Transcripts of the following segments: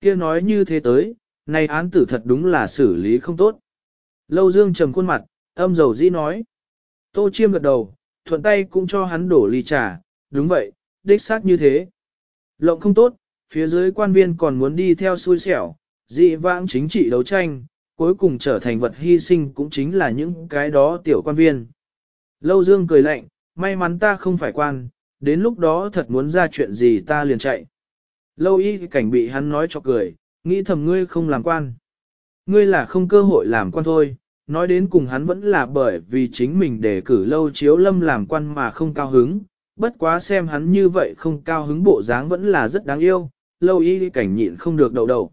kia nói như thế tới, nay án tử thật đúng là xử lý không tốt. Lâu Dương trầm khuôn mặt, âm dầu dĩ nói. Tô Chiêm gật đầu, thuận tay cũng cho hắn đổ ly trà, đúng vậy, đích xác như thế. Lộng không tốt, phía dưới quan viên còn muốn đi theo xui xẻo, dị vãng chính trị đấu tranh, cuối cùng trở thành vật hy sinh cũng chính là những cái đó tiểu quan viên. Lâu Dương cười lạnh, may mắn ta không phải quan, đến lúc đó thật muốn ra chuyện gì ta liền chạy. Lâu y cảnh bị hắn nói cho cười, nghĩ thầm ngươi không làm quan. Ngươi là không cơ hội làm quan thôi, nói đến cùng hắn vẫn là bởi vì chính mình để cử lâu chiếu lâm làm quan mà không cao hứng, bất quá xem hắn như vậy không cao hứng bộ dáng vẫn là rất đáng yêu, lâu y cảnh nhịn không được đầu đầu.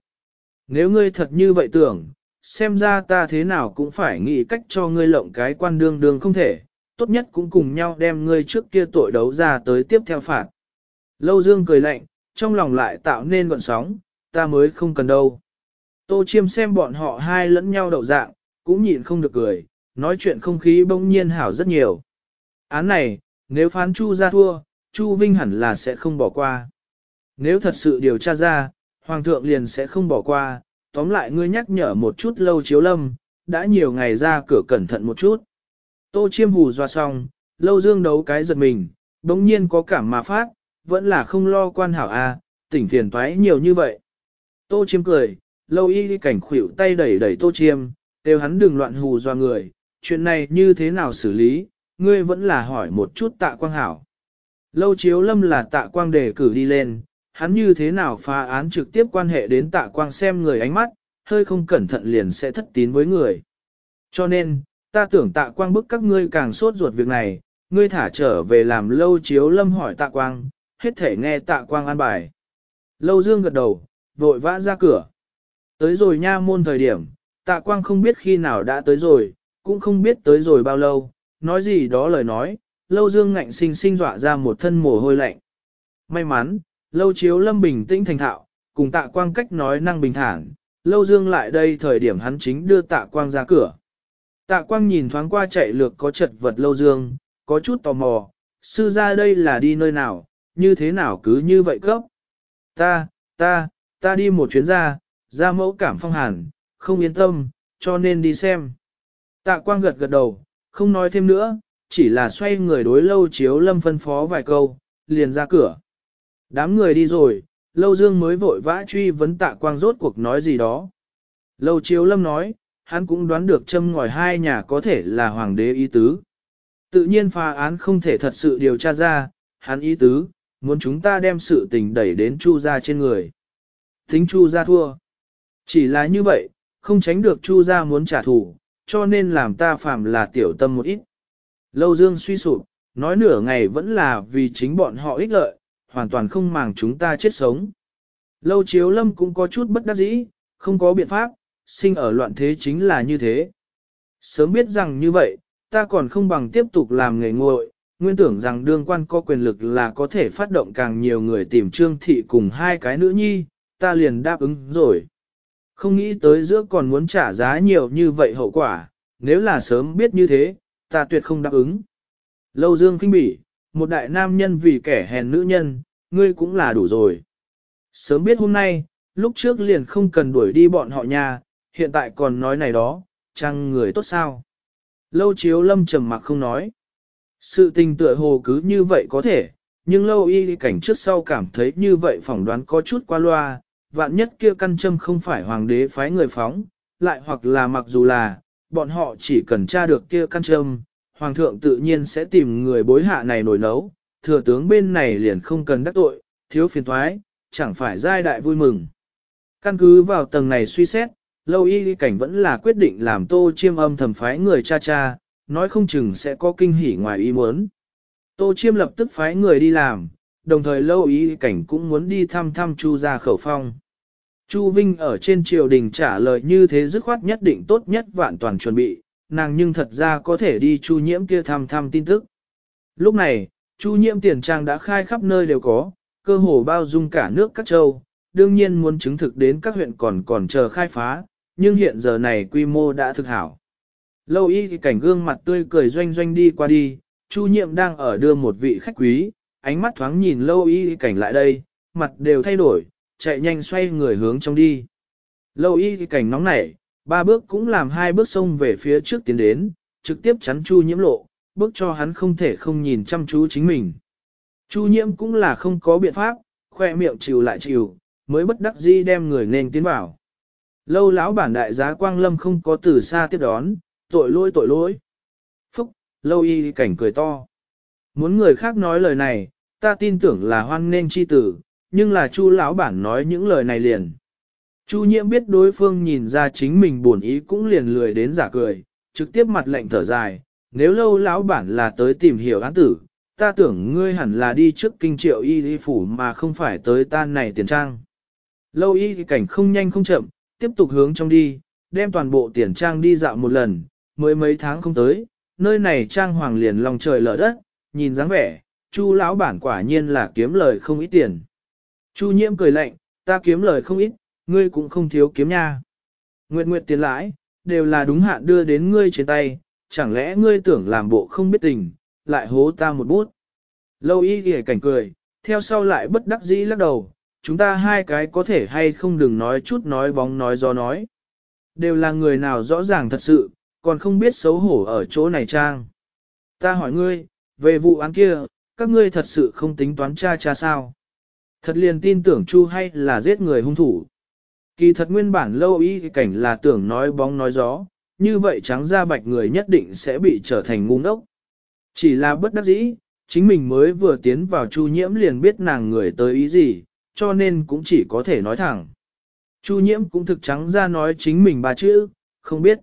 Nếu ngươi thật như vậy tưởng, xem ra ta thế nào cũng phải nghĩ cách cho ngươi lộng cái quan đương đương không thể, tốt nhất cũng cùng nhau đem ngươi trước kia tội đấu ra tới tiếp theo phạt. Lâu Dương cười lạnh, trong lòng lại tạo nên gọn sóng, ta mới không cần đâu. Tô chiêm xem bọn họ hai lẫn nhau đậu dạng, cũng nhịn không được cười, nói chuyện không khí bỗng nhiên hảo rất nhiều. Án này, nếu phán Chu ra thua, Chu Vinh hẳn là sẽ không bỏ qua. Nếu thật sự điều tra ra, Hoàng thượng liền sẽ không bỏ qua, tóm lại ngươi nhắc nhở một chút lâu chiếu lâm, đã nhiều ngày ra cửa cẩn thận một chút. Tô chiêm hù doa xong, lâu dương đấu cái giật mình, bỗng nhiên có cảm mà phát, vẫn là không lo quan hảo a, à, tỉnh phiền toái nhiều như vậy. Tô chiêm cười, lâu y cảnh khuỷu tay đẩy đẩy tô chiêm, đều hắn đừng loạn hù doa người, chuyện này như thế nào xử lý, ngươi vẫn là hỏi một chút tạ quang hảo. Lâu chiếu lâm là tạ quang đề cử đi lên, hắn như thế nào phá án trực tiếp quan hệ đến tạ quang xem người ánh mắt, hơi không cẩn thận liền sẽ thất tín với người. Cho nên, ta tưởng tạ quang bức các ngươi càng sốt ruột việc này, ngươi thả trở về làm lâu chiếu lâm hỏi tạ quang, hết thể nghe tạ quang an bài. Lâu dương gật đầu, vội vã ra cửa. Tới rồi nha môn thời điểm, tạ quang không biết khi nào đã tới rồi, cũng không biết tới rồi bao lâu, nói gì đó lời nói, lâu dương ngạnh sinh sinh dọa ra một thân mồ hôi lạnh. May mắn, lâu chiếu lâm bình tĩnh thành thạo, cùng tạ quang cách nói năng bình thản, lâu dương lại đây thời điểm hắn chính đưa tạ quang ra cửa. Tạ quang nhìn thoáng qua chạy lược có chật vật lâu dương, có chút tò mò, sư ra đây là đi nơi nào, như thế nào cứ như vậy cấp. Ta, ta, ta đi một chuyến ra, ra mẫu cảm phong hàn, không yên tâm, cho nên đi xem. Tạ quang gật gật đầu, không nói thêm nữa, chỉ là xoay người đối lâu chiếu lâm phân phó vài câu, liền ra cửa. Đám người đi rồi, lâu dương mới vội vã truy vấn tạ quang rốt cuộc nói gì đó. Lâu chiếu lâm nói, hắn cũng đoán được châm ngòi hai nhà có thể là hoàng đế ý tứ. Tự nhiên phá án không thể thật sự điều tra ra, hắn ý tứ, muốn chúng ta đem sự tình đẩy đến chu gia trên người. thính chu gia thua. Chỉ là như vậy, không tránh được chu gia muốn trả thù, cho nên làm ta phạm là tiểu tâm một ít. Lâu dương suy sụp, nói nửa ngày vẫn là vì chính bọn họ ích lợi, hoàn toàn không màng chúng ta chết sống. Lâu chiếu lâm cũng có chút bất đắc dĩ, không có biện pháp, sinh ở loạn thế chính là như thế. Sớm biết rằng như vậy, ta còn không bằng tiếp tục làm nghề nguội, nguyên tưởng rằng đương quan có quyền lực là có thể phát động càng nhiều người tìm trương thị cùng hai cái nữ nhi, ta liền đáp ứng rồi. Không nghĩ tới giữa còn muốn trả giá nhiều như vậy hậu quả, nếu là sớm biết như thế, ta tuyệt không đáp ứng. Lâu dương kinh bỉ, một đại nam nhân vì kẻ hèn nữ nhân, ngươi cũng là đủ rồi. Sớm biết hôm nay, lúc trước liền không cần đuổi đi bọn họ nhà, hiện tại còn nói này đó, chăng người tốt sao? Lâu chiếu lâm trầm mặc không nói. Sự tình tựa hồ cứ như vậy có thể, nhưng lâu y cảnh trước sau cảm thấy như vậy phỏng đoán có chút qua loa, vạn nhất kia căn châm không phải hoàng đế phái người phóng, lại hoặc là mặc dù là, bọn họ chỉ cần tra được kia căn châm, hoàng thượng tự nhiên sẽ tìm người bối hạ này nổi nấu, thừa tướng bên này liền không cần đắc tội, thiếu phiền thoái, chẳng phải giai đại vui mừng. Căn cứ vào tầng này suy xét, lâu y cảnh vẫn là quyết định làm tô chiêm âm thầm phái người cha cha, nói không chừng sẽ có kinh hỉ ngoài ý muốn. Tô chiêm lập tức phái người đi làm, đồng thời lâu Ý cảnh cũng muốn đi thăm thăm chu ra khẩu phong. Chu Vinh ở trên triều đình trả lời như thế dứt khoát nhất định tốt nhất vạn toàn chuẩn bị, nàng nhưng thật ra có thể đi chu nhiễm kia thăm thăm tin tức. Lúc này, chu nhiễm tiền trang đã khai khắp nơi đều có, cơ hồ bao dung cả nước các châu, đương nhiên muốn chứng thực đến các huyện còn còn chờ khai phá, nhưng hiện giờ này quy mô đã thực hảo. Lâu y thì cảnh gương mặt tươi cười doanh doanh đi qua đi, chu nhiệm đang ở đưa một vị khách quý, ánh mắt thoáng nhìn lâu y cảnh lại đây, mặt đều thay đổi, chạy nhanh xoay người hướng trong đi. Lâu y cảnh nóng nảy, ba bước cũng làm hai bước xông về phía trước tiến đến, trực tiếp chắn Chu nhiễm lộ, bước cho hắn không thể không nhìn chăm chú chính mình. Chu nhiễm cũng là không có biện pháp, khoe miệng chịu lại chịu, mới bất đắc dĩ đem người nên tiến vào. Lâu lão bản đại giá Quang Lâm không có từ xa tiếp đón, tội lỗi tội lỗi. Phúc, lâu y cảnh cười to. Muốn người khác nói lời này, ta tin tưởng là hoan nên chi tử, nhưng là chu lão bản nói những lời này liền. Chu nhiễm biết đối phương nhìn ra chính mình buồn ý cũng liền lười đến giả cười, trực tiếp mặt lệnh thở dài, nếu lâu lão bản là tới tìm hiểu án tử, ta tưởng ngươi hẳn là đi trước kinh triệu y y phủ mà không phải tới tan này tiền trang. Lâu y cảnh không nhanh không chậm, tiếp tục hướng trong đi, đem toàn bộ tiền trang đi dạo một lần, mới mấy tháng không tới, nơi này trang hoàng liền lòng trời lở đất, nhìn dáng vẻ, chu lão bản quả nhiên là kiếm lời không ít tiền. Chu nhiễm cười lạnh, ta kiếm lời không ít, ngươi cũng không thiếu kiếm nha. Nguyệt nguyệt tiền lãi, đều là đúng hạn đưa đến ngươi trên tay, chẳng lẽ ngươi tưởng làm bộ không biết tình, lại hố ta một bút. Lâu y ghề cảnh cười, theo sau lại bất đắc dĩ lắc đầu, chúng ta hai cái có thể hay không đừng nói chút nói bóng nói gió nói. Đều là người nào rõ ràng thật sự, còn không biết xấu hổ ở chỗ này trang. Ta hỏi ngươi, về vụ án kia, các ngươi thật sự không tính toán cha cha sao? Thật liền tin tưởng Chu hay là giết người hung thủ. Kỳ thật nguyên bản lâu y cảnh là tưởng nói bóng nói gió, như vậy trắng da bạch người nhất định sẽ bị trở thành ngu ngốc. Chỉ là bất đắc dĩ, chính mình mới vừa tiến vào Chu nhiễm liền biết nàng người tới ý gì, cho nên cũng chỉ có thể nói thẳng. Chu nhiễm cũng thực trắng ra nói chính mình ba chữ, không biết.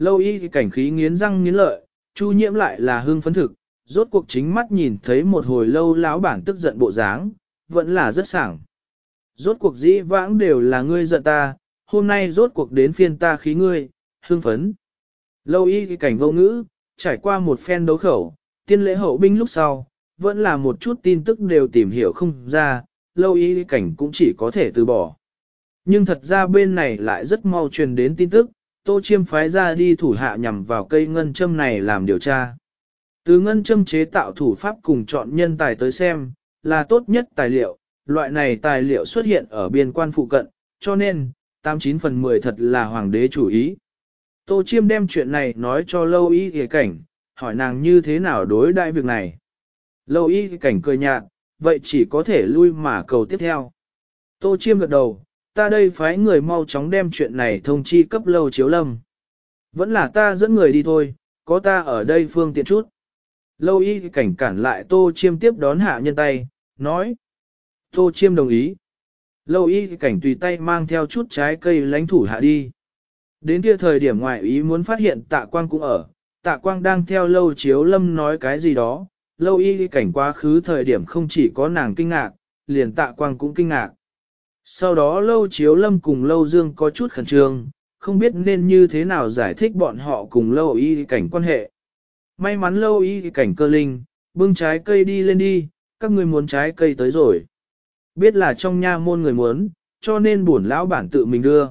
Lâu y thì cảnh khí nghiến răng nghiến lợi, chu nhiễm lại là hương phấn thực, rốt cuộc chính mắt nhìn thấy một hồi lâu lão bản tức giận bộ dáng, vẫn là rất sảng. Rốt cuộc dĩ vãng đều là ngươi giận ta, hôm nay rốt cuộc đến phiên ta khí ngươi, hương phấn. Lâu y thì cảnh vô ngữ, trải qua một phen đấu khẩu, tiên lễ hậu binh lúc sau, vẫn là một chút tin tức đều tìm hiểu không ra, lâu y cảnh cũng chỉ có thể từ bỏ. Nhưng thật ra bên này lại rất mau truyền đến tin tức, tô chiêm phái ra đi thủ hạ nhằm vào cây ngân châm này làm điều tra. Từ ngân châm chế tạo thủ pháp cùng chọn nhân tài tới xem, là tốt nhất tài liệu, loại này tài liệu xuất hiện ở biên quan phụ cận, cho nên, 89 phần 10 thật là hoàng đế chủ ý. Tô Chiêm đem chuyện này nói cho Lâu Y Kỳ Cảnh, hỏi nàng như thế nào đối đại việc này. Lâu Y Kỳ Cảnh cười nhạt, vậy chỉ có thể lui mà cầu tiếp theo. Tô Chiêm gật đầu, ta đây phái người mau chóng đem chuyện này thông chi cấp lâu chiếu lâm. Vẫn là ta dẫn người đi thôi, có ta ở đây phương tiện chút. Lâu y cảnh cản lại Tô Chiêm tiếp đón hạ nhân tay, nói. Tô Chiêm đồng ý. Lâu y cảnh tùy tay mang theo chút trái cây lãnh thủ hạ đi. Đến kia thời điểm ngoại ý muốn phát hiện tạ quang cũng ở, tạ quang đang theo lâu chiếu lâm nói cái gì đó, lâu y cảnh quá khứ thời điểm không chỉ có nàng kinh ngạc, liền tạ quang cũng kinh ngạc. Sau đó lâu chiếu lâm cùng lâu dương có chút khẩn trương, không biết nên như thế nào giải thích bọn họ cùng lâu y cảnh quan hệ. May mắn lâu y cảnh cơ linh, bưng trái cây đi lên đi, các người muốn trái cây tới rồi. Biết là trong nha môn người muốn, cho nên bổn lão bản tự mình đưa.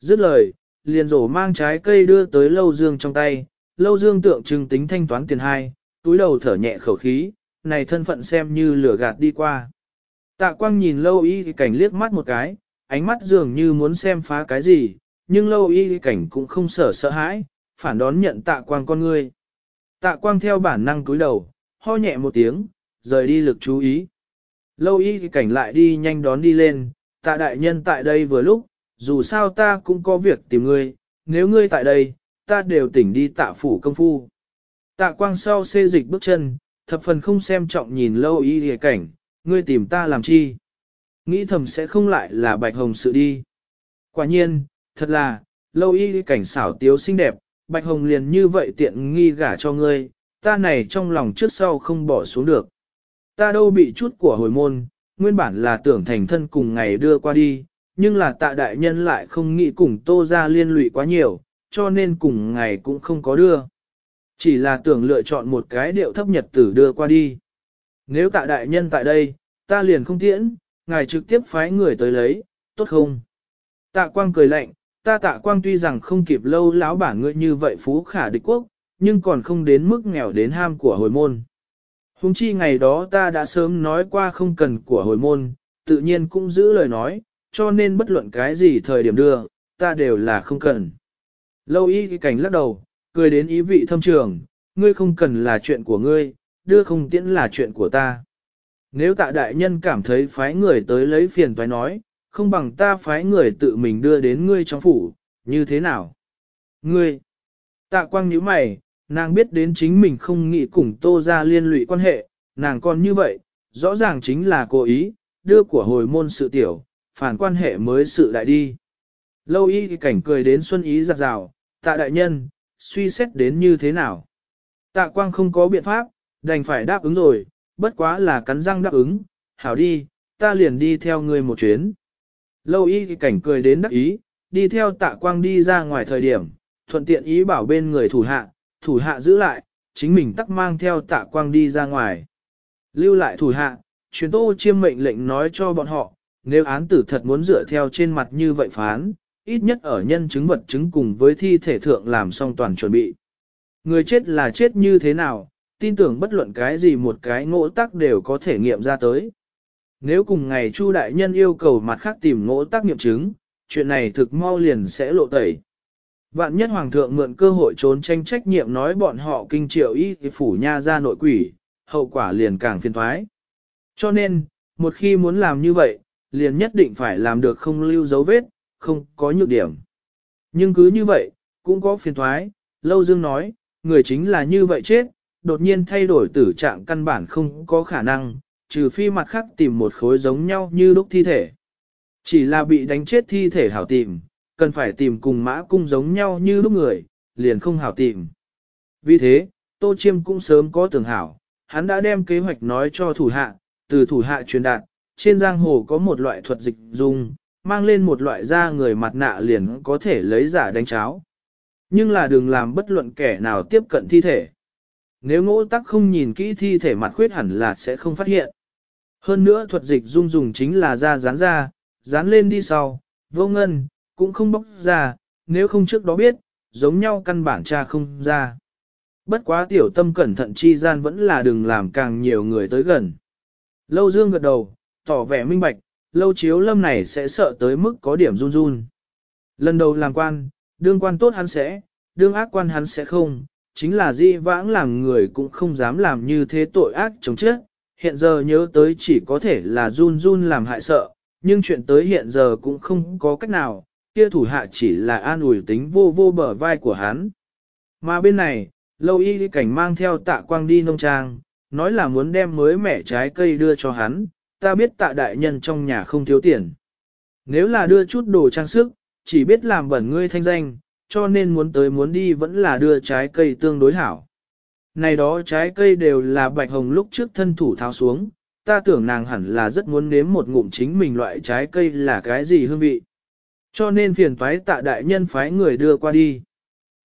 Dứt lời, liền rổ mang trái cây đưa tới lâu dương trong tay, lâu dương tượng trưng tính thanh toán tiền hai, túi đầu thở nhẹ khẩu khí, này thân phận xem như lửa gạt đi qua. Tạ quang nhìn lâu y cảnh liếc mắt một cái, ánh mắt dường như muốn xem phá cái gì, nhưng lâu y cảnh cũng không sợ sợ hãi, phản đón nhận tạ quang con ngươi. Tạ quang theo bản năng cúi đầu, ho nhẹ một tiếng, rời đi lực chú ý. Lâu y cảnh lại đi nhanh đón đi lên, tạ đại nhân tại đây vừa lúc, dù sao ta cũng có việc tìm ngươi, nếu ngươi tại đây, ta đều tỉnh đi tạ phủ công phu. Tạ quang sau xê dịch bước chân, thập phần không xem trọng nhìn lâu y hề cảnh, ngươi tìm ta làm chi? Nghĩ thầm sẽ không lại là bạch hồng sự đi. Quả nhiên, thật là, lâu y cảnh xảo tiếu xinh đẹp, bạch hồng liền như vậy tiện nghi gả cho ngươi, ta này trong lòng trước sau không bỏ xuống được. Ta đâu bị chút của hồi môn, nguyên bản là tưởng thành thân cùng ngày đưa qua đi, nhưng là tạ đại nhân lại không nghĩ cùng tô ra liên lụy quá nhiều, cho nên cùng ngày cũng không có đưa. Chỉ là tưởng lựa chọn một cái điệu thấp nhật tử đưa qua đi. Nếu tạ đại nhân tại đây, ta liền không tiễn, ngài trực tiếp phái người tới lấy, tốt không? Tạ quang cười lạnh, ta tạ quang tuy rằng không kịp lâu lão bản ngươi như vậy phú khả địch quốc, nhưng còn không đến mức nghèo đến ham của hồi môn. Hùng chi ngày đó ta đã sớm nói qua không cần của hồi môn, tự nhiên cũng giữ lời nói, cho nên bất luận cái gì thời điểm đưa, ta đều là không cần. Lâu y cảnh lắc đầu, cười đến ý vị thâm trường, ngươi không cần là chuyện của ngươi, đưa không tiễn là chuyện của ta. Nếu tạ đại nhân cảm thấy phái người tới lấy phiền toái nói, không bằng ta phái người tự mình đưa đến ngươi trong phủ, như thế nào? Ngươi! Tạ quang nhíu mày, nàng biết đến chính mình không nghĩ cùng tô ra liên lụy quan hệ, nàng còn như vậy, rõ ràng chính là cố ý, đưa của hồi môn sự tiểu, phản quan hệ mới sự đại đi. Lâu y cảnh cười đến xuân ý giặt rào, tạ đại nhân, suy xét đến như thế nào? Tạ quang không có biện pháp, đành phải đáp ứng rồi, bất quá là cắn răng đáp ứng, hảo đi, ta liền đi theo ngươi một chuyến. Lâu y cảnh cười đến đắc ý, đi theo tạ quang đi ra ngoài thời điểm, thuận tiện ý bảo bên người thủ hạ, thủ hạ giữ lại, chính mình tắc mang theo tạ quang đi ra ngoài. Lưu lại thủ hạ, chuyến tô chiêm mệnh lệnh nói cho bọn họ, nếu án tử thật muốn dựa theo trên mặt như vậy phán, ít nhất ở nhân chứng vật chứng cùng với thi thể thượng làm xong toàn chuẩn bị. Người chết là chết như thế nào, tin tưởng bất luận cái gì một cái ngỗ tắc đều có thể nghiệm ra tới. Nếu cùng ngày Chu đại nhân yêu cầu mặt khác tìm ngỗ tắc nghiệm chứng, chuyện này thực mau liền sẽ lộ tẩy. Vạn nhất hoàng thượng mượn cơ hội trốn tranh trách nhiệm nói bọn họ kinh triệu y phủ nha ra nội quỷ, hậu quả liền càng phiền thoái. Cho nên, một khi muốn làm như vậy, liền nhất định phải làm được không lưu dấu vết, không có nhược điểm. Nhưng cứ như vậy, cũng có phiền thoái, Lâu Dương nói, người chính là như vậy chết, đột nhiên thay đổi tử trạng căn bản không có khả năng, trừ phi mặt khác tìm một khối giống nhau như lúc thi thể. Chỉ là bị đánh chết thi thể hảo tìm, cần phải tìm cùng mã cung giống nhau như lúc người, liền không hảo tìm. Vì thế, Tô Chiêm cũng sớm có tưởng hảo, hắn đã đem kế hoạch nói cho thủ hạ, từ thủ hạ truyền đạt, trên giang hồ có một loại thuật dịch dung, mang lên một loại da người mặt nạ liền có thể lấy giả đánh cháo. Nhưng là đừng làm bất luận kẻ nào tiếp cận thi thể. Nếu ngỗ tắc không nhìn kỹ thi thể mặt khuyết hẳn là sẽ không phát hiện. Hơn nữa thuật dịch dung dùng chính là da dán ra, dán lên đi sau, vô ngân, cũng không bóc ra, nếu không trước đó biết, giống nhau căn bản cha không ra. Bất quá tiểu tâm cẩn thận chi gian vẫn là đừng làm càng nhiều người tới gần. Lâu Dương gật đầu, tỏ vẻ minh bạch, lâu chiếu lâm này sẽ sợ tới mức có điểm run run. Lần đầu làm quan, đương quan tốt hắn sẽ, đương ác quan hắn sẽ không, chính là di vãng làm người cũng không dám làm như thế tội ác chống chết, hiện giờ nhớ tới chỉ có thể là run run làm hại sợ, nhưng chuyện tới hiện giờ cũng không có cách nào, kia thủ hạ chỉ là an ủi tính vô vô bờ vai của hắn. Mà bên này, lâu y cảnh mang theo tạ quang đi nông trang, nói là muốn đem mới mẻ trái cây đưa cho hắn, ta biết tạ đại nhân trong nhà không thiếu tiền. Nếu là đưa chút đồ trang sức, chỉ biết làm bẩn ngươi thanh danh, cho nên muốn tới muốn đi vẫn là đưa trái cây tương đối hảo. Này đó trái cây đều là bạch hồng lúc trước thân thủ tháo xuống, ta tưởng nàng hẳn là rất muốn nếm một ngụm chính mình loại trái cây là cái gì hương vị. Cho nên phiền toái tạ đại nhân phái người đưa qua đi.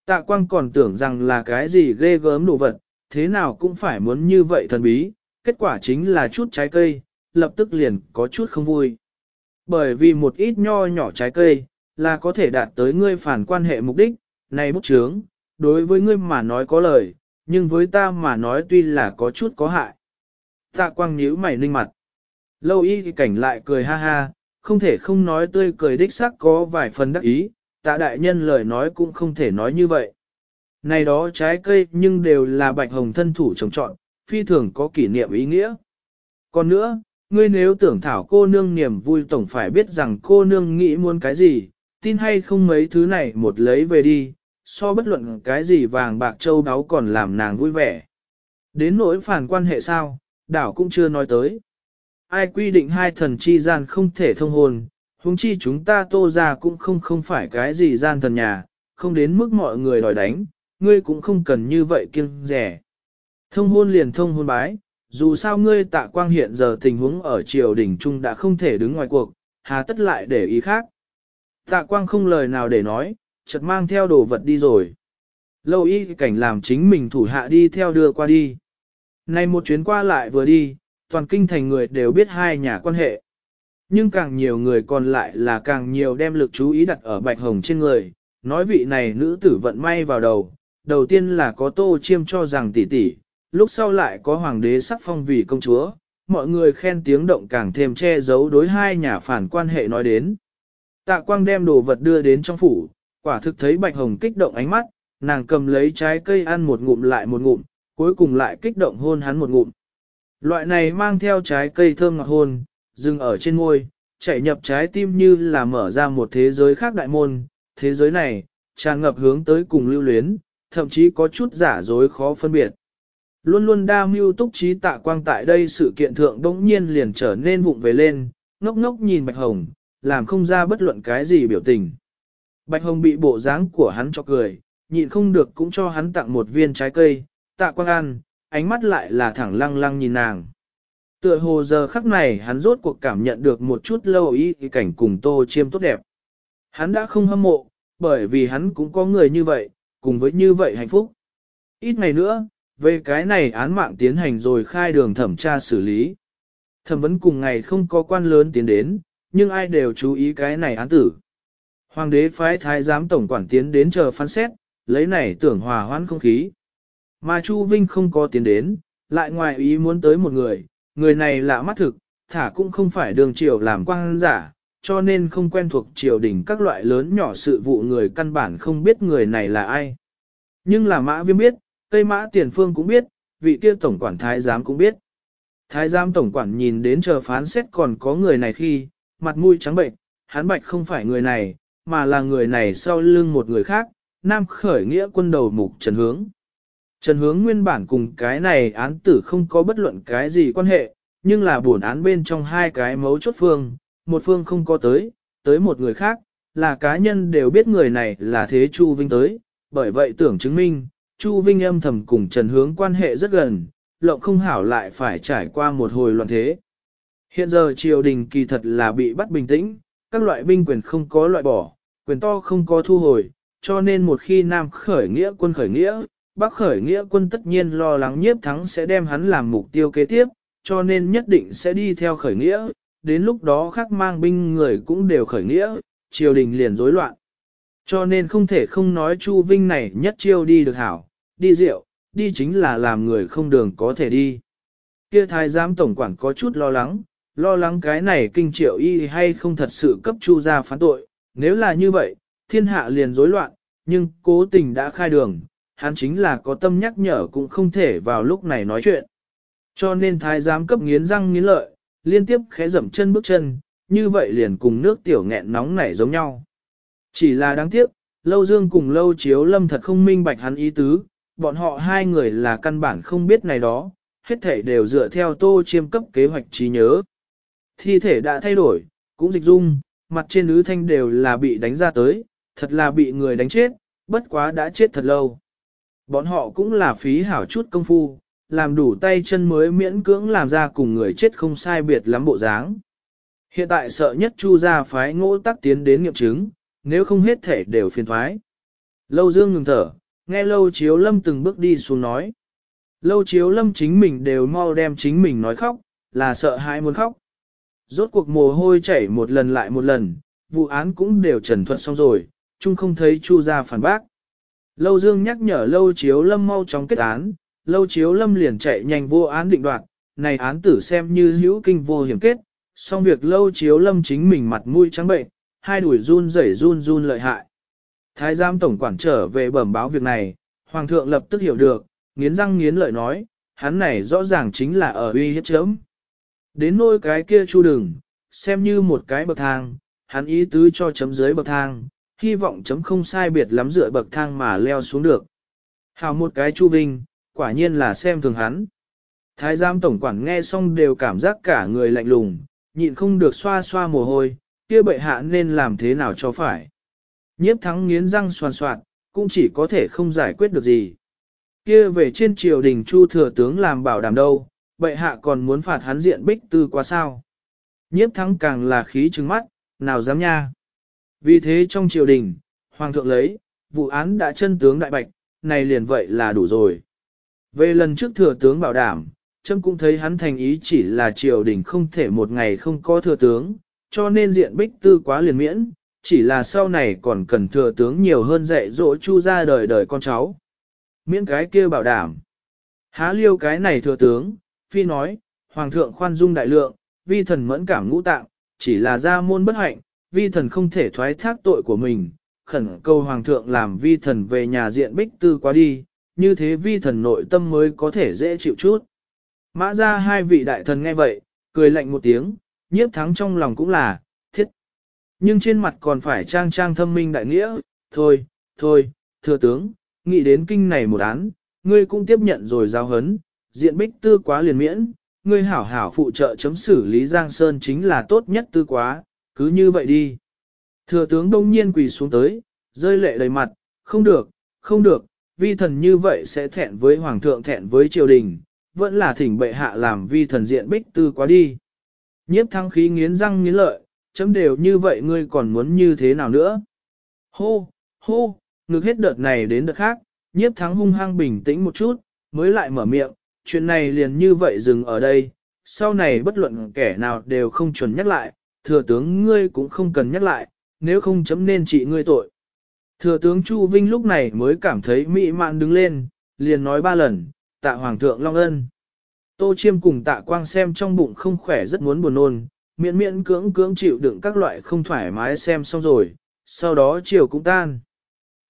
Tạ quang còn tưởng rằng là cái gì ghê gớm đồ vật, thế nào cũng phải muốn như vậy thần bí, kết quả chính là chút trái cây, lập tức liền có chút không vui. Bởi vì một ít nho nhỏ trái cây, là có thể đạt tới ngươi phản quan hệ mục đích, này bút chướng, đối với ngươi mà nói có lời, nhưng với ta mà nói tuy là có chút có hại. Tạ quang nhíu mày ninh mặt. Lâu y thì cảnh lại cười ha ha, không thể không nói tươi cười đích sắc có vài phần đắc ý, tạ đại nhân lời nói cũng không thể nói như vậy. Này đó trái cây nhưng đều là bạch hồng thân thủ trồng trọn, phi thường có kỷ niệm ý nghĩa. Còn nữa, ngươi nếu tưởng thảo cô nương niềm vui tổng phải biết rằng cô nương nghĩ muốn cái gì, tin hay không mấy thứ này một lấy về đi, so bất luận cái gì vàng bạc châu đáo còn làm nàng vui vẻ. Đến nỗi phản quan hệ sao, đảo cũng chưa nói tới. Ai quy định hai thần chi gian không thể thông hồn, huống chi chúng ta tô ra cũng không không phải cái gì gian thần nhà, không đến mức mọi người đòi đánh, ngươi cũng không cần như vậy kiêng rẻ. Thông hôn liền thông hôn bái, dù sao ngươi tạ quang hiện giờ tình huống ở triều đình trung đã không thể đứng ngoài cuộc, hà tất lại để ý khác. Tạ quang không lời nào để nói, chợt mang theo đồ vật đi rồi. Lâu y cảnh làm chính mình thủ hạ đi theo đưa qua đi. Nay một chuyến qua lại vừa đi, toàn kinh thành người đều biết hai nhà quan hệ. Nhưng càng nhiều người còn lại là càng nhiều đem lực chú ý đặt ở bạch hồng trên người, nói vị này nữ tử vận may vào đầu, đầu tiên là có tô chiêm cho rằng tỷ tỷ, lúc sau lại có hoàng đế sắc phong vì công chúa, mọi người khen tiếng động càng thêm che giấu đối hai nhà phản quan hệ nói đến. Tạ quang đem đồ vật đưa đến trong phủ, quả thực thấy bạch hồng kích động ánh mắt, nàng cầm lấy trái cây ăn một ngụm lại một ngụm, cuối cùng lại kích động hôn hắn một ngụm. Loại này mang theo trái cây thơm ngọt hôn, dừng ở trên môi, chạy nhập trái tim như là mở ra một thế giới khác đại môn, thế giới này, tràn ngập hướng tới cùng lưu luyến, thậm chí có chút giả dối khó phân biệt. Luôn luôn đa mưu túc trí tạ quang tại đây sự kiện thượng đống nhiên liền trở nên vụng về lên, ngốc ngốc nhìn Bạch Hồng, làm không ra bất luận cái gì biểu tình. Bạch Hồng bị bộ dáng của hắn cho cười, nhịn không được cũng cho hắn tặng một viên trái cây, tạ quang ăn, ánh mắt lại là thẳng lăng lăng nhìn nàng. Tựa hồ giờ khắc này hắn rốt cuộc cảm nhận được một chút lâu ý cảnh cùng tô chiêm tốt đẹp. Hắn đã không hâm mộ, bởi vì hắn cũng có người như vậy, cùng với như vậy hạnh phúc. Ít ngày nữa, về cái này án mạng tiến hành rồi khai đường thẩm tra xử lý. Thẩm vấn cùng ngày không có quan lớn tiến đến, nhưng ai đều chú ý cái này án tử. Hoàng đế phái thái giám tổng quản tiến đến chờ phán xét, lấy này tưởng hòa hoãn không khí. Mà Chu Vinh không có tiến đến, lại ngoài ý muốn tới một người, người này lạ mắt thực, thả cũng không phải đường triều làm quan giả, cho nên không quen thuộc triều đình các loại lớn nhỏ sự vụ người căn bản không biết người này là ai. Nhưng là mã viêm biết, Tây Mã Tiền Phương cũng biết, vị kia tổng quản thái giám cũng biết. Thái giám tổng quản nhìn đến chờ phán xét còn có người này khi, mặt mũi trắng bệnh, hắn bạch không phải người này, mà là người này sau lưng một người khác, nam khởi nghĩa quân đầu mục Trần Hướng. Trần Hướng nguyên bản cùng cái này án tử không có bất luận cái gì quan hệ, nhưng là buồn án bên trong hai cái mấu chốt phương, một phương không có tới, tới một người khác, là cá nhân đều biết người này là thế Chu Vinh tới, bởi vậy tưởng chứng minh, Chu Vinh âm thầm cùng Trần Hướng quan hệ rất gần, lộng không hảo lại phải trải qua một hồi loạn thế. Hiện giờ triều đình kỳ thật là bị bắt bình tĩnh, các loại binh quyền không có loại bỏ, quyền to không có thu hồi, cho nên một khi Nam khởi nghĩa quân khởi nghĩa, Bắc khởi nghĩa quân tất nhiên lo lắng nhiếp thắng sẽ đem hắn làm mục tiêu kế tiếp, cho nên nhất định sẽ đi theo khởi nghĩa, đến lúc đó khác mang binh người cũng đều khởi nghĩa, triều đình liền rối loạn. Cho nên không thể không nói Chu Vinh này nhất chiêu đi được hảo, đi rượu, đi chính là làm người không đường có thể đi. Kia thái giám tổng quản có chút lo lắng, lo lắng cái này kinh triệu y hay không thật sự cấp Chu ra phán tội, nếu là như vậy, thiên hạ liền rối loạn, nhưng cố tình đã khai đường, hắn chính là có tâm nhắc nhở cũng không thể vào lúc này nói chuyện. Cho nên thái giám cấp nghiến răng nghiến lợi, liên tiếp khẽ dậm chân bước chân, như vậy liền cùng nước tiểu nghẹn nóng nảy giống nhau. Chỉ là đáng tiếc, Lâu Dương cùng Lâu Chiếu Lâm thật không minh bạch hắn ý tứ, bọn họ hai người là căn bản không biết này đó, hết thảy đều dựa theo tô chiêm cấp kế hoạch trí nhớ. Thi thể đã thay đổi, cũng dịch dung, mặt trên ứ thanh đều là bị đánh ra tới, thật là bị người đánh chết, bất quá đã chết thật lâu. Bọn họ cũng là phí hảo chút công phu, làm đủ tay chân mới miễn cưỡng làm ra cùng người chết không sai biệt lắm bộ dáng. Hiện tại sợ nhất chu gia phái ngỗ tắc tiến đến nghiệm chứng, nếu không hết thể đều phiền thoái. Lâu Dương ngừng thở, nghe Lâu Chiếu Lâm từng bước đi xuống nói. Lâu Chiếu Lâm chính mình đều mau đem chính mình nói khóc, là sợ hãi muốn khóc. Rốt cuộc mồ hôi chảy một lần lại một lần, vụ án cũng đều trần thuận xong rồi, chung không thấy Chu gia phản bác. Lâu Dương nhắc nhở Lâu Chiếu Lâm mau chóng kết án, Lâu Chiếu Lâm liền chạy nhanh vô án định đoạt, này án tử xem như hữu kinh vô hiểm kết, xong việc Lâu Chiếu Lâm chính mình mặt mũi trắng bệnh, hai đuổi run rẩy run run lợi hại. Thái giám tổng quản trở về bẩm báo việc này, Hoàng thượng lập tức hiểu được, nghiến răng nghiến lợi nói, hắn này rõ ràng chính là ở uy hiếp chấm. Đến nôi cái kia chu đừng, xem như một cái bậc thang, hắn ý tứ cho chấm dưới bậc thang, hy vọng chấm không sai biệt lắm dựa bậc thang mà leo xuống được. Hào một cái chu vinh, quả nhiên là xem thường hắn. Thái giám tổng quản nghe xong đều cảm giác cả người lạnh lùng, nhịn không được xoa xoa mồ hôi, kia bệ hạ nên làm thế nào cho phải. Nhiếp thắng nghiến răng soàn soạt, cũng chỉ có thể không giải quyết được gì. Kia về trên triều đình chu thừa tướng làm bảo đảm đâu, bệ hạ còn muốn phạt hắn diện bích tư quá sao. Nhiếp thắng càng là khí trừng mắt, nào dám nha. Vì thế trong triều đình, hoàng thượng lấy, vụ án đã chân tướng đại bạch, này liền vậy là đủ rồi. Về lần trước thừa tướng bảo đảm, trâm cũng thấy hắn thành ý chỉ là triều đình không thể một ngày không có thừa tướng, cho nên diện bích tư quá liền miễn, chỉ là sau này còn cần thừa tướng nhiều hơn dạy dỗ chu ra đời đời con cháu. Miễn cái kia bảo đảm. Há liêu cái này thừa tướng, phi nói, hoàng thượng khoan dung đại lượng, vi thần mẫn cảm ngũ tạng, chỉ là gia môn bất hạnh, vi thần không thể thoái thác tội của mình, khẩn cầu hoàng thượng làm vi thần về nhà diện bích tư quá đi, như thế vi thần nội tâm mới có thể dễ chịu chút. Mã ra hai vị đại thần nghe vậy, cười lạnh một tiếng, nhiếp thắng trong lòng cũng là, thiết. Nhưng trên mặt còn phải trang trang thâm minh đại nghĩa, thôi, thôi, thưa tướng, nghĩ đến kinh này một án, ngươi cũng tiếp nhận rồi giao hấn, diện bích tư quá liền miễn, ngươi hảo hảo phụ trợ chấm xử lý Giang Sơn chính là tốt nhất tư quá, cứ như vậy đi. Thừa tướng đông nhiên quỳ xuống tới, rơi lệ đầy mặt, không được, không được, vi thần như vậy sẽ thẹn với hoàng thượng thẹn với triều đình, vẫn là thỉnh bệ hạ làm vi thần diện bích tư quá đi. Nhiếp thăng khí nghiến răng nghiến lợi, chấm đều như vậy ngươi còn muốn như thế nào nữa? Hô, hô, ngược hết đợt này đến đợt khác, nhiếp thắng hung hăng bình tĩnh một chút, mới lại mở miệng, chuyện này liền như vậy dừng ở đây, sau này bất luận kẻ nào đều không chuẩn nhắc lại, thừa tướng ngươi cũng không cần nhắc lại, nếu không chấm nên trị ngươi tội. Thừa tướng Chu Vinh lúc này mới cảm thấy mỹ mạn đứng lên, liền nói ba lần, tạ hoàng thượng long ân. Tô chiêm cùng tạ quang xem trong bụng không khỏe rất muốn buồn nôn, miễn miễn cưỡng cưỡng chịu đựng các loại không thoải mái xem xong rồi, sau đó chiều cũng tan.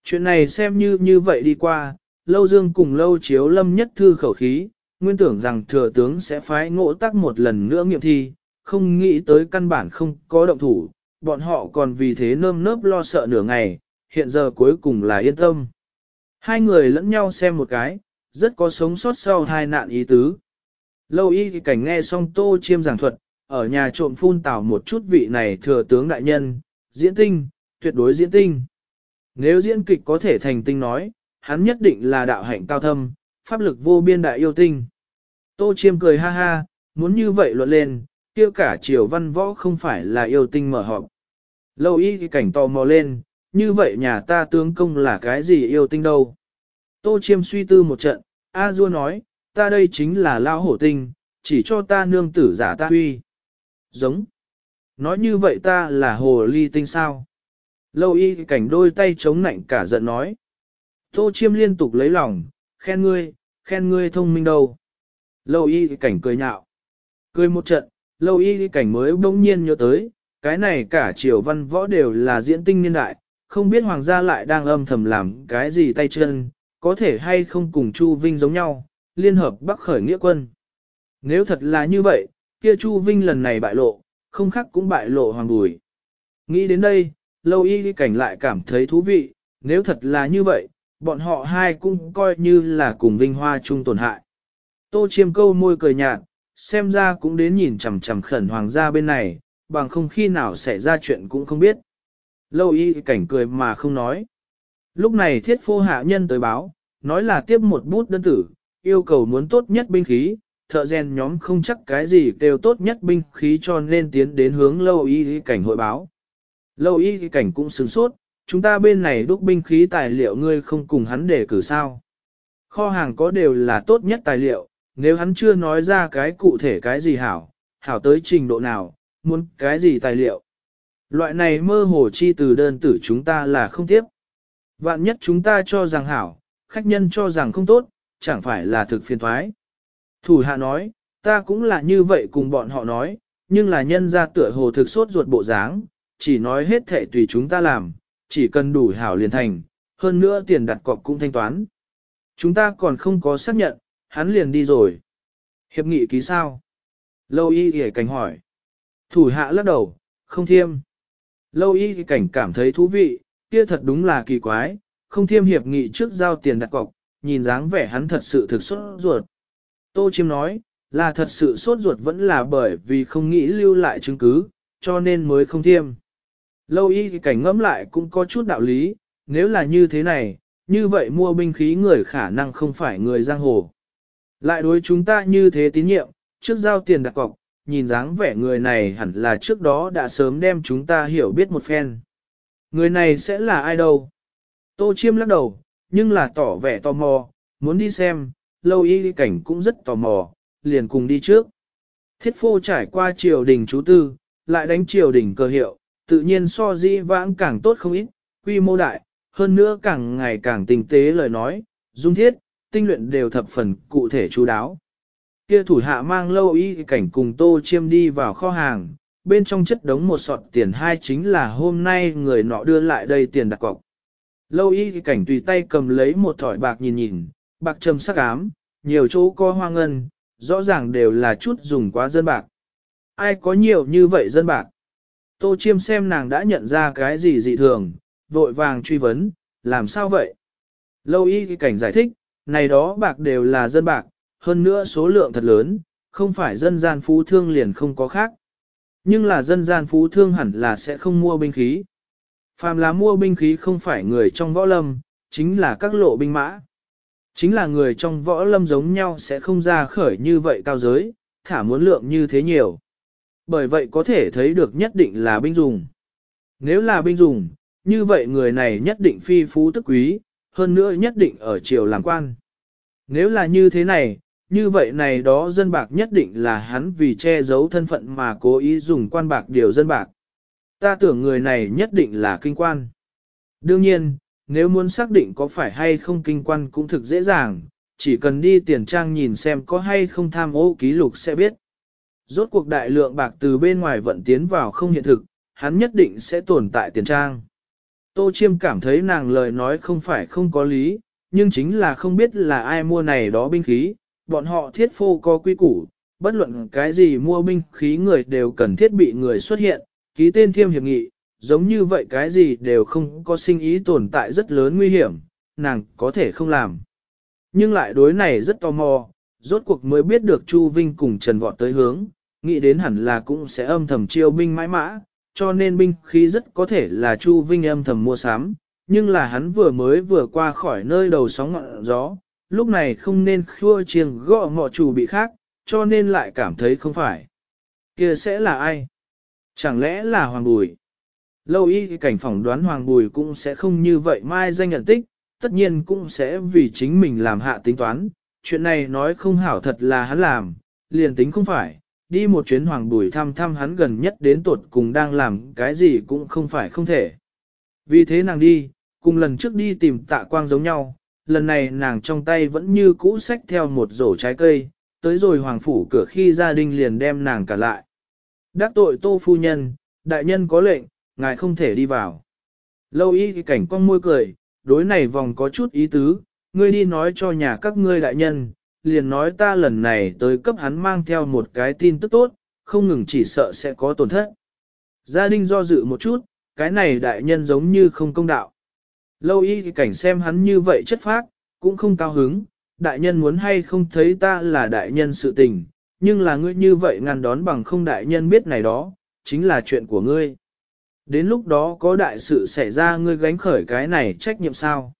Chuyện này xem như như vậy đi qua, lâu dương cùng lâu chiếu lâm nhất thư khẩu khí, nguyên tưởng rằng thừa tướng sẽ phái ngộ tắc một lần nữa nghiệm thi, không nghĩ tới căn bản không có động thủ, bọn họ còn vì thế nơm nớp lo sợ nửa ngày, hiện giờ cuối cùng là yên tâm. Hai người lẫn nhau xem một cái, rất có sống sót sau hai nạn ý tứ. Lâu y cảnh nghe xong tô chiêm giảng thuật, ở nhà trộm phun tảo một chút vị này thừa tướng đại nhân, diễn tinh, tuyệt đối diễn tinh. Nếu diễn kịch có thể thành tinh nói, hắn nhất định là đạo hạnh cao thâm, pháp lực vô biên đại yêu tinh. Tô chiêm cười ha ha, muốn như vậy luận lên, kia cả triều văn võ không phải là yêu tinh mở họp. Lâu y cảnh tò mò lên, như vậy nhà ta tướng công là cái gì yêu tinh đâu. Tô chiêm suy tư một trận, A Dua nói, ta đây chính là lao hổ tinh, chỉ cho ta nương tử giả ta huy. Giống. Nói như vậy ta là hồ ly tinh sao? Lâu y cảnh đôi tay chống nạnh cả giận nói. Tô chiêm liên tục lấy lòng, khen ngươi, khen ngươi thông minh đâu. Lâu y cảnh cười nhạo. Cười một trận, lâu y cảnh mới bỗng nhiên nhớ tới, cái này cả triều văn võ đều là diễn tinh niên đại, không biết hoàng gia lại đang âm thầm làm cái gì tay chân, có thể hay không cùng Chu Vinh giống nhau, liên hợp bắc khởi nghĩa quân. Nếu thật là như vậy, kia Chu Vinh lần này bại lộ, không khác cũng bại lộ hoàng bùi. Nghĩ đến đây, lâu y cảnh lại cảm thấy thú vị, nếu thật là như vậy, bọn họ hai cũng coi như là cùng vinh hoa chung tổn hại. Tô chiêm câu môi cười nhạt, xem ra cũng đến nhìn chằm chằm khẩn hoàng gia bên này, bằng không khi nào xảy ra chuyện cũng không biết. Lâu y cảnh cười mà không nói. Lúc này thiết phô hạ nhân tới báo, nói là tiếp một bút đơn tử, yêu cầu muốn tốt nhất binh khí, thợ rèn nhóm không chắc cái gì đều tốt nhất binh khí cho nên tiến đến hướng lâu y cảnh hội báo. Lâu y cảnh cũng sửng sốt, chúng ta bên này đúc binh khí tài liệu ngươi không cùng hắn để cử sao. Kho hàng có đều là tốt nhất tài liệu, nếu hắn chưa nói ra cái cụ thể cái gì hảo, hảo tới trình độ nào, muốn cái gì tài liệu. Loại này mơ hồ chi từ đơn tử chúng ta là không tiếp. Vạn nhất chúng ta cho rằng hảo, khách nhân cho rằng không tốt, chẳng phải là thực phiền thoái. Thủ hạ nói, ta cũng là như vậy cùng bọn họ nói, nhưng là nhân ra tựa hồ thực sốt ruột bộ dáng, chỉ nói hết thể tùy chúng ta làm, chỉ cần đủ hảo liền thành, hơn nữa tiền đặt cọc cũng thanh toán. Chúng ta còn không có xác nhận, hắn liền đi rồi. Hiệp nghị ký sao? Lâu y hề cảnh hỏi. Thủ hạ lắc đầu, không thiêm. Lâu y cảnh cảm thấy thú vị, kia thật đúng là kỳ quái, không thiêm hiệp nghị trước giao tiền đặt cọc, nhìn dáng vẻ hắn thật sự thực sốt ruột. Tô Chiêm nói, là thật sự sốt ruột vẫn là bởi vì không nghĩ lưu lại chứng cứ, cho nên mới không thiêm. Lâu y cảnh ngẫm lại cũng có chút đạo lý, nếu là như thế này, như vậy mua binh khí người khả năng không phải người giang hồ. Lại đối chúng ta như thế tín nhiệm, trước giao tiền đặt cọc, nhìn dáng vẻ người này hẳn là trước đó đã sớm đem chúng ta hiểu biết một phen. Người này sẽ là ai đâu? Tô Chiêm lắc đầu, nhưng là tỏ vẻ tò mò, muốn đi xem, lâu y cảnh cũng rất tò mò, liền cùng đi trước. Thiết phô trải qua triều đình chú tư, lại đánh triều đình cơ hiệu, tự nhiên so di vãng càng tốt không ít, quy mô đại, hơn nữa càng ngày càng tinh tế lời nói, dung thiết, tinh luyện đều thập phần cụ thể chú đáo. kia thủ hạ mang lâu y cảnh cùng tô chiêm đi vào kho hàng, bên trong chất đống một sọt tiền hai chính là hôm nay người nọ đưa lại đây tiền đặt cọc. Lâu y cảnh tùy tay cầm lấy một thỏi bạc nhìn nhìn, bạc trầm sắc ám, nhiều chỗ co hoa ngân, rõ ràng đều là chút dùng quá dân bạc. Ai có nhiều như vậy dân bạc? Tô chiêm xem nàng đã nhận ra cái gì dị thường, vội vàng truy vấn, làm sao vậy? Lâu y cảnh giải thích, này đó bạc đều là dân bạc, hơn nữa số lượng thật lớn, không phải dân gian phú thương liền không có khác. Nhưng là dân gian phú thương hẳn là sẽ không mua binh khí. Phàm là mua binh khí không phải người trong võ lâm, chính là các lộ binh mã. Chính là người trong võ lâm giống nhau sẽ không ra khởi như vậy cao giới, thả muốn lượng như thế nhiều. Bởi vậy có thể thấy được nhất định là binh dùng. Nếu là binh dùng, như vậy người này nhất định phi phú tức quý, hơn nữa nhất định ở triều làm quan. Nếu là như thế này, như vậy này đó dân bạc nhất định là hắn vì che giấu thân phận mà cố ý dùng quan bạc điều dân bạc. Ta tưởng người này nhất định là kinh quan. Đương nhiên, nếu muốn xác định có phải hay không kinh quan cũng thực dễ dàng, chỉ cần đi tiền trang nhìn xem có hay không tham ô ký lục sẽ biết. Rốt cuộc đại lượng bạc từ bên ngoài vận tiến vào không hiện thực, hắn nhất định sẽ tồn tại tiền trang. Tô Chiêm cảm thấy nàng lời nói không phải không có lý, nhưng chính là không biết là ai mua này đó binh khí, bọn họ thiết phô có quy củ, bất luận cái gì mua binh khí người đều cần thiết bị người xuất hiện, ký tên thiêm hiệp nghị, giống như vậy cái gì đều không có sinh ý tồn tại rất lớn nguy hiểm, nàng có thể không làm. Nhưng lại đối này rất tò mò, rốt cuộc mới biết được Chu Vinh cùng Trần Vọt tới hướng, nghĩ đến hẳn là cũng sẽ âm thầm chiêu binh mãi mã, cho nên binh khí rất có thể là Chu Vinh âm thầm mua sắm, nhưng là hắn vừa mới vừa qua khỏi nơi đầu sóng ngọn gió, lúc này không nên khua chiêng gõ ngọ chủ bị khác, cho nên lại cảm thấy không phải. kia sẽ là ai? Chẳng lẽ là Hoàng Bùi? Lâu y cảnh phỏng đoán Hoàng Bùi cũng sẽ không như vậy mai danh nhận tích, tất nhiên cũng sẽ vì chính mình làm hạ tính toán, chuyện này nói không hảo thật là hắn làm, liền tính không phải, đi một chuyến Hoàng Bùi thăm thăm hắn gần nhất đến tuột cùng đang làm cái gì cũng không phải không thể. Vì thế nàng đi, cùng lần trước đi tìm tạ quang giống nhau, lần này nàng trong tay vẫn như cũ xách theo một rổ trái cây, tới rồi hoàng phủ cửa khi gia đình liền đem nàng cả lại. Đắc tội tô phu nhân, đại nhân có lệnh, ngài không thể đi vào. Lâu y cảnh con môi cười, đối này vòng có chút ý tứ, ngươi đi nói cho nhà các ngươi đại nhân, liền nói ta lần này tới cấp hắn mang theo một cái tin tức tốt, không ngừng chỉ sợ sẽ có tổn thất. Gia đình do dự một chút, cái này đại nhân giống như không công đạo. Lâu y cảnh xem hắn như vậy chất phác, cũng không cao hứng, đại nhân muốn hay không thấy ta là đại nhân sự tình, nhưng là ngươi như vậy ngăn đón bằng không đại nhân biết này đó, chính là chuyện của ngươi. Đến lúc đó có đại sự xảy ra ngươi gánh khởi cái này trách nhiệm sao.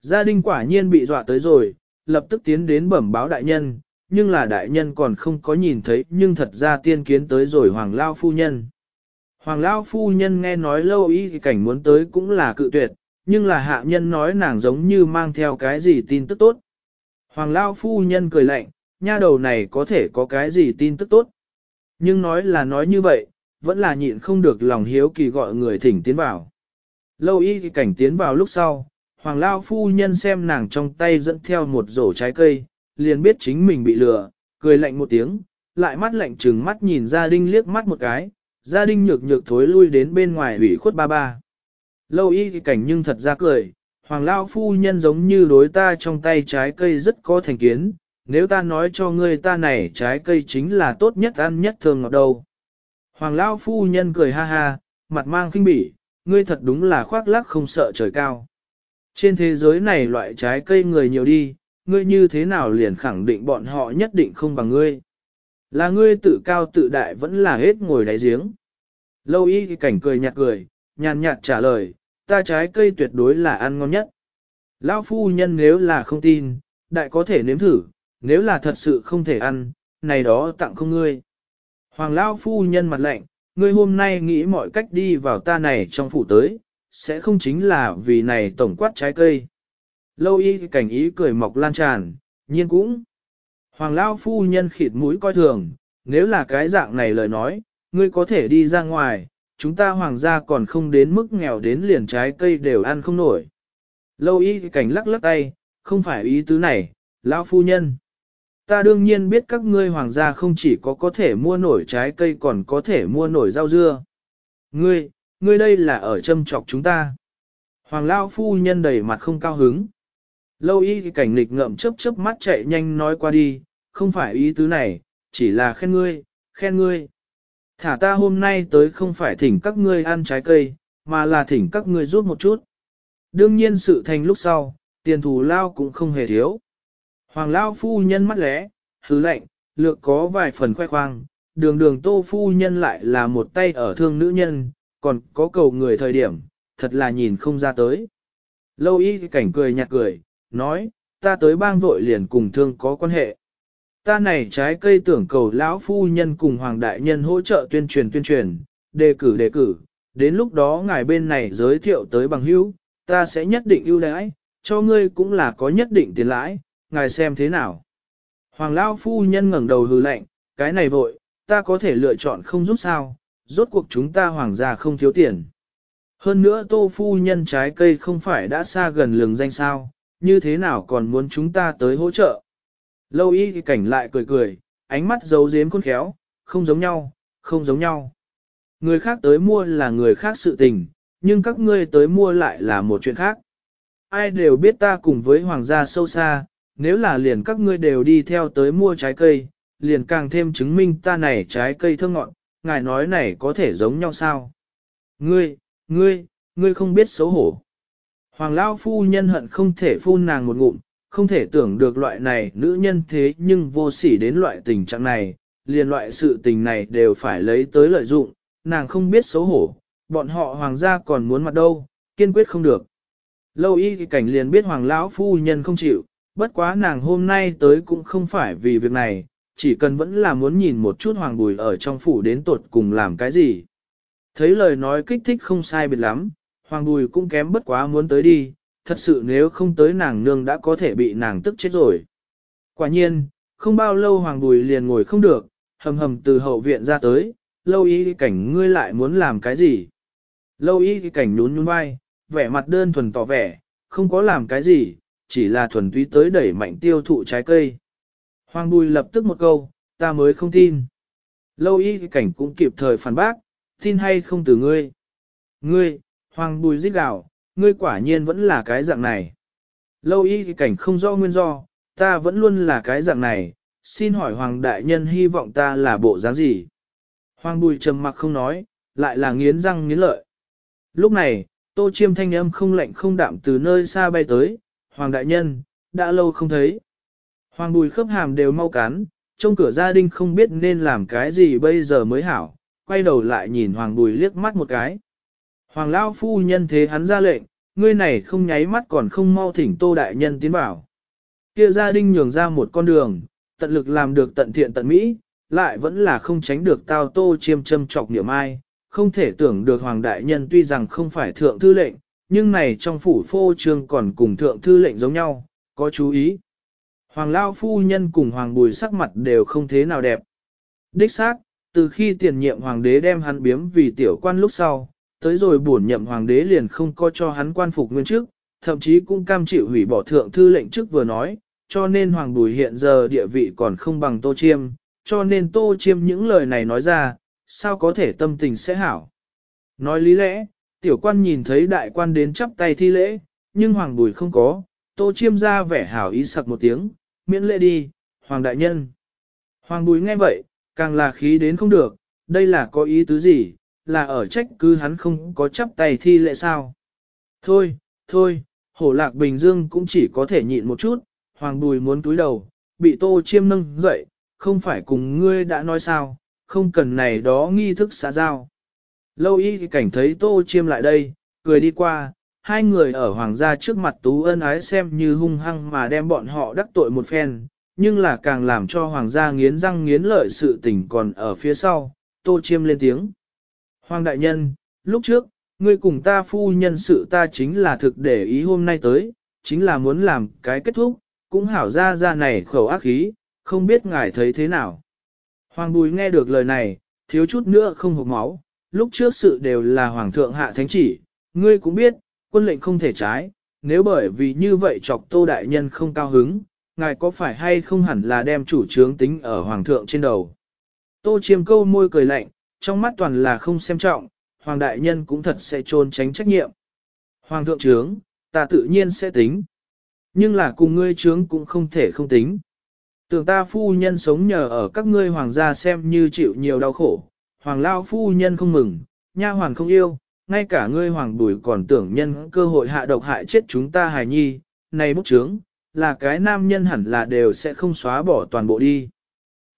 Gia đình quả nhiên bị dọa tới rồi, lập tức tiến đến bẩm báo đại nhân, nhưng là đại nhân còn không có nhìn thấy nhưng thật ra tiên kiến tới rồi hoàng lao phu nhân. Hoàng lao phu nhân nghe nói lâu y cảnh muốn tới cũng là cự tuyệt, nhưng là hạ nhân nói nàng giống như mang theo cái gì tin tức tốt. Hoàng Lao phu nhân cười lạnh, nha đầu này có thể có cái gì tin tức tốt. Nhưng nói là nói như vậy, vẫn là nhịn không được lòng hiếu kỳ gọi người thỉnh tiến vào. Lâu y cảnh tiến vào lúc sau, Hoàng Lao phu nhân xem nàng trong tay dẫn theo một rổ trái cây, liền biết chính mình bị lừa, cười lạnh một tiếng, lại mắt lạnh trừng mắt nhìn gia đình liếc mắt một cái, gia đình nhược nhược thối lui đến bên ngoài ủy khuất ba ba. Lâu y cảnh nhưng thật ra cười, hoàng lao phu nhân giống như đối ta trong tay trái cây rất có thành kiến, nếu ta nói cho ngươi ta này trái cây chính là tốt nhất ăn nhất thường ngọt đâu. Hoàng lao phu nhân cười ha ha, mặt mang khinh bỉ, ngươi thật đúng là khoác lác không sợ trời cao. Trên thế giới này loại trái cây người nhiều đi, ngươi như thế nào liền khẳng định bọn họ nhất định không bằng ngươi. Là ngươi tự cao tự đại vẫn là hết ngồi đáy giếng. Lâu y cảnh cười nhạt cười, nhàn nhạt trả lời, ta trái cây tuyệt đối là ăn ngon nhất. Lão phu nhân nếu là không tin, đại có thể nếm thử, nếu là thật sự không thể ăn, này đó tặng không ngươi. Hoàng Lão phu nhân mặt lạnh, ngươi hôm nay nghĩ mọi cách đi vào ta này trong phủ tới, sẽ không chính là vì này tổng quát trái cây. Lâu y cảnh ý cười mọc lan tràn, nhiên cũng. Hoàng Lão phu nhân khịt mũi coi thường, nếu là cái dạng này lời nói, ngươi có thể đi ra ngoài, chúng ta hoàng gia còn không đến mức nghèo đến liền trái cây đều ăn không nổi. Lâu y cảnh lắc lắc tay, không phải ý tứ này, lão phu nhân. Ta đương nhiên biết các ngươi hoàng gia không chỉ có có thể mua nổi trái cây còn có thể mua nổi rau dưa. Ngươi, ngươi đây là ở châm chọc chúng ta. Hoàng Lao phu nhân đầy mặt không cao hứng. Lâu y cảnh lịch ngậm chớp chớp mắt chạy nhanh nói qua đi, không phải ý tứ này, chỉ là khen ngươi, khen ngươi. Thả ta hôm nay tới không phải thỉnh các ngươi ăn trái cây, mà là thỉnh các ngươi rút một chút. Đương nhiên sự thành lúc sau, tiền thù lao cũng không hề thiếu. Hoàng lao phu nhân mắt lẽ, hứ lệnh, lược có vài phần khoe khoang, đường đường tô phu nhân lại là một tay ở thương nữ nhân, còn có cầu người thời điểm, thật là nhìn không ra tới. Lâu y cảnh cười nhạt cười, nói, ta tới bang vội liền cùng thương có quan hệ. Ta này trái cây tưởng cầu lão phu nhân cùng hoàng đại nhân hỗ trợ tuyên truyền tuyên truyền, đề cử đề cử, đến lúc đó ngài bên này giới thiệu tới bằng hữu, ta sẽ nhất định ưu đãi, cho ngươi cũng là có nhất định tiền lãi, ngài xem thế nào. Hoàng lão phu nhân ngẩng đầu hừ lạnh, cái này vội, ta có thể lựa chọn không giúp sao, rốt cuộc chúng ta hoàng gia không thiếu tiền. Hơn nữa tô phu nhân trái cây không phải đã xa gần lường danh sao, như thế nào còn muốn chúng ta tới hỗ trợ. Lâu y cảnh lại cười cười, ánh mắt giấu giếm khôn khéo, không giống nhau, không giống nhau. Người khác tới mua là người khác sự tình, nhưng các ngươi tới mua lại là một chuyện khác. Ai đều biết ta cùng với hoàng gia sâu xa, nếu là liền các ngươi đều đi theo tới mua trái cây, liền càng thêm chứng minh ta này trái cây thơm ngọn ngài nói này có thể giống nhau sao? Ngươi, ngươi, ngươi không biết xấu hổ. Hoàng Lao phu nhân hận không thể phun nàng một ngụm, không thể tưởng được loại này nữ nhân thế nhưng vô sỉ đến loại tình trạng này, liền loại sự tình này đều phải lấy tới lợi dụng, nàng không biết xấu hổ, bọn họ hoàng gia còn muốn mặt đâu, kiên quyết không được. Lâu y cảnh liền biết hoàng lão phu nhân không chịu, bất quá nàng hôm nay tới cũng không phải vì việc này, chỉ cần vẫn là muốn nhìn một chút hoàng bùi ở trong phủ đến tột cùng làm cái gì. Thấy lời nói kích thích không sai biệt lắm, hoàng bùi cũng kém bất quá muốn tới đi, thật sự nếu không tới nàng nương đã có thể bị nàng tức chết rồi. Quả nhiên, không bao lâu hoàng bùi liền ngồi không được, hầm hầm từ hậu viện ra tới, lâu y cảnh ngươi lại muốn làm cái gì. Lâu y cảnh nhún nhún vai, vẻ mặt đơn thuần tỏ vẻ, không có làm cái gì, chỉ là thuần túy tới đẩy mạnh tiêu thụ trái cây. Hoàng bùi lập tức một câu, ta mới không tin. Lâu y cảnh cũng kịp thời phản bác, tin hay không từ ngươi. Ngươi, hoàng bùi giết gạo, ngươi quả nhiên vẫn là cái dạng này. Lâu y cảnh không do nguyên do, ta vẫn luôn là cái dạng này, xin hỏi hoàng đại nhân hy vọng ta là bộ dáng gì. Hoàng bùi trầm mặc không nói, lại là nghiến răng nghiến lợi. Lúc này, tô chiêm thanh âm không lạnh không đạm từ nơi xa bay tới, hoàng đại nhân, đã lâu không thấy. Hoàng bùi khớp hàm đều mau cắn, trong cửa gia đình không biết nên làm cái gì bây giờ mới hảo, quay đầu lại nhìn hoàng bùi liếc mắt một cái. Hoàng Lao phu nhân thế hắn ra lệnh, ngươi này không nháy mắt còn không mau thỉnh tô đại nhân tiến bảo. Kia gia đình nhường ra một con đường, tận lực làm được tận thiện tận mỹ, lại vẫn là không tránh được tao tô chiêm châm trọc niệm ai, không thể tưởng được hoàng đại nhân tuy rằng không phải thượng thư lệnh, nhưng này trong phủ phô trương còn cùng thượng thư lệnh giống nhau, có chú ý. Hoàng Lao phu nhân cùng hoàng bùi sắc mặt đều không thế nào đẹp. Đích xác, từ khi tiền nhiệm hoàng đế đem hắn biếm vì tiểu quan lúc sau, tới rồi bổn nhậm hoàng đế liền không có cho hắn quan phục nguyên chức, thậm chí cũng cam chịu hủy bỏ thượng thư lệnh chức vừa nói, cho nên hoàng bùi hiện giờ địa vị còn không bằng tô chiêm, cho nên tô chiêm những lời này nói ra, sao có thể tâm tình sẽ hảo. Nói lý lẽ, tiểu quan nhìn thấy đại quan đến chắp tay thi lễ, nhưng hoàng bùi không có, tô chiêm ra vẻ hảo ý sặc một tiếng, miễn lễ đi, hoàng đại nhân. Hoàng bùi nghe vậy, càng là khí đến không được, đây là có ý tứ gì, là ở trách cứ hắn không có chắp tay thi lễ sao. Thôi, thôi, hổ lạc Bình Dương cũng chỉ có thể nhịn một chút, hoàng bùi muốn túi đầu, bị tô chiêm nâng dậy, không phải cùng ngươi đã nói sao, không cần này đó nghi thức xã giao. Lâu y cảnh thấy tô chiêm lại đây, cười đi qua, hai người ở hoàng gia trước mặt tú ân ái xem như hung hăng mà đem bọn họ đắc tội một phen, nhưng là càng làm cho hoàng gia nghiến răng nghiến lợi sự tình còn ở phía sau, tô chiêm lên tiếng. Hoàng đại nhân, lúc trước, ngươi cùng ta phu nhân sự ta chính là thực để ý hôm nay tới, chính là muốn làm cái kết thúc, cũng hảo ra ra này khẩu ác khí, không biết ngài thấy thế nào. Hoàng bùi nghe được lời này, thiếu chút nữa không hộp máu, lúc trước sự đều là hoàng thượng hạ thánh chỉ, ngươi cũng biết, quân lệnh không thể trái, nếu bởi vì như vậy chọc tô đại nhân không cao hứng, ngài có phải hay không hẳn là đem chủ trướng tính ở hoàng thượng trên đầu. Tô chiêm câu môi cười lạnh, trong mắt toàn là không xem trọng, hoàng đại nhân cũng thật sẽ trôn tránh trách nhiệm. Hoàng thượng trướng, ta tự nhiên sẽ tính. Nhưng là cùng ngươi trướng cũng không thể không tính. Tưởng ta phu nhân sống nhờ ở các ngươi hoàng gia xem như chịu nhiều đau khổ, hoàng lao phu nhân không mừng, nha hoàn không yêu, ngay cả ngươi hoàng bùi còn tưởng nhân cơ hội hạ độc hại chết chúng ta hài nhi, này bút trướng, là cái nam nhân hẳn là đều sẽ không xóa bỏ toàn bộ đi.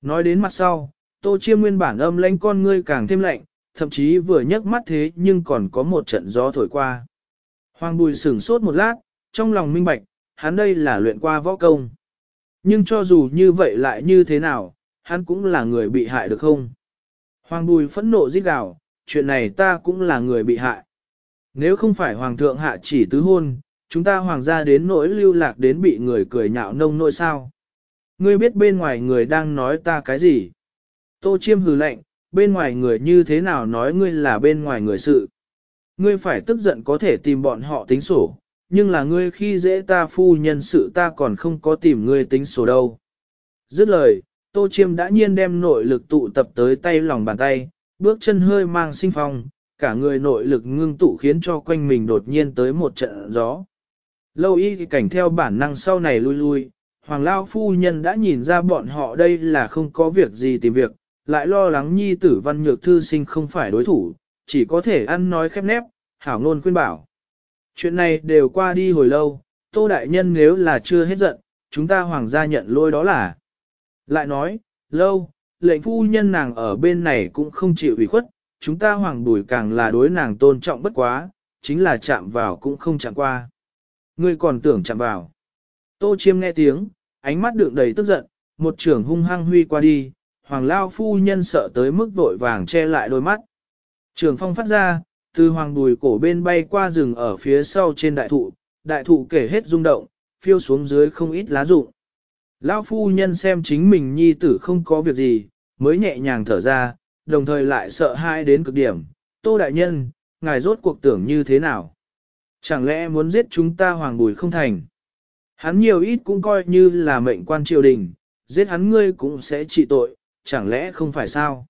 Nói đến mặt sau, tô chiêm nguyên bản âm lãnh con ngươi càng thêm lạnh, thậm chí vừa nhấc mắt thế nhưng còn có một trận gió thổi qua. Hoàng bùi sửng sốt một lát, trong lòng minh bạch, hắn đây là luyện qua võ công. Nhưng cho dù như vậy lại như thế nào, hắn cũng là người bị hại được không? Hoàng bùi phẫn nộ giết gào, chuyện này ta cũng là người bị hại. Nếu không phải hoàng thượng hạ chỉ tứ hôn, chúng ta hoàng gia đến nỗi lưu lạc đến bị người cười nhạo nông nỗi sao. Ngươi biết bên ngoài người đang nói ta cái gì? Tô chiêm hừ lạnh, bên ngoài người như thế nào nói ngươi là bên ngoài người sự. Ngươi phải tức giận có thể tìm bọn họ tính sổ, nhưng là ngươi khi dễ ta phu nhân sự ta còn không có tìm ngươi tính sổ đâu. Dứt lời, Tô Chiêm đã nhiên đem nội lực tụ tập tới tay lòng bàn tay, bước chân hơi mang sinh phong, cả người nội lực ngưng tụ khiến cho quanh mình đột nhiên tới một trận gió. Lâu y thì cảnh theo bản năng sau này lui lui, Hoàng Lao phu nhân đã nhìn ra bọn họ đây là không có việc gì tìm việc, lại lo lắng nhi tử văn nhược thư sinh không phải đối thủ, chỉ có thể ăn nói khép nép, hảo ngôn khuyên bảo. Chuyện này đều qua đi hồi lâu, Tô Đại Nhân nếu là chưa hết giận, chúng ta hoàng gia nhận lôi đó là. Lại nói, lâu, lệnh phu nhân nàng ở bên này cũng không chịu ủy khuất, chúng ta hoàng bùi càng là đối nàng tôn trọng bất quá, chính là chạm vào cũng không chạm qua. Ngươi còn tưởng chạm vào. Tô chiêm nghe tiếng, ánh mắt đựng đầy tức giận, một trưởng hung hăng huy qua đi, hoàng lao phu nhân sợ tới mức vội vàng che lại đôi mắt. Trường phong phát ra, từ hoàng bùi cổ bên bay qua rừng ở phía sau trên đại thụ, đại thụ kể hết rung động, phiêu xuống dưới không ít lá rụng. Lão phu nhân xem chính mình nhi tử không có việc gì, mới nhẹ nhàng thở ra, đồng thời lại sợ hãi đến cực điểm. Tô đại nhân, ngài rốt cuộc tưởng như thế nào? Chẳng lẽ muốn giết chúng ta hoàng bùi không thành? Hắn nhiều ít cũng coi như là mệnh quan triều đình, giết hắn ngươi cũng sẽ trị tội, chẳng lẽ không phải sao?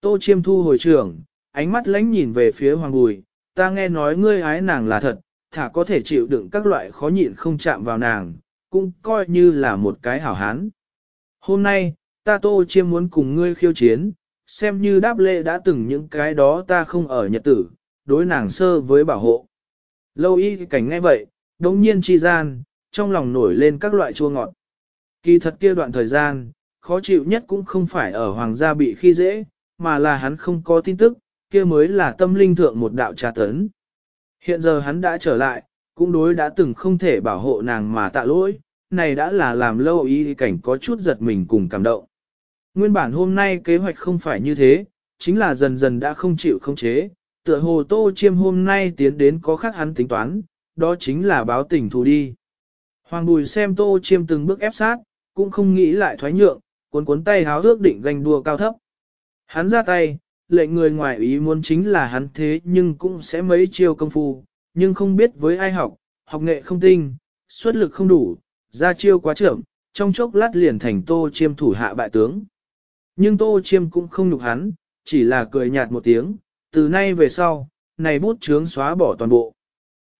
Tô chiêm thu hồi trưởng, ánh mắt lánh nhìn về phía hoàng bùi, ta nghe nói ngươi ái nàng là thật, thả có thể chịu đựng các loại khó nhịn không chạm vào nàng, cũng coi như là một cái hảo hán. Hôm nay, ta tô chiêm muốn cùng ngươi khiêu chiến, xem như đáp lệ đã từng những cái đó ta không ở nhật tử, đối nàng sơ với bảo hộ. Lâu y cảnh ngay vậy, đống nhiên chi gian, trong lòng nổi lên các loại chua ngọt. Kỳ thật kia đoạn thời gian, khó chịu nhất cũng không phải ở hoàng gia bị khi dễ, mà là hắn không có tin tức, kia mới là tâm linh thượng một đạo trà tấn. Hiện giờ hắn đã trở lại, cũng đối đã từng không thể bảo hộ nàng mà tạ lỗi, này đã là làm lâu ý cảnh có chút giật mình cùng cảm động. Nguyên bản hôm nay kế hoạch không phải như thế, chính là dần dần đã không chịu không chế, tựa hồ tô chiêm hôm nay tiến đến có khác hắn tính toán, đó chính là báo tình thù đi. Hoàng bùi xem tô chiêm từng bước ép sát, cũng không nghĩ lại thoái nhượng, cuốn cuốn tay háo ước định ganh đua cao thấp. Hắn ra tay, lệnh người ngoài ý muốn chính là hắn thế nhưng cũng sẽ mấy chiêu công phu, nhưng không biết với ai học, học nghệ không tinh, xuất lực không đủ, ra chiêu quá trưởng, trong chốc lát liền thành tô chiêm thủ hạ bại tướng. Nhưng tô chiêm cũng không nhục hắn, chỉ là cười nhạt một tiếng, từ nay về sau, này bút chướng xóa bỏ toàn bộ.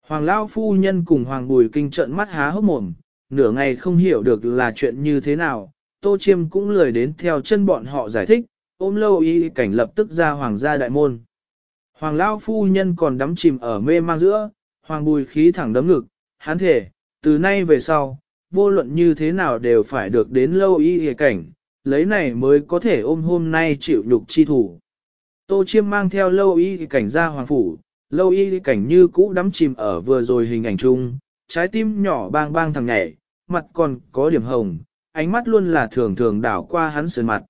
Hoàng Lao Phu Nhân cùng Hoàng Bùi Kinh trận mắt há hốc mồm, nửa ngày không hiểu được là chuyện như thế nào, Tô Chiêm cũng lười đến theo chân bọn họ giải thích, ôm lâu y cảnh lập tức ra hoàng gia đại môn. Hoàng Lao Phu Nhân còn đắm chìm ở mê mang giữa, Hoàng Bùi khí thẳng đấm ngực, hắn thể, từ nay về sau, vô luận như thế nào đều phải được đến lâu y cảnh, lấy này mới có thể ôm hôm nay chịu nhục chi thủ. Tô Chiêm mang theo lâu y cảnh ra hoàng phủ, lâu y cảnh như cũ đắm chìm ở vừa rồi hình ảnh chung, trái tim nhỏ bang bang thằng nhảy, mặt còn có điểm hồng, ánh mắt luôn là thường thường đảo qua hắn sườn mặt.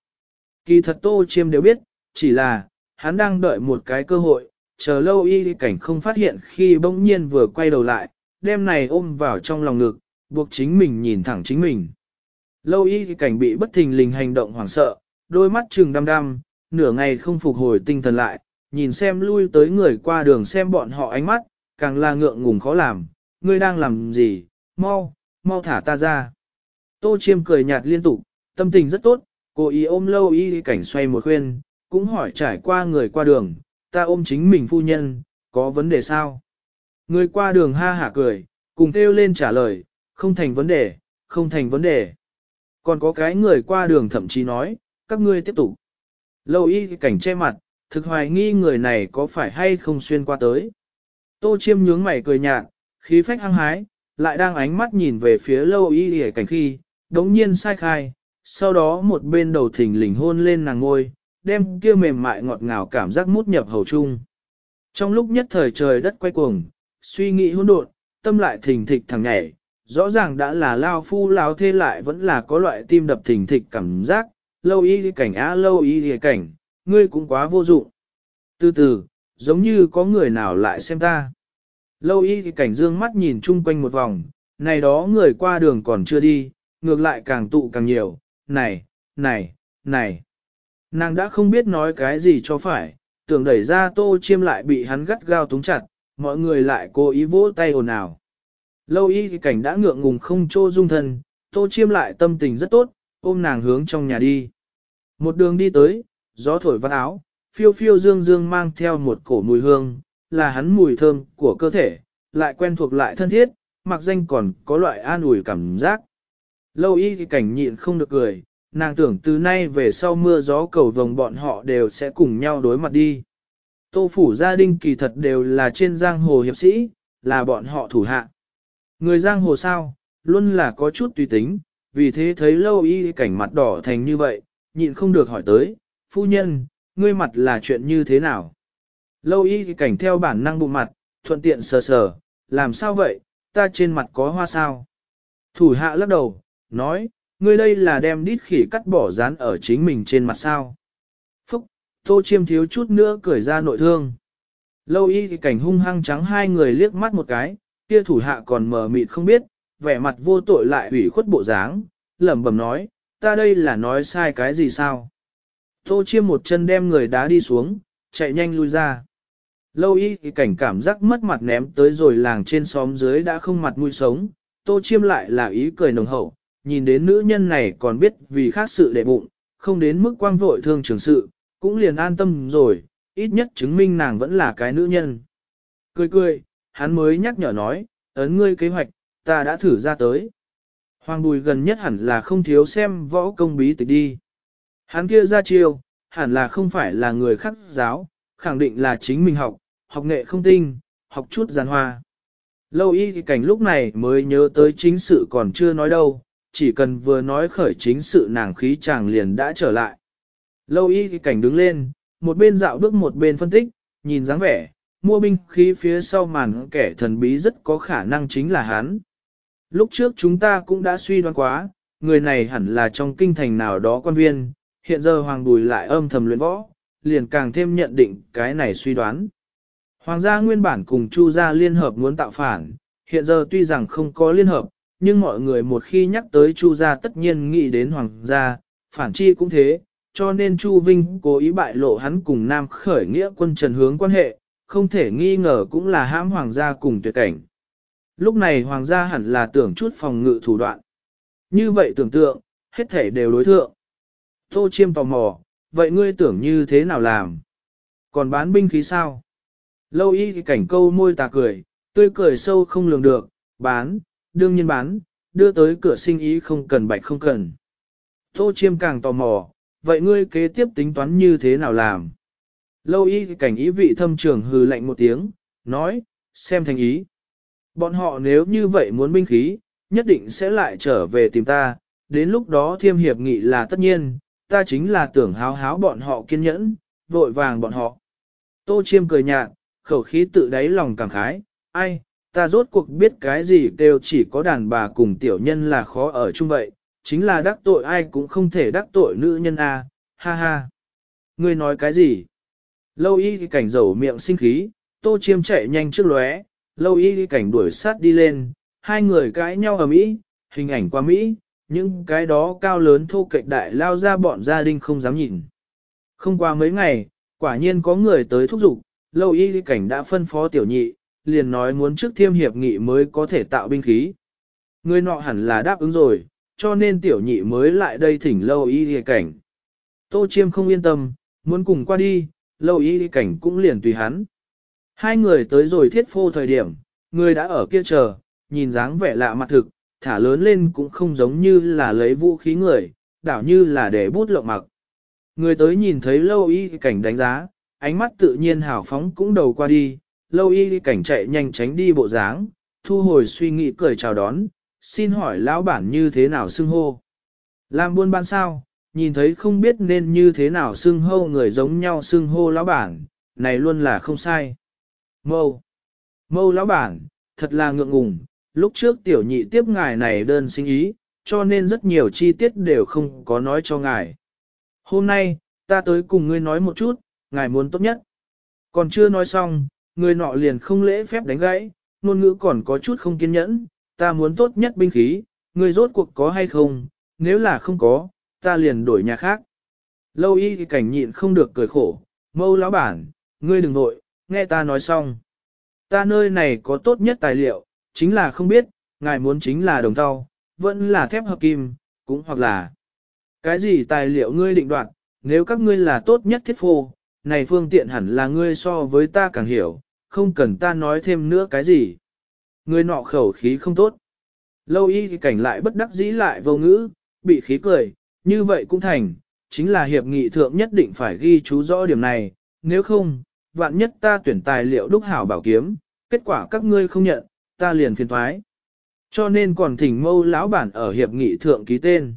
Kỳ thật Tô Chiêm đều biết, chỉ là, hắn đang đợi một cái cơ hội, chờ lâu y cảnh không phát hiện khi bỗng nhiên vừa quay đầu lại, đem này ôm vào trong lòng ngực, buộc chính mình nhìn thẳng chính mình. Lâu y cảnh bị bất thình lình hành động hoảng sợ, đôi mắt trừng đăm đăm, nửa ngày không phục hồi tinh thần lại, nhìn xem lui tới người qua đường xem bọn họ ánh mắt, càng là ngượng ngùng khó làm, ngươi đang làm gì, mau, mau thả ta ra. Tô chiêm cười nhạt liên tục, tâm tình rất tốt, cô ý ôm lâu y cảnh xoay một khuyên, cũng hỏi trải qua người qua đường, ta ôm chính mình phu nhân, có vấn đề sao? Người qua đường ha hả cười, cùng kêu lên trả lời, không thành vấn đề, không thành vấn đề. Còn có cái người qua đường thậm chí nói, các ngươi tiếp tục. Lâu y cảnh che mặt, thực hoài nghi người này có phải hay không xuyên qua tới. Tô chiêm nhướng mày cười nhạt, khí phách hăng hái, lại đang ánh mắt nhìn về phía lâu y cảnh khi, đống nhiên sai khai, sau đó một bên đầu thỉnh lình hôn lên nàng ngôi, đem kia mềm mại ngọt ngào cảm giác mút nhập hầu chung. Trong lúc nhất thời trời đất quay cuồng, suy nghĩ hỗn độn, tâm lại thình thịch thẳng nhảy, rõ ràng đã là lao phu lao thê lại vẫn là có loại tim đập thình thịch cảm giác, lâu y cảnh á lâu y cảnh, ngươi cũng quá vô dụng. Từ từ, giống như có người nào lại xem ta. Lâu y cảnh dương mắt nhìn chung quanh một vòng, này đó người qua đường còn chưa đi, ngược lại càng tụ càng nhiều, này, này, này. Nàng đã không biết nói cái gì cho phải, tưởng đẩy ra tô chiêm lại bị hắn gắt gao túng chặt, mọi người lại cố ý vỗ tay ồn ào. Lâu y cảnh đã ngượng ngùng không trô dung thân, tô chiêm lại tâm tình rất tốt, ôm nàng hướng trong nhà đi. Một đường đi tới, gió thổi vắt áo, phiêu phiêu dương dương mang theo một cổ mùi hương, là hắn mùi thơm của cơ thể, lại quen thuộc lại thân thiết, mặc danh còn có loại an ủi cảm giác. Lâu y thì cảnh nhịn không được cười, nàng tưởng từ nay về sau mưa gió cầu vồng bọn họ đều sẽ cùng nhau đối mặt đi. Tô phủ gia đình kỳ thật đều là trên giang hồ hiệp sĩ, là bọn họ thủ hạ. Người giang hồ sao, luôn là có chút tùy tính, vì thế thấy lâu y cảnh mặt đỏ thành như vậy, nhịn không được hỏi tới, phu nhân, ngươi mặt là chuyện như thế nào? Lâu y cảnh theo bản năng bụng mặt, thuận tiện sờ sờ, làm sao vậy, ta trên mặt có hoa sao? Thủ hạ lắc đầu, nói, ngươi đây là đem đít khỉ cắt bỏ dán ở chính mình trên mặt sao? Phúc, tô chiêm thiếu chút nữa cười ra nội thương. Lâu y cảnh hung hăng trắng hai người liếc mắt một cái, kia thủ hạ còn mờ mịt không biết, vẻ mặt vô tội lại hủy khuất bộ dáng, lẩm bẩm nói, ta đây là nói sai cái gì sao? Tô chiêm một chân đem người đá đi xuống, chạy nhanh lui ra. Lâu y thì cảnh cảm giác mất mặt ném tới rồi làng trên xóm dưới đã không mặt mũi sống, tô chiêm lại là ý cười nồng hậu, nhìn đến nữ nhân này còn biết vì khác sự đệ bụng, không đến mức quang vội thương trường sự, cũng liền an tâm rồi, ít nhất chứng minh nàng vẫn là cái nữ nhân. Cười cười, hắn mới nhắc nhở nói, ấn ngươi kế hoạch, ta đã thử ra tới. Hoàng Bùi gần nhất hẳn là không thiếu xem võ công bí tịch đi. Hắn kia ra chiêu, hẳn là không phải là người khác giáo, khẳng định là chính mình học, học nghệ không tinh, học chút giàn hoa. Lâu y thì cảnh lúc này mới nhớ tới chính sự còn chưa nói đâu, chỉ cần vừa nói khởi chính sự nàng khí chàng liền đã trở lại. Lâu y thì cảnh đứng lên, một bên dạo bước một bên phân tích, nhìn dáng vẻ, mua binh khí phía sau màn kẻ thần bí rất có khả năng chính là hắn. Lúc trước chúng ta cũng đã suy đoán quá, người này hẳn là trong kinh thành nào đó quan viên, hiện giờ Hoàng Bùi lại âm thầm luyện võ, liền càng thêm nhận định cái này suy đoán. Hoàng gia nguyên bản cùng Chu gia liên hợp muốn tạo phản, hiện giờ tuy rằng không có liên hợp, nhưng mọi người một khi nhắc tới Chu gia tất nhiên nghĩ đến Hoàng gia, phản chi cũng thế, cho nên Chu Vinh cố ý bại lộ hắn cùng Nam khởi nghĩa quân trần hướng quan hệ, không thể nghi ngờ cũng là hãm Hoàng gia cùng tuyệt cảnh. Lúc này Hoàng gia hẳn là tưởng chút phòng ngự thủ đoạn. Như vậy tưởng tượng, hết thể đều đối thượng. Tô Chiêm tò mò, vậy ngươi tưởng như thế nào làm? Còn bán binh khí sao? Lâu y cảnh câu môi tà cười, tươi cười sâu không lường được, bán, đương nhiên bán, đưa tới cửa sinh ý không cần bạch không cần. Tô chiêm càng tò mò, vậy ngươi kế tiếp tính toán như thế nào làm? Lâu y cảnh ý vị thâm trường hừ lạnh một tiếng, nói, xem thành ý. Bọn họ nếu như vậy muốn binh khí, nhất định sẽ lại trở về tìm ta, đến lúc đó thiêm hiệp nghị là tất nhiên, ta chính là tưởng háo háo bọn họ kiên nhẫn, vội vàng bọn họ. Tô chiêm cười nhạt, khẩu khí tự đáy lòng cảm khái, ai, ta rốt cuộc biết cái gì đều chỉ có đàn bà cùng tiểu nhân là khó ở chung vậy, chính là đắc tội ai cũng không thể đắc tội nữ nhân a, ha ha. Ngươi nói cái gì? Lâu y cảnh dầu miệng sinh khí, tô chiêm chạy nhanh trước lóe, lâu y cảnh đuổi sát đi lên, hai người cãi nhau ở Mỹ, hình ảnh qua Mỹ, những cái đó cao lớn thô kệch đại lao ra bọn gia đình không dám nhìn. Không qua mấy ngày, quả nhiên có người tới thúc giục, lâu y cảnh đã phân phó tiểu nhị, liền nói muốn trước thiêm hiệp nghị mới có thể tạo binh khí. Người nọ hẳn là đáp ứng rồi, cho nên tiểu nhị mới lại đây thỉnh lâu y hề cảnh. Tô chiêm không yên tâm, muốn cùng qua đi, lâu y hề cảnh cũng liền tùy hắn. Hai người tới rồi thiết phô thời điểm, người đã ở kia chờ, nhìn dáng vẻ lạ mặt thực, thả lớn lên cũng không giống như là lấy vũ khí người, đảo như là để bút lộng mặc. Người tới nhìn thấy lâu y cảnh đánh giá, ánh mắt tự nhiên hào phóng cũng đầu qua đi, lâu y cảnh chạy nhanh tránh đi bộ dáng, thu hồi suy nghĩ cười chào đón, xin hỏi lão bản như thế nào xưng hô. Làm buôn bán sao, nhìn thấy không biết nên như thế nào xưng hô người giống nhau xưng hô lão bản, này luôn là không sai. Mâu, mâu lão bản, thật là ngượng ngùng, lúc trước tiểu nhị tiếp ngài này đơn sinh ý, cho nên rất nhiều chi tiết đều không có nói cho ngài. Hôm nay, ta tới cùng ngươi nói một chút, ngài muốn tốt nhất. Còn chưa nói xong, người nọ liền không lễ phép đánh gãy, ngôn ngữ còn có chút không kiên nhẫn, ta muốn tốt nhất binh khí, ngươi rốt cuộc có hay không, nếu là không có, ta liền đổi nhà khác. Lâu y cảnh nhịn không được cười khổ, mâu lão bản, ngươi đừng nội, nghe ta nói xong. Ta nơi này có tốt nhất tài liệu, chính là không biết, ngài muốn chính là đồng tàu, vẫn là thép hợp kim, cũng hoặc là cái gì tài liệu ngươi định đoạt, nếu các ngươi là tốt nhất thiết phô, này phương tiện hẳn là ngươi so với ta càng hiểu, không cần ta nói thêm nữa cái gì. Người nọ khẩu khí không tốt. Lâu y thì cảnh lại bất đắc dĩ lại vô ngữ, bị khí cười, như vậy cũng thành, chính là hiệp nghị thượng nhất định phải ghi chú rõ điểm này, nếu không, vạn nhất ta tuyển tài liệu đúc hảo bảo kiếm, kết quả các ngươi không nhận, ta liền phiền thoái. Cho nên còn thỉnh mâu lão bản ở hiệp nghị thượng ký tên.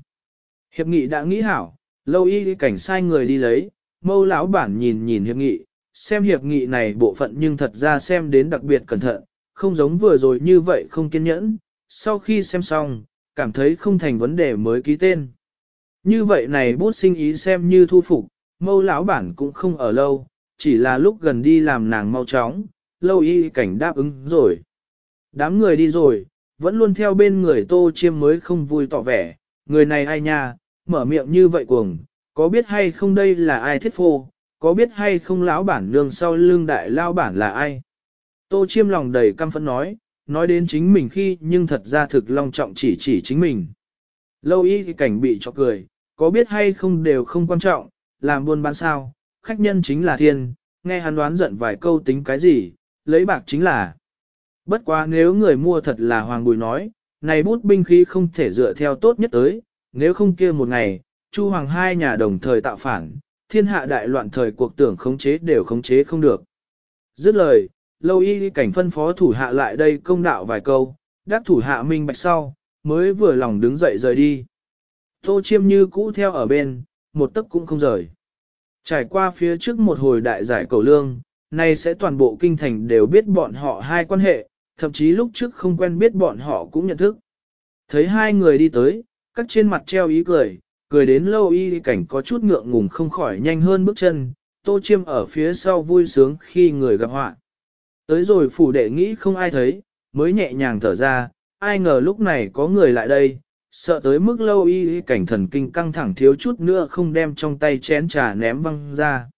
Hiệp nghị đã nghĩ hảo, lâu y cảnh sai người đi lấy, mâu lão bản nhìn nhìn hiệp nghị, xem hiệp nghị này bộ phận nhưng thật ra xem đến đặc biệt cẩn thận, không giống vừa rồi như vậy không kiên nhẫn, sau khi xem xong, cảm thấy không thành vấn đề mới ký tên. Như vậy này bút sinh ý xem như thu phục, mâu lão bản cũng không ở lâu, chỉ là lúc gần đi làm nàng mau chóng, lâu y cảnh đáp ứng rồi. Đám người đi rồi, vẫn luôn theo bên người tô chiêm mới không vui tỏ vẻ, người này ai nha, mở miệng như vậy cuồng, có biết hay không đây là ai thiết phô, có biết hay không lão bản nương sau lưng đại lao bản là ai. Tô chiêm lòng đầy căm phẫn nói, nói đến chính mình khi nhưng thật ra thực long trọng chỉ chỉ chính mình. Lâu y thì cảnh bị cho cười, có biết hay không đều không quan trọng, làm buôn bán sao, khách nhân chính là thiên, nghe hắn đoán giận vài câu tính cái gì, lấy bạc chính là. Bất quá nếu người mua thật là Hoàng Bùi nói, này bút binh khí không thể dựa theo tốt nhất tới, nếu không kia một ngày, Chu Hoàng hai nhà đồng thời tạo phản, thiên hạ đại loạn thời cuộc tưởng khống chế đều khống chế không được. Dứt lời, lâu y cảnh phân phó thủ hạ lại đây công đạo vài câu, đắc thủ hạ minh bạch sau, mới vừa lòng đứng dậy rời đi. Tô chiêm như cũ theo ở bên, một tấc cũng không rời. Trải qua phía trước một hồi đại giải cầu lương, nay sẽ toàn bộ kinh thành đều biết bọn họ hai quan hệ, thậm chí lúc trước không quen biết bọn họ cũng nhận thức. Thấy hai người đi tới, các trên mặt treo ý cười, cười đến lâu y cảnh có chút ngượng ngùng không khỏi nhanh hơn bước chân, tô chiêm ở phía sau vui sướng khi người gặp họa. Tới rồi phủ đệ nghĩ không ai thấy, mới nhẹ nhàng thở ra, ai ngờ lúc này có người lại đây, sợ tới mức lâu y cảnh thần kinh căng thẳng thiếu chút nữa không đem trong tay chén trà ném văng ra.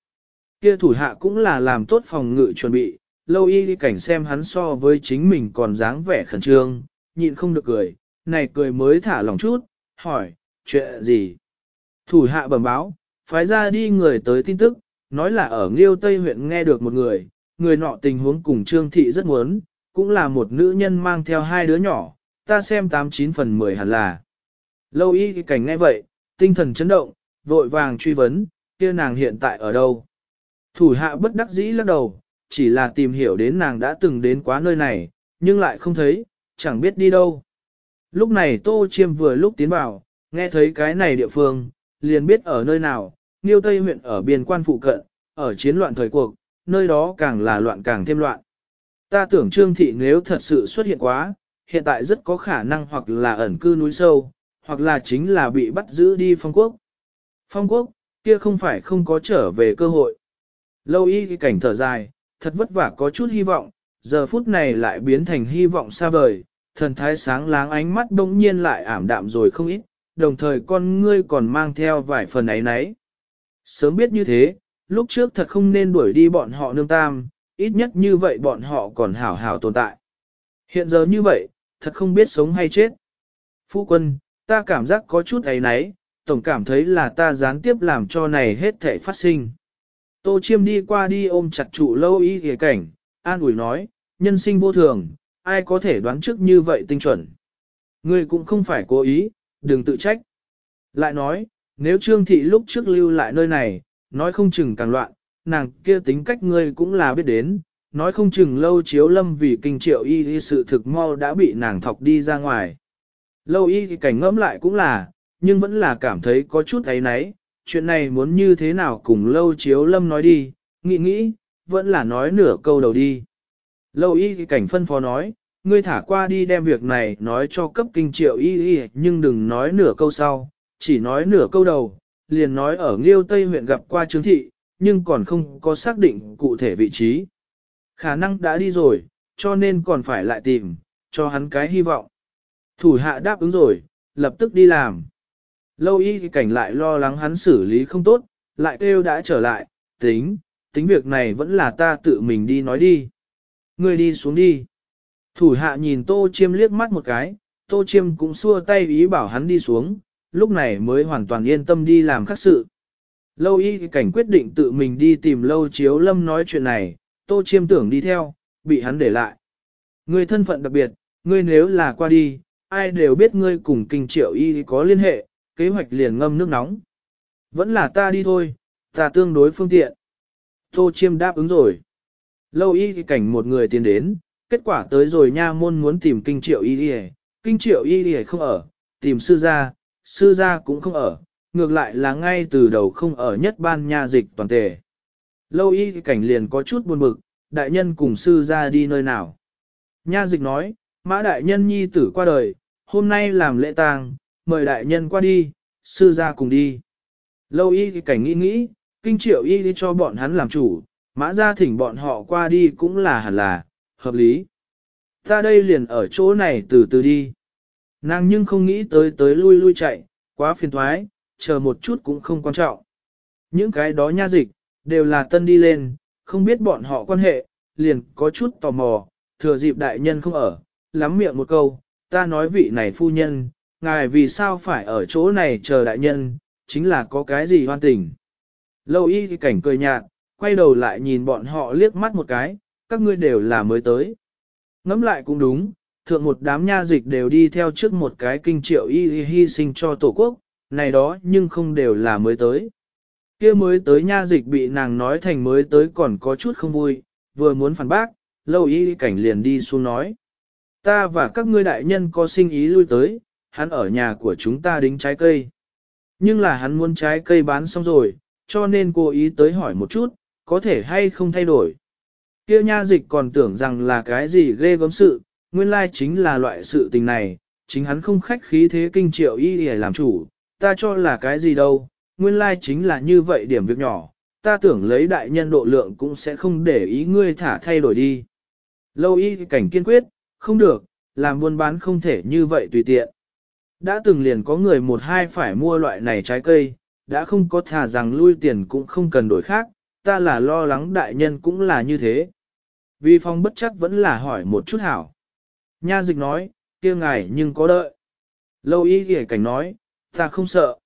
Kia thủ hạ cũng là làm tốt phòng ngự chuẩn bị, lâu y cảnh xem hắn so với chính mình còn dáng vẻ khẩn trương, nhịn không được cười, này cười mới thả lòng chút, hỏi, chuyện gì? Thủ hạ bẩm báo, phái ra đi người tới tin tức, nói là ở Nghiêu Tây huyện nghe được một người, người nọ tình huống cùng Trương Thị rất muốn, cũng là một nữ nhân mang theo hai đứa nhỏ, ta xem 89 phần 10 hẳn là. Lâu y cảnh nghe vậy, tinh thần chấn động, vội vàng truy vấn, kia nàng hiện tại ở đâu? Thủ hạ bất đắc dĩ lắc đầu, chỉ là tìm hiểu đến nàng đã từng đến quá nơi này, nhưng lại không thấy, chẳng biết đi đâu. Lúc này Tô Chiêm vừa lúc tiến vào, nghe thấy cái này địa phương, liền biết ở nơi nào, Niêu Tây huyện ở biên quan phụ cận, ở chiến loạn thời cuộc, nơi đó càng là loạn càng thêm loạn. Ta tưởng Trương Thị nếu thật sự xuất hiện quá, hiện tại rất có khả năng hoặc là ẩn cư núi sâu, hoặc là chính là bị bắt giữ đi phong quốc. Phong quốc, kia không phải không có trở về cơ hội. Lâu y cảnh thở dài, thật vất vả có chút hy vọng, giờ phút này lại biến thành hy vọng xa vời, thần thái sáng láng ánh mắt đông nhiên lại ảm đạm rồi không ít, đồng thời con ngươi còn mang theo vài phần ấy nấy. Sớm biết như thế, lúc trước thật không nên đuổi đi bọn họ nương tam, ít nhất như vậy bọn họ còn hảo hảo tồn tại. Hiện giờ như vậy, thật không biết sống hay chết. Phu quân, Ta cảm giác có chút ấy náy, tổng cảm thấy là ta gián tiếp làm cho này hết thể phát sinh. Tô chiêm đi qua đi ôm chặt trụ lâu y ghề cảnh, an ủi nói, nhân sinh vô thường, ai có thể đoán trước như vậy tinh chuẩn. Ngươi cũng không phải cố ý, đừng tự trách. Lại nói, nếu Trương Thị lúc trước lưu lại nơi này, nói không chừng càng loạn, nàng kia tính cách ngươi cũng là biết đến, nói không chừng lâu chiếu lâm vì kinh triệu y y sự thực mau đã bị nàng thọc đi ra ngoài. Lâu y thì cảnh ngẫm lại cũng là, nhưng vẫn là cảm thấy có chút ấy náy, chuyện này muốn như thế nào cùng lâu chiếu lâm nói đi, nghĩ nghĩ, vẫn là nói nửa câu đầu đi. Lâu y thì cảnh phân phó nói, ngươi thả qua đi đem việc này nói cho cấp kinh triệu y y nhưng đừng nói nửa câu sau, chỉ nói nửa câu đầu, liền nói ở Nghiêu Tây huyện gặp qua Trương Thị, nhưng còn không có xác định cụ thể vị trí. Khả năng đã đi rồi, cho nên còn phải lại tìm, cho hắn cái hy vọng. Thủ hạ đáp ứng rồi, lập tức đi làm. Lâu y thì cảnh lại lo lắng hắn xử lý không tốt, lại kêu đã trở lại, tính, tính việc này vẫn là ta tự mình đi nói đi. Ngươi đi xuống đi. Thủ hạ nhìn tô chiêm liếc mắt một cái, tô chiêm cũng xua tay ý bảo hắn đi xuống, lúc này mới hoàn toàn yên tâm đi làm khắc sự. Lâu y cảnh quyết định tự mình đi tìm lâu chiếu lâm nói chuyện này, tô chiêm tưởng đi theo, bị hắn để lại. Ngươi thân phận đặc biệt, ngươi nếu là qua đi, ai đều biết ngươi cùng kinh triệu y có liên hệ, kế hoạch liền ngâm nước nóng. Vẫn là ta đi thôi, ta tương đối phương tiện. Tô chiêm đáp ứng rồi. Lâu y cảnh một người tiến đến, kết quả tới rồi nha môn muốn tìm kinh triệu y y kinh triệu y y không ở, tìm sư gia, sư gia cũng không ở, ngược lại là ngay từ đầu không ở nhất ban nha dịch toàn tề. Lâu y cảnh liền có chút buồn bực, đại nhân cùng sư gia đi nơi nào. Nha dịch nói, mã đại nhân nhi tử qua đời, hôm nay làm lễ tang, mời đại nhân qua đi, sư gia cùng đi. Lâu y cảnh nghĩ nghĩ, kinh triệu y đi cho bọn hắn làm chủ, mã gia thỉnh bọn họ qua đi cũng là hẳn là, hợp lý. Ta đây liền ở chỗ này từ từ đi. Nàng nhưng không nghĩ tới tới lui lui chạy, quá phiền thoái, chờ một chút cũng không quan trọng. Những cái đó nha dịch, đều là tân đi lên, không biết bọn họ quan hệ, liền có chút tò mò, thừa dịp đại nhân không ở, lắm miệng một câu, ta nói vị này phu nhân, ngài vì sao phải ở chỗ này chờ đại nhân, chính là có cái gì hoan tình. Lâu y cảnh cười nhạt, quay đầu lại nhìn bọn họ liếc mắt một cái, các ngươi đều là mới tới. Ngẫm lại cũng đúng, thượng một đám nha dịch đều đi theo trước một cái kinh triệu y hy sinh cho tổ quốc, này đó nhưng không đều là mới tới. kia mới tới nha dịch bị nàng nói thành mới tới còn có chút không vui, vừa muốn phản bác, lâu y cảnh liền đi xuống nói. Ta và các ngươi đại nhân có sinh ý lui tới, hắn ở nhà của chúng ta đính trái cây. Nhưng là hắn muốn trái cây bán xong rồi, cho nên cô ý tới hỏi một chút, có thể hay không thay đổi. Kia nha dịch còn tưởng rằng là cái gì ghê gớm sự, nguyên lai chính là loại sự tình này, chính hắn không khách khí thế kinh triệu y để làm chủ, ta cho là cái gì đâu, nguyên lai chính là như vậy điểm việc nhỏ, ta tưởng lấy đại nhân độ lượng cũng sẽ không để ý ngươi thả thay đổi đi. Lâu y cảnh kiên quyết, không được, làm buôn bán không thể như vậy tùy tiện. Đã từng liền có người một hai phải mua loại này trái cây, đã không có thả rằng lui tiền cũng không cần đổi khác, ta là lo lắng đại nhân cũng là như thế. Vì phong bất chắc vẫn là hỏi một chút hảo. Nha dịch nói, kia ngài nhưng có đợi. Lâu y ghề cảnh nói, ta không sợ.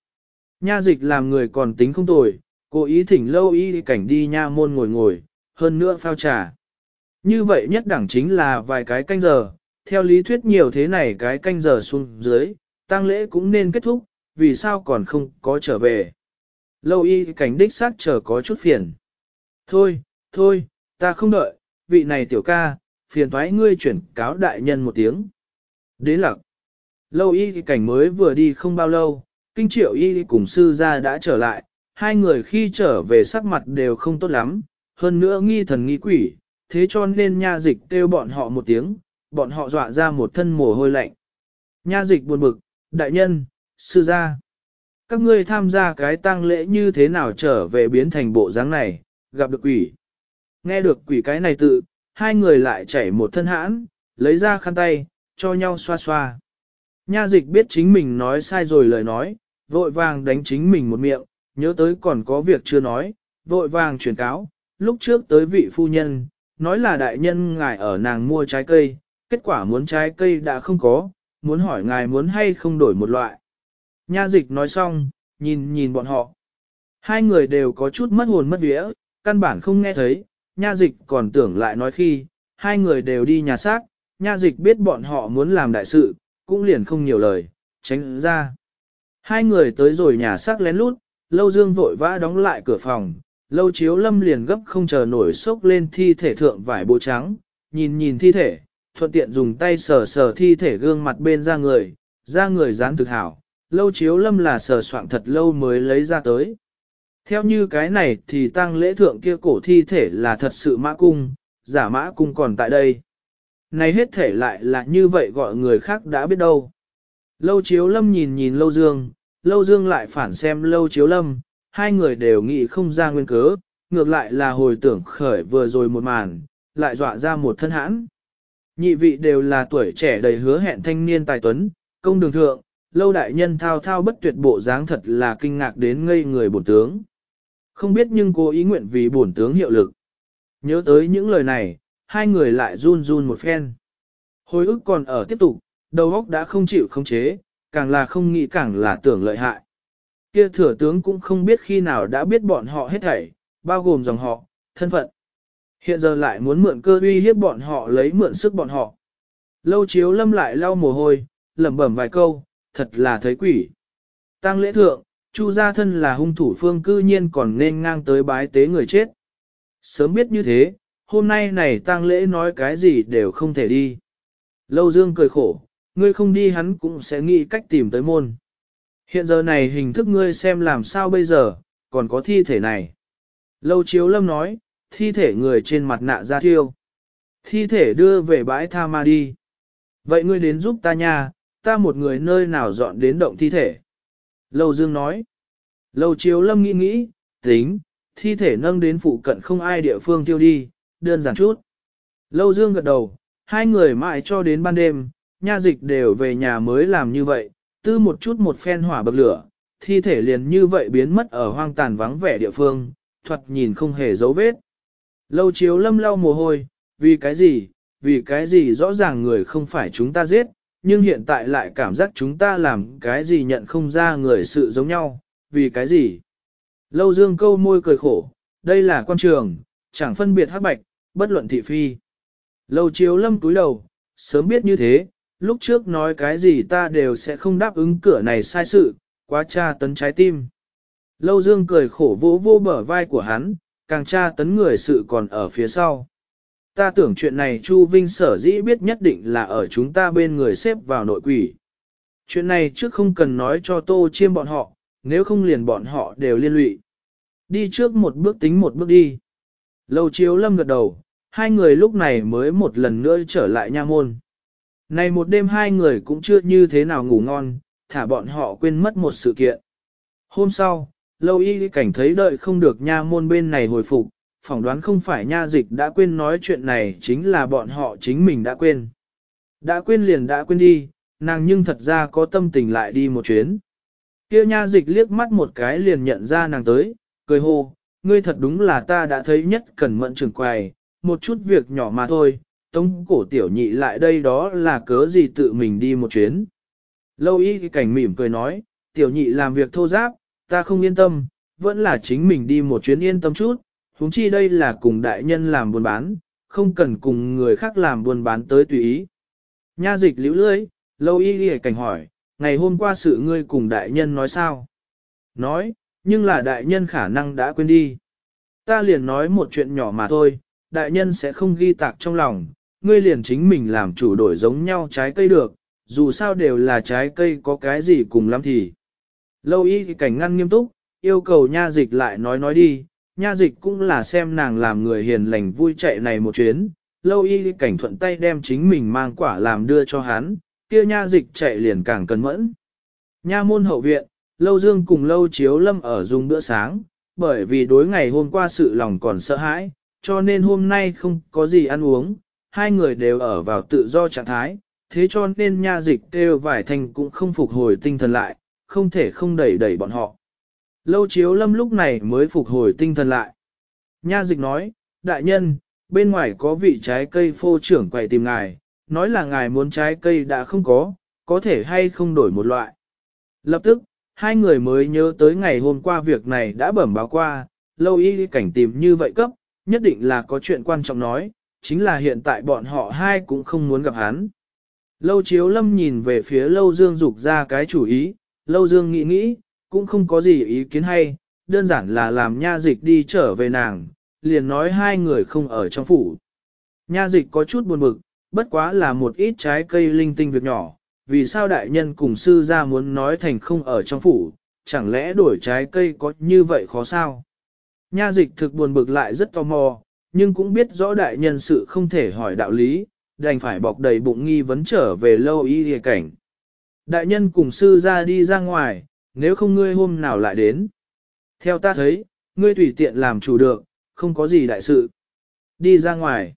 Nha dịch làm người còn tính không tồi, cố ý thỉnh lâu y cảnh đi nha môn ngồi ngồi, hơn nữa phao trà. Như vậy nhất đẳng chính là vài cái canh giờ, theo lý thuyết nhiều thế này cái canh giờ xuống dưới, tang lễ cũng nên kết thúc, vì sao còn không có trở về. Lâu y cảnh đích xác chờ có chút phiền. Thôi, thôi, ta không đợi, vị này tiểu ca, phiền thoái ngươi chuyển cáo đại nhân một tiếng. Đến lặc. Lâu y cảnh mới vừa đi không bao lâu, kinh triệu y cùng sư gia đã trở lại, hai người khi trở về sắc mặt đều không tốt lắm, hơn nữa nghi thần nghi quỷ, thế cho nên nha dịch kêu bọn họ một tiếng, bọn họ dọa ra một thân mồ hôi lạnh. Nha dịch buồn bực, đại nhân, sư gia. Các ngươi tham gia cái tang lễ như thế nào trở về biến thành bộ dáng này, gặp được quỷ. Nghe được quỷ cái này tự, hai người lại chảy một thân hãn, lấy ra khăn tay, cho nhau xoa xoa. Nha dịch biết chính mình nói sai rồi lời nói, vội vàng đánh chính mình một miệng, nhớ tới còn có việc chưa nói, vội vàng truyền cáo, lúc trước tới vị phu nhân, nói là đại nhân ngài ở nàng mua trái cây, kết quả muốn trái cây đã không có, muốn hỏi ngài muốn hay không đổi một loại. Nha dịch nói xong, nhìn nhìn bọn họ. Hai người đều có chút mất hồn mất vía, căn bản không nghe thấy, nha dịch còn tưởng lại nói khi, hai người đều đi nhà xác, nha dịch biết bọn họ muốn làm đại sự, cũng liền không nhiều lời, tránh ra. Hai người tới rồi nhà xác lén lút, lâu dương vội vã đóng lại cửa phòng, lâu chiếu lâm liền gấp không chờ nổi sốc lên thi thể thượng vải bộ trắng, nhìn nhìn thi thể, thuận tiện dùng tay sờ sờ thi thể gương mặt bên ra người, ra người dán thực hảo, lâu chiếu lâm là sờ soạn thật lâu mới lấy ra tới. Theo như cái này thì tăng lễ thượng kia cổ thi thể là thật sự mã cung, giả mã cung còn tại đây. Này hết thể lại là như vậy gọi người khác đã biết đâu. Lâu chiếu lâm nhìn nhìn lâu dương, lâu dương lại phản xem lâu chiếu lâm, hai người đều nghĩ không ra nguyên cớ, ngược lại là hồi tưởng khởi vừa rồi một màn, lại dọa ra một thân hãn. Nhị vị đều là tuổi trẻ đầy hứa hẹn thanh niên tài tuấn, công đường thượng, lâu đại nhân thao thao bất tuyệt bộ dáng thật là kinh ngạc đến ngây người bổn tướng. Không biết nhưng cô ý nguyện vì bổn tướng hiệu lực. Nhớ tới những lời này, hai người lại run run một phen. Hồi ức còn ở tiếp tục, đầu óc đã không chịu khống chế, càng là không nghĩ càng là tưởng lợi hại. Kia thừa tướng cũng không biết khi nào đã biết bọn họ hết thảy, bao gồm dòng họ, thân phận. Hiện giờ lại muốn mượn cơ uy hiếp bọn họ lấy mượn sức bọn họ. Lâu chiếu lâm lại lau mồ hôi, lẩm bẩm vài câu, thật là thấy quỷ. Tăng lễ thượng, Chu gia thân là hung thủ phương cư nhiên còn nên ngang tới bái tế người chết. Sớm biết như thế, hôm nay này tang lễ nói cái gì đều không thể đi. Lâu Dương cười khổ, ngươi không đi hắn cũng sẽ nghĩ cách tìm tới môn. Hiện giờ này hình thức ngươi xem làm sao bây giờ, còn có thi thể này. Lâu Chiếu Lâm nói, thi thể người trên mặt nạ ra thiêu. Thi thể đưa về bãi tha ma đi. Vậy ngươi đến giúp ta nha, ta một người nơi nào dọn đến động thi thể. Lâu Dương nói. Lâu Chiếu Lâm nghĩ nghĩ, tính, thi thể nâng đến phụ cận không ai địa phương tiêu đi, đơn giản chút. Lâu Dương gật đầu, hai người mãi cho đến ban đêm, nha dịch đều về nhà mới làm như vậy, tư một chút một phen hỏa bậc lửa, thi thể liền như vậy biến mất ở hoang tàn vắng vẻ địa phương, thuật nhìn không hề dấu vết. Lâu chiếu lâm lau mồ hôi, vì cái gì, vì cái gì rõ ràng người không phải chúng ta giết, nhưng hiện tại lại cảm giác chúng ta làm cái gì nhận không ra người sự giống nhau, vì cái gì. Lâu dương câu môi cười khổ, đây là quan trường, chẳng phân biệt hắc bạch, bất luận thị phi. Lâu chiếu lâm túi đầu, sớm biết như thế, lúc trước nói cái gì ta đều sẽ không đáp ứng cửa này sai sự, quá tra tấn trái tim. Lâu dương cười khổ vỗ vô bờ vai của hắn, càng tra tấn người sự còn ở phía sau. Ta tưởng chuyện này Chu Vinh sở dĩ biết nhất định là ở chúng ta bên người xếp vào nội quỷ. Chuyện này trước không cần nói cho tô chiêm bọn họ, nếu không liền bọn họ đều liên lụy. Đi trước một bước tính một bước đi. Lâu chiếu lâm gật đầu, hai người lúc này mới một lần nữa trở lại nha môn. Này một đêm hai người cũng chưa như thế nào ngủ ngon, thả bọn họ quên mất một sự kiện. Hôm sau, lâu y cảnh thấy đợi không được nha môn bên này hồi phục, phỏng đoán không phải nha dịch đã quên nói chuyện này chính là bọn họ chính mình đã quên. Đã quên liền đã quên đi, nàng nhưng thật ra có tâm tình lại đi một chuyến. Kia nha dịch liếc mắt một cái liền nhận ra nàng tới, cười hô, ngươi thật đúng là ta đã thấy nhất cần mận trưởng quầy, một chút việc nhỏ mà thôi, tống cổ tiểu nhị lại đây đó là cớ gì tự mình đi một chuyến. Lâu y cảnh mỉm cười nói, tiểu nhị làm việc thô giáp, ta không yên tâm, vẫn là chính mình đi một chuyến yên tâm chút, huống chi đây là cùng đại nhân làm buôn bán, không cần cùng người khác làm buôn bán tới tùy ý. Nha dịch liễu lưới, lâu y cảnh hỏi, ngày hôm qua sự ngươi cùng đại nhân nói sao? Nói, nhưng là đại nhân khả năng đã quên đi. Ta liền nói một chuyện nhỏ mà thôi, đại nhân sẽ không ghi tạc trong lòng, ngươi liền chính mình làm chủ đổi giống nhau trái cây được, dù sao đều là trái cây có cái gì cùng lắm thì. Lâu y thì cảnh ngăn nghiêm túc, yêu cầu nha dịch lại nói nói đi, nha dịch cũng là xem nàng làm người hiền lành vui chạy này một chuyến, lâu y cảnh thuận tay đem chính mình mang quả làm đưa cho hắn, kia nha dịch chạy liền càng cẩn mẫn. Nha môn hậu viện, lâu dương cùng lâu chiếu lâm ở dùng bữa sáng, bởi vì đối ngày hôm qua sự lòng còn sợ hãi, cho nên hôm nay không có gì ăn uống, hai người đều ở vào tự do trạng thái, thế cho nên nha dịch kêu vải thành cũng không phục hồi tinh thần lại, không thể không đẩy đẩy bọn họ. Lâu chiếu lâm lúc này mới phục hồi tinh thần lại. Nha dịch nói, đại nhân, bên ngoài có vị trái cây phô trưởng quầy tìm ngài, nói là ngài muốn trái cây đã không có, có thể hay không đổi một loại. Lập tức, hai người mới nhớ tới ngày hôm qua việc này đã bẩm báo qua, lâu y cảnh tìm như vậy cấp, nhất định là có chuyện quan trọng nói, chính là hiện tại bọn họ hai cũng không muốn gặp hắn. Lâu chiếu lâm nhìn về phía lâu dương dục ra cái chủ ý, lâu dương nghĩ nghĩ, cũng không có gì ý kiến hay, đơn giản là làm nha dịch đi trở về nàng, liền nói hai người không ở trong phủ. Nha dịch có chút buồn bực, bất quá là một ít trái cây linh tinh việc nhỏ, vì sao đại nhân cùng sư ra muốn nói thành không ở trong phủ, chẳng lẽ đổi trái cây có như vậy khó sao? Nha dịch thực buồn bực lại rất tò mò, nhưng cũng biết rõ đại nhân sự không thể hỏi đạo lý, đành phải bọc đầy bụng nghi vấn trở về lâu y địa cảnh. Đại nhân cùng sư ra đi ra ngoài, nếu không ngươi hôm nào lại đến. Theo ta thấy, ngươi tùy tiện làm chủ được, không có gì đại sự. Đi ra ngoài.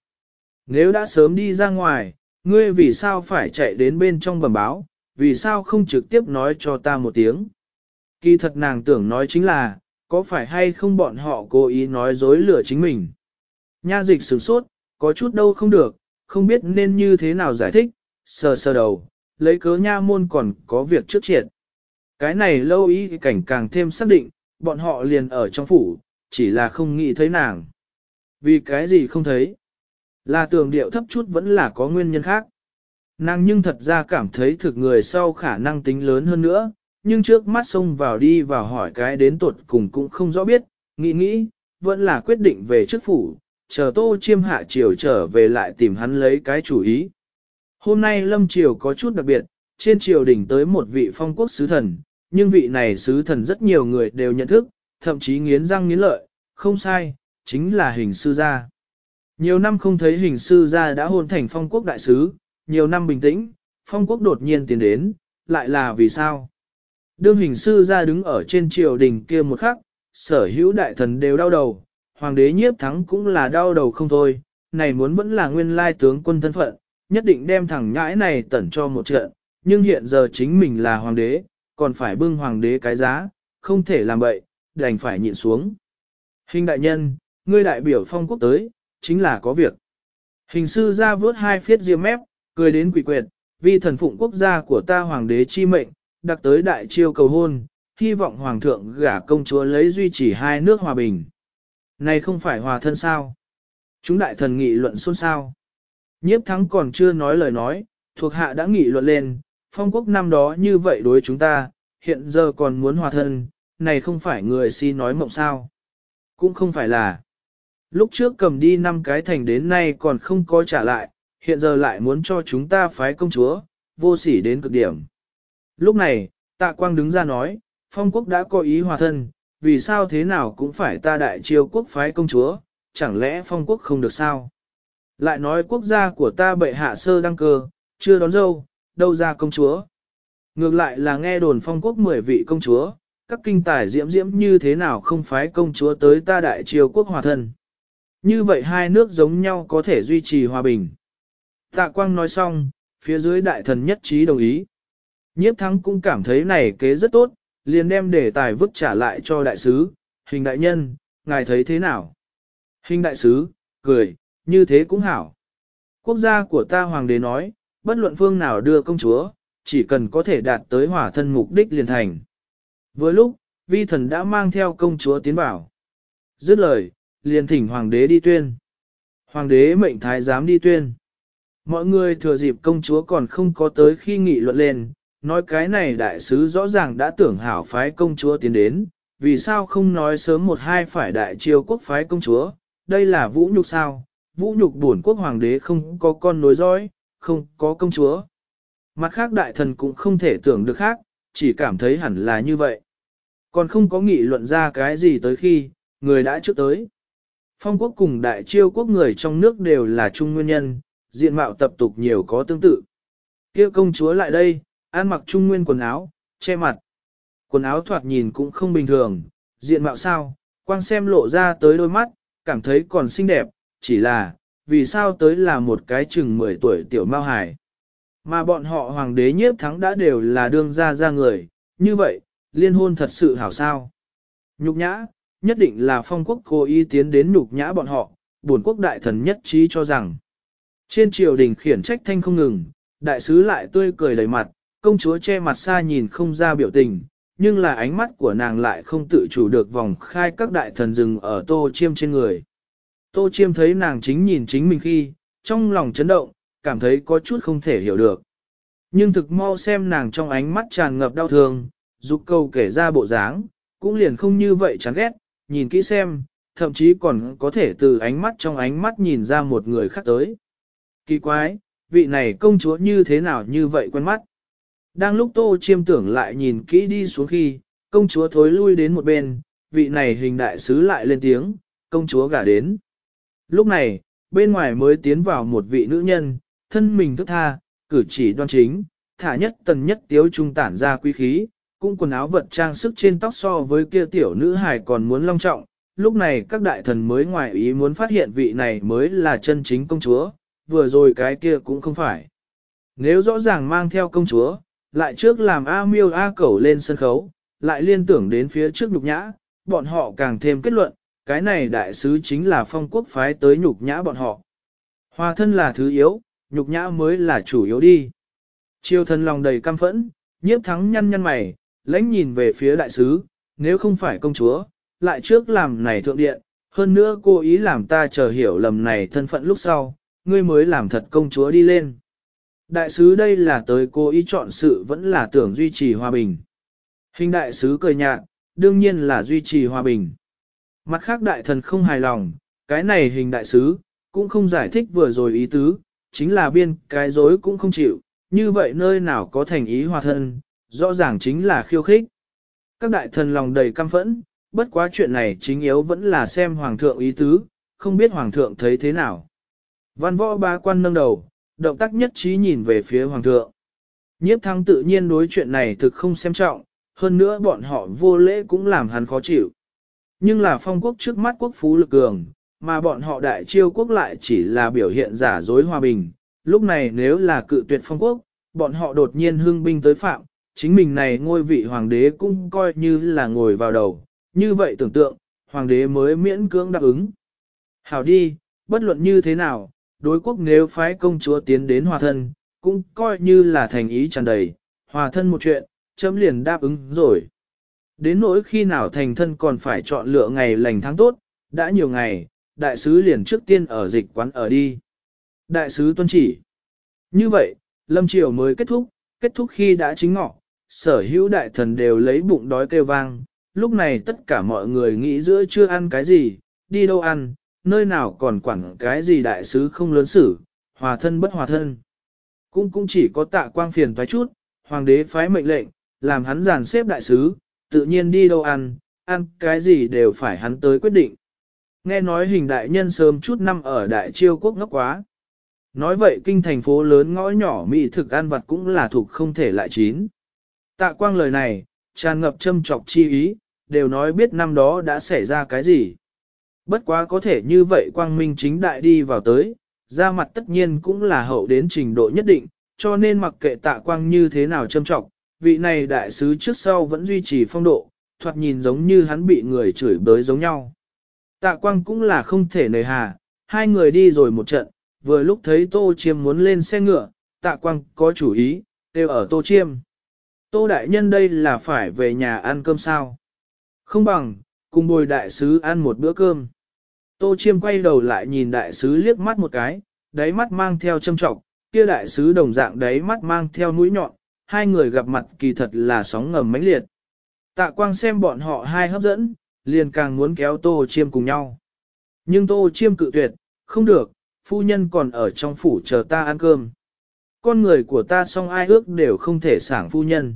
Nếu đã sớm đi ra ngoài, ngươi vì sao phải chạy đến bên trong bẩm báo, vì sao không trực tiếp nói cho ta một tiếng. Kỳ thật nàng tưởng nói chính là, có phải hay không bọn họ cố ý nói dối lừa chính mình. Nha dịch sửng sốt, có chút đâu không được, không biết nên như thế nào giải thích, sờ sờ đầu, lấy cớ nha môn còn có việc trước triệt. Cái này lâu ý cảnh càng thêm xác định, bọn họ liền ở trong phủ, chỉ là không nghĩ thấy nàng. Vì cái gì không thấy? Là tường điệu thấp chút vẫn là có nguyên nhân khác. Nàng nhưng thật ra cảm thấy thực người sau khả năng tính lớn hơn nữa, nhưng trước mắt xông vào đi và hỏi cái đến tột cùng cũng không rõ biết, nghĩ nghĩ, vẫn là quyết định về trước phủ, chờ tô chiêm hạ triều trở về lại tìm hắn lấy cái chủ ý. Hôm nay lâm triều có chút đặc biệt, trên triều đỉnh tới một vị phong quốc sứ thần, nhưng vị này sứ thần rất nhiều người đều nhận thức, thậm chí nghiến răng nghiến lợi, không sai, chính là hình sư gia. Nhiều năm không thấy hình sư gia đã hôn thành phong quốc đại sứ, nhiều năm bình tĩnh, phong quốc đột nhiên tiến đến, lại là vì sao? Đương hình sư gia đứng ở trên triều đình kia một khắc, sở hữu đại thần đều đau đầu, hoàng đế nhiếp thắng cũng là đau đầu không thôi, này muốn vẫn là nguyên lai tướng quân thân phận, nhất định đem thẳng nhãi này tẩn cho một trận, nhưng hiện giờ chính mình là hoàng đế, còn phải bưng hoàng đế cái giá, không thể làm bậy, đành phải nhịn xuống. Hình đại nhân, ngươi đại biểu phong quốc tới, chính là có việc. Hình sư ra vớt hai phiết riêng mép, cười đến quỷ quyệt, vì thần phụng quốc gia của ta hoàng đế chi mệnh, đặc tới đại chiêu cầu hôn, hy vọng hoàng thượng gả công chúa lấy duy trì hai nước hòa bình. Này không phải hòa thân sao? Chúng đại thần nghị luận xôn xao. Nhiếp thắng còn chưa nói lời nói, thuộc hạ đã nghị luận lên, phong quốc năm đó như vậy đối chúng ta, hiện giờ còn muốn hòa thân, này không phải người si nói mộng sao. Cũng không phải là. Lúc trước cầm đi năm cái thành đến nay còn không có trả lại, hiện giờ lại muốn cho chúng ta phái công chúa, vô sỉ đến cực điểm. Lúc này, tạ quang đứng ra nói, phong quốc đã có ý hòa thân, vì sao thế nào cũng phải ta đại triều quốc phái công chúa, chẳng lẽ phong quốc không được sao? Lại nói quốc gia của ta bệ hạ sơ đăng cơ, chưa đón dâu, đâu ra công chúa. Ngược lại là nghe đồn phong quốc mười vị công chúa, các kinh tài diễm diễm như thế nào không phái công chúa tới ta đại triều quốc hòa thân. Như vậy hai nước giống nhau có thể duy trì hòa bình. Tạ Quang nói xong, phía dưới đại thần nhất trí đồng ý. Nhiếp thắng cũng cảm thấy này kế rất tốt, liền đem đề tài vứt trả lại cho đại sứ, hình đại nhân, ngài thấy thế nào? Hình đại sứ, cười, như thế cũng hảo. Quốc gia của ta hoàng đế nói, bất luận phương nào đưa công chúa, chỉ cần có thể đạt tới hỏa thân mục đích liền thành. Vừa lúc, vi thần đã mang theo công chúa tiến bảo. Dứt lời, liền thỉnh hoàng đế đi tuyên. Hoàng đế mệnh thái giám đi tuyên. Mọi người thừa dịp công chúa còn không có tới khi nghị luận lên, nói cái này đại sứ rõ ràng đã tưởng hảo phái công chúa tiến đến, vì sao không nói sớm một hai phải đại triều quốc phái công chúa, đây là vũ nhục sao, vũ nhục buồn quốc hoàng đế không có con nối dõi, không có công chúa. Mặt khác đại thần cũng không thể tưởng được khác, chỉ cảm thấy hẳn là như vậy. Còn không có nghị luận ra cái gì tới khi, người đã trước tới. Phong quốc cùng đại chiêu quốc người trong nước đều là chung nguyên nhân, diện mạo tập tục nhiều có tương tự. kia công chúa lại đây, ăn mặc trung nguyên quần áo, che mặt. Quần áo thoạt nhìn cũng không bình thường, diện mạo sao, quang xem lộ ra tới đôi mắt, cảm thấy còn xinh đẹp, chỉ là, vì sao tới là một cái chừng 10 tuổi tiểu mao hải. Mà bọn họ hoàng đế nhiếp thắng đã đều là đương gia ra người, như vậy, liên hôn thật sự hảo sao. Nhục nhã, nhất định là phong quốc cố ý tiến đến nhục nhã bọn họ, buồn quốc đại thần nhất trí cho rằng. Trên triều đình khiển trách thanh không ngừng, đại sứ lại tươi cười đầy mặt, công chúa che mặt xa nhìn không ra biểu tình, nhưng là ánh mắt của nàng lại không tự chủ được vòng khai các đại thần rừng ở tô chiêm trên người. Tô chiêm thấy nàng chính nhìn chính mình khi, trong lòng chấn động, cảm thấy có chút không thể hiểu được. Nhưng thực mau xem nàng trong ánh mắt tràn ngập đau thương, dục câu kể ra bộ dáng, cũng liền không như vậy chán ghét, nhìn kỹ xem, thậm chí còn có thể từ ánh mắt trong ánh mắt nhìn ra một người khác tới. Kỳ quái, vị này công chúa như thế nào như vậy quen mắt. Đang lúc tô chiêm tưởng lại nhìn kỹ đi xuống khi, công chúa thối lui đến một bên, vị này hình đại sứ lại lên tiếng, công chúa gả đến. Lúc này, bên ngoài mới tiến vào một vị nữ nhân, thân mình thức tha, cử chỉ đoan chính, thả nhất tần nhất tiếu trung tản ra quý khí, cũng quần áo vật trang sức trên tóc so với kia tiểu nữ hài còn muốn long trọng. Lúc này các đại thần mới ngoài ý muốn phát hiện vị này mới là chân chính công chúa, vừa rồi cái kia cũng không phải. Nếu rõ ràng mang theo công chúa, lại trước làm A miêu A cẩu lên sân khấu, lại liên tưởng đến phía trước nhục nhã, bọn họ càng thêm kết luận, cái này đại sứ chính là phong quốc phái tới nhục nhã bọn họ. Hòa thân là thứ yếu, nhục nhã mới là chủ yếu đi. Triều thần lòng đầy căm phẫn, nhiếp thắng nhăn nhăn mày, lãnh nhìn về phía đại sứ, nếu không phải công chúa, lại trước làm này thượng điện, hơn nữa cô ý làm ta chờ hiểu lầm này thân phận lúc sau, ngươi mới làm thật công chúa đi lên. Đại sứ đây là tới cô ý chọn sự vẫn là tưởng duy trì hòa bình. Hình đại sứ cười nhạt, đương nhiên là duy trì hòa bình. Mặt khác đại thần không hài lòng, cái này hình đại sứ, cũng không giải thích vừa rồi ý tứ, chính là biên cái dối cũng không chịu, như vậy nơi nào có thành ý hòa thân, rõ ràng chính là khiêu khích. Các đại thần lòng đầy căm phẫn, bất quá chuyện này chính yếu vẫn là xem hoàng thượng ý tứ, không biết hoàng thượng thấy thế nào. Văn võ ba quan nâng đầu, động tác nhất trí nhìn về phía hoàng thượng. Nhiếp thắng tự nhiên đối chuyện này thực không xem trọng, hơn nữa bọn họ vô lễ cũng làm hắn khó chịu. Nhưng là phong quốc trước mắt quốc phú lực cường, mà bọn họ đại chiêu quốc lại chỉ là biểu hiện giả dối hòa bình. Lúc này nếu là cự tuyệt phong quốc, bọn họ đột nhiên hưng binh tới phạm, chính mình này ngôi vị hoàng đế cũng coi như là ngồi vào đầu. Như vậy tưởng tượng, hoàng đế mới miễn cưỡng đáp ứng. Hảo đi, bất luận như thế nào, đối quốc nếu phái công chúa tiến đến hòa thân, cũng coi như là thành ý tràn đầy, hòa thân một chuyện, chấm liền đáp ứng rồi. Đến nỗi khi nào thành thân còn phải chọn lựa ngày lành tháng tốt, đã nhiều ngày, đại sứ liền trước tiên ở dịch quán ở đi. Đại sứ tuân chỉ. Như vậy, lâm triều mới kết thúc, kết thúc khi đã chính ngọ, sở hữu đại thần đều lấy bụng đói kêu vang, lúc này tất cả mọi người nghĩ giữa chưa ăn cái gì, đi đâu ăn, nơi nào còn quản cái gì đại sứ không lớn xử, hòa thân bất hòa thân. Cũng cũng chỉ có tạ quang phiền thoái chút, hoàng đế phái mệnh lệnh, làm hắn giàn xếp đại sứ, tự nhiên đi đâu ăn, ăn cái gì đều phải hắn tới quyết định. Nghe nói hình đại nhân sớm chút năm ở đại chiêu quốc ngốc quá. Nói vậy kinh thành phố lớn ngõ nhỏ mỹ thực ăn vặt cũng là thuộc không thể lại chín. Tạ quang lời này, tràn ngập châm trọc chi ý, đều nói biết năm đó đã xảy ra cái gì. Bất quá có thể như vậy quang minh chính đại đi vào tới, ra mặt tất nhiên cũng là hậu đến trình độ nhất định, cho nên mặc kệ tạ quang như thế nào châm trọng, vị này đại sứ trước sau vẫn duy trì phong độ, thoạt nhìn giống như hắn bị người chửi bới giống nhau. Tạ quang cũng là không thể nề hà, hai người đi rồi một trận, vừa lúc thấy tô chiêm muốn lên xe ngựa, tạ quang có chủ ý, đều ở tô chiêm. Tô đại nhân đây là phải về nhà ăn cơm sao? Không bằng, cùng bồi đại sứ ăn một bữa cơm. Tô chiêm quay đầu lại nhìn đại sứ liếc mắt một cái, đáy mắt mang theo châm trọng, kia đại sứ đồng dạng đáy mắt mang theo mũi nhọn, hai người gặp mặt kỳ thật là sóng ngầm mãnh liệt. Tạ quang xem bọn họ hai hấp dẫn, liền càng muốn kéo tô chiêm cùng nhau. Nhưng tô chiêm cự tuyệt, không được, phu nhân còn ở trong phủ chờ ta ăn cơm. Con người của ta song ai ước đều không thể sảng phu nhân.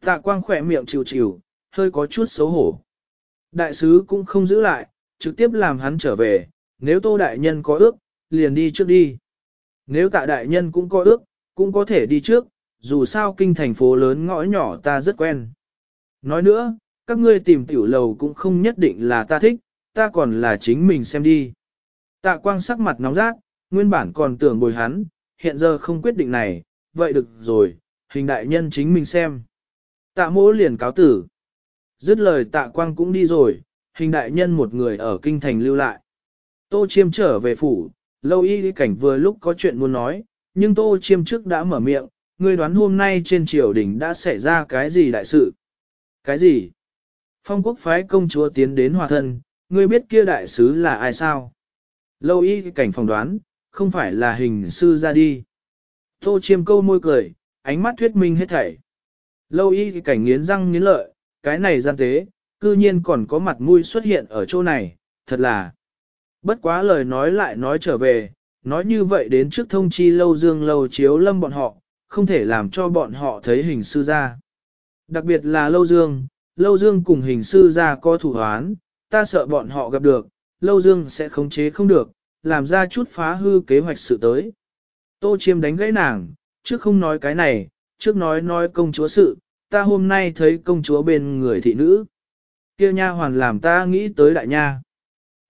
Tạ quang khỏe miệng chịu chịu, hơi có chút xấu hổ. Đại sứ cũng không giữ lại, trực tiếp làm hắn trở về, nếu tô đại nhân có ước, liền đi trước đi. Nếu tạ đại nhân cũng có ước, cũng có thể đi trước, dù sao kinh thành phố lớn ngõ nhỏ ta rất quen. Nói nữa, các ngươi tìm tiểu lầu cũng không nhất định là ta thích, ta còn là chính mình xem đi. Tạ quang sắc mặt nóng rát, nguyên bản còn tưởng bồi hắn, hiện giờ không quyết định này, vậy được rồi, hình đại nhân chính mình xem. Tạ mỗ liền cáo tử. Dứt lời tạ quang cũng đi rồi, hình đại nhân một người ở kinh thành lưu lại. Tô chiêm trở về phủ, lâu y cảnh vừa lúc có chuyện muốn nói, nhưng tô chiêm trước đã mở miệng, ngươi đoán hôm nay trên triều đình đã xảy ra cái gì đại sự. Cái gì? Phong quốc phái công chúa tiến đến hòa thân, ngươi biết kia đại sứ là ai sao? Lâu y cảnh phòng đoán, không phải là hình sư ra đi. Tô chiêm câu môi cười, ánh mắt thuyết minh hết thảy. Lâu y cảnh nghiến răng nghiến lợi, cái này gian tế, cư nhiên còn có mặt mũi xuất hiện ở chỗ này, thật là. Bất quá lời nói lại nói trở về, nói như vậy đến trước thông chi lâu dương lâu chiếu lâm bọn họ, không thể làm cho bọn họ thấy hình sư ra. Đặc biệt là lâu dương, lâu dương cùng hình sư ra có thủ hoán, ta sợ bọn họ gặp được, lâu dương sẽ khống chế không được, làm ra chút phá hư kế hoạch sự tới. Tô chiêm đánh gãy nàng, trước không nói cái này, trước nói nói công chúa sự, ta hôm nay thấy công chúa bên người thị nữ. kia nha hoàn làm ta nghĩ tới đại nha.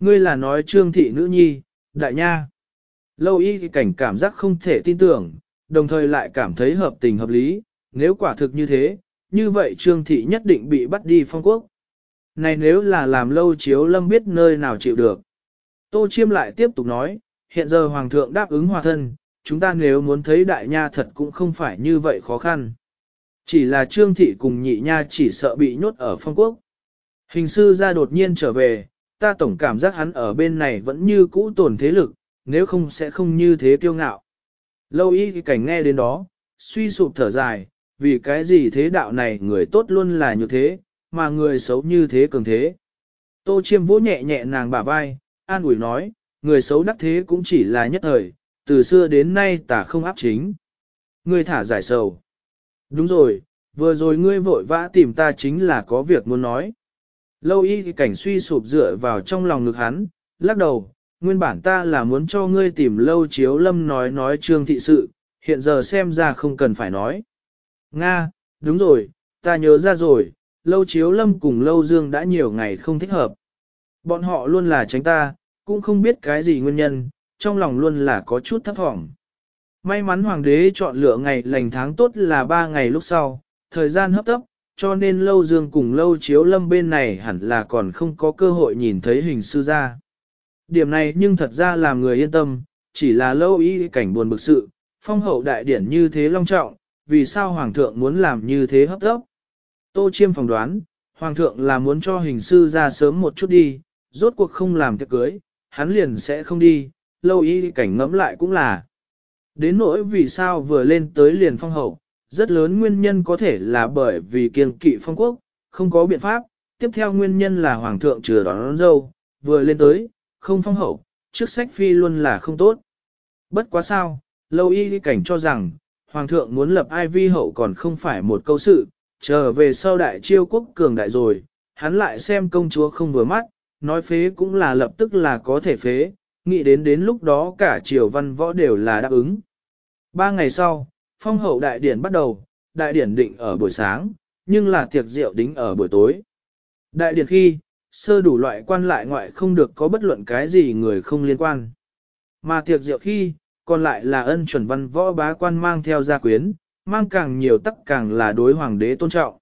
Ngươi là nói trương thị nữ nhi, đại nha. Lâu y cảnh cảm giác không thể tin tưởng, đồng thời lại cảm thấy hợp tình hợp lý, nếu quả thực như thế, như vậy trương thị nhất định bị bắt đi phong quốc. Này nếu là làm lâu chiếu lâm biết nơi nào chịu được. Tô Chiêm lại tiếp tục nói, hiện giờ Hoàng thượng đáp ứng hòa thân, chúng ta nếu muốn thấy đại nha thật cũng không phải như vậy khó khăn. Chỉ là trương thị cùng nhị nha chỉ sợ bị nhốt ở phong quốc. Hình sư ra đột nhiên trở về, ta tổng cảm giác hắn ở bên này vẫn như cũ tổn thế lực, nếu không sẽ không như thế kiêu ngạo. Lâu y cái cảnh nghe đến đó, suy sụp thở dài, vì cái gì thế đạo này người tốt luôn là như thế, mà người xấu như thế cường thế. Tô chiêm vỗ nhẹ nhẹ nàng bả vai, an ủi nói, người xấu đắc thế cũng chỉ là nhất thời, từ xưa đến nay ta không áp chính. Ngươi thả giải sầu. Đúng rồi, vừa rồi ngươi vội vã tìm ta chính là có việc muốn nói. Lâu y cảnh suy sụp dựa vào trong lòng ngực hắn, lắc đầu, nguyên bản ta là muốn cho ngươi tìm lâu chiếu lâm nói nói trương thị sự, hiện giờ xem ra không cần phải nói. Nga, đúng rồi, ta nhớ ra rồi, lâu chiếu lâm cùng lâu dương đã nhiều ngày không thích hợp. Bọn họ luôn là tránh ta, cũng không biết cái gì nguyên nhân, trong lòng luôn là có chút thấp thỏm. May mắn hoàng đế chọn lựa ngày lành tháng tốt là ba ngày lúc sau, thời gian hấp tấp, cho nên lâu dương cùng lâu chiếu lâm bên này hẳn là còn không có cơ hội nhìn thấy hình sư ra. Điểm này nhưng thật ra làm người yên tâm, chỉ là lâu y cảnh buồn bực sự, phong hậu đại điển như thế long trọng, vì sao hoàng thượng muốn làm như thế hấp tốc Tô chiêm phỏng đoán, hoàng thượng là muốn cho hình sư ra sớm một chút đi, rốt cuộc không làm tiệc cưới, hắn liền sẽ không đi, lâu y cảnh ngẫm lại cũng là. Đến nỗi vì sao vừa lên tới liền phong hậu, rất lớn nguyên nhân có thể là bởi vì kiên kỵ phong quốc, không có biện pháp, tiếp theo nguyên nhân là hoàng thượng chừa đón, đón dâu, vừa lên tới, không phong hậu, trước sách phi luôn là không tốt. Bất quá sao, lâu y cảnh cho rằng, hoàng thượng muốn lập ai vi hậu còn không phải một câu sự, trở về sau đại chiêu quốc cường đại rồi, hắn lại xem công chúa không vừa mắt, nói phế cũng là lập tức là có thể phế, nghĩ đến đến lúc đó cả triều văn võ đều là đáp ứng. Ba ngày sau, phong hậu đại điển bắt đầu, đại điển định ở buổi sáng, nhưng là tiệc rượu đính ở buổi tối. Đại điển khi, sơ đủ loại quan lại ngoại không được có bất luận cái gì người không liên quan. Mà tiệc rượu khi, còn lại là ân chuẩn văn võ bá quan mang theo gia quyến, mang càng nhiều tắc càng là đối hoàng đế tôn trọng.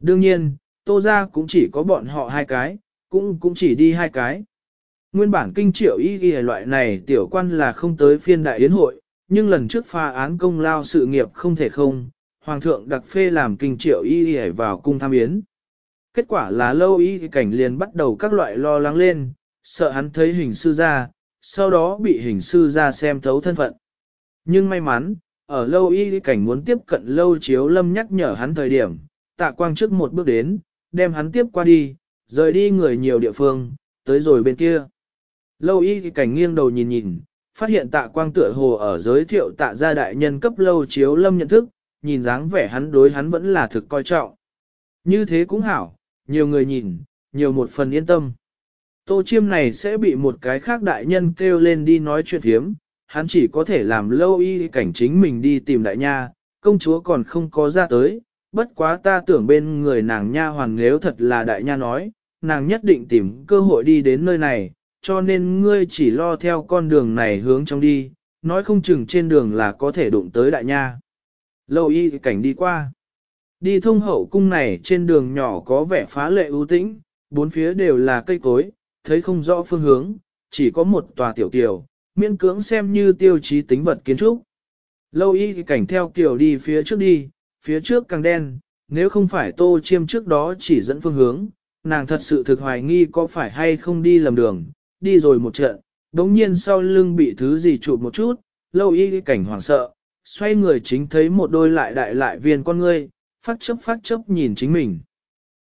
Đương nhiên, tô ra cũng chỉ có bọn họ hai cái, cũng cũng chỉ đi hai cái. Nguyên bản kinh triệu y ghi loại này tiểu quan là không tới phiên đại yến hội, nhưng lần trước pha án công lao sự nghiệp không thể không, hoàng thượng đặc phê làm kinh triệu y ghi vào cung tham yến. Kết quả là lâu y cảnh liền bắt đầu các loại lo lắng lên, sợ hắn thấy hình sư ra, sau đó bị hình sư ra xem thấu thân phận. Nhưng may mắn, ở lâu y cảnh muốn tiếp cận lâu chiếu lâm nhắc nhở hắn thời điểm, tạ quang trước một bước đến, đem hắn tiếp qua đi, rời đi người nhiều địa phương, tới rồi bên kia. Lâu y cảnh nghiêng đầu nhìn nhìn, phát hiện tạ quang tựa hồ ở giới thiệu tạ gia đại nhân cấp lâu chiếu lâm nhận thức, nhìn dáng vẻ hắn đối hắn vẫn là thực coi trọng. Như thế cũng hảo, nhiều người nhìn, nhiều một phần yên tâm. Tô chiêm này sẽ bị một cái khác đại nhân kêu lên đi nói chuyện hiếm. hắn chỉ có thể làm lâu y cảnh chính mình đi tìm đại nha, công chúa còn không có ra tới, bất quá ta tưởng bên người nàng nha hoàng nếu thật là đại nha nói, nàng nhất định tìm cơ hội đi đến nơi này, cho nên ngươi chỉ lo theo con đường này hướng trong đi, nói không chừng trên đường là có thể đụng tới đại nha. Lâu y cảnh đi qua. Đi thông hậu cung này trên đường nhỏ có vẻ phá lệ ưu tĩnh, bốn phía đều là cây cối, thấy không rõ phương hướng, chỉ có một tòa tiểu kiều, miễn cưỡng xem như tiêu chí tính vật kiến trúc. Lâu y cảnh theo kiều đi phía trước đi, phía trước càng đen, nếu không phải tô chiêm trước đó chỉ dẫn phương hướng, nàng thật sự thực hoài nghi có phải hay không đi lầm đường, đi rồi một trận, đống nhiên sau lưng bị thứ gì chụp một chút, lâu y cảnh hoảng sợ, xoay người chính thấy một đôi lại đại lại viên con ngươi, phát chấp phát chấp nhìn chính mình.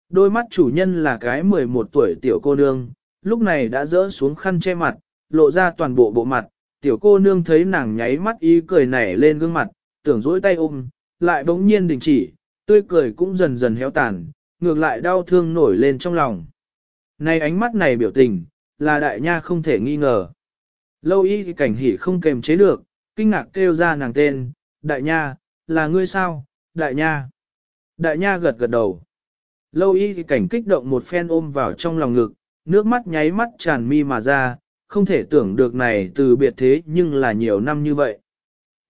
Đôi mắt chủ nhân là cái 11 tuổi tiểu cô nương, lúc này đã rỡ xuống khăn che mặt, lộ ra toàn bộ bộ mặt, tiểu cô nương thấy nàng nháy mắt ý cười nảy lên gương mặt, tưởng dỗi tay ôm, lại bỗng nhiên đình chỉ, tươi cười cũng dần dần héo tàn, ngược lại đau thương nổi lên trong lòng. Này ánh mắt này biểu tình, là đại nha không thể nghi ngờ. Lâu y cảnh hỉ không kềm chế được, kinh ngạc kêu ra nàng tên, đại nha, là ngươi sao, đại nha. Đại nha gật gật đầu. Lâu y cảnh kích động một phen ôm vào trong lòng ngực, nước mắt nháy mắt tràn mi mà ra, không thể tưởng được này từ biệt thế nhưng là nhiều năm như vậy.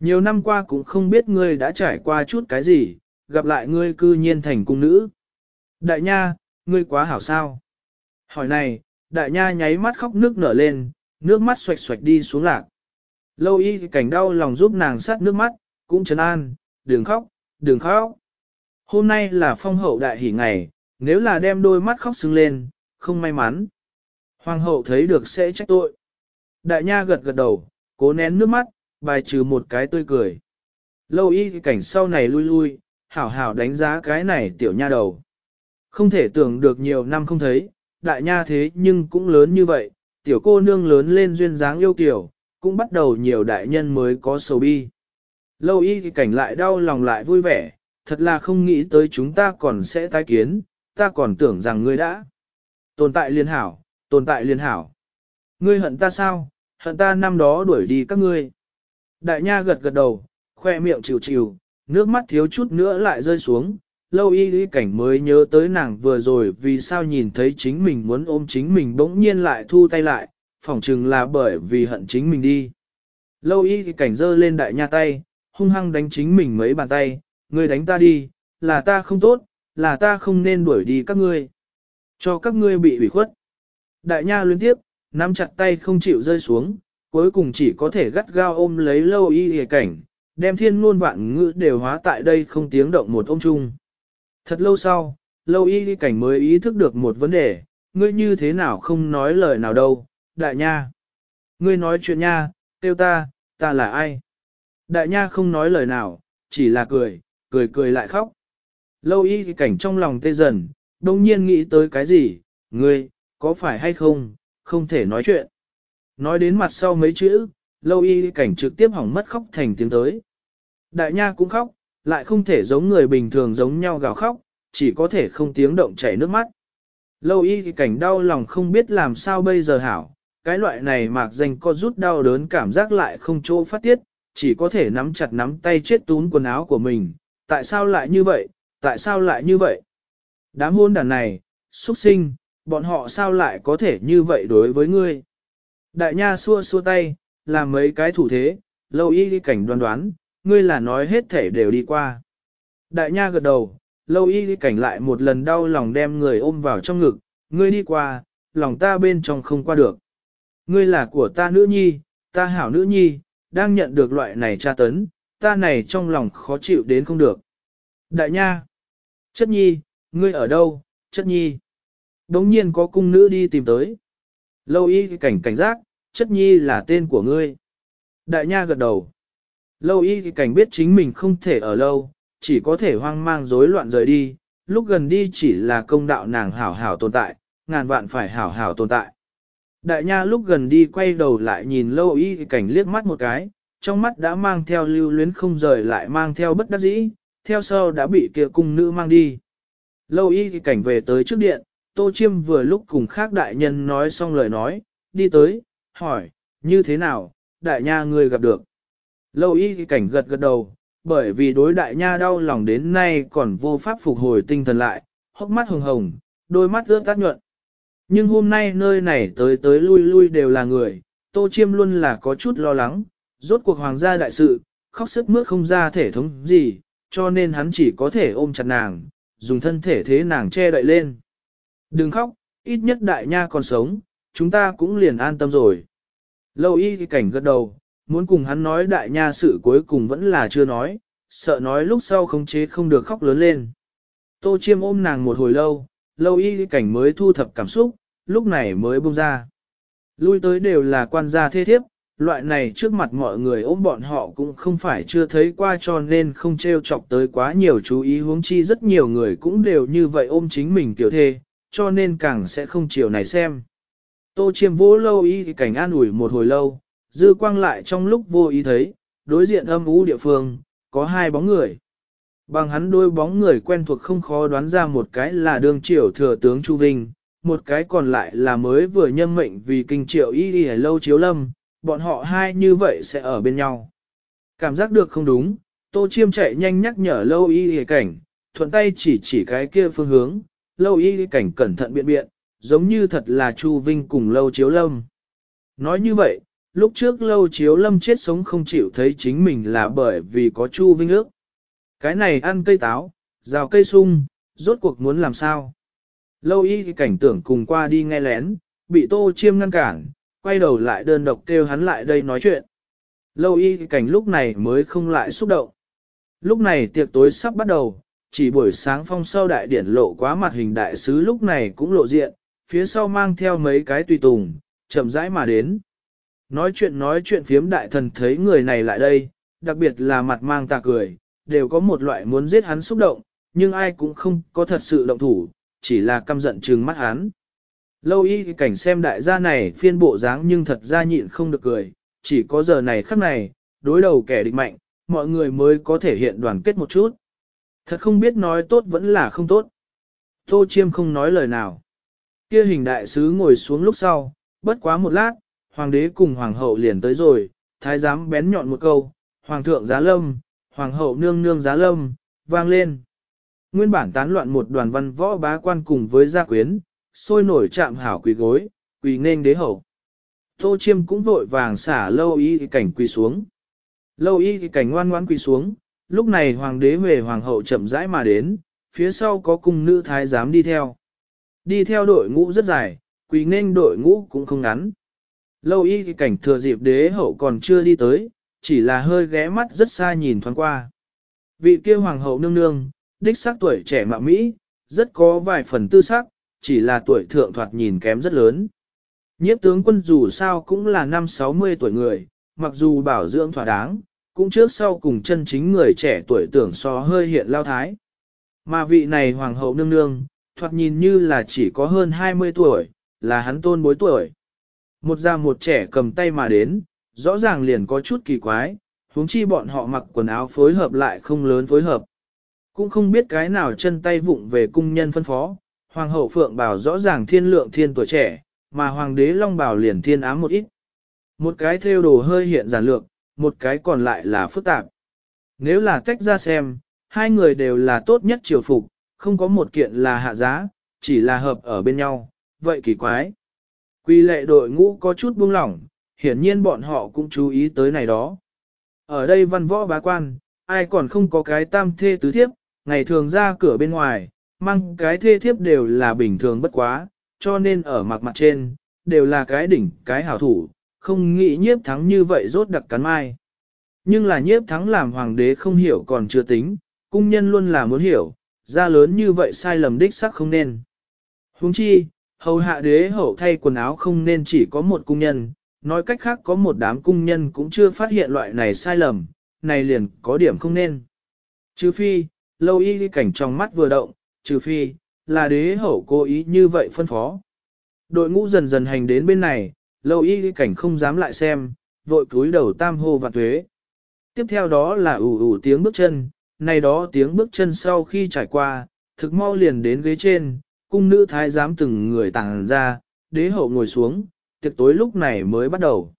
Nhiều năm qua cũng không biết ngươi đã trải qua chút cái gì, gặp lại ngươi cư nhiên thành cung nữ. Đại nha, ngươi quá hảo sao. Hỏi này, đại nha nháy mắt khóc nước nở lên, nước mắt xoạch xoạch đi xuống lạc. Lâu y cảnh đau lòng giúp nàng sát nước mắt, cũng trấn an, đừng khóc, đừng khóc. Hôm nay là phong hậu đại hỷ ngày, nếu là đem đôi mắt khóc sưng lên, không may mắn. Hoàng hậu thấy được sẽ trách tội. Đại nha gật gật đầu, cố nén nước mắt, bài trừ một cái tươi cười. Lâu y cảnh sau này lui lui, hảo hảo đánh giá cái này tiểu nha đầu. Không thể tưởng được nhiều năm không thấy, đại nha thế nhưng cũng lớn như vậy, tiểu cô nương lớn lên duyên dáng yêu kiểu, cũng bắt đầu nhiều đại nhân mới có sầu bi. Lâu y cảnh lại đau lòng lại vui vẻ, thật là không nghĩ tới chúng ta còn sẽ tái kiến, ta còn tưởng rằng ngươi đã tồn tại liên hảo, tồn tại liên hảo. Ngươi hận ta sao, hận ta năm đó đuổi đi các ngươi. Đại nha gật gật đầu, khoe miệng chịu chịu, nước mắt thiếu chút nữa lại rơi xuống, lâu y y cảnh mới nhớ tới nàng vừa rồi vì sao nhìn thấy chính mình muốn ôm chính mình bỗng nhiên lại thu tay lại, phỏng chừng là bởi vì hận chính mình đi. Lâu y y cảnh giơ lên đại nha tay, hung hăng đánh chính mình mấy bàn tay, ngươi đánh ta đi, là ta không tốt, là ta không nên đuổi đi các ngươi. Cho các ngươi bị ủy khuất. Đại nha liên tiếp, nắm chặt tay không chịu rơi xuống, cuối cùng chỉ có thể gắt gao ôm lấy lâu y hề cảnh, đem thiên luôn vạn ngữ đều hóa tại đây không tiếng động một ông chung. Thật lâu sau, lâu y cảnh mới ý thức được một vấn đề, ngươi như thế nào không nói lời nào đâu, đại nha. Ngươi nói chuyện nha, tiêu ta, ta là ai? Đại nha không nói lời nào, chỉ là cười, cười cười lại khóc. Lâu y cảnh trong lòng tê dần, đông nhiên nghĩ tới cái gì, ngươi, có phải hay không, không thể nói chuyện. Nói đến mặt sau mấy chữ, lâu y cảnh trực tiếp hỏng mất khóc thành tiếng tới. Đại nha cũng khóc, lại không thể giống người bình thường giống nhau gào khóc, chỉ có thể không tiếng động chảy nước mắt. Lâu y cảnh đau lòng không biết làm sao bây giờ hảo, cái loại này mạc danh có rút đau đớn cảm giác lại không chỗ phát tiết, chỉ có thể nắm chặt nắm tay chết tún quần áo của mình. Tại sao lại như vậy? Tại sao lại như vậy? Đám hôn đàn này, xuất sinh, bọn họ sao lại có thể như vậy đối với ngươi? Đại nha xua xua tay, làm mấy cái thủ thế, lâu y cảnh đoán đoán, ngươi là nói hết thể đều đi qua. Đại nha gật đầu, lâu y cảnh lại một lần đau lòng đem người ôm vào trong ngực, ngươi đi qua, lòng ta bên trong không qua được. Ngươi là của ta nữ nhi, ta hảo nữ nhi, đang nhận được loại này tra tấn, ta này trong lòng khó chịu đến không được. Đại nha, chất nhi, ngươi ở đâu, chất nhi. Đống nhiên có cung nữ đi tìm tới. Lâu y cảnh cảnh giác, chất nhi là tên của ngươi. Đại nha gật đầu. Lâu y cảnh biết chính mình không thể ở lâu, chỉ có thể hoang mang rối loạn rời đi, lúc gần đi chỉ là công đạo nàng hảo hảo tồn tại, ngàn vạn phải hảo hảo tồn tại. Đại nha lúc gần đi quay đầu lại nhìn lâu y cảnh liếc mắt một cái, trong mắt đã mang theo lưu luyến không rời lại mang theo bất đắc dĩ, theo sau đã bị kia cung nữ mang đi. Lâu y cảnh về tới trước điện, Tô Chiêm vừa lúc cùng khác đại nhân nói xong lời nói, đi tới, hỏi, như thế nào, đại nha người gặp được. Lâu y cảnh gật gật đầu, bởi vì đối đại nha đau lòng đến nay còn vô pháp phục hồi tinh thần lại, hốc mắt hồng hồng, đôi mắt ướt tát nhuận. Nhưng hôm nay nơi này tới tới lui lui đều là người, Tô Chiêm luôn là có chút lo lắng, rốt cuộc hoàng gia đại sự, khóc sức mướt không ra thể thống gì, cho nên hắn chỉ có thể ôm chặt nàng, dùng thân thể thế nàng che đậy lên. Đừng khóc, ít nhất đại nha còn sống, chúng ta cũng liền an tâm rồi. Lâu y cảnh gật đầu, muốn cùng hắn nói đại nha sự cuối cùng vẫn là chưa nói, sợ nói lúc sau không chế không được khóc lớn lên. Tô chiêm ôm nàng một hồi lâu, lâu y cảnh mới thu thập cảm xúc, lúc này mới buông ra. Lui tới đều là quan gia thế thiếp, loại này trước mặt mọi người ôm bọn họ cũng không phải chưa thấy qua cho nên không treo chọc tới quá nhiều chú ý huống chi rất nhiều người cũng đều như vậy ôm chính mình tiểu thê, cho nên càng sẽ không chiều này xem. Tô chiêm vô lâu y cảnh an ủi một hồi lâu, dư quang lại trong lúc vô ý thấy, đối diện âm ú địa phương, có hai bóng người. Bằng hắn đôi bóng người quen thuộc không khó đoán ra một cái là đương triều thừa tướng Chu Vinh, một cái còn lại là mới vừa nhâm mệnh vì kinh triệu y y lâu chiếu lâm, bọn họ hai như vậy sẽ ở bên nhau. Cảm giác được không đúng, tô chiêm chạy nhanh nhắc nhở lâu y y cảnh, thuận tay chỉ chỉ cái kia phương hướng, lâu y y cảnh cẩn thận biện biện, giống như thật là Chu Vinh cùng lâu chiếu lâm. Nói như vậy, lúc trước lâu chiếu lâm chết sống không chịu thấy chính mình là bởi vì có Chu Vinh ước. Cái này ăn cây táo, rào cây sung, rốt cuộc muốn làm sao? Lâu y cảnh tưởng cùng qua đi nghe lén, bị tô chiêm ngăn cản, quay đầu lại đơn độc kêu hắn lại đây nói chuyện. Lâu y cảnh lúc này mới không lại xúc động. Lúc này tiệc tối sắp bắt đầu, chỉ buổi sáng phong sau đại điển lộ quá mặt hình đại sứ lúc này cũng lộ diện, phía sau mang theo mấy cái tùy tùng, chậm rãi mà đến. Nói chuyện nói chuyện phiếm đại thần thấy người này lại đây, đặc biệt là mặt mang tà cười, đều có một loại muốn giết hắn xúc động, nhưng ai cũng không có thật sự động thủ, chỉ là căm giận trừng mắt hắn. Lâu y cảnh xem đại gia này phiên bộ dáng nhưng thật ra nhịn không được cười, chỉ có giờ này khắc này, đối đầu kẻ địch mạnh, mọi người mới có thể hiện đoàn kết một chút. Thật không biết nói tốt vẫn là không tốt. Tô Chiêm không nói lời nào. Kia hình đại sứ ngồi xuống lúc sau, bất quá một lát, hoàng đế cùng hoàng hậu liền tới rồi, thái giám bén nhọn một câu, hoàng thượng giá lâm, hoàng hậu nương nương giá lâm, vang lên. Nguyên bản tán loạn một đoàn văn võ bá quan cùng với gia quyến, sôi nổi chạm hảo quỳ gối, quỳ nên đế hậu. Tô chiêm cũng vội vàng xả lâu y cảnh quỳ xuống. Lâu y cảnh ngoan ngoan quỳ xuống, lúc này hoàng đế về hoàng hậu chậm rãi mà đến, phía sau có cung nữ thái giám đi theo. Đi theo đội ngũ rất dài, quỳ nên đội ngũ cũng không ngắn. Lâu y cảnh thừa dịp đế hậu còn chưa đi tới, chỉ là hơi ghé mắt rất xa nhìn thoáng qua. Vị kia hoàng hậu nương nương, đích xác tuổi trẻ mạ Mỹ, rất có vài phần tư sắc, chỉ là tuổi thượng thoạt nhìn kém rất lớn. Nhiếp tướng quân dù sao cũng là năm 60 tuổi người, mặc dù bảo dưỡng thỏa đáng, cũng trước sau cùng chân chính người trẻ tuổi tưởng so hơi hiện lao thái. Mà vị này hoàng hậu nương nương, thoạt nhìn như là chỉ có hơn 20 tuổi, là hắn tôn bối tuổi. Một già một trẻ cầm tay mà đến, rõ ràng liền có chút kỳ quái, huống chi bọn họ mặc quần áo phối hợp lại không lớn phối hợp. Cũng không biết cái nào chân tay vụng về cung nhân phân phó, hoàng hậu phượng bảo rõ ràng thiên lượng thiên tuổi trẻ, mà hoàng đế long bảo liền thiên ám một ít. Một cái theo đồ hơi hiện giản lược, một cái còn lại là phức tạp. Nếu là tách ra xem, hai người đều là tốt nhất triều phục, không có một kiện là hạ giá, chỉ là hợp ở bên nhau, vậy kỳ quái. Quy lệ đội ngũ có chút buông lỏng, hiển nhiên bọn họ cũng chú ý tới này đó. Ở đây văn võ bá quan, ai còn không có cái tam thê tứ thiếp, ngày thường ra cửa bên ngoài, mang cái thê thiếp đều là bình thường bất quá, cho nên ở mặt mặt trên, đều là cái đỉnh, cái hảo thủ, không nghĩ nhiếp thắng như vậy rốt đặc cắn mai. Nhưng là nhiếp thắng làm hoàng đế không hiểu còn chưa tính, cung nhân luôn là muốn hiểu, ra lớn như vậy sai lầm đích sắc không nên. Huống chi, hầu hạ đế hậu thay quần áo không nên chỉ có một cung nhân, nói cách khác có một đám cung nhân cũng chưa phát hiện loại này sai lầm, này liền có điểm không nên. Chứ phi, lâu y cảnh trong mắt vừa động, trừ phi, là đế hậu cố ý như vậy phân phó. Đội ngũ dần dần hành đến bên này, lâu y cảnh không dám lại xem, vội cúi đầu tam hô và tuế. Tiếp theo đó là ủ ủ tiếng bước chân, này đó tiếng bước chân sau khi trải qua, thực mau liền đến ghế trên, cung nữ thái giám từng người tàng ra, đế hậu ngồi xuống, tiệc tối lúc này mới bắt đầu.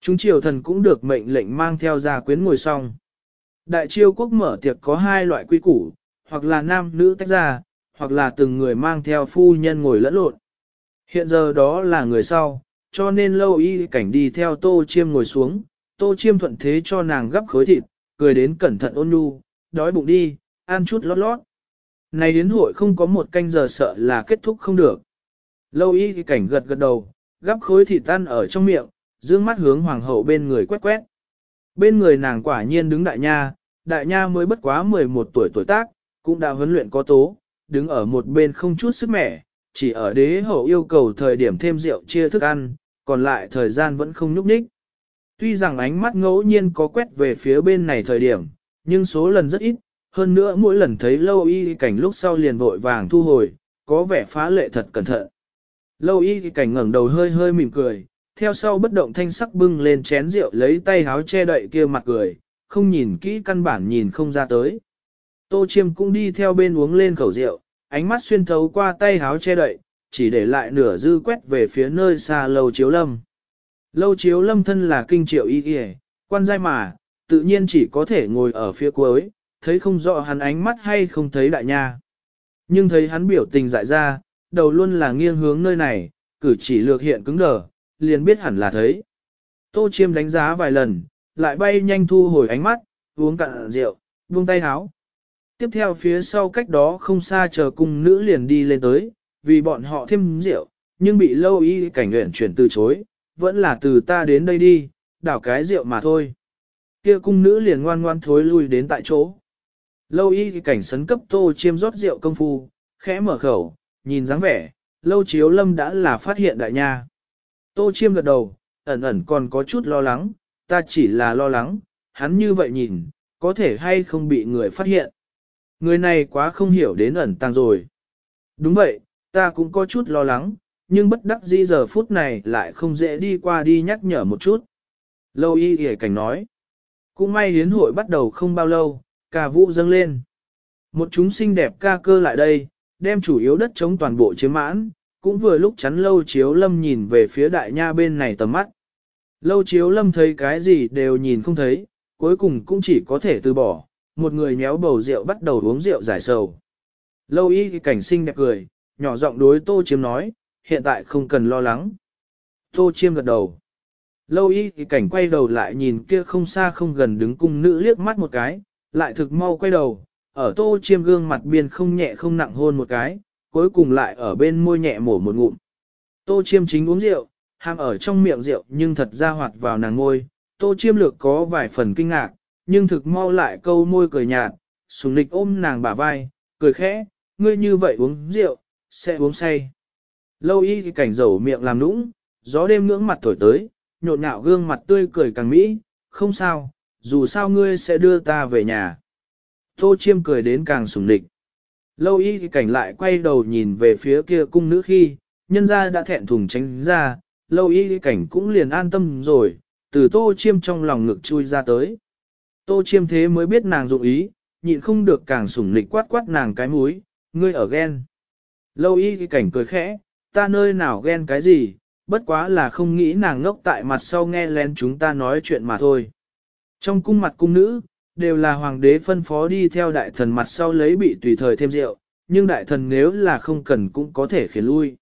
Chúng triều thần cũng được mệnh lệnh mang theo gia quyến ngồi xong. Đại triều quốc mở tiệc có hai loại quy củ, hoặc là nam nữ tách ra, hoặc là từng người mang theo phu nhân ngồi lẫn lộn. Hiện giờ đó là người sau, cho nên lâu y cảnh đi theo tô chiêm ngồi xuống, tô chiêm thuận thế cho nàng gấp khối thịt, cười đến cẩn thận ôn nhu, đói bụng đi, ăn chút lót lót. Này đến hội không có một canh giờ sợ là kết thúc không được. Lâu y cảnh gật gật đầu, gắp khối thịt tan ở trong miệng, dương mắt hướng hoàng hậu bên người quét quét. Bên người nàng quả nhiên đứng đại nha, đại nha mới bất quá 11 tuổi tuổi tác, cũng đã huấn luyện có tố, đứng ở một bên không chút sức mẻ, chỉ ở đế hậu yêu cầu thời điểm thêm rượu chia thức ăn, còn lại thời gian vẫn không nhúc nhích. Tuy rằng ánh mắt ngẫu nhiên có quét về phía bên này thời điểm, nhưng số lần rất ít, hơn nữa mỗi lần thấy lâu y cảnh lúc sau liền vội vàng thu hồi, có vẻ phá lệ thật cẩn thận. Lâu y cảnh ngẩng đầu hơi hơi mỉm cười, theo sau bất động thanh sắc bưng lên chén rượu lấy tay háo che đậy kia mặt cười, không nhìn kỹ căn bản nhìn không ra tới. Tô chiêm cũng đi theo bên uống lên khẩu rượu, ánh mắt xuyên thấu qua tay háo che đậy, chỉ để lại nửa dư quét về phía nơi xa lâu chiếu lâm. Lâu chiếu lâm thân là kinh triệu y y, quan giai mà, tự nhiên chỉ có thể ngồi ở phía cuối, thấy không rõ hắn ánh mắt hay không thấy đại nha. Nhưng thấy hắn biểu tình dại ra, đầu luôn là nghiêng hướng nơi này, cử chỉ lược hiện cứng đờ, liền biết hẳn là thấy. Tô chiêm đánh giá vài lần, lại bay nhanh thu hồi ánh mắt, uống cạn rượu, buông tay háo. Tiếp theo phía sau cách đó không xa chờ cung nữ liền đi lên tới, vì bọn họ thêm rượu, nhưng bị lâu y cảnh nguyện chuyển từ chối, vẫn là từ ta đến đây đi, đảo cái rượu mà thôi. Kia cung nữ liền ngoan ngoan thối lui đến tại chỗ. Lâu y cảnh sấn cấp tô chiêm rót rượu công phu, khẽ mở khẩu, nhìn dáng vẻ, lâu chiếu lâm đã là phát hiện đại nha. Tô chiêm gật đầu, ẩn ẩn còn có chút lo lắng, ta chỉ là lo lắng, hắn như vậy nhìn, có thể hay không bị người phát hiện. Người này quá không hiểu đến ẩn tàng rồi. Đúng vậy, ta cũng có chút lo lắng, nhưng bất đắc dĩ giờ phút này lại không dễ đi qua đi nhắc nhở một chút. Lâu y hề cảnh nói. Cũng may hiến hội bắt đầu không bao lâu, ca vũ dâng lên. Một chúng xinh đẹp ca cơ lại đây, đem chủ yếu đất chống toàn bộ chiếm mãn, cũng vừa lúc chắn lâu chiếu lâm nhìn về phía đại nha bên này tầm mắt. Lâu chiếu lâm thấy cái gì đều nhìn không thấy, cuối cùng cũng chỉ có thể từ bỏ, một người méo bầu rượu bắt đầu uống rượu giải sầu. Lâu y cảnh sinh đẹp cười, nhỏ giọng đối tô chiêm nói, hiện tại không cần lo lắng. Tô chiêm gật đầu. Lâu y cảnh quay đầu lại nhìn kia không xa không gần đứng cung nữ liếc mắt một cái, lại thực mau quay đầu, ở tô chiêm gương mặt biên không nhẹ không nặng hôn một cái, cuối cùng lại ở bên môi nhẹ mổ một ngụm. Tô chiêm chính uống rượu, hàm ở trong miệng rượu nhưng thật ra hoạt vào nàng ngôi, tô chiêm lược có vài phần kinh ngạc, nhưng thực mau lại câu môi cười nhạt, sùng lịch ôm nàng bả vai, cười khẽ, ngươi như vậy uống rượu, sẽ uống say. Lâu y cảnh dầu miệng làm nũng, gió đêm ngưỡng mặt thổi tới, nhộn nhạo gương mặt tươi cười càng mỹ, không sao, dù sao ngươi sẽ đưa ta về nhà. Tô chiêm cười đến càng sùng địch. Lâu y cảnh lại quay đầu nhìn về phía kia cung nữ khi, nhân ra đã thẹn thùng tránh ra, lâu y cảnh cũng liền an tâm rồi, từ tô chiêm trong lòng ngực chui ra tới. Tô chiêm thế mới biết nàng dụng ý, nhịn không được càng sủng lịch quát quát nàng cái mũi, ngươi ở ghen. Lâu y cảnh cười khẽ, ta nơi nào ghen cái gì, bất quá là không nghĩ nàng ngốc tại mặt sau nghe lén chúng ta nói chuyện mà thôi. Trong cung mặt cung nữ, đều là hoàng đế phân phó đi theo đại thần mặt sau lấy bị tùy thời thêm rượu, nhưng đại thần nếu là không cần cũng có thể khiến lui.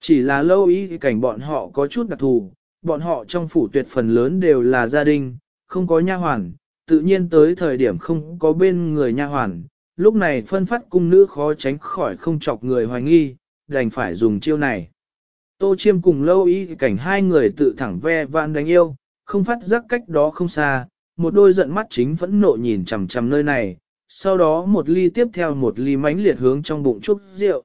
Chỉ là lâu ý cảnh bọn họ có chút đặc thù, bọn họ trong phủ tuyệt phần lớn đều là gia đình, không có nha hoàn, tự nhiên tới thời điểm không có bên người nha hoàn, lúc này phân phát cung nữ khó tránh khỏi không chọc người hoài nghi, đành phải dùng chiêu này. Tô chiêm cùng lâu ý cảnh hai người tự thẳng ve vạn đánh yêu, không phát giác cách đó không xa, một đôi giận mắt chính vẫn nộ nhìn chằm chằm nơi này, sau đó một ly tiếp theo một ly mánh liệt hướng trong bụng chút rượu.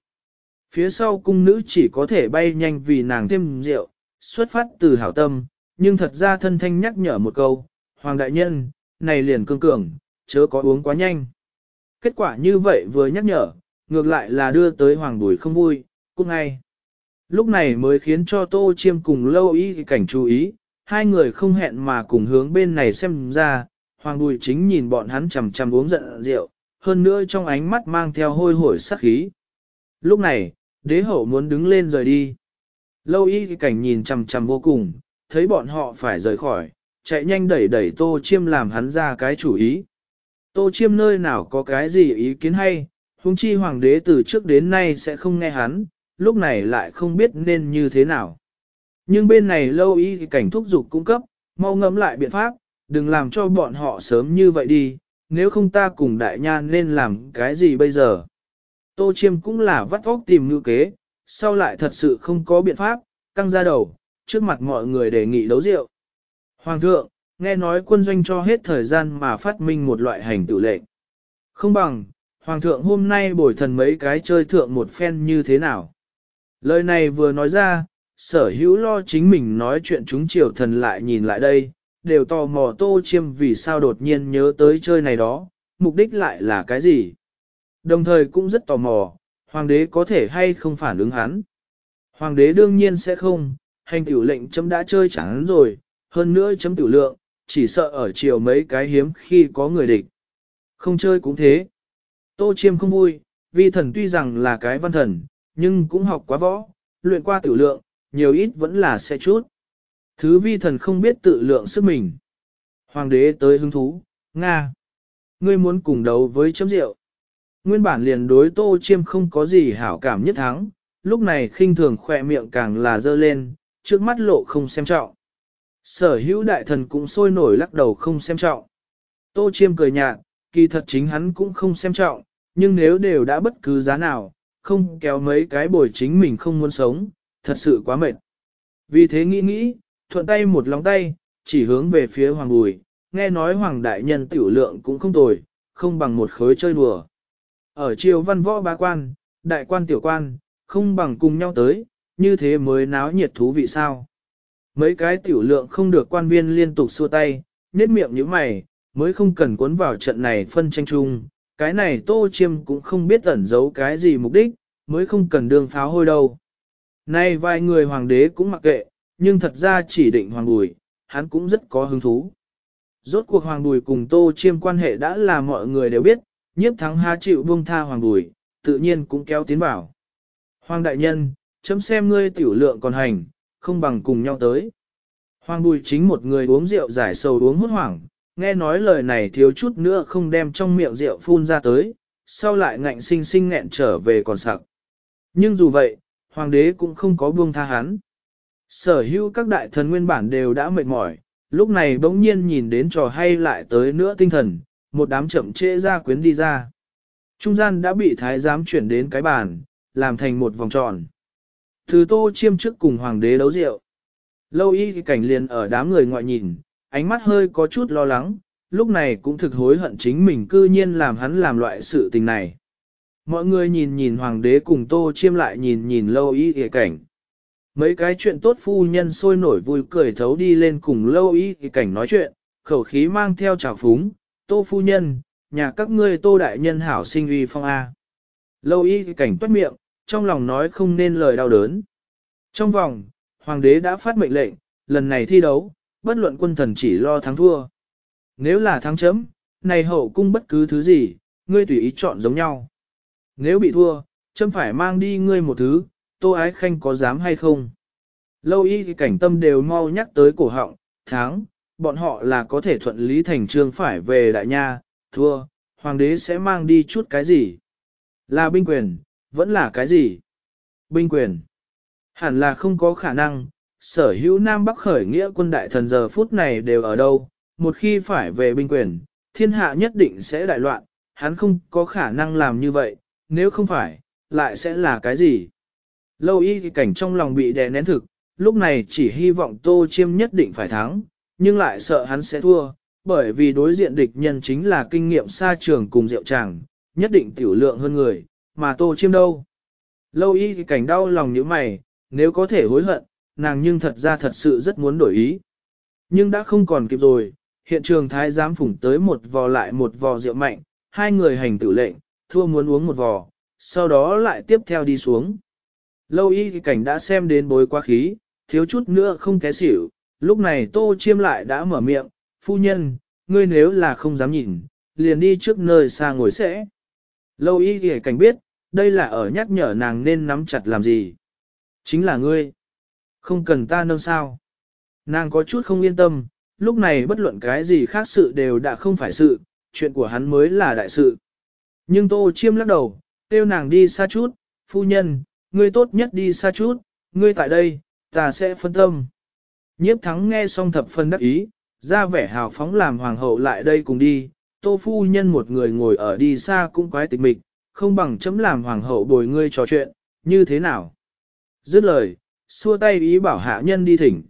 Phía sau cung nữ chỉ có thể bay nhanh vì nàng thêm rượu, xuất phát từ hảo tâm, nhưng thật ra thân thanh nhắc nhở một câu, Hoàng đại nhân, này liền cương cường, chớ có uống quá nhanh. Kết quả như vậy vừa nhắc nhở, ngược lại là đưa tới Hoàng Bùi không vui, cũng ngay. Lúc này mới khiến cho Tô Chiêm cùng lâu ý cảnh chú ý, hai người không hẹn mà cùng hướng bên này xem ra, Hoàng Bùi chính nhìn bọn hắn chầm chầm uống giận rượu, hơn nữa trong ánh mắt mang theo hôi hổi sắc khí. Lúc này, đế hậu muốn đứng lên rời đi. Lâu y cảnh nhìn chầm chầm vô cùng, thấy bọn họ phải rời khỏi, chạy nhanh đẩy đẩy tô chiêm làm hắn ra cái chủ ý. Tô chiêm nơi nào có cái gì ý kiến hay, huống chi hoàng đế từ trước đến nay sẽ không nghe hắn, lúc này lại không biết nên như thế nào. Nhưng bên này lâu y cảnh thúc dục cung cấp, mau ngẫm lại biện pháp, đừng làm cho bọn họ sớm như vậy đi, nếu không ta cùng đại nha nên làm cái gì bây giờ. Tô chiêm cũng là vắt óc tìm ngữ kế, sau lại thật sự không có biện pháp, căng ra đầu, trước mặt mọi người đề nghị đấu rượu. Hoàng thượng, nghe nói quân doanh cho hết thời gian mà phát minh một loại hành tự lệnh. Không bằng, hoàng thượng hôm nay bồi thần mấy cái chơi thượng một phen như thế nào. Lời này vừa nói ra, sở hữu lo chính mình nói chuyện chúng triều thần lại nhìn lại đây, đều tò mò tô chiêm vì sao đột nhiên nhớ tới chơi này đó, mục đích lại là cái gì. Đồng thời cũng rất tò mò, hoàng đế có thể hay không phản ứng hắn. Hoàng đế đương nhiên sẽ không, hành tiểu lệnh chấm đã chơi chẳng rồi, hơn nữa chấm tiểu lượng, chỉ sợ ở chiều mấy cái hiếm khi có người địch. Không chơi cũng thế. Tô chiêm không vui, vi thần tuy rằng là cái văn thần, nhưng cũng học quá võ, luyện qua tiểu lượng, nhiều ít vẫn là sẽ chút. Thứ vi thần không biết tự lượng sức mình. Hoàng đế tới hứng thú, Nga. Ngươi muốn cùng đấu với chấm rượu. Nguyên bản liền đối tô chiêm không có gì hảo cảm nhất thắng, lúc này khinh thường khỏe miệng càng là dơ lên, trước mắt lộ không xem trọng. Sở hữu đại thần cũng sôi nổi lắc đầu không xem trọng. Tô chiêm cười nhạt, kỳ thật chính hắn cũng không xem trọng, nhưng nếu đều đã bất cứ giá nào, không kéo mấy cái bồi chính mình không muốn sống, thật sự quá mệt. Vì thế nghĩ nghĩ, thuận tay một lòng tay, chỉ hướng về phía hoàng bùi, nghe nói hoàng đại nhân tiểu lượng cũng không tồi, không bằng một khối chơi đùa. Ở triều văn võ ba quan, đại quan tiểu quan, không bằng cùng nhau tới, như thế mới náo nhiệt thú vị sao. Mấy cái tiểu lượng không được quan viên liên tục xua tay, nết miệng như mày, mới không cần cuốn vào trận này phân tranh chung. Cái này tô chiêm cũng không biết ẩn giấu cái gì mục đích, mới không cần đương pháo hôi đâu. Nay vài người hoàng đế cũng mặc kệ, nhưng thật ra chỉ định hoàng bùi, hắn cũng rất có hứng thú. Rốt cuộc hoàng bùi cùng tô chiêm quan hệ đã là mọi người đều biết, nhiếp thắng há chịu buông tha hoàng bùi, tự nhiên cũng kéo tiến vào. Hoàng đại nhân, chấm xem ngươi tiểu lượng còn hành, không bằng cùng nhau tới. Hoàng bùi chính một người uống rượu giải sầu uống hốt hoảng, nghe nói lời này thiếu chút nữa không đem trong miệng rượu phun ra tới, sau lại ngạnh sinh sinh nghẹn trở về còn sặc. Nhưng dù vậy, hoàng đế cũng không có buông tha hắn. Sở hữu các đại thần nguyên bản đều đã mệt mỏi, lúc này bỗng nhiên nhìn đến trò hay lại tới nữa tinh thần, một đám chậm trễ ra quyến đi ra. Trung gian đã bị thái giám chuyển đến cái bàn, làm thành một vòng tròn. Từ tô chiêm trước cùng hoàng đế đấu rượu. Lâu y cảnh liền ở đám người ngoại nhìn, ánh mắt hơi có chút lo lắng, lúc này cũng thực hối hận chính mình cư nhiên làm hắn làm loại sự tình này. Mọi người nhìn nhìn hoàng đế cùng tô chiêm lại nhìn nhìn lâu y cảnh. Mấy cái chuyện tốt phu nhân sôi nổi vui cười thấu đi lên cùng lâu y cảnh nói chuyện, khẩu khí mang theo trào phúng, tô phu nhân, nhà các ngươi tô đại nhân hảo sinh uy phong A. Lâu y cảnh tuất miệng, trong lòng nói không nên lời đau đớn. Trong vòng, hoàng đế đã phát mệnh lệnh, lần này thi đấu, bất luận quân thần chỉ lo thắng thua. Nếu là thắng chấm, này hậu cung bất cứ thứ gì, ngươi tùy ý chọn giống nhau. Nếu bị thua, chấm phải mang đi ngươi một thứ, tô ái khanh có dám hay không? Lâu y thì cảnh tâm đều mau nhắc tới cổ họng, tháng, bọn họ là có thể thuận lý thành trương phải về đại nha, thua, hoàng đế sẽ mang đi chút cái gì? Là binh quyền, vẫn là cái gì? Binh quyền. Hẳn là không có khả năng, sở hữu Nam Bắc khởi nghĩa quân đại thần giờ phút này đều ở đâu, một khi phải về binh quyền, thiên hạ nhất định sẽ đại loạn, hắn không có khả năng làm như vậy, nếu không phải, lại sẽ là cái gì? Lâu y cảnh trong lòng bị đè nén thực, lúc này chỉ hy vọng Tô Chiêm nhất định phải thắng, nhưng lại sợ hắn sẽ thua, bởi vì đối diện địch nhân chính là kinh nghiệm xa trường cùng diệu tràng, nhất định tiểu lượng hơn người, mà Tô Chiêm đâu. Lâu y cảnh đau lòng như mày, nếu có thể hối hận, nàng nhưng thật ra thật sự rất muốn đổi ý. Nhưng đã không còn kịp rồi, hiện trường thái giám phủng tới một vò lại một vò rượu mạnh, hai người hành tử lệnh, thua muốn uống một vò, sau đó lại tiếp theo đi xuống. Lâu y cảnh đã xem đến bối quá khí, thiếu chút nữa không té xỉu, lúc này tô chiêm lại đã mở miệng, phu nhân, ngươi nếu là không dám nhìn, liền đi trước nơi xa ngồi sẽ. Lâu y cảnh biết, đây là ở nhắc nhở nàng nên nắm chặt làm gì. Chính là ngươi. Không cần ta nâng sao. Nàng có chút không yên tâm, lúc này bất luận cái gì khác sự đều đã không phải sự, chuyện của hắn mới là đại sự. Nhưng tô chiêm lắc đầu, kêu nàng đi xa chút, phu nhân, ngươi tốt nhất đi xa chút, ngươi tại đây, ta sẽ phân tâm. Nhiếp thắng nghe xong thập phân đắc ý, ra vẻ hào phóng làm hoàng hậu lại đây cùng đi, tô phu nhân một người ngồi ở đi xa cũng quái tịch mịch, không bằng chấm làm hoàng hậu bồi ngươi trò chuyện, như thế nào? Dứt lời, xua tay ý bảo hạ nhân đi thỉnh.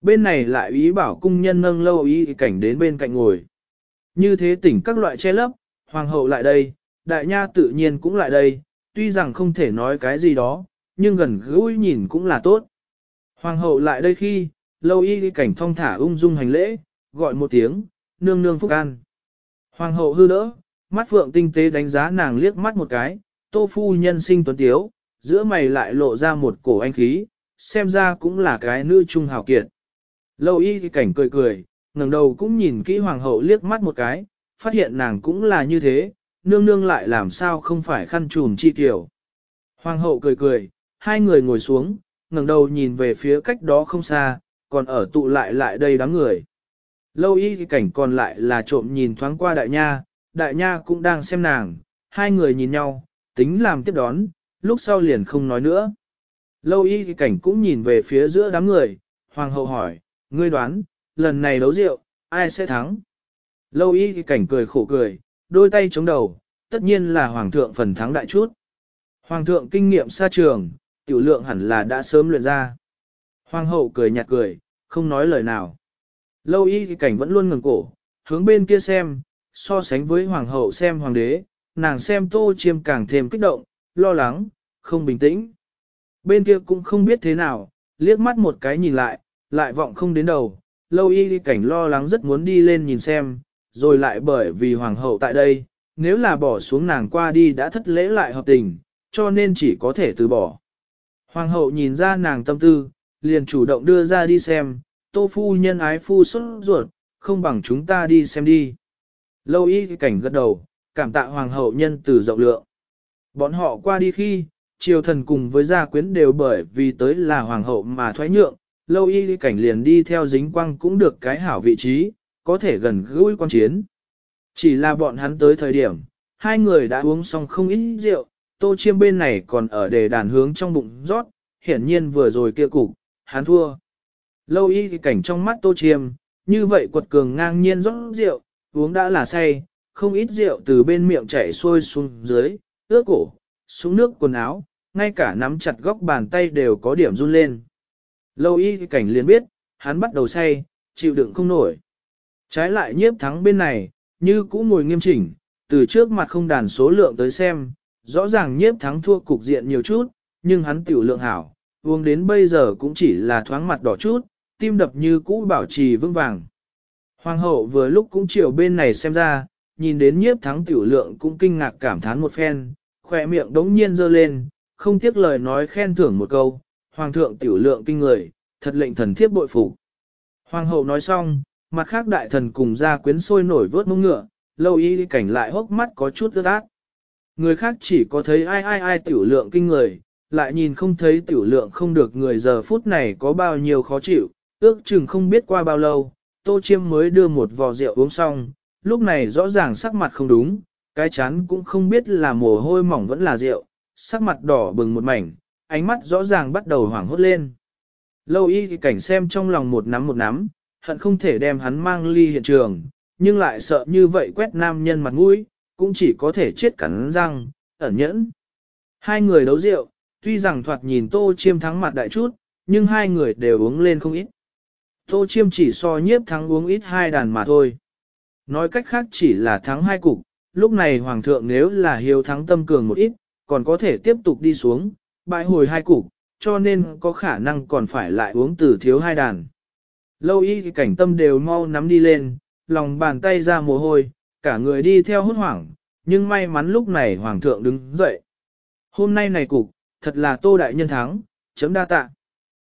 Bên này lại ý bảo cung nhân nâng lâu ý cảnh đến bên cạnh ngồi. Như thế tỉnh các loại che lấp, hoàng hậu lại đây, đại nha tự nhiên cũng lại đây, tuy rằng không thể nói cái gì đó, nhưng gần gũi nhìn cũng là tốt. Hoàng hậu lại đây khi, lâu y cảnh thong thả ung dung hành lễ, gọi một tiếng, nương nương phúc an. Hoàng hậu hư đỡ, mắt phượng tinh tế đánh giá nàng liếc mắt một cái, tô phu nhân sinh tuấn tiếu, giữa mày lại lộ ra một cổ anh khí, xem ra cũng là cái nữ trung hào kiệt. Lâu y cảnh cười cười, ngẩng đầu cũng nhìn kỹ hoàng hậu liếc mắt một cái, phát hiện nàng cũng là như thế, nương nương lại làm sao không phải khăn trùm chi tiểu. Hoàng hậu cười cười, hai người ngồi xuống, ngẩng đầu nhìn về phía cách đó không xa, còn ở tụ lại lại đây đám người. Lâu y cảnh còn lại là trộm nhìn thoáng qua đại nha, đại nha cũng đang xem nàng, hai người nhìn nhau, tính làm tiếp đón, lúc sau liền không nói nữa. Lâu y cảnh cũng nhìn về phía giữa đám người, hoàng hậu hỏi, ngươi đoán, lần này đấu rượu, ai sẽ thắng? Lâu y cảnh cười khổ cười, đôi tay chống đầu, tất nhiên là hoàng thượng phần thắng đại chút. Hoàng thượng kinh nghiệm xa trường, tiểu lượng hẳn là đã sớm luyện ra. Hoàng hậu cười nhạt cười, không nói lời nào. Lâu y cảnh vẫn luôn ngừng cổ, hướng bên kia xem, so sánh với hoàng hậu xem hoàng đế, nàng xem tô chiêm càng thêm kích động, lo lắng, không bình tĩnh. Bên kia cũng không biết thế nào, liếc mắt một cái nhìn lại, lại vọng không đến đầu, lâu y cảnh lo lắng rất muốn đi lên nhìn xem, rồi lại bởi vì hoàng hậu tại đây, nếu là bỏ xuống nàng qua đi đã thất lễ lại hợp tình, cho nên chỉ có thể từ bỏ. Hoàng hậu nhìn ra nàng tâm tư, liền chủ động đưa ra đi xem, tô phu nhân ái phu xuất ruột, không bằng chúng ta đi xem đi. Lâu y cảnh gật đầu, cảm tạ hoàng hậu nhân từ rộng lượng. Bọn họ qua đi khi, triều thần cùng với gia quyến đều bởi vì tới là hoàng hậu mà thoái nhượng, lâu y cảnh liền đi theo dính quang cũng được cái hảo vị trí, có thể gần gũi quan chiến. Chỉ là bọn hắn tới thời điểm, hai người đã uống xong không ít rượu, tô chiêm bên này còn ở đề đàn hướng trong bụng rót, hiển nhiên vừa rồi kia cục, hắn thua. Lâu y cảnh trong mắt tô chiêm, như vậy quật cường ngang nhiên rót rượu, uống đã là say, không ít rượu từ bên miệng chảy xuôi xuống dưới, ướt cổ, xuống nước quần áo, ngay cả nắm chặt góc bàn tay đều có điểm run lên. Lâu y cảnh liền biết, hắn bắt đầu say, chịu đựng không nổi. Trái lại nhiếp thắng bên này, như cũ ngồi nghiêm chỉnh, từ trước mặt không đàn số lượng tới xem, rõ ràng nhiếp thắng thua cục diện nhiều chút, nhưng hắn tiểu lượng hảo, uống đến bây giờ cũng chỉ là thoáng mặt đỏ chút, tim đập như cũ bảo trì vững vàng. Hoàng hậu vừa lúc cũng chiều bên này xem ra, nhìn đến nhiếp thắng tiểu lượng cũng kinh ngạc cảm thán một phen, khỏe miệng đống nhiên dơ lên, không tiếc lời nói khen thưởng một câu, hoàng thượng tiểu lượng kinh người, thật lệnh thần thiếp bội phục. Hoàng hậu nói xong, mặt khác đại thần cùng ra quyến sôi nổi vớt mông ngựa, lâu y cảnh lại hốc mắt có chút ướt át. Người khác chỉ có thấy ai ai ai tiểu lượng kinh người, lại nhìn không thấy tiểu lượng không được người giờ phút này có bao nhiêu khó chịu, ước chừng không biết qua bao lâu, tô chiêm mới đưa một vò rượu uống xong, lúc này rõ ràng sắc mặt không đúng, cái chán cũng không biết là mồ hôi mỏng vẫn là rượu, sắc mặt đỏ bừng một mảnh, ánh mắt rõ ràng bắt đầu hoảng hốt lên. Lâu y thì cảnh xem trong lòng một nắm một nắm, hận không thể đem hắn mang ly hiện trường, nhưng lại sợ như vậy quét nam nhân mặt mũi, cũng chỉ có thể chết cắn răng, ẩn nhẫn. Hai người đấu rượu, tuy rằng thoạt nhìn tô chiêm thắng mặt đại chút, nhưng hai người đều uống lên không ít. Tô chiêm chỉ so nhiếp thắng uống ít hai đàn mà thôi. Nói cách khác chỉ là thắng hai cục, lúc này hoàng thượng nếu là hiếu thắng tâm cường một ít, còn có thể tiếp tục đi xuống, bại hồi hai cục, cho nên có khả năng còn phải lại uống từ thiếu hai đàn. Lâu y cảnh tâm đều mau nắm đi lên, lòng bàn tay ra mồ hôi, cả người đi theo hốt hoảng, nhưng may mắn lúc này hoàng thượng đứng dậy. Hôm nay này cục, thật là tô đại nhân thắng, chấm đa tạ.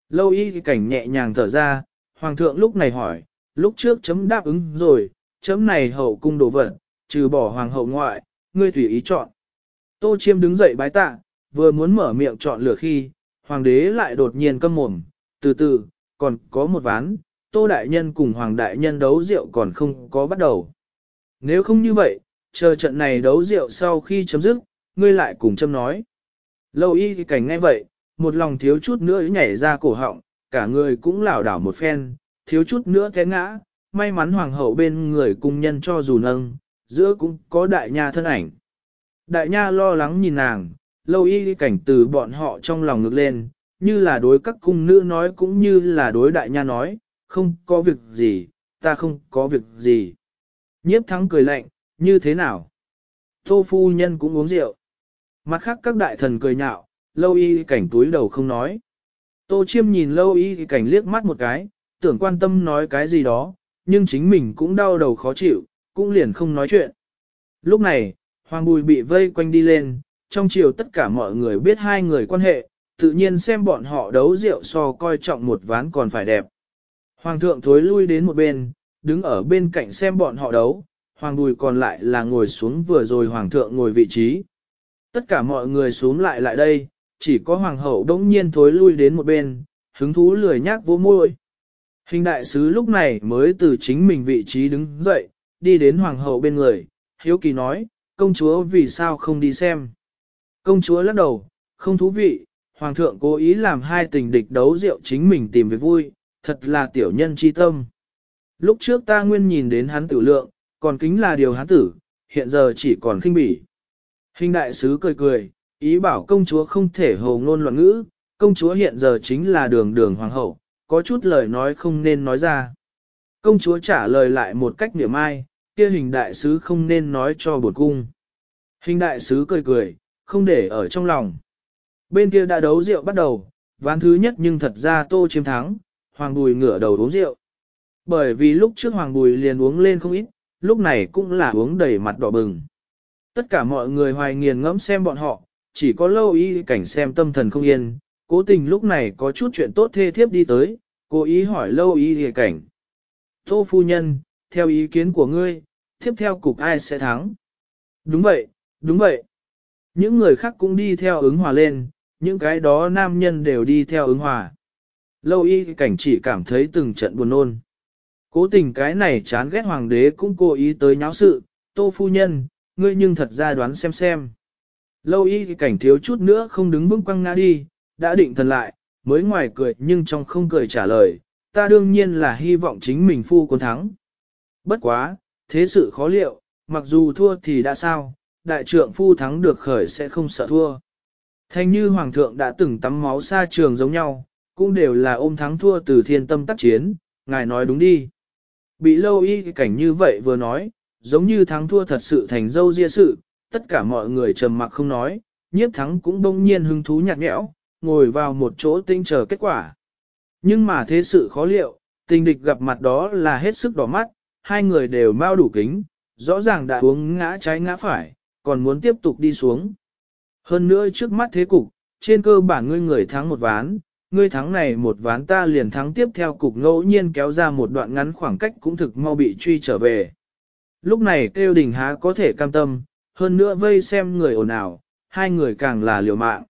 Lâu y cảnh nhẹ nhàng thở ra, hoàng thượng lúc này hỏi, lúc trước chấm đáp ứng rồi, chấm này hậu cung đổ vật, trừ bỏ hoàng hậu ngoại, ngươi tùy ý chọn. Tô chiêm đứng dậy bái tạ, vừa muốn mở miệng chọn lửa khi, hoàng đế lại đột nhiên câm mồm, từ từ, còn có một ván, tô đại nhân cùng hoàng đại nhân đấu rượu còn không có bắt đầu. Nếu không như vậy, chờ trận này đấu rượu sau khi chấm dứt, ngươi lại cùng châm nói. Lâu y thì cảnh ngay vậy, một lòng thiếu chút nữa nhảy ra cổ họng, cả người cũng lảo đảo một phen, thiếu chút nữa té ngã, may mắn hoàng hậu bên người cung nhân cho dù nâng, giữa cũng có đại nha thân ảnh. Đại nha lo lắng nhìn nàng, lâu y cảnh từ bọn họ trong lòng ngược lên, như là đối các cung nữ nói cũng như là đối đại nha nói, không có việc gì, ta không có việc gì. Nhiếp thắng cười lạnh, như thế nào? Tô phu nhân cũng uống rượu. Mặt khác các đại thần cười nhạo, lâu y cảnh túi đầu không nói. Tô chiêm nhìn lâu y cảnh liếc mắt một cái, tưởng quan tâm nói cái gì đó, nhưng chính mình cũng đau đầu khó chịu, cũng liền không nói chuyện. Lúc này, Hoàng Bùi bị vây quanh đi lên, trong chiều tất cả mọi người biết hai người quan hệ, tự nhiên xem bọn họ đấu rượu so coi trọng một ván còn phải đẹp. Hoàng thượng thối lui đến một bên, đứng ở bên cạnh xem bọn họ đấu, Hoàng Bùi còn lại là ngồi xuống vừa rồi Hoàng thượng ngồi vị trí. Tất cả mọi người xuống lại lại đây, chỉ có Hoàng hậu đống nhiên thối lui đến một bên, hứng thú lười nhác vô môi. Hình đại sứ lúc này mới từ chính mình vị trí đứng dậy, đi đến Hoàng hậu bên người, hiếu kỳ nói, công chúa vì sao không đi xem. Công chúa lắc đầu, không thú vị, Hoàng thượng cố ý làm hai tình địch đấu rượu chính mình tìm việc vui, thật là tiểu nhân chi tâm. Lúc trước ta nguyên nhìn đến hắn tử lượng, còn kính là điều hắn tử, hiện giờ chỉ còn khinh bỉ. Hình đại sứ cười cười, ý bảo công chúa không thể hồ ngôn loạn ngữ, công chúa hiện giờ chính là đường đường hoàng hậu, có chút lời nói không nên nói ra. Công chúa trả lời lại một cách niệm ai, kia hình đại sứ không nên nói cho bột cung. Hình đại sứ cười cười, không để ở trong lòng. Bên kia đã đấu rượu bắt đầu, ván thứ nhất nhưng thật ra tô chiếm thắng, hoàng bùi ngửa đầu uống rượu. Bởi vì lúc trước hoàng bùi liền uống lên không ít, lúc này cũng là uống đầy mặt đỏ bừng. Tất cả mọi người hoài nghiền ngẫm xem bọn họ, chỉ có lâu y cảnh xem tâm thần không yên, cố tình lúc này có chút chuyện tốt thê thiếp đi tới, cố ý hỏi lâu y cảnh. Tô phu nhân, theo ý kiến của ngươi, tiếp theo cục ai sẽ thắng? Đúng vậy, đúng vậy. Những người khác cũng đi theo ứng hòa lên, những cái đó nam nhân đều đi theo ứng hòa. Lâu y cảnh chỉ cảm thấy từng trận buồn nôn. Cố tình cái này chán ghét hoàng đế cũng cố ý tới nháo sự, tô phu nhân, ngươi nhưng thật ra đoán xem xem. Lâu y cảnh thiếu chút nữa không đứng vững quăng ngã đi, đã định thần lại, mới ngoài cười nhưng trong không cười trả lời, ta đương nhiên là hy vọng chính mình phu quân thắng. Bất quá, thế sự khó liệu, mặc dù thua thì đã sao, đại trượng phu thắng được khởi sẽ không sợ thua. Thanh như hoàng thượng đã từng tắm máu xa trường giống nhau, cũng đều là ôm thắng thua từ thiên tâm tác chiến, ngài nói đúng đi. Bị lâu y cảnh như vậy vừa nói, giống như thắng thua thật sự thành dâu ria sự, tất cả mọi người trầm mặc không nói, nhiếp thắng cũng bỗng nhiên hứng thú nhạt nhẽo, ngồi vào một chỗ tinh chờ kết quả. Nhưng mà thế sự khó liệu, tình địch gặp mặt đó là hết sức đỏ mắt, hai người đều mau đủ kính, rõ ràng đã uống ngã trái ngã phải, còn muốn tiếp tục đi xuống. Hơn nữa trước mắt thế cục, trên cơ bản ngươi người thắng một ván, ngươi thắng này một ván ta liền thắng tiếp theo cục ngẫu nhiên kéo ra một đoạn ngắn khoảng cách cũng thực mau bị truy trở về. Lúc này kêu đình há có thể cam tâm, hơn nữa vây xem người ồn ào, hai người càng là liều mạng.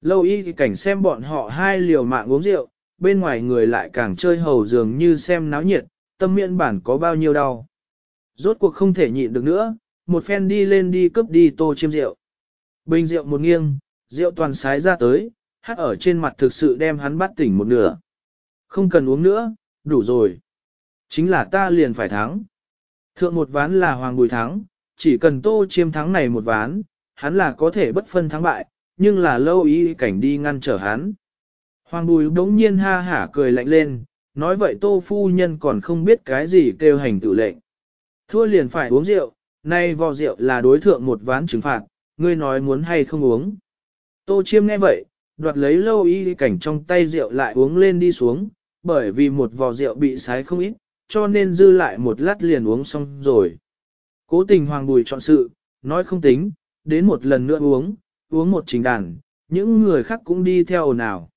Lâu y thì cảnh xem bọn họ hai liều mạng uống rượu, bên ngoài người lại càng chơi hầu dường như xem náo nhiệt, tâm miệng bản có bao nhiêu đau. Rốt cuộc không thể nhịn được nữa, một phen đi lên đi cướp đi tô chiêm rượu. Bình rượu một nghiêng, rượu toàn sái ra tới, hát ở trên mặt thực sự đem hắn bắt tỉnh một nửa. Không cần uống nữa, đủ rồi. Chính là ta liền phải thắng. Thượng một ván là Hoàng Bùi thắng, chỉ cần tô chiêm thắng này một ván, hắn là có thể bất phân thắng bại, nhưng là lâu ý cảnh đi ngăn trở hắn. Hoàng Bùi đống nhiên ha hả cười lạnh lên, nói vậy tô phu nhân còn không biết cái gì kêu hành tự lệnh. Thua liền phải uống rượu, nay vò rượu là đối thượng một ván trừng phạt, ngươi nói muốn hay không uống. Tô chiêm nghe vậy, đoạt lấy lâu y cảnh trong tay rượu lại uống lên đi xuống, bởi vì một vò rượu bị sái không ít, cho nên dư lại một lát liền uống xong rồi. Cố tình hoàng bùi chọn sự, nói không tính, đến một lần nữa uống, uống một trình đàn, những người khác cũng đi theo ồn ào.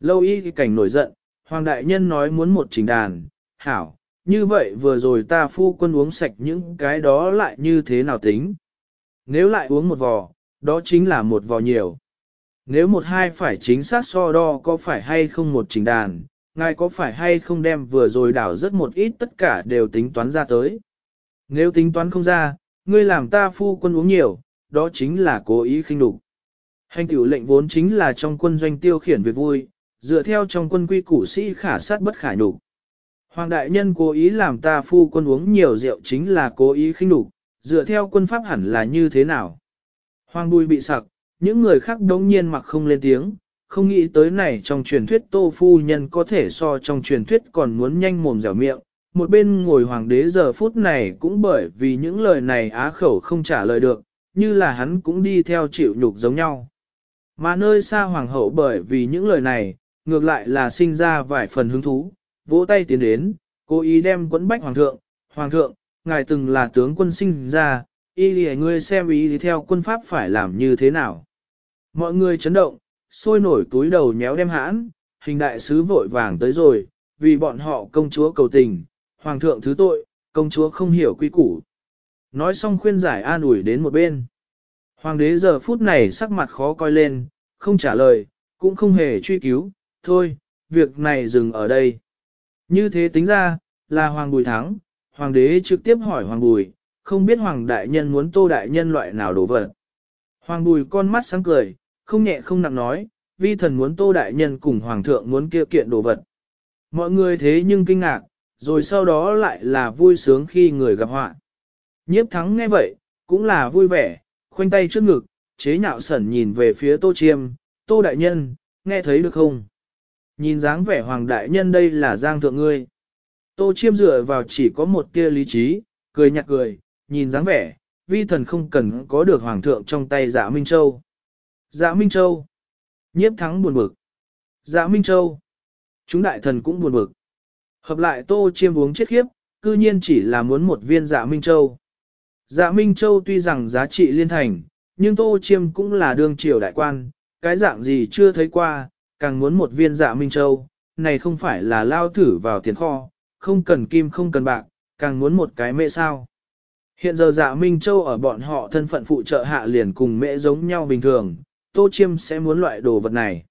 Lâu y cảnh nổi giận, hoàng đại nhân nói muốn một trình đàn, hảo, như vậy vừa rồi ta phu quân uống sạch những cái đó lại như thế nào tính. Nếu lại uống một vò, đó chính là một vò nhiều. Nếu một hai phải chính xác so đo có phải hay không một trình đàn, ngài có phải hay không đem vừa rồi đảo rất một ít tất cả đều tính toán ra tới. Nếu tính toán không ra, ngươi làm ta phu quân uống nhiều, đó chính là cố ý khinh đục. Hành tiểu lệnh vốn chính là trong quân doanh tiêu khiển việc vui, dựa theo trong quân quy củ sĩ khả sát bất khả nhục. Hoàng đại nhân cố ý làm ta phu quân uống nhiều rượu chính là cố ý khinh đục, dựa theo quân pháp hẳn là như thế nào. Hoàng bùi bị sặc, những người khác đống nhiên mặc không lên tiếng, không nghĩ tới này trong truyền thuyết tô phu nhân có thể so trong truyền thuyết còn muốn nhanh mồm dẻo miệng. Một bên ngồi hoàng đế giờ phút này cũng bởi vì những lời này á khẩu không trả lời được, như là hắn cũng đi theo chịu nhục giống nhau. Mà nơi xa hoàng hậu bởi vì những lời này, ngược lại là sinh ra vài phần hứng thú, vỗ tay tiến đến, cố ý đem quấn bách hoàng thượng, hoàng thượng, ngài từng là tướng quân sinh ra, y lì ngươi xem ý thì theo quân pháp phải làm như thế nào. Mọi người chấn động, sôi nổi túi đầu nhéo đem hãn, hình đại sứ vội vàng tới rồi, vì bọn họ công chúa cầu tình, hoàng thượng thứ tội, công chúa không hiểu quy củ. Nói xong khuyên giải an ủi đến một bên. Hoàng đế giờ phút này sắc mặt khó coi lên, không trả lời, cũng không hề truy cứu, thôi, việc này dừng ở đây. Như thế tính ra, là Hoàng Bùi thắng, Hoàng đế trực tiếp hỏi Hoàng Bùi, không biết Hoàng đại nhân muốn tô đại nhân loại nào đổ vật. Hoàng Bùi con mắt sáng cười, không nhẹ không nặng nói, vi thần muốn tô đại nhân cùng Hoàng thượng muốn kia kiện đồ vật. Mọi người thế nhưng kinh ngạc, rồi sau đó lại là vui sướng khi người gặp họa. Nhiếp thắng nghe vậy, cũng là vui vẻ, khoanh tay trước ngực, chế nhạo sẩn nhìn về phía tô chiêm, tô đại nhân, nghe thấy được không? Nhìn dáng vẻ hoàng đại nhân đây là giang thượng ngươi. Tô chiêm dựa vào chỉ có một tia lý trí, cười nhạt cười, nhìn dáng vẻ, vi thần không cần có được hoàng thượng trong tay dạ Minh Châu. Dạ Minh Châu. Nhiếp thắng buồn bực. Dạ Minh Châu. Chúng đại thần cũng buồn bực. Hợp lại tô chiêm uống chết khiếp, cư nhiên chỉ là muốn một viên dạ Minh Châu. Dạ Minh Châu tuy rằng giá trị liên thành, nhưng tô chiêm cũng là đương triều đại quan, cái dạng gì chưa thấy qua, càng muốn một viên dạ Minh Châu, này không phải là lao thử vào tiền kho, không cần kim không cần bạc, càng muốn một cái mẹ sao. Hiện giờ dạ Minh Châu ở bọn họ thân phận phụ trợ hạ liền cùng mẹ giống nhau bình thường, Tô Chiêm sẽ muốn loại đồ vật này.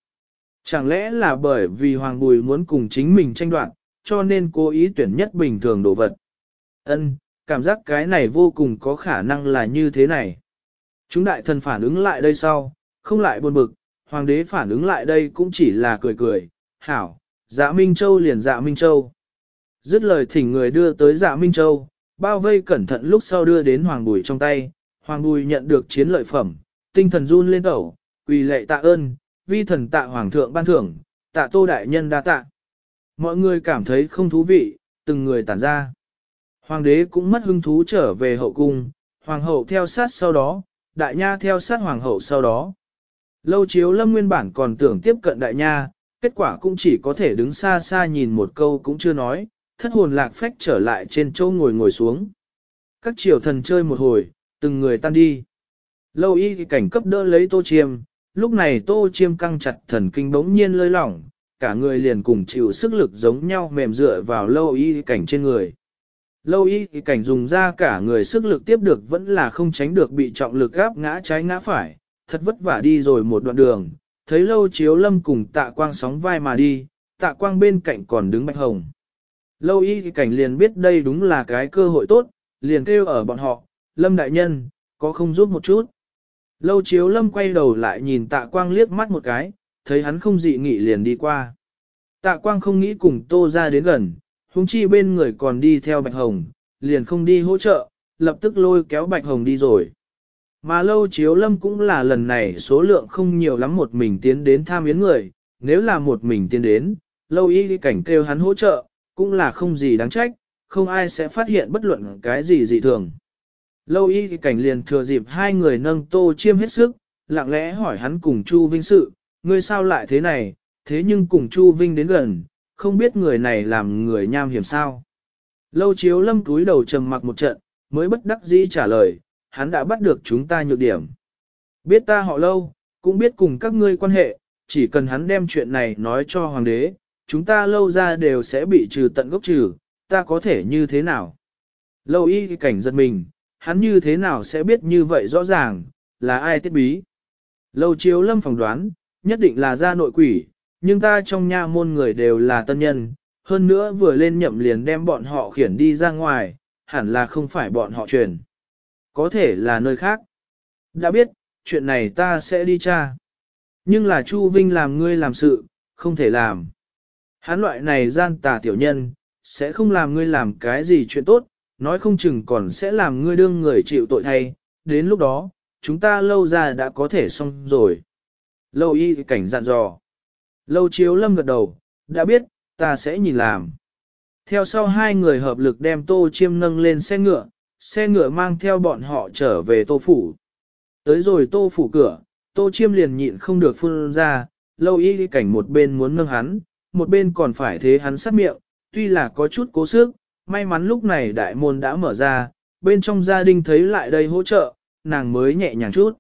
Chẳng lẽ là bởi vì Hoàng Bùi muốn cùng chính mình tranh đoạt, cho nên cố ý tuyển nhất bình thường đồ vật. Ân, cảm giác cái này vô cùng có khả năng là như thế này. Chúng đại thần phản ứng lại đây sau, không lại buồn bực, hoàng đế phản ứng lại đây cũng chỉ là cười cười, hảo, dạ Minh Châu liền dạ Minh Châu. Dứt lời thỉnh người đưa tới dạ Minh Châu, bao vây cẩn thận lúc sau đưa đến hoàng bùi trong tay, hoàng bùi nhận được chiến lợi phẩm, tinh thần run lên đầu, quỳ lệ tạ ơn, vi thần tạ hoàng thượng ban thưởng, tạ tô đại nhân đa tạ. Mọi người cảm thấy không thú vị, từng người tản ra. Hoàng đế cũng mất hứng thú trở về hậu cung, hoàng hậu theo sát sau đó, đại nha theo sát hoàng hậu sau đó. Lâu chiếu lâm nguyên bản còn tưởng tiếp cận đại nha, kết quả cũng chỉ có thể đứng xa xa nhìn một câu cũng chưa nói, thất hồn lạc phách trở lại trên châu ngồi ngồi xuống. Các triều thần chơi một hồi, từng người tan đi. Lâu y cảnh cấp đỡ lấy tô chiêm, lúc này tô chiêm căng chặt thần kinh bỗng nhiên lơi lỏng, cả người liền cùng chịu sức lực giống nhau mềm dựa vào lâu y cảnh trên người. Lâu y cảnh dùng ra cả người sức lực tiếp được vẫn là không tránh được bị trọng lực gáp ngã trái ngã phải, thật vất vả đi rồi một đoạn đường, thấy lâu chiếu lâm cùng tạ quang sóng vai mà đi, tạ quang bên cạnh còn đứng bạch hồng. Lâu y cảnh liền biết đây đúng là cái cơ hội tốt, liền kêu ở bọn họ, lâm đại nhân, có không giúp một chút. Lâu chiếu lâm quay đầu lại nhìn tạ quang liếc mắt một cái, thấy hắn không dị nghị liền đi qua. Tạ quang không nghĩ cùng tô ra đến gần, huống chi bên người còn đi theo bạch hồng, liền không đi hỗ trợ, lập tức lôi kéo bạch hồng đi rồi. Mà lâu chiếu lâm cũng là lần này số lượng không nhiều lắm một mình tiến đến tham yến người, nếu là một mình tiến đến, lâu y cảnh kêu hắn hỗ trợ, cũng là không gì đáng trách, không ai sẽ phát hiện bất luận cái gì dị thường. Lâu y cảnh liền thừa dịp hai người nâng tô chiêm hết sức, lặng lẽ hỏi hắn cùng Chu Vinh sự, ngươi sao lại thế này, thế nhưng cùng Chu Vinh đến gần, không biết người này làm người nham hiểm sao. Lâu chiếu lâm túi đầu trầm mặc một trận, mới bất đắc dĩ trả lời, hắn đã bắt được chúng ta nhược điểm. Biết ta họ lâu, cũng biết cùng các ngươi quan hệ, chỉ cần hắn đem chuyện này nói cho hoàng đế, chúng ta lâu ra đều sẽ bị trừ tận gốc trừ, ta có thể như thế nào? Lâu y cảnh giật mình, hắn như thế nào sẽ biết như vậy rõ ràng, là ai tiết bí? Lâu chiếu lâm phỏng đoán, nhất định là gia nội quỷ, nhưng ta trong nha môn người đều là tân nhân, hơn nữa vừa lên nhậm liền đem bọn họ khiển đi ra ngoài, hẳn là không phải bọn họ truyền. Có thể là nơi khác. Đã biết, chuyện này ta sẽ đi tra. Nhưng là Chu Vinh làm ngươi làm sự, không thể làm. Hán loại này gian tà tiểu nhân, sẽ không làm ngươi làm cái gì chuyện tốt, nói không chừng còn sẽ làm ngươi đương người chịu tội thay, đến lúc đó, chúng ta lâu ra đã có thể xong rồi. Lâu y cảnh dặn dò. Lâu chiếu lâm gật đầu, đã biết, ta sẽ nhìn làm. Theo sau hai người hợp lực đem tô chiêm nâng lên xe ngựa, xe ngựa mang theo bọn họ trở về tô phủ. Tới rồi tô phủ cửa, tô chiêm liền nhịn không được phun ra, lâu y cảnh một bên muốn nâng hắn, một bên còn phải thế hắn sát miệng, tuy là có chút cố sức, may mắn lúc này đại môn đã mở ra, bên trong gia đình thấy lại đây hỗ trợ, nàng mới nhẹ nhàng chút.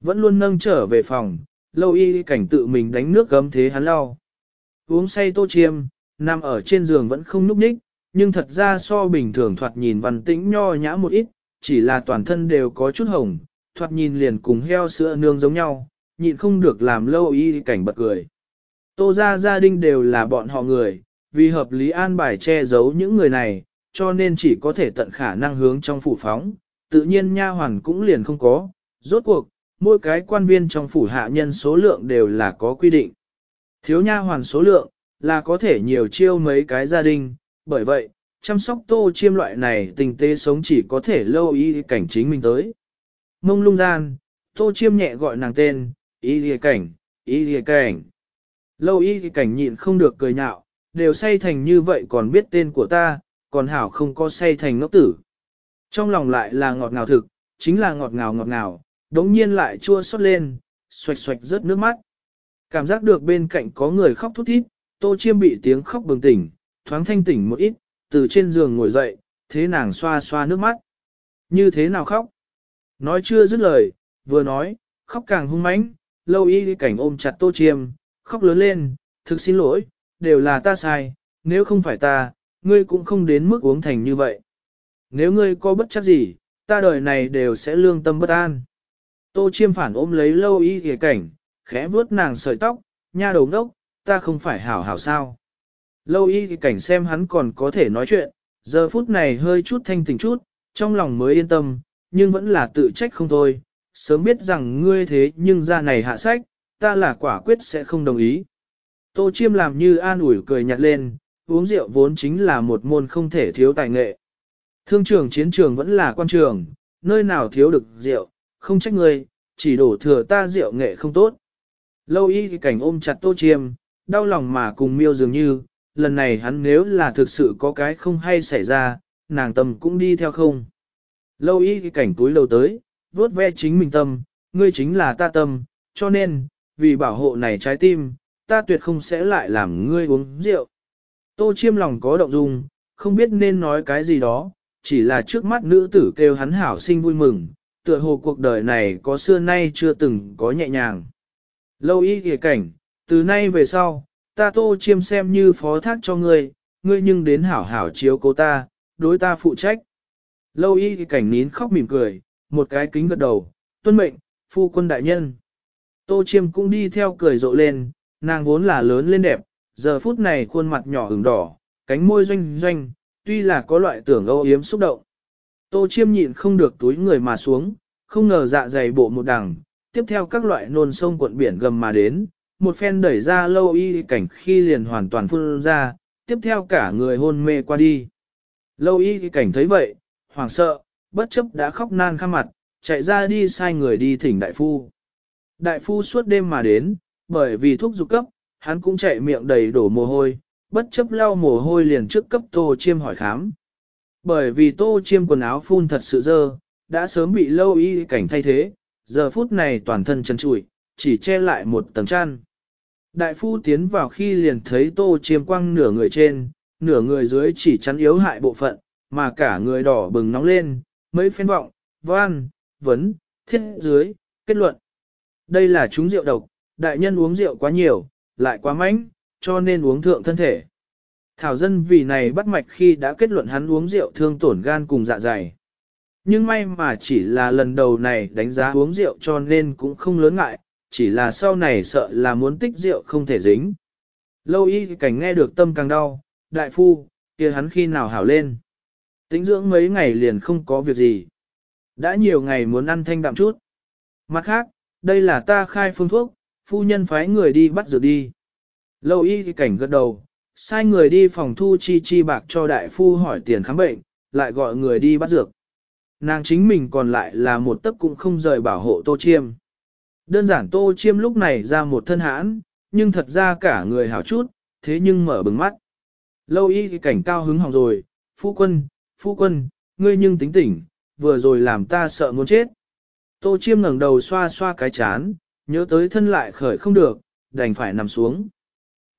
Vẫn luôn nâng trở về phòng, lâu y cảnh tự mình đánh nước gấm thế hắn lau. Uống say tô chiêm, nằm ở trên giường vẫn không núp ních, nhưng thật ra so bình thường thoạt nhìn văn tĩnh nho nhã một ít, chỉ là toàn thân đều có chút hồng, thoạt nhìn liền cùng heo sữa nương giống nhau, nhịn không được làm lâu y cảnh bật cười. Tô ra gia đình đều là bọn họ người, vì hợp lý an bài che giấu những người này, cho nên chỉ có thể tận khả năng hướng trong phủ phóng, tự nhiên nha hoàn cũng liền không có, rốt cuộc, mỗi cái quan viên trong phủ hạ nhân số lượng đều là có quy định. Thiếu nha hoàn số lượng, là có thể nhiều chiêu mấy cái gia đình, bởi vậy, chăm sóc tô chiêm loại này tình tế sống chỉ có thể lâu y cảnh chính mình tới. Mông lung gian, tô chiêm nhẹ gọi nàng tên, y lìa cảnh, y lìa cảnh. Lâu y cảnh nhịn không được cười nhạo, đều say thành như vậy còn biết tên của ta, còn hảo không có say thành ngốc tử. Trong lòng lại là ngọt ngào thực, chính là ngọt ngào ngọt ngào, đống nhiên lại chua xót lên, xoạch xoạch rớt nước mắt. Cảm giác được bên cạnh có người khóc thút thít, tô chiêm bị tiếng khóc bừng tỉnh, thoáng thanh tỉnh một ít, từ trên giường ngồi dậy, thế nàng xoa xoa nước mắt. Như thế nào khóc? Nói chưa dứt lời, vừa nói, khóc càng hung mãnh, lâu y cảnh ôm chặt tô chiêm, khóc lớn lên, thực xin lỗi, đều là ta sai, nếu không phải ta, ngươi cũng không đến mức uống thành như vậy. Nếu ngươi có bất chấp gì, ta đời này đều sẽ lương tâm bất an. Tô chiêm phản ôm lấy lâu y ghề cảnh, khẽ vuốt nàng sợi tóc, nha đầu ngốc, ta không phải hảo hảo sao. Lâu y cảnh xem hắn còn có thể nói chuyện, giờ phút này hơi chút thanh tỉnh chút, trong lòng mới yên tâm, nhưng vẫn là tự trách không thôi. Sớm biết rằng ngươi thế nhưng ra này hạ sách, ta là quả quyết sẽ không đồng ý. Tô chiêm làm như an ủi cười nhạt lên, uống rượu vốn chính là một môn không thể thiếu tài nghệ. Thương trường chiến trường vẫn là quan trường, nơi nào thiếu được rượu, không trách người chỉ đổ thừa ta rượu nghệ không tốt. Lâu y cảnh ôm chặt tô chiêm, đau lòng mà cùng miêu dường như, lần này hắn nếu là thực sự có cái không hay xảy ra, nàng tâm cũng đi theo không. Lâu y cảnh túi lâu tới, vuốt ve chính mình tâm, ngươi chính là ta tâm, cho nên, vì bảo hộ này trái tim, ta tuyệt không sẽ lại làm ngươi uống rượu. Tô chiêm lòng có động dung, không biết nên nói cái gì đó, chỉ là trước mắt nữ tử kêu hắn hảo sinh vui mừng, tựa hồ cuộc đời này có xưa nay chưa từng có nhẹ nhàng. Lâu y kìa cảnh, từ nay về sau, ta tô chiêm xem như phó thác cho ngươi, ngươi nhưng đến hảo hảo chiếu cố ta, đối ta phụ trách. Lâu y kìa cảnh nín khóc mỉm cười, một cái kính gật đầu, tuân mệnh, phu quân đại nhân. Tô chiêm cũng đi theo cười rộ lên, nàng vốn là lớn lên đẹp, giờ phút này khuôn mặt nhỏ hứng đỏ, cánh môi doanh doanh, tuy là có loại tưởng âu yếm xúc động. Tô chiêm nhịn không được túi người mà xuống, không ngờ dạ dày bộ một đằng, tiếp theo các loại nôn sông cuộn biển gầm mà đến, một phen đẩy ra lâu y cảnh khi liền hoàn toàn phun ra, tiếp theo cả người hôn mê qua đi. Lâu y cảnh thấy vậy, hoảng sợ, bất chấp đã khóc nan khăm mặt, chạy ra đi sai người đi thỉnh đại phu. Đại phu suốt đêm mà đến, bởi vì thuốc dục cấp, hắn cũng chạy miệng đầy đổ mồ hôi, bất chấp lau mồ hôi liền trước cấp tô chiêm hỏi khám. Bởi vì tô chiêm quần áo phun thật sự dơ, đã sớm bị lâu y cảnh thay thế, giờ phút này toàn thân chân trụi, chỉ che lại một tầng chăn. Đại phu tiến vào khi liền thấy tô chiêm quăng nửa người trên, nửa người dưới chỉ chắn yếu hại bộ phận, mà cả người đỏ bừng nóng lên, mấy phen vọng, văn, vấn, thiết dưới, kết luận. Đây là chúng rượu độc, đại nhân uống rượu quá nhiều, lại quá mánh, cho nên uống thượng thân thể. Thảo dân vì này bắt mạch khi đã kết luận hắn uống rượu thương tổn gan cùng dạ dày. Nhưng may mà chỉ là lần đầu này đánh giá uống rượu cho nên cũng không lớn ngại, chỉ là sau này sợ là muốn tích rượu không thể dính. Lâu y cảnh nghe được tâm càng đau, đại phu, kia hắn khi nào hảo lên. Tính dưỡng mấy ngày liền không có việc gì. Đã nhiều ngày muốn ăn thanh đạm chút. Mặt khác, đây là ta khai phương thuốc, phu nhân phái người đi bắt dược đi. Lâu y cảnh gật đầu, sai người đi phòng thu chi chi bạc cho đại phu hỏi tiền khám bệnh, lại gọi người đi bắt dược. Nàng chính mình còn lại là một tấc cũng không rời bảo hộ tô chiêm. Đơn giản tô chiêm lúc này ra một thân hãn, nhưng thật ra cả người hảo chút, thế nhưng mở bừng mắt. Lâu y cảnh cao hứng hỏng rồi, phu quân, phu quân, ngươi nhưng tính tỉnh, vừa rồi làm ta sợ muốn chết. Tô chiêm ngẩng đầu xoa xoa cái chán, nhớ tới thân lại khởi không được, đành phải nằm xuống.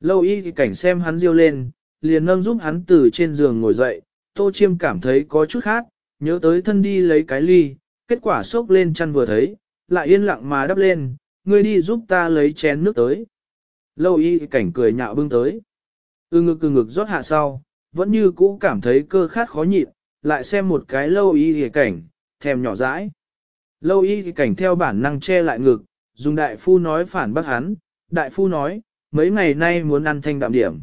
Lâu y thì cảnh xem hắn riêu lên, liền nâng giúp hắn từ trên giường ngồi dậy, tô chiêm cảm thấy có chút khác, nhớ tới thân đi lấy cái ly, kết quả sốc lên chăn vừa thấy, lại yên lặng mà đắp lên, ngươi đi giúp ta lấy chén nước tới. Lâu y thì cảnh cười nhạo bưng tới. ư ngực ư ngực rót hạ sau, vẫn như cũ cảm thấy cơ khát khó nhịn, lại xem một cái lâu y thì cảnh, thèm nhỏ dãi. Lâu y thì cảnh theo bản năng che lại ngực, dùng đại phu nói phản bác hắn, đại phu nói, mấy ngày nay muốn ăn thanh đạm điểm.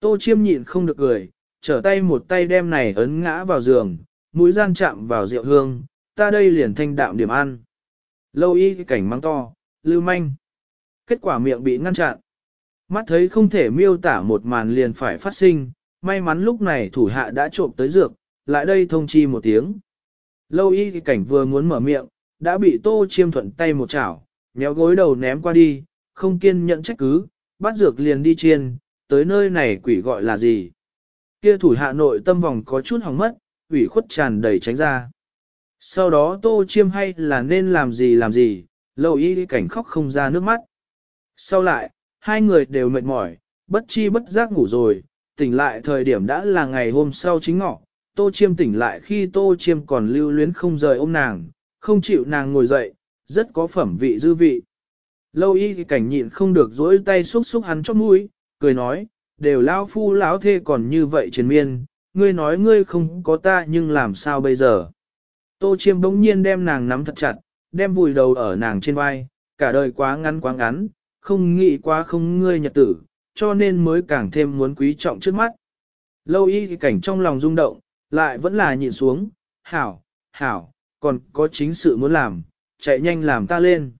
Tô chiêm nhịn không được cười, trở tay một tay đem này ấn ngã vào giường, mũi gian chạm vào rượu hương, ta đây liền thanh đạm điểm ăn. Lâu y cảnh mắng to, lưu manh. Kết quả miệng bị ngăn chặn. Mắt thấy không thể miêu tả một màn liền phải phát sinh, may mắn lúc này thủ hạ đã trộm tới dược, lại đây thông chi một tiếng. Lâu y cảnh vừa muốn mở miệng, đã bị tô chiêm thuận tay một chảo, nhéo gối đầu ném qua đi, không kiên nhẫn trách cứ, bắt dược liền đi chiên, tới nơi này quỷ gọi là gì. Kia thủ hạ nội tâm vòng có chút hỏng mất, quỷ khuất tràn đầy tránh ra. Sau đó tô chiêm hay là nên làm gì làm gì, lâu y cảnh khóc không ra nước mắt. Sau lại, hai người đều mệt mỏi, bất chi bất giác ngủ rồi, tỉnh lại thời điểm đã là ngày hôm sau chính ngọ, tô chiêm tỉnh lại khi tô chiêm còn lưu luyến không rời ôm nàng, không chịu nàng ngồi dậy, rất có phẩm vị dư vị. Lâu y thì cảnh nhịn không được dỗi tay xúc xúc hắn chót mũi, cười nói, đều lao phu lão thê còn như vậy trên miên, ngươi nói ngươi không có ta nhưng làm sao bây giờ. Tô chiêm bỗng nhiên đem nàng nắm thật chặt, đem vùi đầu ở nàng trên vai, cả đời quá ngắn quá ngắn, không nghĩ quá không ngươi nhật tử, cho nên mới càng thêm muốn quý trọng trước mắt. Lâu y thì cảnh trong lòng rung động, lại vẫn là nhịn xuống, hảo, hảo, còn có chính sự muốn làm, chạy nhanh làm ta lên.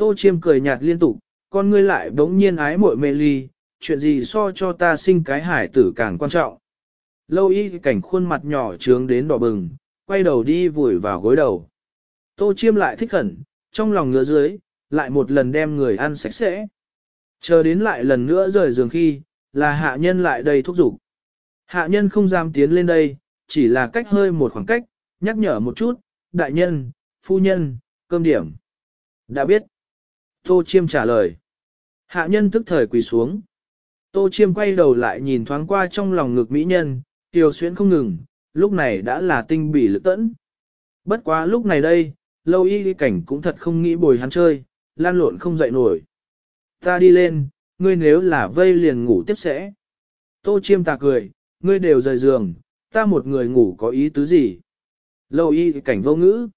Tô chiêm cười nhạt liên tục, con ngươi lại bỗng nhiên ái muội mê ly, chuyện gì so cho ta sinh cái hải tử càng quan trọng. Lâu y cảnh khuôn mặt nhỏ trướng đến đỏ bừng, quay đầu đi vùi vào gối đầu. Tô chiêm lại thích khẩn, trong lòng ngứa dưới, lại một lần đem người ăn sạch sẽ. Chờ đến lại lần nữa rời giường khi, là hạ nhân lại đây thúc giục. Hạ nhân không dám tiến lên đây, chỉ là cách hơi một khoảng cách, nhắc nhở một chút, đại nhân, phu nhân, cơm điểm. Đã biết. Tô Chiêm trả lời. Hạ nhân tức thời quỳ xuống. Tô Chiêm quay đầu lại nhìn thoáng qua trong lòng ngực mỹ nhân, tiêu xuyến không ngừng, lúc này đã là tinh bỉ lực tẫn. Bất quá lúc này đây, lâu y cảnh cũng thật không nghĩ bồi hắn chơi, lan lộn không dậy nổi. Ta đi lên, ngươi nếu là vây liền ngủ tiếp sẽ. Tô Chiêm ta cười, ngươi đều rời giường, ta một người ngủ có ý tứ gì. Lâu y cảnh vô ngữ.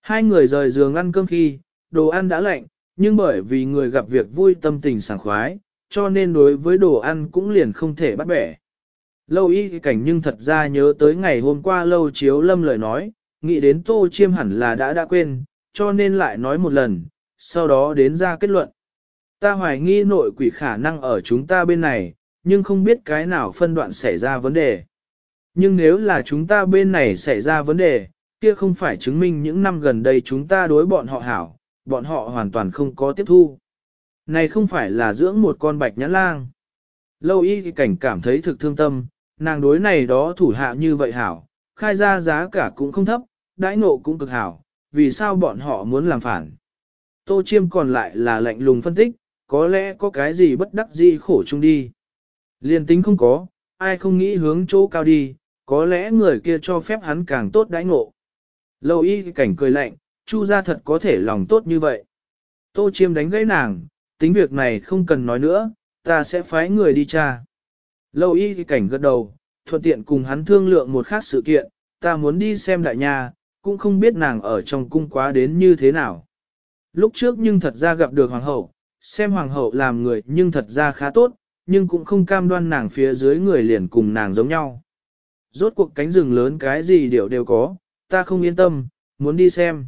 Hai người rời giường ăn cơm khi, đồ ăn đã lạnh, nhưng bởi vì người gặp việc vui tâm tình sảng khoái, cho nên đối với đồ ăn cũng liền không thể bắt bẻ. Lâu y cảnh nhưng thật ra nhớ tới ngày hôm qua lâu chiếu lâm lời nói, nghĩ đến tô chiêm hẳn là đã đã quên, cho nên lại nói một lần, sau đó đến ra kết luận. Ta hoài nghi nội quỷ khả năng ở chúng ta bên này, nhưng không biết cái nào phân đoạn xảy ra vấn đề. Nhưng nếu là chúng ta bên này xảy ra vấn đề, kia không phải chứng minh những năm gần đây chúng ta đối bọn họ hảo, bọn họ hoàn toàn không có tiếp thu. Này không phải là dưỡng một con bạch nhãn lang. Lâu y cảnh cảm thấy thực thương tâm, nàng đối này đó thủ hạ như vậy hảo, khai ra giá cả cũng không thấp, đãi nộ cũng cực hảo, vì sao bọn họ muốn làm phản. Tô chiêm còn lại là lạnh lùng phân tích, có lẽ có cái gì bất đắc dĩ khổ chung đi. Liên tính không có, ai không nghĩ hướng chỗ cao đi, có lẽ người kia cho phép hắn càng tốt đãi ngộ. Lâu y cảnh cười lạnh, chu gia thật có thể lòng tốt như vậy. Tô chiêm đánh gãy nàng, tính việc này không cần nói nữa, ta sẽ phái người đi tra. Lâu y cảnh gật đầu, thuận tiện cùng hắn thương lượng một khác sự kiện, ta muốn đi xem đại nhà, cũng không biết nàng ở trong cung quá đến như thế nào. Lúc trước nhưng thật ra gặp được hoàng hậu, xem hoàng hậu làm người nhưng thật ra khá tốt, nhưng cũng không cam đoan nàng phía dưới người liền cùng nàng giống nhau. Rốt cuộc cánh rừng lớn cái gì đều đều có, ta không yên tâm, muốn đi xem.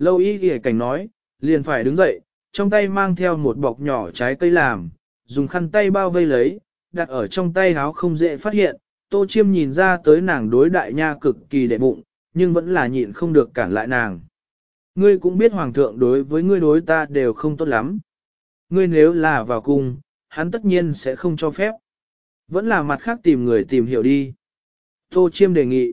Lâu y ghề cảnh nói, liền phải đứng dậy, trong tay mang theo một bọc nhỏ trái cây làm, dùng khăn tay bao vây lấy, đặt ở trong tay háo không dễ phát hiện, tô chiêm nhìn ra tới nàng đối đại nha cực kỳ đệ bụng, nhưng vẫn là nhịn không được cản lại nàng. Ngươi cũng biết hoàng thượng đối với ngươi đối ta đều không tốt lắm. Ngươi nếu là vào cung, hắn tất nhiên sẽ không cho phép. Vẫn là mặt khác tìm người tìm hiểu đi. Tô chiêm đề nghị.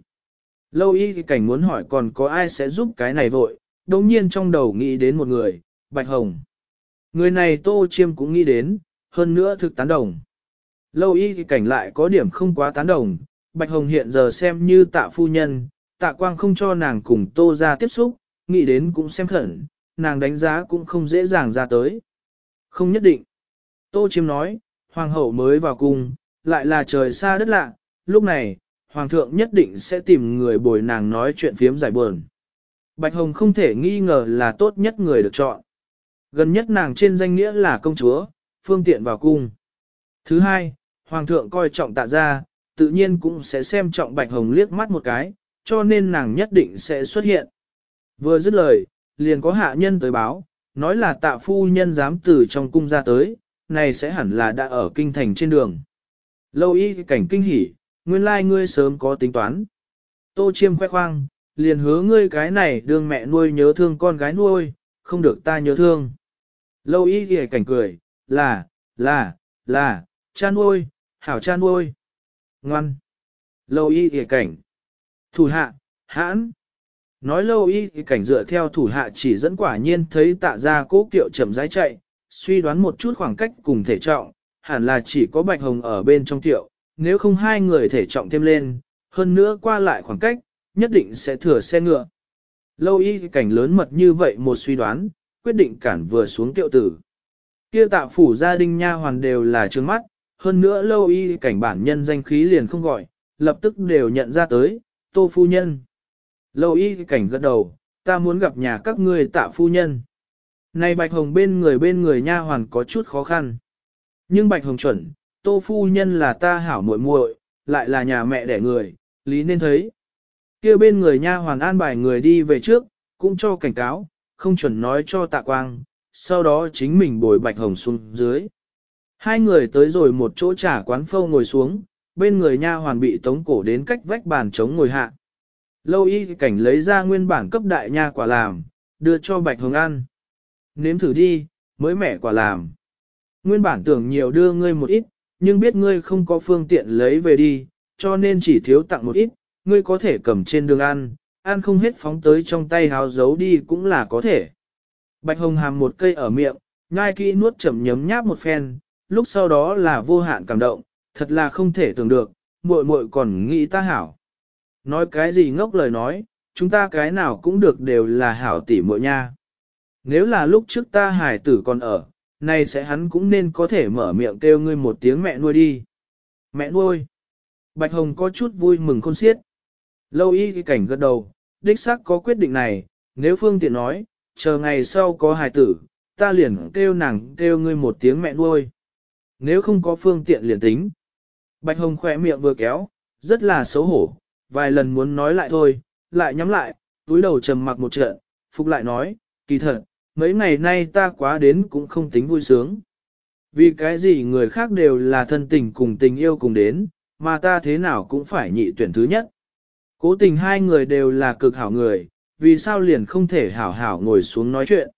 Lâu y cảnh muốn hỏi còn có ai sẽ giúp cái này vội, đồng nhiên trong đầu nghĩ đến một người, Bạch Hồng. Người này Tô Chiêm cũng nghĩ đến, hơn nữa thực tán đồng. Lâu y thì cảnh lại có điểm không quá tán đồng, Bạch Hồng hiện giờ xem như tạ phu nhân, tạ quang không cho nàng cùng Tô ra tiếp xúc, nghĩ đến cũng xem khẩn, nàng đánh giá cũng không dễ dàng ra tới. Không nhất định. Tô Chiêm nói, Hoàng hậu mới vào cung, lại là trời xa đất lạ, lúc này, Hoàng thượng nhất định sẽ tìm người bồi nàng nói chuyện phiếm giải buồn. Bạch Hồng không thể nghi ngờ là tốt nhất người được chọn. Gần nhất nàng trên danh nghĩa là công chúa, phương tiện vào cung. Thứ hai, Hoàng thượng coi trọng tạ ra, tự nhiên cũng sẽ xem trọng Bạch Hồng liếc mắt một cái, cho nên nàng nhất định sẽ xuất hiện. Vừa dứt lời, liền có hạ nhân tới báo, nói là tạ phu nhân dám từ trong cung ra tới, này sẽ hẳn là đã ở kinh thành trên đường. Lâu y cảnh kinh hỉ, nguyên lai ngươi sớm có tính toán. Tô chiêm khoe khoang, liền hứa ngươi cái này đương mẹ nuôi nhớ thương con gái nuôi, không được ta nhớ thương. Lâu y ghề cảnh cười, là, là, là, cha nuôi, hảo cha nuôi. Ngoan. Lâu y ghề cảnh. Thủ hạ, hãn. Nói lâu y cảnh dựa theo thủ hạ chỉ dẫn quả nhiên thấy tạ ra cố kiệu chậm rãi chạy, suy đoán một chút khoảng cách cùng thể trọng, hẳn là chỉ có bạch hồng ở bên trong kiệu, nếu không hai người thể trọng thêm lên, hơn nữa qua lại khoảng cách, nhất định sẽ thừa xe ngựa. Lâu y cảnh lớn mật như vậy một suy đoán, quyết định cản vừa xuống tiệu tử. Kia tạ phủ gia đình nha hoàn đều là trướng mắt, hơn nữa lâu y cảnh bản nhân danh khí liền không gọi, lập tức đều nhận ra tới, tô phu nhân. Lâu y cảnh gật đầu, ta muốn gặp nhà các ngươi tạ phu nhân. Này Bạch Hồng bên người bên người nha hoàn có chút khó khăn. Nhưng Bạch Hồng chuẩn, tô phu nhân là ta hảo muội muội, lại là nhà mẹ đẻ người, lý nên thấy kia bên người nha hoàn an bài người đi về trước, cũng cho cảnh cáo, không chuẩn nói cho tạ quang, sau đó chính mình bồi Bạch Hồng xuống dưới. Hai người tới rồi một chỗ trà quán phâu ngồi xuống, bên người nha hoàn bị tống cổ đến cách vách bàn chống ngồi hạ. Lâu y cảnh lấy ra nguyên bản cấp đại nha quả làm, đưa cho Bạch Hồng ăn. Nếm thử đi, mới mẻ quả làm. Nguyên bản tưởng nhiều đưa ngươi một ít, nhưng biết ngươi không có phương tiện lấy về đi, cho nên chỉ thiếu tặng một ít, ngươi có thể cầm trên đường ăn, ăn không hết phóng tới trong tay háo giấu đi cũng là có thể. Bạch Hồng hàm một cây ở miệng, ngai kỹ nuốt chậm nhấm nháp một phen, lúc sau đó là vô hạn cảm động, thật là không thể tưởng được, muội muội còn nghĩ ta hảo. Nói cái gì ngốc lời nói, chúng ta cái nào cũng được đều là hảo tỷ muội nha. Nếu là lúc trước ta hải tử còn ở, nay sẽ hắn cũng nên có thể mở miệng kêu ngươi một tiếng mẹ nuôi đi. Mẹ nuôi. Bạch Hồng có chút vui mừng khôn xiết. Lâu y cái cảnh gật đầu, đích xác có quyết định này, nếu phương tiện nói, chờ ngày sau có hài tử, ta liền kêu nàng kêu ngươi một tiếng mẹ nuôi. Nếu không có phương tiện liền tính. Bạch Hồng khỏe miệng vừa kéo, rất là xấu hổ, vài lần muốn nói lại thôi, lại nhắm lại, túi đầu trầm mặc một trận, phục lại nói, kỳ thật, mấy ngày nay ta quá đến cũng không tính vui sướng. Vì cái gì người khác đều là thân tình cùng tình yêu cùng đến, mà ta thế nào cũng phải nhị tuyển thứ nhất. Cố tình hai người đều là cực hảo người, vì sao liền không thể hảo hảo ngồi xuống nói chuyện.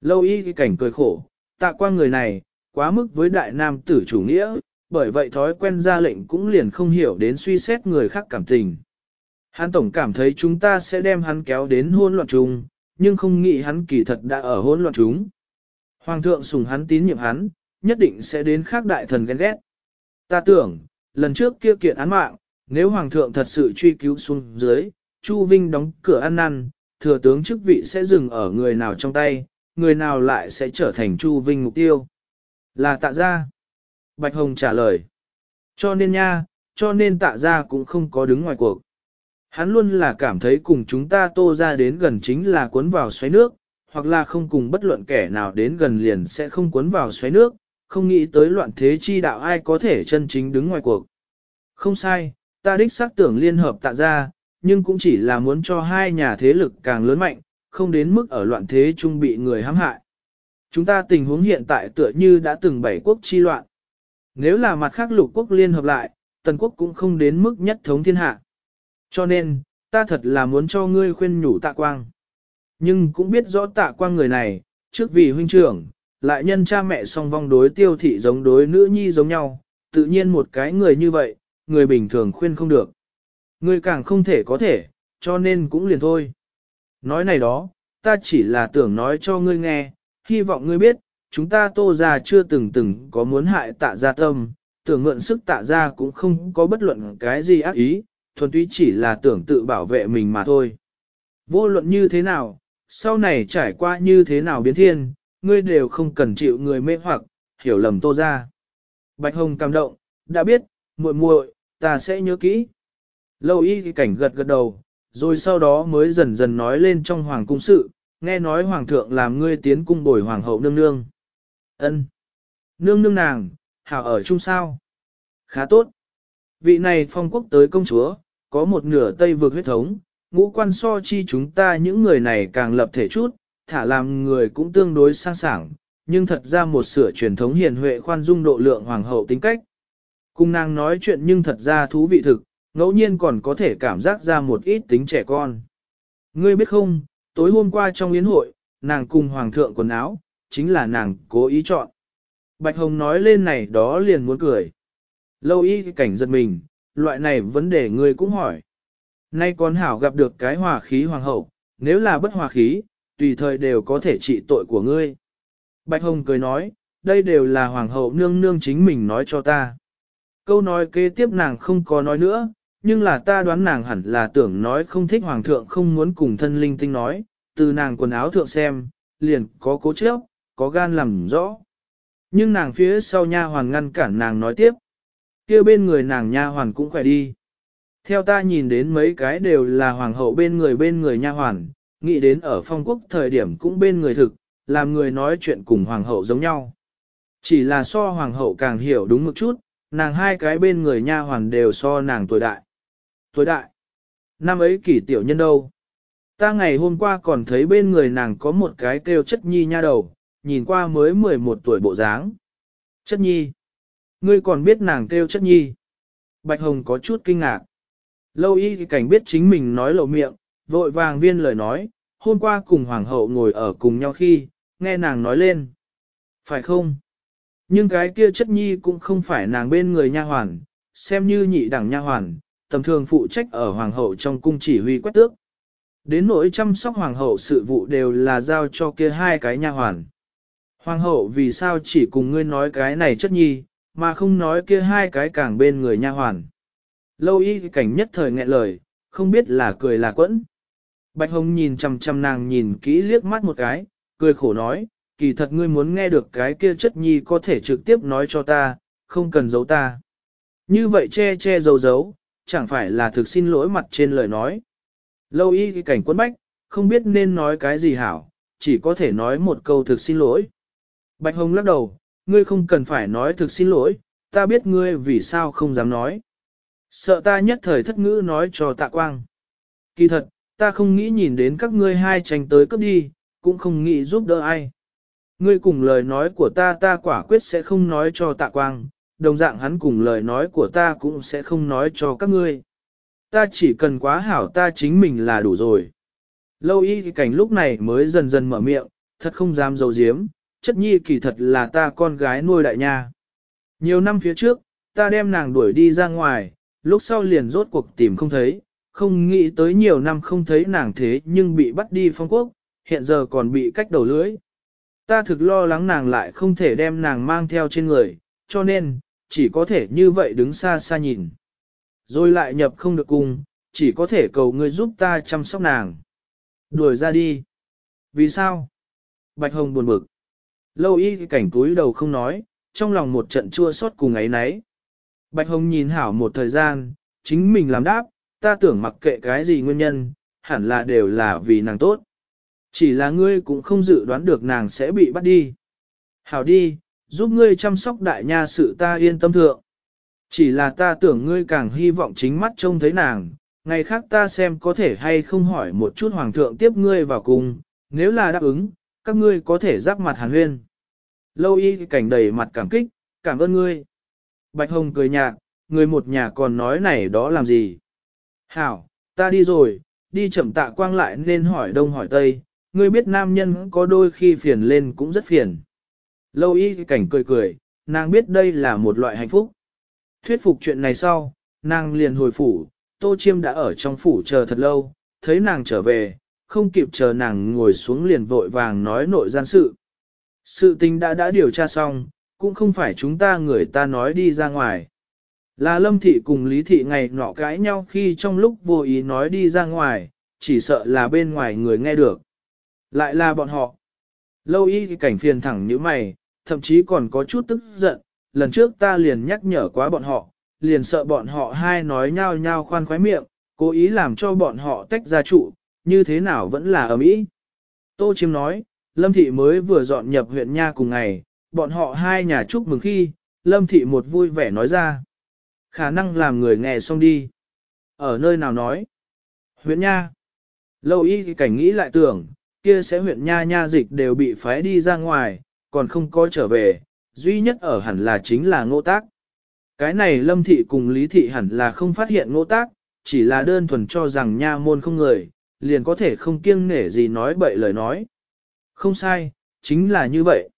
Lâu y cái cảnh cười khổ, tạ qua người này, quá mức với đại nam tử chủ nghĩa, bởi vậy thói quen ra lệnh cũng liền không hiểu đến suy xét người khác cảm tình. Hắn tổng cảm thấy chúng ta sẽ đem hắn kéo đến hôn loạn chung, nhưng không nghĩ hắn kỳ thật đã ở hôn loạn chúng. Hoàng thượng sùng hắn tín nhiệm hắn, nhất định sẽ đến khác đại thần ghen ghét. Ta tưởng, lần trước kia kiện án mạng, nếu hoàng thượng thật sự truy cứu xuống dưới, Chu Vinh đóng cửa ăn năn, thừa tướng chức vị sẽ dừng ở người nào trong tay, người nào lại sẽ trở thành Chu Vinh mục tiêu. Là tạ gia. Bạch Hồng trả lời. Cho nên nha, cho nên tạ gia cũng không có đứng ngoài cuộc. Hắn luôn là cảm thấy cùng chúng ta tô ra đến gần chính là cuốn vào xoáy nước, hoặc là không cùng bất luận kẻ nào đến gần liền sẽ không cuốn vào xoáy nước, không nghĩ tới loạn thế chi đạo ai có thể chân chính đứng ngoài cuộc. Không sai, ta đích xác tưởng liên hợp tạ ra, nhưng cũng chỉ là muốn cho hai nhà thế lực càng lớn mạnh, không đến mức ở loạn thế chung bị người hãm hại. Chúng ta tình huống hiện tại tựa như đã từng bảy quốc chi loạn. Nếu là mặt khác lục quốc liên hợp lại, tần quốc cũng không đến mức nhất thống thiên hạ. Cho nên, ta thật là muốn cho ngươi khuyên nhủ tạ quang. Nhưng cũng biết rõ tạ quang người này, trước vì huynh trưởng, lại nhân cha mẹ song vong đối tiêu thị giống đối nữ nhi giống nhau, tự nhiên một cái người như vậy, người bình thường khuyên không được. Ngươi càng không thể có thể, cho nên cũng liền thôi. Nói này đó, ta chỉ là tưởng nói cho ngươi nghe, hy vọng ngươi biết, chúng ta tô ra chưa từng từng có muốn hại tạ gia tâm, tưởng mượn sức tạ gia cũng không có bất luận cái gì ác ý, thuần túy chỉ là tưởng tự bảo vệ mình mà thôi. Vô luận như thế nào, sau này trải qua như thế nào biến thiên, ngươi đều không cần chịu người mê hoặc, hiểu lầm tô ra. Bạch Hồng cảm động, đã biết, muội muội, ta sẽ nhớ kỹ. Lâu y cảnh gật gật đầu, rồi sau đó mới dần dần nói lên trong hoàng cung sự, nghe nói hoàng thượng làm ngươi tiến cung bồi hoàng hậu nương nương. Ân, Nương nương nàng, hảo ở chung sao? Khá tốt. Vị này phong quốc tới công chúa, có một nửa tây vượt huyết thống, ngũ quan so chi chúng ta những người này càng lập thể chút, thả làm người cũng tương đối sang sảng, nhưng thật ra một sửa truyền thống hiền huệ khoan dung độ lượng hoàng hậu tính cách. Cùng nàng nói chuyện nhưng thật ra thú vị thực, ngẫu nhiên còn có thể cảm giác ra một ít tính trẻ con. Ngươi biết không, tối hôm qua trong yến hội, nàng cùng hoàng thượng quần áo, chính là nàng cố ý chọn. Bạch Hồng nói lên này đó liền muốn cười. Lâu y cảnh giật mình, loại này vấn đề ngươi cũng hỏi. Nay con hảo gặp được cái hòa khí hoàng hậu, nếu là bất hòa khí, tùy thời đều có thể trị tội của ngươi. Bạch Hồng cười nói, đây đều là hoàng hậu nương nương chính mình nói cho ta. Câu nói kế tiếp nàng không có nói nữa, nhưng là ta đoán nàng hẳn là tưởng nói không thích hoàng thượng không muốn cùng thân linh tinh nói, từ nàng quần áo thượng xem, liền có cố chấp, có gan làm rõ. Nhưng nàng phía sau nha hoàn ngăn cản nàng nói tiếp. kia bên người nàng nha hoàn cũng khỏe đi. Theo ta nhìn đến mấy cái đều là hoàng hậu bên người bên người nha hoàn, nghĩ đến ở phong quốc thời điểm cũng bên người thực, làm người nói chuyện cùng hoàng hậu giống nhau. Chỉ là so hoàng hậu càng hiểu đúng một chút, nàng hai cái bên người nha hoàn đều so nàng tuổi đại. Tuổi đại? Năm ấy kỷ tiểu nhân đâu? Ta ngày hôm qua còn thấy bên người nàng có một cái kêu chất nhi nha đầu, nhìn qua mới 11 tuổi bộ dáng. Chất nhi? Ngươi còn biết nàng kêu chất nhi? Bạch Hồng có chút kinh ngạc. Lâu y thì cảnh biết chính mình nói lộ miệng, vội vàng viên lời nói, hôm qua cùng hoàng hậu ngồi ở cùng nhau khi, nghe nàng nói lên. Phải không? Nhưng cái kia chất nhi cũng không phải nàng bên người nha hoàn, xem như nhị đẳng nha hoàn, tầm thường phụ trách ở hoàng hậu trong cung chỉ huy quét tước. Đến nỗi chăm sóc hoàng hậu sự vụ đều là giao cho kia hai cái nha hoàn. Hoàng hậu vì sao chỉ cùng ngươi nói cái này chất nhi, mà không nói kia hai cái càng bên người nha hoàn. Lâu y cảnh nhất thời nghẹn lời, không biết là cười là quẫn. Bạch Hồng nhìn chằm chằm nàng nhìn kỹ liếc mắt một cái, cười khổ nói, kỳ thật ngươi muốn nghe được cái kia chất nhi có thể trực tiếp nói cho ta, không cần giấu ta. Như vậy che che giấu giấu, chẳng phải là thực xin lỗi mặt trên lời nói. Lâu y cái cảnh quân bách, không biết nên nói cái gì hảo, chỉ có thể nói một câu thực xin lỗi. Bạch Hồng lắc đầu, ngươi không cần phải nói thực xin lỗi, ta biết ngươi vì sao không dám nói. Sợ ta nhất thời thất ngữ nói cho tạ quang. Kỳ thật, ta không nghĩ nhìn đến các ngươi hai tranh tới cấp đi, cũng không nghĩ giúp đỡ ai. Ngươi cùng lời nói của ta ta quả quyết sẽ không nói cho tạ quang, đồng dạng hắn cùng lời nói của ta cũng sẽ không nói cho các ngươi. Ta chỉ cần quá hảo ta chính mình là đủ rồi. Lâu y cảnh lúc này mới dần dần mở miệng, thật không dám dầu diếm, chất nhi kỳ thật là ta con gái nuôi đại nha. Nhiều năm phía trước, ta đem nàng đuổi đi ra ngoài, lúc sau liền rốt cuộc tìm không thấy, không nghĩ tới nhiều năm không thấy nàng thế nhưng bị bắt đi phong quốc, hiện giờ còn bị cách đầu lưới. Ta thực lo lắng nàng lại không thể đem nàng mang theo trên người, cho nên, chỉ có thể như vậy đứng xa xa nhìn. Rồi lại nhập không được cùng, chỉ có thể cầu ngươi giúp ta chăm sóc nàng. Đuổi ra đi. Vì sao? Bạch Hồng buồn bực. Lâu y cảnh túi đầu không nói, trong lòng một trận chua xót cùng ấy nấy. Bạch Hồng nhìn hảo một thời gian, chính mình làm đáp, ta tưởng mặc kệ cái gì nguyên nhân, hẳn là đều là vì nàng tốt. Chỉ là ngươi cũng không dự đoán được nàng sẽ bị bắt đi. Hảo đi, giúp ngươi chăm sóc đại nha sự ta yên tâm thượng. Chỉ là ta tưởng ngươi càng hy vọng chính mắt trông thấy nàng, ngày khác ta xem có thể hay không hỏi một chút hoàng thượng tiếp ngươi vào cùng, nếu là đáp ứng, các ngươi có thể giáp mặt hàn huyên. Lâu y cảnh đầy mặt cảm kích, cảm ơn ngươi. Bạch Hồng cười nhạt, người một nhà còn nói này đó làm gì. Hảo, ta đi rồi, đi chậm tạ quang lại nên hỏi đông hỏi tây, ngươi biết nam nhân có đôi khi phiền lên cũng rất phiền. Lâu y cảnh cười cười, nàng biết đây là một loại hạnh phúc. Thuyết phục chuyện này sau, nàng liền hồi phủ, tô chiêm đã ở trong phủ chờ thật lâu, thấy nàng trở về, không kịp chờ nàng ngồi xuống liền vội vàng nói nội gian sự. Sự tình đã đã điều tra xong, cũng không phải chúng ta người ta nói đi ra ngoài. Là lâm thị cùng lý thị ngày nọ cãi nhau khi trong lúc vô ý nói đi ra ngoài, chỉ sợ là bên ngoài người nghe được. Lại là bọn họ. Lâu y thì cảnh phiền thẳng như mày, thậm chí còn có chút tức giận, lần trước ta liền nhắc nhở quá bọn họ, liền sợ bọn họ hai nói nhau nhau khoan khoái miệng, cố ý làm cho bọn họ tách ra trụ, như thế nào vẫn là ở mỹ. Tô Chiêm nói, Lâm Thị mới vừa dọn nhập huyện Nha cùng ngày, bọn họ hai nhà chúc mừng khi, Lâm Thị một vui vẻ nói ra. Khả năng làm người nghe xong đi. Ở nơi nào nói? Huyện Nha. Lâu y cảnh nghĩ lại tưởng, kia sẽ huyện Nha Nha dịch đều bị phái đi ra ngoài, còn không có trở về, duy nhất ở hẳn là chính là ngô tác. Cái này Lâm Thị cùng Lý Thị hẳn là không phát hiện ngô tác, chỉ là đơn thuần cho rằng Nha môn không người, liền có thể không kiêng nể gì nói bậy lời nói. Không sai, chính là như vậy.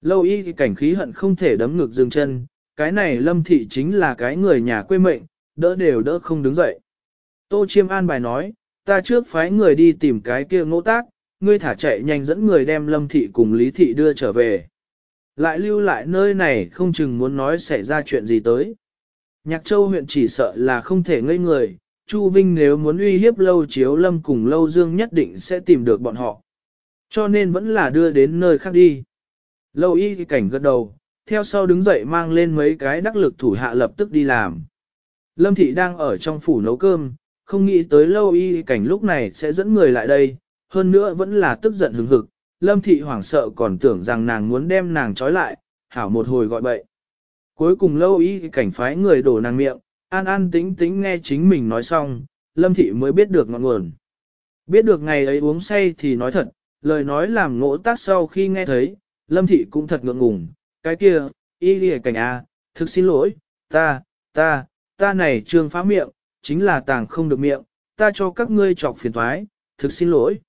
Lâu y thì cảnh khí hận không thể đấm ngực dừng chân, cái này lâm thị chính là cái người nhà quê mệnh, đỡ đều đỡ không đứng dậy. Tô Chiêm an bài nói, ta trước phái người đi tìm cái kia ngỗ tác, ngươi thả chạy nhanh dẫn người đem lâm thị cùng lý thị đưa trở về. Lại lưu lại nơi này không chừng muốn nói xảy ra chuyện gì tới. Nhạc Châu huyện chỉ sợ là không thể ngây người, Chu Vinh nếu muốn uy hiếp lâu chiếu lâm cùng lâu dương nhất định sẽ tìm được bọn họ. Cho nên vẫn là đưa đến nơi khác đi. Lâu y cảnh gật đầu, theo sau đứng dậy mang lên mấy cái đắc lực thủ hạ lập tức đi làm. Lâm thị đang ở trong phủ nấu cơm, không nghĩ tới lâu y cảnh lúc này sẽ dẫn người lại đây, hơn nữa vẫn là tức giận hứng hực. Lâm thị hoảng sợ còn tưởng rằng nàng muốn đem nàng trói lại, hảo một hồi gọi bậy. Cuối cùng lâu ý cảnh phái người đổ nàng miệng, an an tính tính nghe chính mình nói xong, lâm thị mới biết được ngọn nguồn. Biết được ngày ấy uống say thì nói thật, lời nói làm ngỗ tác sau khi nghe thấy, lâm thị cũng thật ngượng ngùng, cái kia, y lìa cảnh a, thực xin lỗi, ta, ta, ta này trương phá miệng, chính là tàng không được miệng, ta cho các ngươi chọc phiền thoái, thực xin lỗi.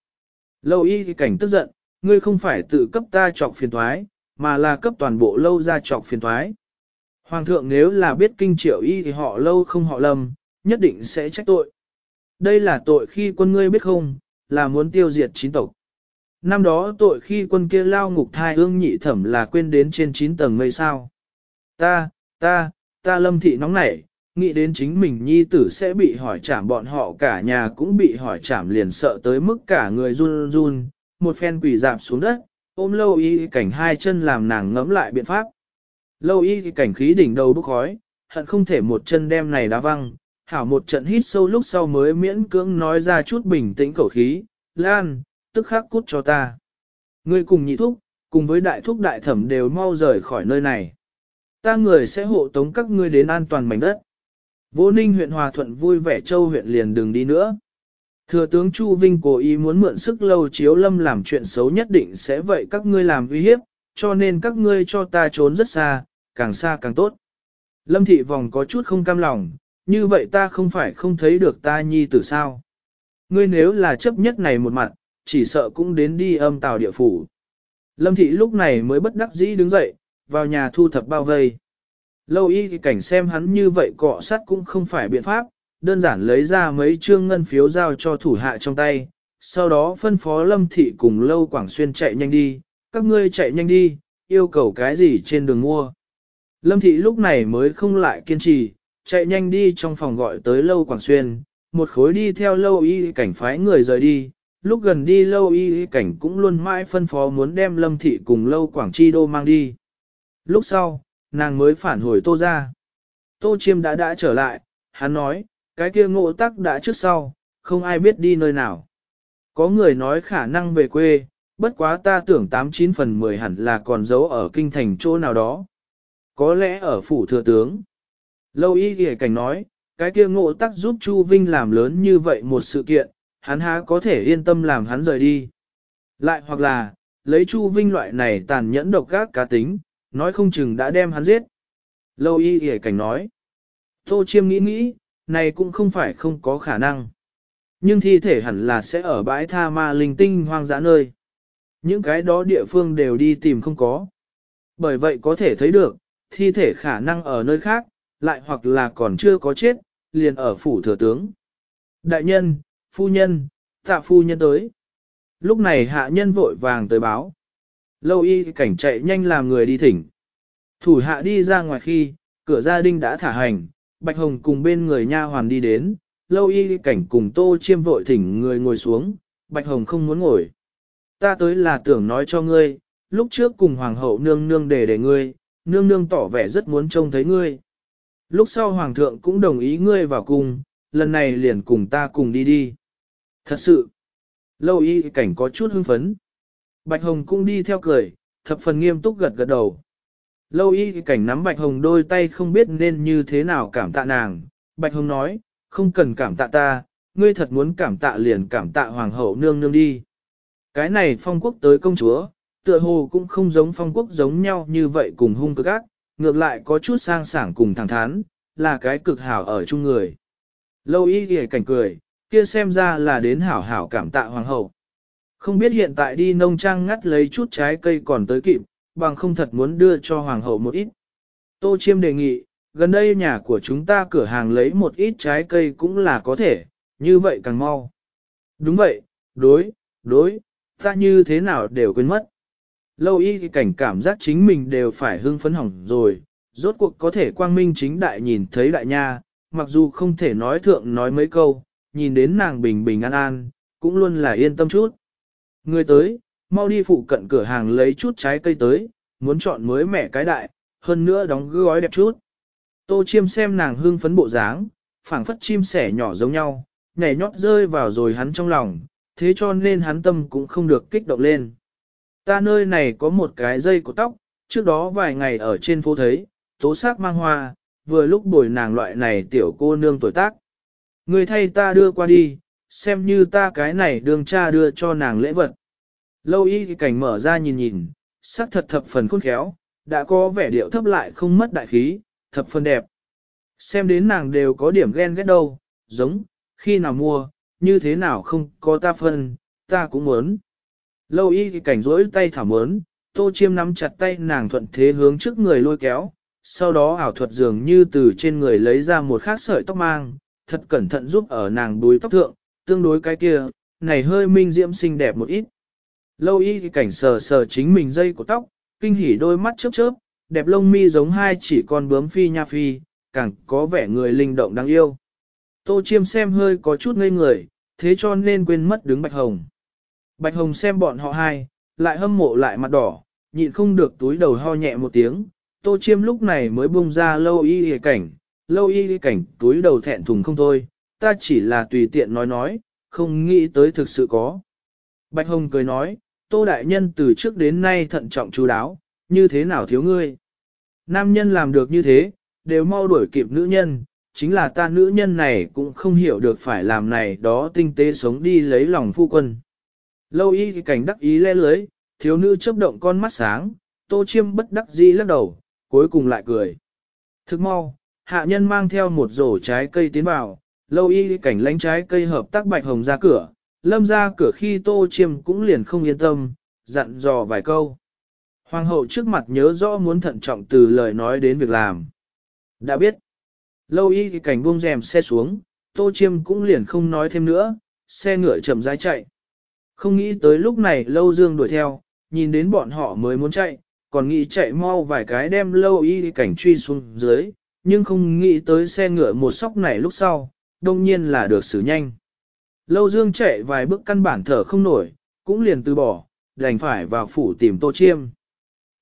Lâu y cảnh tức giận, ngươi không phải tự cấp ta chọc phiền thoái, mà là cấp toàn bộ lâu ra chọc phiền thoái. Hoàng thượng nếu là biết kinh triệu y thì họ lâu không họ lầm, nhất định sẽ trách tội. Đây là tội khi quân ngươi biết không, là muốn tiêu diệt chín tộc. Năm đó tội khi quân kia lao ngục thai ương nhị thẩm là quên đến trên chín tầng mây sao. Ta, ta, ta lâm thị nóng nảy, nghĩ đến chính mình nhi tử sẽ bị hỏi trảm bọn họ cả nhà cũng bị hỏi trảm liền sợ tới mức cả người run run, một phen quỷ dạp xuống đất, ôm lâu y cảnh hai chân làm nàng ngẫm lại biện pháp. Lâu y cảnh khí đỉnh đầu bốc khói, hận không thể một chân đem này đá văng, hảo một trận hít sâu lúc sau mới miễn cưỡng nói ra chút bình tĩnh khẩu khí, Lan, tức khắc cút cho ta. Ngươi cùng nhị thúc, cùng với đại thúc đại thẩm đều mau rời khỏi nơi này. Ta người sẽ hộ tống các ngươi đến an toàn mảnh đất. Vô ninh huyện Hòa Thuận vui vẻ châu huyện liền đừng đi nữa. Thừa tướng Chu Vinh cố ý muốn mượn sức lâu chiếu lâm làm chuyện xấu nhất định sẽ vậy các ngươi làm uy hiếp, cho nên các ngươi cho ta trốn rất xa, càng xa càng tốt. Lâm thị vòng có chút không cam lòng, như vậy ta không phải không thấy được ta nhi tử sao. Ngươi nếu là chấp nhất này một mặt, chỉ sợ cũng đến đi âm tào địa phủ. Lâm thị lúc này mới bất đắc dĩ đứng dậy, vào nhà thu thập bao vây. Lâu y thì cảnh xem hắn như vậy cọ sắt cũng không phải biện pháp, đơn giản lấy ra mấy trương ngân phiếu giao cho thủ hạ trong tay, sau đó phân phó Lâm thị cùng Lâu Quảng Xuyên chạy nhanh đi, các ngươi chạy nhanh đi, yêu cầu cái gì trên đường mua. Lâm thị lúc này mới không lại kiên trì, chạy nhanh đi trong phòng gọi tới Lâu Quảng Xuyên, một khối đi theo Lâu y cảnh phái người rời đi, lúc gần đi lâu y cảnh cũng luôn mãi phân phó muốn đem lâm thị cùng lâu quảng chi đô mang đi. Lúc sau, nàng mới phản hồi tô ra. Tô chiêm đã đã trở lại, hắn nói, cái kia ngộ tắc đã trước sau, không ai biết đi nơi nào. Có người nói khả năng về quê, bất quá ta tưởng 89 phần 10 hẳn là còn giấu ở kinh thành chỗ nào đó. Có lẽ ở phủ thừa tướng. Lâu y ghề cảnh nói, cái kia ngộ tắc giúp Chu Vinh làm lớn như vậy một sự kiện, hắn há có thể yên tâm làm hắn rời đi. Lại hoặc là, lấy Chu Vinh loại này tàn nhẫn độc gác cá tính, nói không chừng đã đem hắn giết. Lâu y hề cảnh nói. Tô Chiêm nghĩ nghĩ, này cũng không phải không có khả năng. Nhưng thi thể hẳn là sẽ ở bãi tha ma linh tinh hoang dã nơi. Những cái đó địa phương đều đi tìm không có. Bởi vậy có thể thấy được, thi thể khả năng ở nơi khác, lại hoặc là còn chưa có chết, liền ở phủ thừa tướng. Đại nhân, phu nhân, Tạ phu nhân tới. Lúc này hạ nhân vội vàng tới báo. Lâu y cảnh chạy nhanh làm người đi thỉnh. Thủ hạ đi ra ngoài khi, cửa gia đình đã thả hành, Bạch Hồng cùng bên người nha hoàn đi đến, lâu y cảnh cùng tô chiêm vội thỉnh người ngồi xuống, Bạch Hồng không muốn ngồi. Ta tới là tưởng nói cho ngươi, lúc trước cùng hoàng hậu nương nương để để ngươi, nương nương tỏ vẻ rất muốn trông thấy ngươi. Lúc sau hoàng thượng cũng đồng ý ngươi vào cùng, lần này liền cùng ta cùng đi đi. Thật sự, lâu y cảnh có chút hưng phấn. Bạch Hồng cũng đi theo cười, thập phần nghiêm túc gật gật đầu. Lâu y cảnh nắm Bạch Hồng đôi tay không biết nên như thế nào cảm tạ nàng. Bạch Hồng nói, không cần cảm tạ ta, ngươi thật muốn cảm tạ liền cảm tạ hoàng hậu nương nương đi. Cái này phong quốc tới công chúa, tựa hồ cũng không giống phong quốc giống nhau như vậy cùng hung cực ác, ngược lại có chút sang sảng cùng thẳng thắn, là cái cực hảo ở chung người. Lâu y ghề cảnh cười, kia xem ra là đến hảo hảo cảm tạ hoàng hậu. Không biết hiện tại đi nông trang ngắt lấy chút trái cây còn tới kịp, bằng không thật muốn đưa cho hoàng hậu một ít. Tô Chiêm đề nghị, gần đây nhà của chúng ta cửa hàng lấy một ít trái cây cũng là có thể, như vậy càng mau. Đúng vậy, đối, đối, ta như thế nào đều quên mất. Lâu y thì cảnh cảm giác chính mình đều phải hưng phấn hỏng rồi, rốt cuộc có thể quang minh chính đại nhìn thấy đại nha, mặc dù không thể nói thượng nói mấy câu, nhìn đến nàng bình bình an an, cũng luôn là yên tâm chút. Người tới, mau đi phụ cận cửa hàng lấy chút trái cây tới, muốn chọn mới mẻ cái đại, hơn nữa đóng gói đẹp chút. Tô chiêm xem nàng hương phấn bộ dáng, phảng phất chim sẻ nhỏ giống nhau, nhảy nhót rơi vào rồi hắn trong lòng, thế cho nên hắn tâm cũng không được kích động lên. Ta nơi này có một cái dây của tóc, trước đó vài ngày ở trên phố thấy, tố sắc mang hoa, vừa lúc bồi nàng loại này tiểu cô nương tuổi tác. Người thay ta đưa qua đi, xem như ta cái này đường cha đưa cho nàng lễ vật. Lâu y thì cảnh mở ra nhìn nhìn, sắc thật thập phần khôn khéo, đã có vẻ điệu thấp lại không mất đại khí, thập phần đẹp. Xem đến nàng đều có điểm ghen ghét đâu, giống, khi nào mua, như thế nào không có ta phân, ta cũng muốn. Lâu y thì cảnh rỗi tay thả mớn, tô chiêm nắm chặt tay nàng thuận thế hướng trước người lôi kéo, sau đó ảo thuật dường như từ trên người lấy ra một khác sợi tóc mang, thật cẩn thận giúp ở nàng đuôi tóc thượng, tương đối cái kia, này hơi minh diễm xinh đẹp một ít. Lâu y thì cảnh sờ sờ chính mình dây của tóc, kinh hỉ đôi mắt chớp chớp, đẹp lông mi giống hai chỉ con bướm phi nha phi, càng có vẻ người linh động đáng yêu. Tô chiêm xem hơi có chút ngây người, thế cho nên quên mất đứng Bạch Hồng. Bạch Hồng xem bọn họ hai, lại hâm mộ lại mặt đỏ, nhịn không được túi đầu ho nhẹ một tiếng. Tô chiêm lúc này mới bung ra lâu y y cảnh, lâu y y cảnh túi đầu thẹn thùng không thôi, ta chỉ là tùy tiện nói nói, không nghĩ tới thực sự có. Bạch Hồng cười nói, Tô Đại Nhân từ trước đến nay thận trọng chú đáo, như thế nào thiếu ngươi. Nam nhân làm được như thế, đều mau đuổi kịp nữ nhân, chính là ta nữ nhân này cũng không hiểu được phải làm này đó tinh tế sống đi lấy lòng phu quân. Lâu y cảnh đắc ý le lưới, thiếu nữ chấp động con mắt sáng, tô chiêm bất đắc dĩ lắc đầu, cuối cùng lại cười. Thức mau, hạ nhân mang theo một rổ trái cây tiến vào, lâu y cảnh lánh trái cây hợp tác bạch hồng ra cửa, lâm ra cửa khi tô chiêm cũng liền không yên tâm, dặn dò vài câu. Hoàng hậu trước mặt nhớ rõ muốn thận trọng từ lời nói đến việc làm. Đã biết, lâu y cảnh buông rèm xe xuống, tô chiêm cũng liền không nói thêm nữa, xe ngựa chậm rãi chạy. Không nghĩ tới lúc này lâu dương đuổi theo, nhìn đến bọn họ mới muốn chạy, còn nghĩ chạy mau vài cái đem lâu y cảnh truy xuống dưới, nhưng không nghĩ tới xe ngựa một sóc này lúc sau, đông nhiên là được xử nhanh. Lâu dương chạy vài bước căn bản thở không nổi, cũng liền từ bỏ, đành phải vào phủ tìm tô chiêm.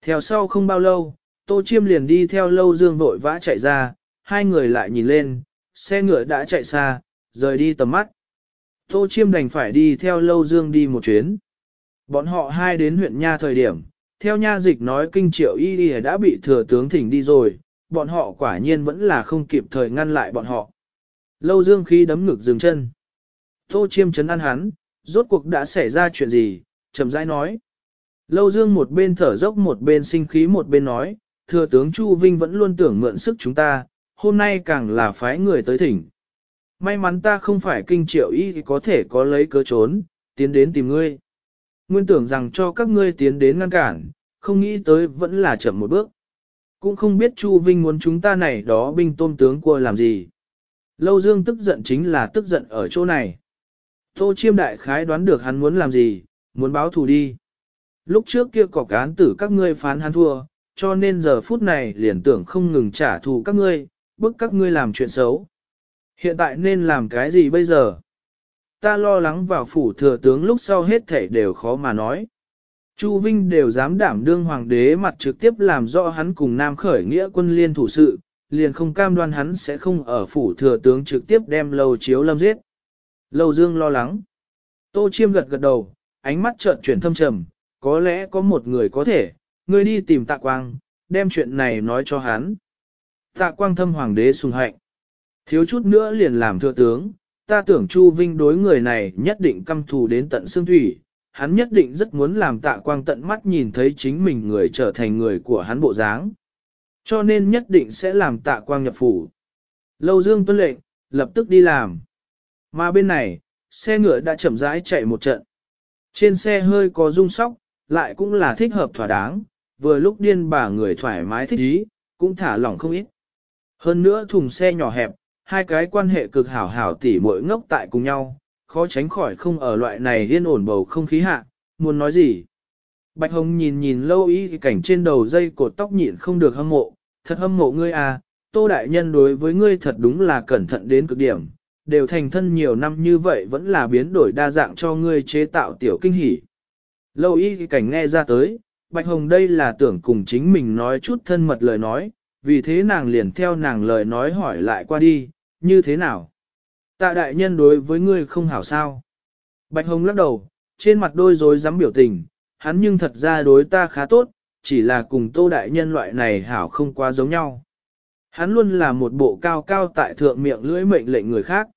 Theo sau không bao lâu, tô chiêm liền đi theo lâu dương vội vã chạy ra, hai người lại nhìn lên, xe ngựa đã chạy xa, rời đi tầm mắt. Tô Chiêm đành phải đi theo Lâu Dương đi một chuyến. Bọn họ hai đến huyện Nha thời điểm, theo Nha dịch nói kinh triệu y y đã bị thừa tướng thỉnh đi rồi, bọn họ quả nhiên vẫn là không kịp thời ngăn lại bọn họ. Lâu Dương khi đấm ngực dừng chân. Tô Chiêm chấn an hắn, rốt cuộc đã xảy ra chuyện gì, chậm rãi nói. Lâu Dương một bên thở dốc một bên sinh khí một bên nói, thừa tướng Chu Vinh vẫn luôn tưởng mượn sức chúng ta, hôm nay càng là phái người tới thỉnh. May mắn ta không phải kinh triệu y thì có thể có lấy cớ trốn, tiến đến tìm ngươi. Nguyên tưởng rằng cho các ngươi tiến đến ngăn cản, không nghĩ tới vẫn là chậm một bước. Cũng không biết Chu Vinh muốn chúng ta này đó binh tôm tướng cua làm gì. Lâu Dương tức giận chính là tức giận ở chỗ này. Tô chiêm đại khái đoán được hắn muốn làm gì, muốn báo thù đi. Lúc trước kia có cán tử các ngươi phán hắn thua, cho nên giờ phút này liền tưởng không ngừng trả thù các ngươi, bức các ngươi làm chuyện xấu. Hiện tại nên làm cái gì bây giờ? Ta lo lắng vào phủ thừa tướng lúc sau hết thể đều khó mà nói. Chu Vinh đều dám đảm đương hoàng đế mặt trực tiếp làm rõ hắn cùng Nam khởi nghĩa quân liên thủ sự, liền không cam đoan hắn sẽ không ở phủ thừa tướng trực tiếp đem lâu chiếu lâm giết. Lâu Dương lo lắng. Tô Chiêm gật gật đầu, ánh mắt trợn chuyển thâm trầm, có lẽ có một người có thể, ngươi đi tìm tạ quang, đem chuyện này nói cho hắn. Tạ quang thâm hoàng đế sùng hạnh. Thiếu chút nữa liền làm thừa tướng, ta tưởng Chu Vinh đối người này nhất định căm thù đến tận xương thủy, hắn nhất định rất muốn làm tạ quang tận mắt nhìn thấy chính mình người trở thành người của hắn bộ dáng. Cho nên nhất định sẽ làm tạ quang nhập phủ. Lâu Dương tuân lệnh, lập tức đi làm. Mà bên này, xe ngựa đã chậm rãi chạy một trận. Trên xe hơi có rung sóc, lại cũng là thích hợp thỏa đáng, vừa lúc điên bà người thoải mái thích ý, cũng thả lỏng không ít. Hơn nữa thùng xe nhỏ hẹp, hai cái quan hệ cực hảo hảo tỉ mỗi ngốc tại cùng nhau, khó tránh khỏi không ở loại này yên ổn bầu không khí hạ, muốn nói gì. Bạch Hồng nhìn nhìn lâu ý cảnh trên đầu dây cột tóc nhịn không được hâm mộ, thật hâm mộ ngươi à, tô đại nhân đối với ngươi thật đúng là cẩn thận đến cực điểm, đều thành thân nhiều năm như vậy vẫn là biến đổi đa dạng cho ngươi chế tạo tiểu kinh hỉ. Lâu y cảnh nghe ra tới, Bạch Hồng đây là tưởng cùng chính mình nói chút thân mật lời nói, vì thế nàng liền theo nàng lời nói hỏi lại qua đi, như thế nào? Tạ đại nhân đối với ngươi không hảo sao? Bạch Hồng lắc đầu, trên mặt đôi rối dám biểu tình, hắn nhưng thật ra đối ta khá tốt, chỉ là cùng tô đại nhân loại này hảo không quá giống nhau. Hắn luôn là một bộ cao cao tại thượng miệng lưỡi mệnh lệnh người khác.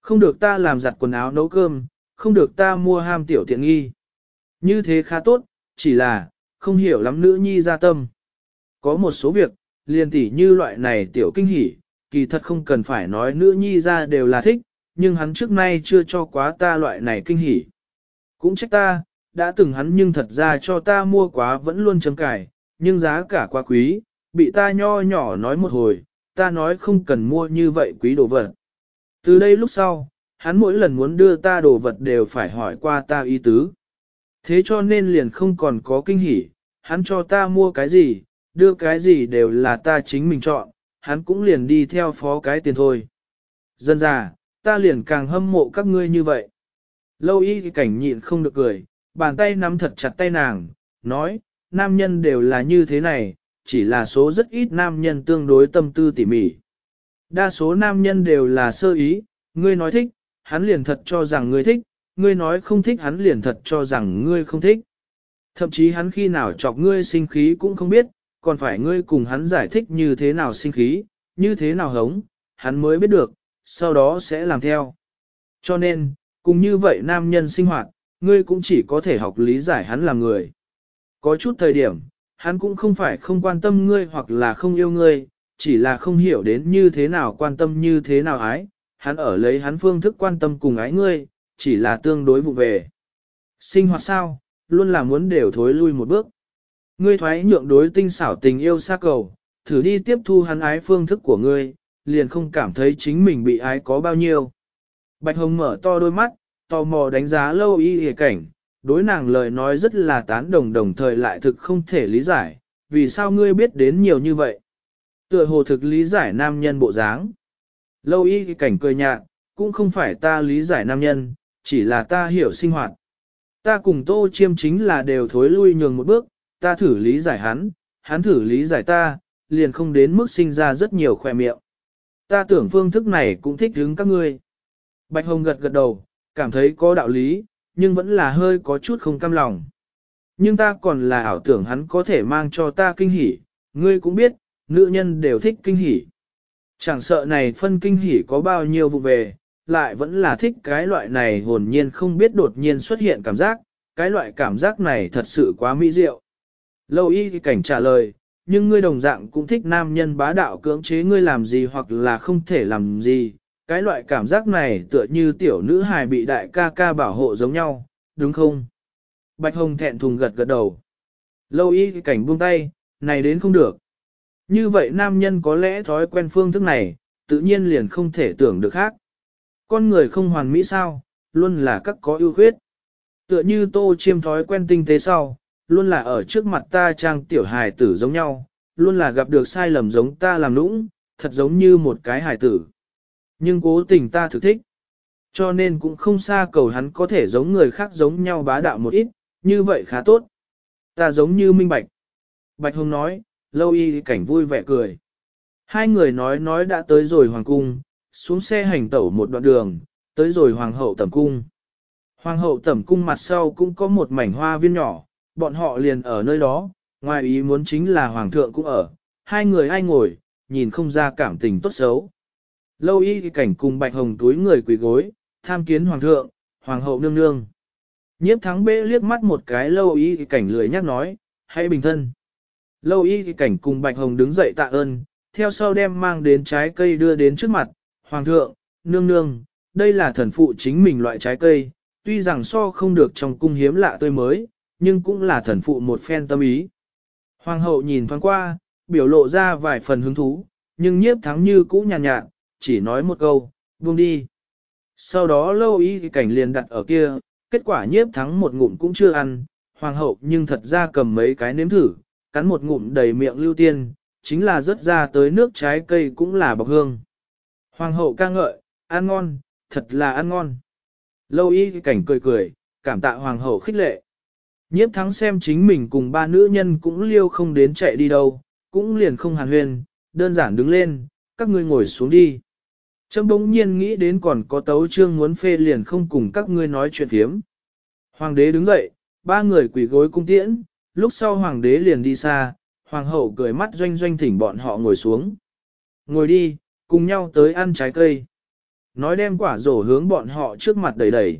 Không được ta làm giặt quần áo nấu cơm, không được ta mua ham tiểu tiện nghi. Như thế khá tốt, chỉ là, không hiểu lắm nữ nhi ra tâm. Có một số việc, liền tỉ như loại này tiểu kinh hỉ, kỳ thật không cần phải nói nữ nhi ra đều là thích, nhưng hắn trước nay chưa cho quá ta loại này kinh hỉ. Cũng trách ta, đã từng hắn nhưng thật ra cho ta mua quá vẫn luôn chấm cải, nhưng giá cả quá quý, bị ta nho nhỏ nói một hồi, ta nói không cần mua như vậy quý đồ vật. Từ đây lúc sau, hắn mỗi lần muốn đưa ta đồ vật đều phải hỏi qua ta ý tứ. Thế cho nên liền không còn có kinh hỉ, hắn cho ta mua cái gì, đưa cái gì đều là ta chính mình chọn, hắn cũng liền đi theo phó cái tiền thôi. Dân già, ta liền càng hâm mộ các ngươi như vậy. Lâu y cảnh nhịn không được cười, bàn tay nắm thật chặt tay nàng, nói, nam nhân đều là như thế này, chỉ là số rất ít nam nhân tương đối tâm tư tỉ mỉ. Đa số nam nhân đều là sơ ý, ngươi nói thích, hắn liền thật cho rằng ngươi thích, ngươi nói không thích hắn liền thật cho rằng ngươi không thích. Thậm chí hắn khi nào chọc ngươi sinh khí cũng không biết, còn phải ngươi cùng hắn giải thích như thế nào sinh khí, như thế nào hống, hắn mới biết được, sau đó sẽ làm theo. Cho nên, cùng như vậy nam nhân sinh hoạt, ngươi cũng chỉ có thể học lý giải hắn là người. Có chút thời điểm, hắn cũng không phải không quan tâm ngươi hoặc là không yêu ngươi, chỉ là không hiểu đến như thế nào quan tâm như thế nào ái, hắn ở lấy hắn phương thức quan tâm cùng ái ngươi, chỉ là tương đối vụ về. Sinh hoạt sao, luôn là muốn đều thối lui một bước. Ngươi thoái nhượng đối tinh xảo tình yêu xa cầu, thử đi tiếp thu hắn ái phương thức của ngươi, liền không cảm thấy chính mình bị ái có bao nhiêu. Bạch Hồng mở to đôi mắt, tò mò đánh giá lâu y hề cảnh, đối nàng lời nói rất là tán đồng đồng thời lại thực không thể lý giải, vì sao ngươi biết đến nhiều như vậy. Tựa hồ thực lý giải nam nhân bộ dáng. Lâu y cảnh cười nhạt, cũng không phải ta lý giải nam nhân, chỉ là ta hiểu sinh hoạt. Ta cùng tô chiêm chính là đều thối lui nhường một bước, ta thử lý giải hắn, hắn thử lý giải ta, liền không đến mức sinh ra rất nhiều khỏe miệng. Ta tưởng phương thức này cũng thích hứng các ngươi. Bạch Hồng gật gật đầu, cảm thấy có đạo lý, nhưng vẫn là hơi có chút không cam lòng. Nhưng ta còn là ảo tưởng hắn có thể mang cho ta kinh hỉ, ngươi cũng biết, nữ nhân đều thích kinh hỉ. Chẳng sợ này phân kinh hỉ có bao nhiêu vụ về, lại vẫn là thích cái loại này hồn nhiên không biết đột nhiên xuất hiện cảm giác, cái loại cảm giác này thật sự quá mỹ diệu. Lâu y cảnh trả lời, nhưng ngươi đồng dạng cũng thích nam nhân bá đạo cưỡng chế ngươi làm gì hoặc là không thể làm gì, cái loại cảm giác này tựa như tiểu nữ hài bị đại ca ca bảo hộ giống nhau, đúng không? Bạch Hồng thẹn thùng gật gật đầu. Lâu y cảnh buông tay, này đến không được. Như vậy nam nhân có lẽ thói quen phương thức này, tự nhiên liền không thể tưởng được khác. Con người không hoàn mỹ sao, luôn là các có ưu khuyết. Tựa như tô chiêm thói quen tinh tế sau, luôn là ở trước mặt ta trang tiểu hài tử giống nhau, luôn là gặp được sai lầm giống ta làm nũng, thật giống như một cái hài tử. Nhưng cố tình ta thử thích. Cho nên cũng không xa cầu hắn có thể giống người khác giống nhau bá đạo một ít, như vậy khá tốt. Ta giống như minh bạch. Bạch Hồng nói, lâu y cảnh vui vẻ cười. Hai người nói nói đã tới rồi hoàng cung, xuống xe hành tẩu một đoạn đường, tới rồi hoàng hậu tẩm cung. Hoàng hậu tẩm cung mặt sau cũng có một mảnh hoa viên nhỏ, bọn họ liền ở nơi đó, ngoài ý muốn chính là hoàng thượng cũng ở, hai người ai ngồi, nhìn không ra cảm tình tốt xấu. Lâu y cảnh cùng bạch hồng túi người quỳ gối, tham kiến hoàng thượng, hoàng hậu nương nương. Nhiếp thắng bê liếc mắt một cái lâu y cảnh lười nhắc nói, hãy bình thân. Lâu y cảnh cùng bạch hồng đứng dậy tạ ơn, theo sau đem mang đến trái cây đưa đến trước mặt, hoàng thượng, nương nương, đây là thần phụ chính mình loại trái cây, tuy rằng so không được trong cung hiếm lạ tươi mới, nhưng cũng là thần phụ một phen tâm ý. Hoàng hậu nhìn thoáng qua, biểu lộ ra vài phần hứng thú, nhưng nhiếp thắng như cũ nhàn nhạt, nhạt, chỉ nói một câu, buông đi. Sau đó lâu y cảnh liền đặt ở kia, kết quả nhiếp thắng một ngụm cũng chưa ăn, hoàng hậu nhưng thật ra cầm mấy cái nếm thử, cắn một ngụm đầy miệng lưu tiên, chính là rớt ra tới nước trái cây cũng là bọc hương. Hoàng hậu ca ngợi, ăn ngon, thật là ăn ngon. Lâu y cảnh cười cười, cảm tạ hoàng hậu khích lệ. Nhiếp thắng xem chính mình cùng ba nữ nhân cũng liêu không đến chạy đi đâu, cũng liền không hàn huyền, đơn giản đứng lên, các ngươi ngồi xuống đi. Trâm bỗng nhiên nghĩ đến còn có tấu trương muốn phê liền không cùng các ngươi nói chuyện thiếm. Hoàng đế đứng dậy, ba người quỳ gối cung tiễn, lúc sau hoàng đế liền đi xa, hoàng hậu cười mắt doanh doanh thỉnh bọn họ ngồi xuống. Ngồi đi, cùng nhau tới ăn trái cây. Nói đem quả rổ hướng bọn họ trước mặt đầy đầy.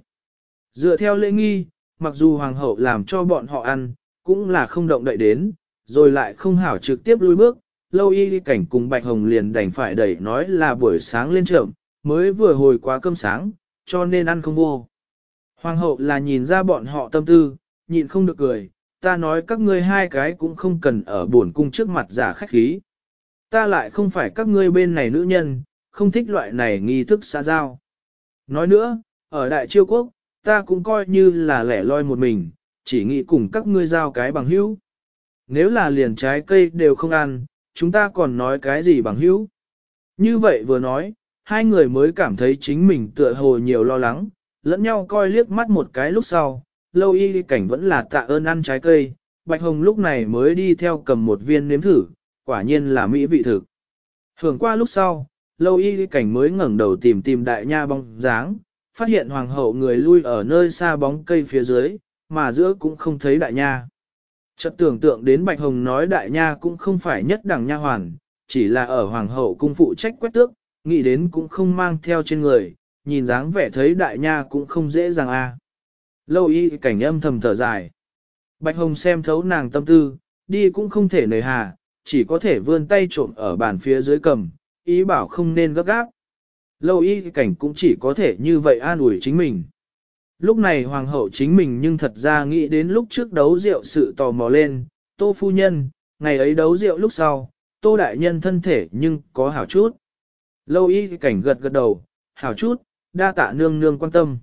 Dựa theo lễ nghi, mặc dù hoàng hậu làm cho bọn họ ăn, cũng là không động đậy đến, rồi lại không hảo trực tiếp lui bước, lâu y cảnh cùng Bạch Hồng liền đành phải đẩy nói là buổi sáng lên trộm, mới vừa hồi quá cơm sáng, cho nên ăn không vô. Hoàng hậu là nhìn ra bọn họ tâm tư, nhịn không được cười, ta nói các ngươi hai cái cũng không cần ở buồn cung trước mặt giả khách khí. Ta lại không phải các ngươi bên này nữ nhân, không thích loại này nghi thức xã giao. Nói nữa, ở đại chiêu quốc, ta cũng coi như là lẻ loi một mình, chỉ nghĩ cùng các ngươi giao cái bằng hữu. Nếu là liền trái cây đều không ăn, chúng ta còn nói cái gì bằng hữu. Như vậy vừa nói, hai người mới cảm thấy chính mình tựa hồ nhiều lo lắng, lẫn nhau coi liếc mắt một cái lúc sau, lâu y cảnh vẫn là tạ ơn ăn trái cây, Bạch Hồng lúc này mới đi theo cầm một viên nếm thử, quả nhiên là mỹ vị thực. Hưởng qua lúc sau, lâu y cảnh mới ngẩng đầu tìm tìm đại nha bóng dáng, phát hiện hoàng hậu người lui ở nơi xa bóng cây phía dưới, mà giữa cũng không thấy đại nha. Chợt tưởng tượng đến Bạch Hồng nói đại nha cũng không phải nhất đẳng nha hoàn, chỉ là ở hoàng hậu cung phụ trách quét tước, nghĩ đến cũng không mang theo trên người, nhìn dáng vẻ thấy đại nha cũng không dễ dàng a. Lâu y cảnh âm thầm thở dài. Bạch Hồng xem thấu nàng tâm tư, đi cũng không thể nời hà, chỉ có thể vươn tay trộm ở bàn phía dưới cầm, ý bảo không nên gấp gáp. Lâu y cảnh cũng chỉ có thể như vậy an ủi chính mình. Lúc này hoàng hậu chính mình nhưng thật ra nghĩ đến lúc trước đấu rượu sự tò mò lên, tô phu nhân, ngày ấy đấu rượu lúc sau, tô đại nhân thân thể nhưng có hảo chút. Lâu y cảnh gật gật đầu, hảo chút, đa tạ nương nương quan tâm.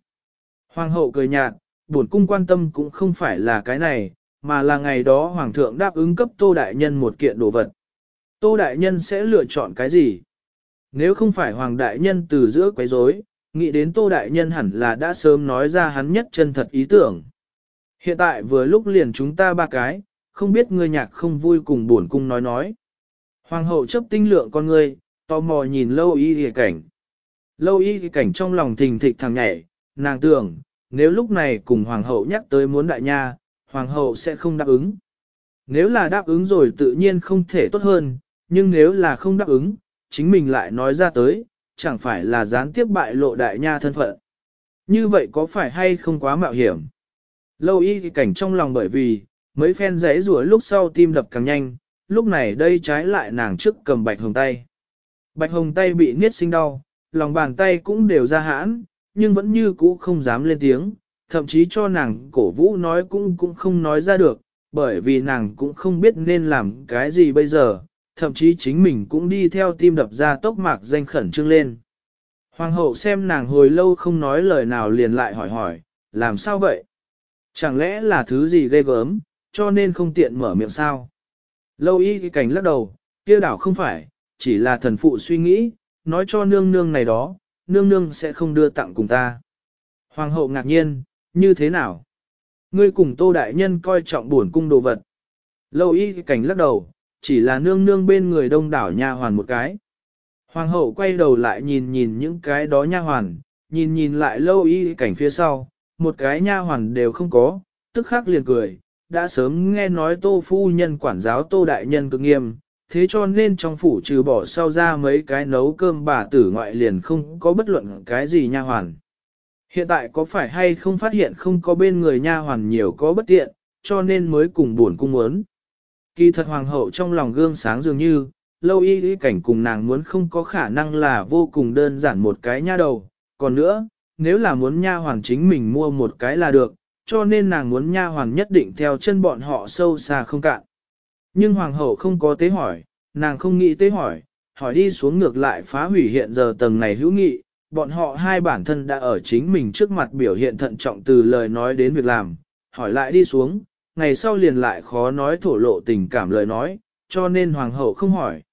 Hoàng hậu cười nhạt, bổn cung quan tâm cũng không phải là cái này, mà là ngày đó hoàng thượng đáp ứng cấp tô đại nhân một kiện đồ vật. Tô đại nhân sẽ lựa chọn cái gì? Nếu không phải hoàng đại nhân từ giữa quấy rối, nghĩ đến tô đại nhân hẳn là đã sớm nói ra hắn nhất chân thật ý tưởng. Hiện tại vừa lúc liền chúng ta ba cái, không biết ngươi nhạc không vui cùng buồn cung nói nói. Hoàng hậu chấp tinh lượng con ngươi, tò mò nhìn lâu y thì cảnh. Lâu y thì cảnh trong lòng thình thịch thằng nhảy, nàng tưởng, nếu lúc này cùng hoàng hậu nhắc tới muốn đại nha, hoàng hậu sẽ không đáp ứng. Nếu là đáp ứng rồi tự nhiên không thể tốt hơn, nhưng nếu là không đáp ứng, chính mình lại nói ra tới, chẳng phải là gián tiếp bại lộ đại nha thân phận. Như vậy có phải hay không quá mạo hiểm? Lâu y thì cảnh trong lòng bởi vì, mấy phen giấy rùa lúc sau tim đập càng nhanh, lúc này đây trái lại nàng trước cầm bạch hồng tay. Bạch hồng tay bị niết sinh đau, lòng bàn tay cũng đều ra hãn, nhưng vẫn như cũ không dám lên tiếng, thậm chí cho nàng cổ vũ nói cũng cũng không nói ra được, bởi vì nàng cũng không biết nên làm cái gì bây giờ, thậm chí chính mình cũng đi theo tim đập ra tốc mạc danh khẩn trương lên. Hoàng hậu xem nàng hồi lâu không nói lời nào liền lại hỏi hỏi, làm sao vậy? Chẳng lẽ là thứ gì ghê gớm, cho nên không tiện mở miệng sao? Lâu y cảnh lắc đầu, kia đảo không phải, chỉ là thần phụ suy nghĩ, nói cho nương nương này đó, nương nương sẽ không đưa tặng cùng ta. Hoàng hậu ngạc nhiên, như thế nào? Ngươi cùng tô đại nhân coi trọng buồn cung đồ vật. Lâu y cảnh lắc đầu, chỉ là nương nương bên người đông đảo nha hoàn một cái. Hoàng hậu quay đầu lại nhìn nhìn những cái đó nha hoàn, nhìn nhìn lại lâu y cảnh phía sau, một cái nha hoàn đều không có, tức khắc liền cười, đã sớm nghe nói tô phu nhân quản giáo tô đại nhân cực nghiêm, thế cho nên trong phủ trừ bỏ sau ra mấy cái nấu cơm bà tử ngoại liền không có bất luận cái gì nha hoàn. Hiện tại có phải hay không phát hiện không có bên người nha hoàn nhiều có bất tiện, cho nên mới cùng buồn cung muốn. Kỳ thật hoàng hậu trong lòng gương sáng dường như, lâu y y cảnh cùng nàng muốn không có khả năng là vô cùng đơn giản một cái nha đầu. Còn nữa, nếu là muốn nha hoàn chính mình mua một cái là được, cho nên nàng muốn nha hoàn nhất định theo chân bọn họ sâu xa không cạn. Nhưng hoàng hậu không có tế hỏi, nàng không nghĩ tế hỏi, hỏi đi xuống ngược lại phá hủy hiện giờ tầng này hữu nghị, bọn họ hai bản thân đã ở chính mình trước mặt biểu hiện thận trọng từ lời nói đến việc làm, hỏi lại đi xuống, ngày sau liền lại khó nói thổ lộ tình cảm lời nói, cho nên hoàng hậu không hỏi.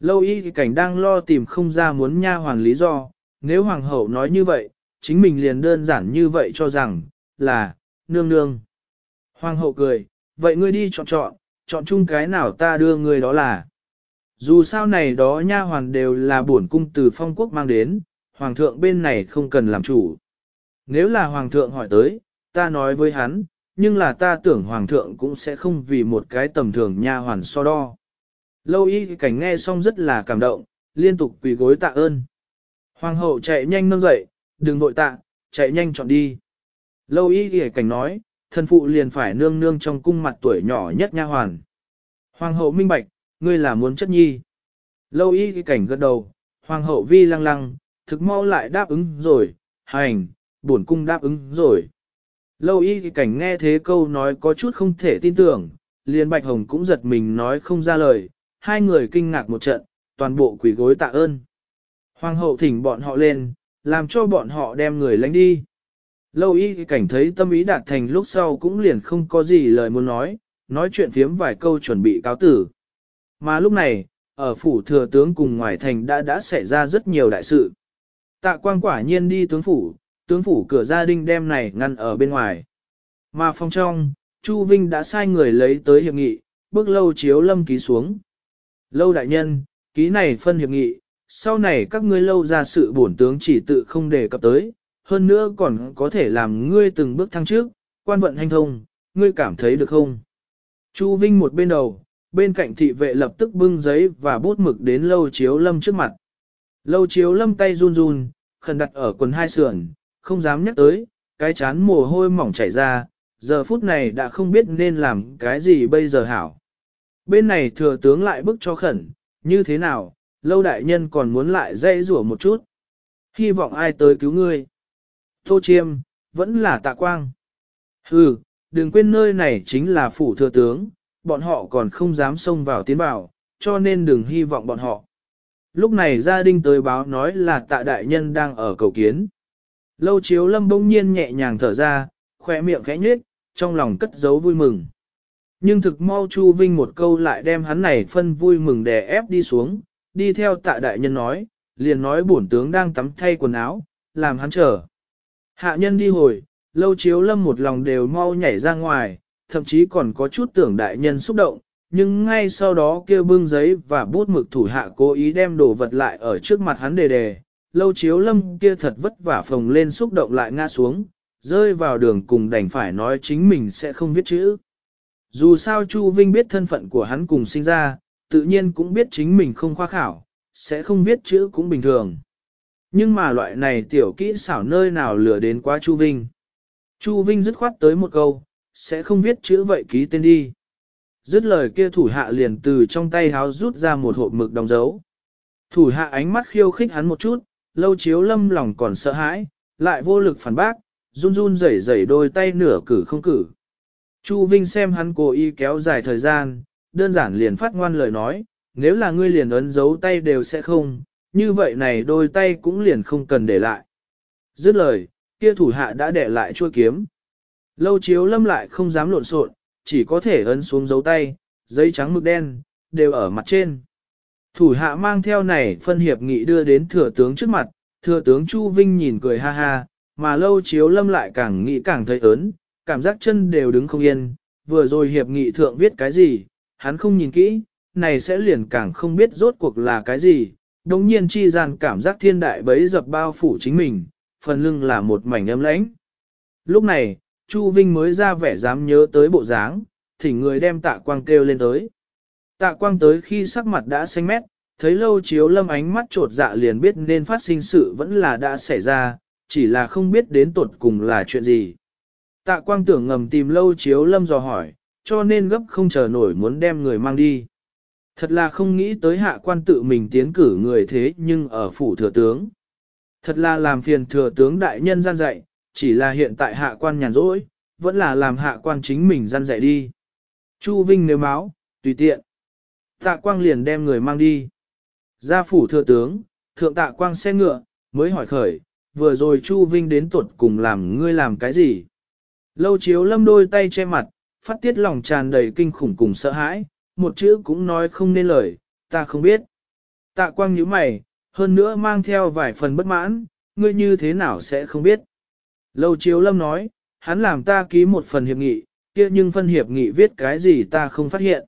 Lâu y thì cảnh đang lo tìm không ra muốn nha hoàn lý do, nếu hoàng hậu nói như vậy, chính mình liền đơn giản như vậy cho rằng, là, nương nương. Hoàng hậu cười, vậy ngươi đi chọn chọn, chọn chung cái nào ta đưa ngươi đó là. Dù sao này đó nha hoàn đều là bổn cung từ phong quốc mang đến, hoàng thượng bên này không cần làm chủ. Nếu là hoàng thượng hỏi tới, ta nói với hắn, nhưng là ta tưởng hoàng thượng cũng sẽ không vì một cái tầm thường nha hoàn so đo. Lâu y cảnh nghe xong rất là cảm động, liên tục quỳ gối tạ ơn. Hoàng hậu chạy nhanh nâng dậy, đừng vội tạ, chạy nhanh chọn đi. Lâu y cảnh nói, thân phụ liền phải nương nương trong cung mặt tuổi nhỏ nhất nha hoàn. Hoàng hậu minh bạch, ngươi là muốn chất nhi. Lâu y cảnh gật đầu, hoàng hậu vi lăng lăng, thực mau lại đáp ứng rồi, hành, bổn cung đáp ứng rồi. Lâu y cảnh nghe thế câu nói có chút không thể tin tưởng, liền bạch hồng cũng giật mình nói không ra lời, hai người kinh ngạc một trận, toàn bộ quỷ gối tạ ơn. Hoàng hậu thỉnh bọn họ lên, làm cho bọn họ đem người lánh đi. Lâu y cảnh thấy tâm ý đạt thành lúc sau cũng liền không có gì lời muốn nói, nói chuyện phiếm vài câu chuẩn bị cáo tử. Mà lúc này, ở phủ thừa tướng cùng ngoài thành đã đã xảy ra rất nhiều đại sự. Tạ quang quả nhiên đi tướng phủ, tướng phủ cửa gia đình đem này ngăn ở bên ngoài. Mà phòng trong, Chu Vinh đã sai người lấy tới hiệp nghị, bước lâu chiếu lâm ký xuống. Lâu đại nhân, ký này phân hiệp nghị, sau này các ngươi lâu ra sự bổn tướng chỉ tự không đề cập tới, hơn nữa còn có thể làm ngươi từng bước thăng trước, quan vận hành thông, ngươi cảm thấy được không? Chu Vinh một bên đầu, bên cạnh thị vệ lập tức bưng giấy và bút mực đến lâu chiếu lâm trước mặt. Lâu chiếu lâm tay run run, khẩn đặt ở quần hai sườn, không dám nhắc tới, cái chán mồ hôi mỏng chảy ra, giờ phút này đã không biết nên làm cái gì bây giờ hảo. Bên này thừa tướng lại bức cho khẩn, như thế nào, lâu đại nhân còn muốn lại dây rủa một chút. Hy vọng ai tới cứu ngươi. Tô chiêm, vẫn là tạ quang. Hừ, đừng quên nơi này chính là phủ thừa tướng, bọn họ còn không dám xông vào tiến bảo, cho nên đừng hy vọng bọn họ. Lúc này gia đình tới báo nói là tạ đại nhân đang ở cầu kiến. Lâu chiếu lâm bỗng nhiên nhẹ nhàng thở ra, khỏe miệng khẽ nhếch, trong lòng cất giấu vui mừng. Nhưng thực mau Chu Vinh một câu lại đem hắn này phân vui mừng đè ép đi xuống, đi theo tạ đại nhân nói, liền nói bổn tướng đang tắm thay quần áo, làm hắn chờ. Hạ nhân đi hồi, lâu chiếu lâm một lòng đều mau nhảy ra ngoài, thậm chí còn có chút tưởng đại nhân xúc động, nhưng ngay sau đó kêu bưng giấy và bút mực thủ hạ cố ý đem đồ vật lại ở trước mặt hắn đề đề, lâu chiếu lâm kia thật vất vả phồng lên xúc động lại ngã xuống, rơi vào đường cùng đành phải nói chính mình sẽ không viết chữ. Dù sao Chu Vinh biết thân phận của hắn cùng sinh ra, tự nhiên cũng biết chính mình không khoa khảo, sẽ không viết chữ cũng bình thường. Nhưng mà loại này tiểu kỹ xảo nơi nào lừa đến quá Chu Vinh. Chu Vinh dứt khoát tới một câu, sẽ không viết chữ vậy ký tên đi. Dứt lời kia thủ hạ liền từ trong tay háo rút ra một hộp mực đóng dấu. Thủ hạ ánh mắt khiêu khích hắn một chút, lâu chiếu lâm lòng còn sợ hãi, lại vô lực phản bác, run run rẩy rẩy đôi tay nửa cử không cử. Chu Vinh xem hắn cố ý kéo dài thời gian, đơn giản liền phát ngoan lời nói, nếu là ngươi liền ấn dấu tay đều sẽ không, như vậy này đôi tay cũng liền không cần để lại. Dứt lời, kia thủ hạ đã để lại chua kiếm. Lâu chiếu lâm lại không dám lộn xộn, chỉ có thể ấn xuống dấu tay, giấy trắng mực đen, đều ở mặt trên. Thủ hạ mang theo này phân hiệp nghị đưa đến thừa tướng trước mặt, thừa tướng Chu Vinh nhìn cười ha ha, mà lâu chiếu lâm lại càng nghĩ càng thấy ớn, cảm giác chân đều đứng không yên, vừa rồi hiệp nghị thượng viết cái gì, hắn không nhìn kỹ, này sẽ liền càng không biết rốt cuộc là cái gì, đồng nhiên chi gian cảm giác thiên đại bấy dập bao phủ chính mình, phần lưng là một mảnh âm lãnh. Lúc này, Chu Vinh mới ra vẻ dám nhớ tới bộ dáng, thỉnh người đem tạ quang kêu lên tới. Tạ quang tới khi sắc mặt đã xanh mét, thấy lâu chiếu lâm ánh mắt trột dạ liền biết nên phát sinh sự vẫn là đã xảy ra, chỉ là không biết đến tột cùng là chuyện gì. Tạ quang tưởng ngầm tìm lâu chiếu lâm dò hỏi, cho nên gấp không chờ nổi muốn đem người mang đi. Thật là không nghĩ tới hạ quan tự mình tiến cử người thế nhưng ở phủ thừa tướng. Thật là làm phiền thừa tướng đại nhân gian dạy, chỉ là hiện tại hạ quan nhàn rỗi, vẫn là làm hạ quan chính mình gian dạy đi. Chu Vinh nếu máu, tùy tiện. Tạ quang liền đem người mang đi. Gia phủ thừa tướng, thượng tạ quang xe ngựa, mới hỏi khởi, vừa rồi Chu Vinh đến tuột cùng làm ngươi làm cái gì? Lâu chiếu lâm đôi tay che mặt, phát tiết lòng tràn đầy kinh khủng cùng sợ hãi, một chữ cũng nói không nên lời, ta không biết. Tạ quang nhíu mày, hơn nữa mang theo vài phần bất mãn, ngươi như thế nào sẽ không biết. Lâu chiếu lâm nói, hắn làm ta ký một phần hiệp nghị, kia nhưng phân hiệp nghị viết cái gì ta không phát hiện.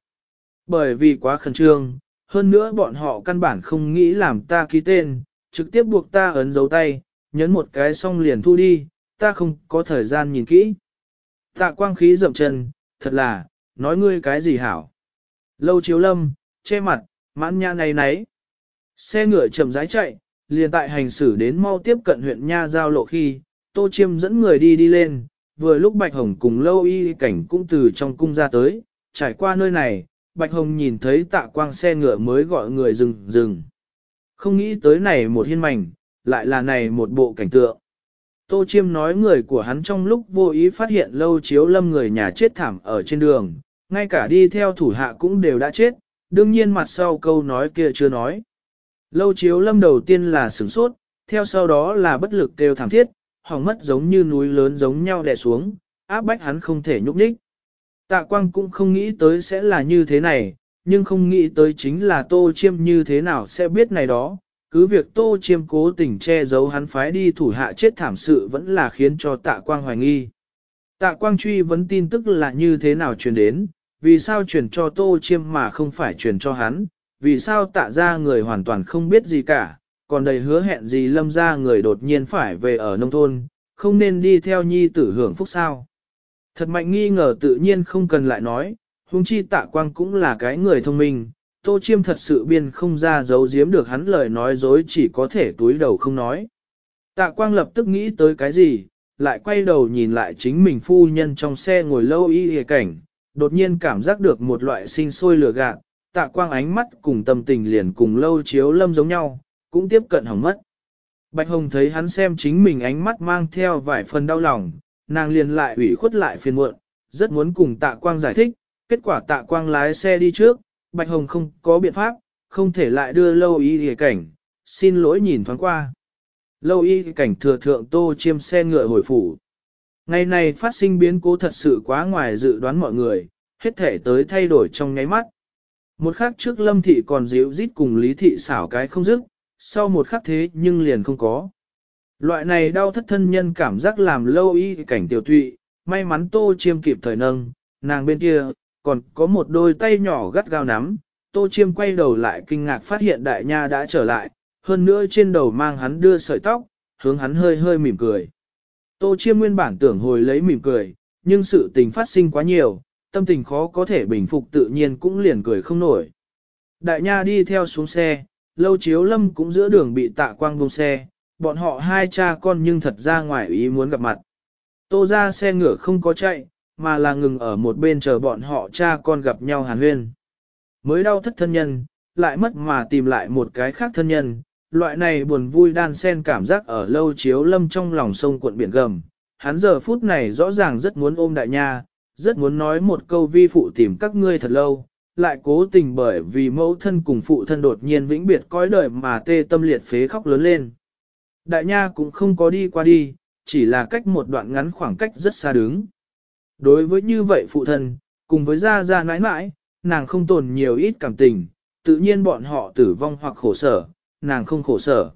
Bởi vì quá khẩn trương, hơn nữa bọn họ căn bản không nghĩ làm ta ký tên, trực tiếp buộc ta ấn dấu tay, nhấn một cái xong liền thu đi, ta không có thời gian nhìn kỹ. Tạ quang khí dậm chân, thật là, nói ngươi cái gì hảo. Lâu chiếu lâm, che mặt, mãn nha này nấy. Xe ngựa chậm rãi chạy, liền tại hành xử đến mau tiếp cận huyện Nha Giao lộ khi, Tô Chiêm dẫn người đi đi lên, vừa lúc Bạch Hồng cùng lâu y cảnh cũng từ trong cung ra tới, trải qua nơi này, Bạch Hồng nhìn thấy tạ quang xe ngựa mới gọi người dừng dừng. Không nghĩ tới này một hiên mảnh, lại là này một bộ cảnh tượng. Tô Chiêm nói người của hắn trong lúc vô ý phát hiện lâu chiếu lâm người nhà chết thảm ở trên đường, ngay cả đi theo thủ hạ cũng đều đã chết, đương nhiên mặt sau câu nói kia chưa nói. Lâu chiếu lâm đầu tiên là sửng sốt, theo sau đó là bất lực kêu thảm thiết, hỏng mất giống như núi lớn giống nhau đè xuống, áp bách hắn không thể nhúc nhích. Tạ quang cũng không nghĩ tới sẽ là như thế này, nhưng không nghĩ tới chính là tô chiêm như thế nào sẽ biết này đó, cứ việc tô chiêm cố tình che giấu hắn phái đi thủ hạ chết thảm sự vẫn là khiến cho tạ quang hoài nghi. Tạ quang truy vấn tin tức là như thế nào truyền đến, vì sao truyền cho tô chiêm mà không phải truyền cho hắn, vì sao tạ ra người hoàn toàn không biết gì cả, còn đầy hứa hẹn gì lâm ra người đột nhiên phải về ở nông thôn, không nên đi theo nhi tử hưởng phúc sao. Thật mạnh nghi ngờ tự nhiên không cần lại nói, huống chi tạ quang cũng là cái người thông minh, tô chiêm thật sự biên không ra giấu giếm được hắn lời nói dối chỉ có thể túi đầu không nói. Tạ quang lập tức nghĩ tới cái gì, lại quay đầu nhìn lại chính mình phu nhân trong xe ngồi lâu y hề cảnh, đột nhiên cảm giác được một loại sinh sôi lửa gạt, tạ quang ánh mắt cùng tâm tình liền cùng lâu chiếu lâm giống nhau, cũng tiếp cận hỏng mất. Bạch Hồng thấy hắn xem chính mình ánh mắt mang theo vài phần đau lòng, nàng liền lại ủy khuất lại phiền muộn, rất muốn cùng tạ quang giải thích, kết quả tạ quang lái xe đi trước, Bạch Hồng không có biện pháp, không thể lại đưa lâu y hề cảnh, xin lỗi nhìn thoáng qua. Lâu y cảnh thừa thượng tô chiêm xe ngựa hồi phủ. Ngày này phát sinh biến cố thật sự quá ngoài dự đoán mọi người, hết thể tới thay đổi trong nháy mắt. Một khắc trước lâm thị còn dịu rít cùng lý thị xảo cái không dứt, sau một khắc thế nhưng liền không có. Loại này đau thất thân nhân cảm giác làm lâu y cảnh tiểu thụy may mắn tô chiêm kịp thời nâng, nàng bên kia, còn có một đôi tay nhỏ gắt gao nắm, tô chiêm quay đầu lại kinh ngạc phát hiện đại nha đã trở lại, hơn nữa trên đầu mang hắn đưa sợi tóc, hướng hắn hơi hơi mỉm cười. Tô chiêm nguyên bản tưởng hồi lấy mỉm cười, nhưng sự tình phát sinh quá nhiều, tâm tình khó có thể bình phục tự nhiên cũng liền cười không nổi. Đại nha đi theo xuống xe, lâu chiếu lâm cũng giữa đường bị tạ quang bông xe, bọn họ hai cha con nhưng thật ra ngoài ý muốn gặp mặt. Tô ra xe ngựa không có chạy, mà là ngừng ở một bên chờ bọn họ cha con gặp nhau hàn huyên. Mới đau thất thân nhân, lại mất mà tìm lại một cái khác thân nhân, loại này buồn vui đan sen cảm giác ở lâu chiếu lâm trong lòng sông cuộn biển gầm. Hắn giờ phút này rõ ràng rất muốn ôm đại nha, rất muốn nói một câu vi phụ tìm các ngươi thật lâu, lại cố tình bởi vì mẫu thân cùng phụ thân đột nhiên vĩnh biệt cõi đời mà tê tâm liệt phế khóc lớn lên. Đại nha cũng không có đi qua đi, chỉ là cách một đoạn ngắn khoảng cách rất xa đứng. Đối với như vậy phụ thân, cùng với gia gia nãi nãi, nàng không tồn nhiều ít cảm tình, tự nhiên bọn họ tử vong hoặc khổ sở, nàng không khổ sở.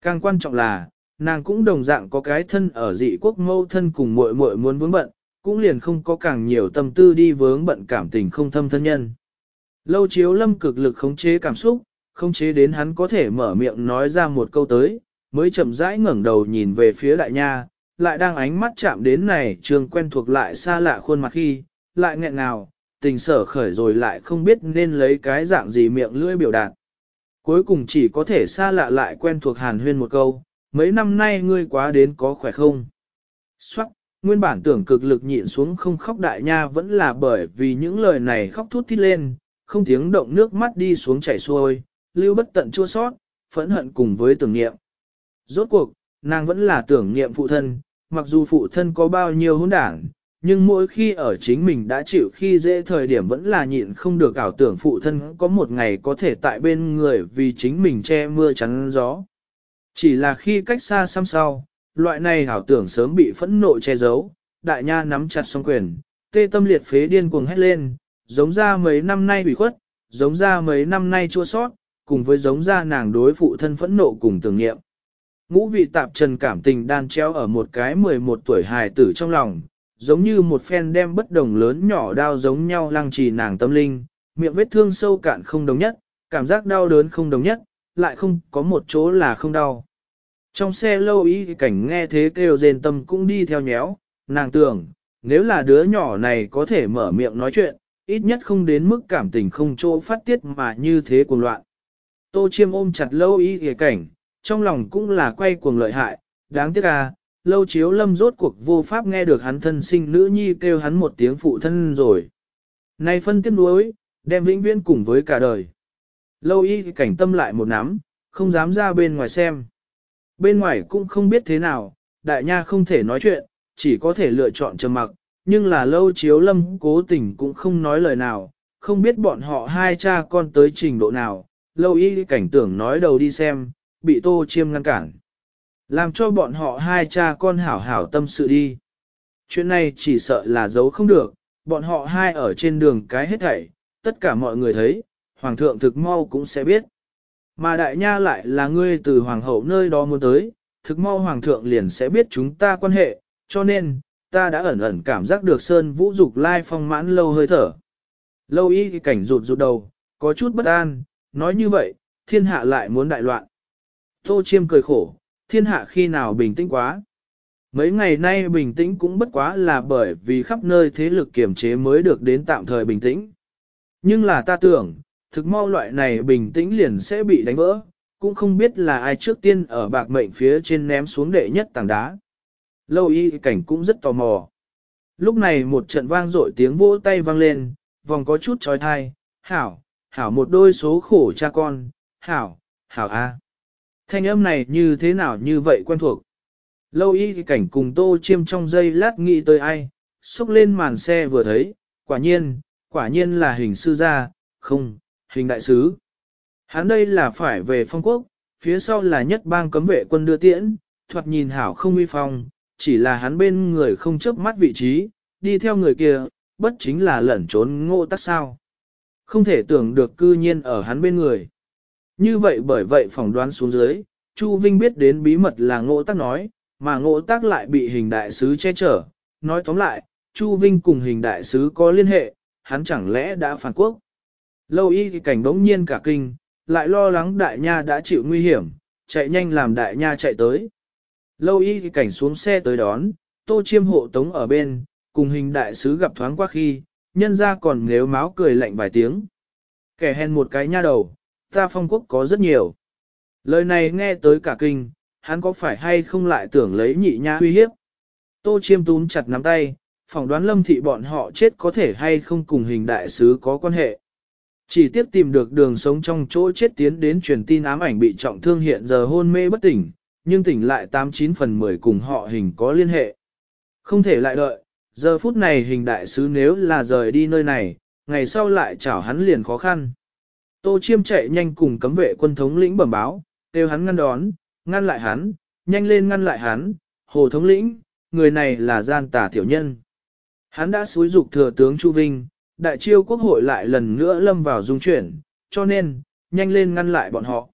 Càng quan trọng là, nàng cũng đồng dạng có cái thân ở dị quốc mâu thân cùng muội muội muốn vướng bận, cũng liền không có càng nhiều tâm tư đi vướng bận cảm tình không thâm thân nhân. Lâu chiếu lâm cực lực khống chế cảm xúc, khống chế đến hắn có thể mở miệng nói ra một câu tới, mới chậm rãi ngẩng đầu nhìn về phía đại nha, lại đang ánh mắt chạm đến này trường quen thuộc lại xa lạ khuôn mặt khi, lại nghẹn nào, tình sở khởi rồi lại không biết nên lấy cái dạng gì miệng lưỡi biểu đạt. Cuối cùng chỉ có thể xa lạ lại quen thuộc hàn huyên một câu, mấy năm nay ngươi quá đến có khỏe không? Xoắc, nguyên bản tưởng cực lực nhịn xuống không khóc đại nha vẫn là bởi vì những lời này khóc thút thít lên, không tiếng động nước mắt đi xuống chảy xuôi, lưu bất tận chua sót, phẫn hận cùng với tưởng niệm. Rốt cuộc, nàng vẫn là tưởng niệm phụ thân, mặc dù phụ thân có bao nhiêu hỗn đảng, nhưng mỗi khi ở chính mình đã chịu khi dễ thời điểm vẫn là nhịn không được ảo tưởng phụ thân có một ngày có thể tại bên người vì chính mình che mưa chắn gió. Chỉ là khi cách xa xăm sau, loại này ảo tưởng sớm bị phẫn nộ che giấu, đại nha nắm chặt song quyền, tê tâm liệt phế điên cuồng hét lên, giống ra mấy năm nay bị khuất, giống ra mấy năm nay chua sót, cùng với giống ra nàng đối phụ thân phẫn nộ cùng tưởng niệm. Ngũ vị tạp trần cảm tình đan treo ở một cái 11 tuổi hài tử trong lòng, giống như một phen đem bất đồng lớn nhỏ đao giống nhau lăng trì nàng tâm linh, miệng vết thương sâu cạn không đồng nhất, cảm giác đau đớn không đồng nhất, lại không có một chỗ là không đau. Trong xe lâu ý cảnh nghe thế kêu rền tâm cũng đi theo nhéo, nàng tưởng, nếu là đứa nhỏ này có thể mở miệng nói chuyện, ít nhất không đến mức cảm tình không chỗ phát tiết mà như thế cuồng loạn. Tô chiêm ôm chặt lâu ý cảnh, trong lòng cũng là quay cuồng lợi hại, đáng tiếc à, lâu chiếu lâm rốt cuộc vô pháp nghe được hắn thân sinh nữ nhi kêu hắn một tiếng phụ thân rồi. Này phân tiếc nuối, đem vĩnh viễn cùng với cả đời. Lâu y cảnh tâm lại một nắm, không dám ra bên ngoài xem. Bên ngoài cũng không biết thế nào, đại nha không thể nói chuyện, chỉ có thể lựa chọn trầm mặc, nhưng là lâu chiếu lâm cố tình cũng không nói lời nào, không biết bọn họ hai cha con tới trình độ nào, lâu y cảnh tưởng nói đầu đi xem, bị tô chiêm ngăn cản. Làm cho bọn họ hai cha con hảo hảo tâm sự đi. Chuyện này chỉ sợ là giấu không được, bọn họ hai ở trên đường cái hết thảy, tất cả mọi người thấy, hoàng thượng thực mau cũng sẽ biết. Mà đại nha lại là ngươi từ hoàng hậu nơi đó muốn tới, thực mau hoàng thượng liền sẽ biết chúng ta quan hệ, cho nên, ta đã ẩn ẩn cảm giác được sơn vũ dục lai phong mãn lâu hơi thở. Lâu y cảnh rụt rụt đầu, có chút bất an, nói như vậy, thiên hạ lại muốn đại loạn. Tô chiêm cười khổ, thiên hạ khi nào bình tĩnh quá. Mấy ngày nay bình tĩnh cũng bất quá là bởi vì khắp nơi thế lực kiểm chế mới được đến tạm thời bình tĩnh. Nhưng là ta tưởng, thực mau loại này bình tĩnh liền sẽ bị đánh vỡ, cũng không biết là ai trước tiên ở bạc mệnh phía trên ném xuống đệ nhất tảng đá. Lâu y cảnh cũng rất tò mò. Lúc này một trận vang dội tiếng vỗ tay vang lên, vòng có chút trói thai, hảo, hảo một đôi số khổ cha con, hảo, hảo a. Thanh âm này như thế nào như vậy quen thuộc. Lâu y cảnh cùng tô chiêm trong giây lát nghĩ tới ai, xúc lên màn xe vừa thấy, quả nhiên, quả nhiên là hình sư gia, không, hình đại sứ. Hắn đây là phải về phong quốc, phía sau là nhất bang cấm vệ quân đưa tiễn, thoạt nhìn hảo không uy phong, chỉ là hắn bên người không chớp mắt vị trí, đi theo người kia, bất chính là lẩn trốn ngộ tắc sao. Không thể tưởng được cư nhiên ở hắn bên người. Như vậy bởi vậy phỏng đoán xuống dưới, Chu Vinh biết đến bí mật là ngộ tác nói, mà ngộ tác lại bị hình đại sứ che chở. Nói tóm lại, Chu Vinh cùng hình đại sứ có liên hệ, hắn chẳng lẽ đã phản quốc. Lâu y thì cảnh bỗng nhiên cả kinh, lại lo lắng đại nha đã chịu nguy hiểm, chạy nhanh làm đại nha chạy tới. Lâu y thì cảnh xuống xe tới đón, tô chiêm hộ tống ở bên, cùng hình đại sứ gặp thoáng qua khi, nhân ra còn nếu máu cười lạnh vài tiếng. Kẻ hèn một cái nha đầu, ta phong quốc có rất nhiều. Lời này nghe tới cả kinh, hắn có phải hay không lại tưởng lấy nhị nha uy hiếp. Tô chiêm túm chặt nắm tay, phỏng đoán lâm thị bọn họ chết có thể hay không cùng hình đại sứ có quan hệ. Chỉ tiếp tìm được đường sống trong chỗ chết tiến đến truyền tin ám ảnh bị trọng thương hiện giờ hôn mê bất tỉnh, nhưng tỉnh lại 89 phần 10 cùng họ hình có liên hệ. Không thể lại đợi, giờ phút này hình đại sứ nếu là rời đi nơi này, ngày sau lại chảo hắn liền khó khăn. Tô Chiêm chạy nhanh cùng cấm vệ quân thống lĩnh bẩm báo, kêu hắn ngăn đón, ngăn lại hắn, nhanh lên ngăn lại hắn, hồ thống lĩnh, người này là gian tà tiểu nhân. Hắn đã xúi dục thừa tướng Chu Vinh, đại chiêu quốc hội lại lần nữa lâm vào dung chuyển, cho nên, nhanh lên ngăn lại bọn họ.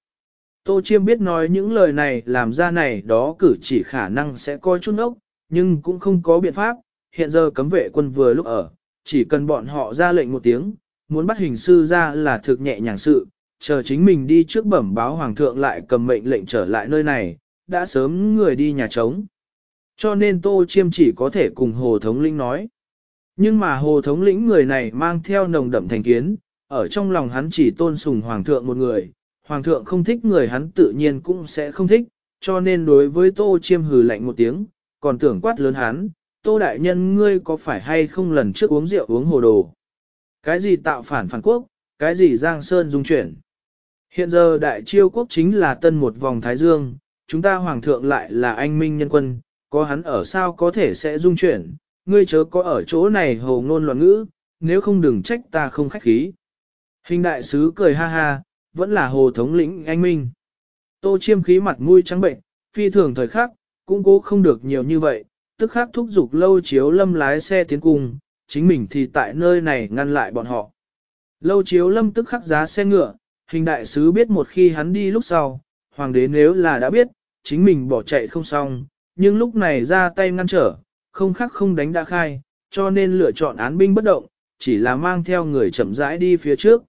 Tô Chiêm biết nói những lời này làm ra này đó cử chỉ khả năng sẽ coi chút ốc, nhưng cũng không có biện pháp, hiện giờ cấm vệ quân vừa lúc ở, chỉ cần bọn họ ra lệnh một tiếng, muốn bắt hình sư ra là thực nhẹ nhàng sự, chờ chính mình đi trước bẩm báo hoàng thượng lại cầm mệnh lệnh trở lại nơi này, đã sớm người đi nhà trống. Cho nên Tô Chiêm chỉ có thể cùng Hồ Thống Lĩnh nói. Nhưng mà Hồ Thống Lĩnh người này mang theo nồng đậm thành kiến, ở trong lòng hắn chỉ tôn sùng Hoàng thượng một người, Hoàng thượng không thích người hắn tự nhiên cũng sẽ không thích, cho nên đối với Tô Chiêm hừ lạnh một tiếng, còn tưởng quát lớn hắn, Tô Đại Nhân ngươi có phải hay không lần trước uống rượu uống hồ đồ? Cái gì tạo phản phản quốc, cái gì giang sơn dung chuyển? Hiện giờ đại chiêu quốc chính là tân một vòng Thái Dương, chúng ta Hoàng thượng lại là anh minh nhân quân, có hắn ở sao có thể sẽ dung chuyển, ngươi chớ có ở chỗ này hồ ngôn loạn ngữ, nếu không đừng trách ta không khách khí. Hình đại sứ cười ha ha, vẫn là hồ thống lĩnh anh minh. Tô chiêm khí mặt mũi trắng bệnh, phi thường thời khắc, cũng cố không được nhiều như vậy, tức khắc thúc giục lâu chiếu lâm lái xe tiến cùng chính mình thì tại nơi này ngăn lại bọn họ. Lâu chiếu lâm tức khắc giá xe ngựa, hình đại sứ biết một khi hắn đi lúc sau, hoàng đế nếu là đã biết, chính mình bỏ chạy không xong, nhưng lúc này ra tay ngăn trở, không khác không đánh đã khai, cho nên lựa chọn án binh bất động, chỉ là mang theo người chậm rãi đi phía trước.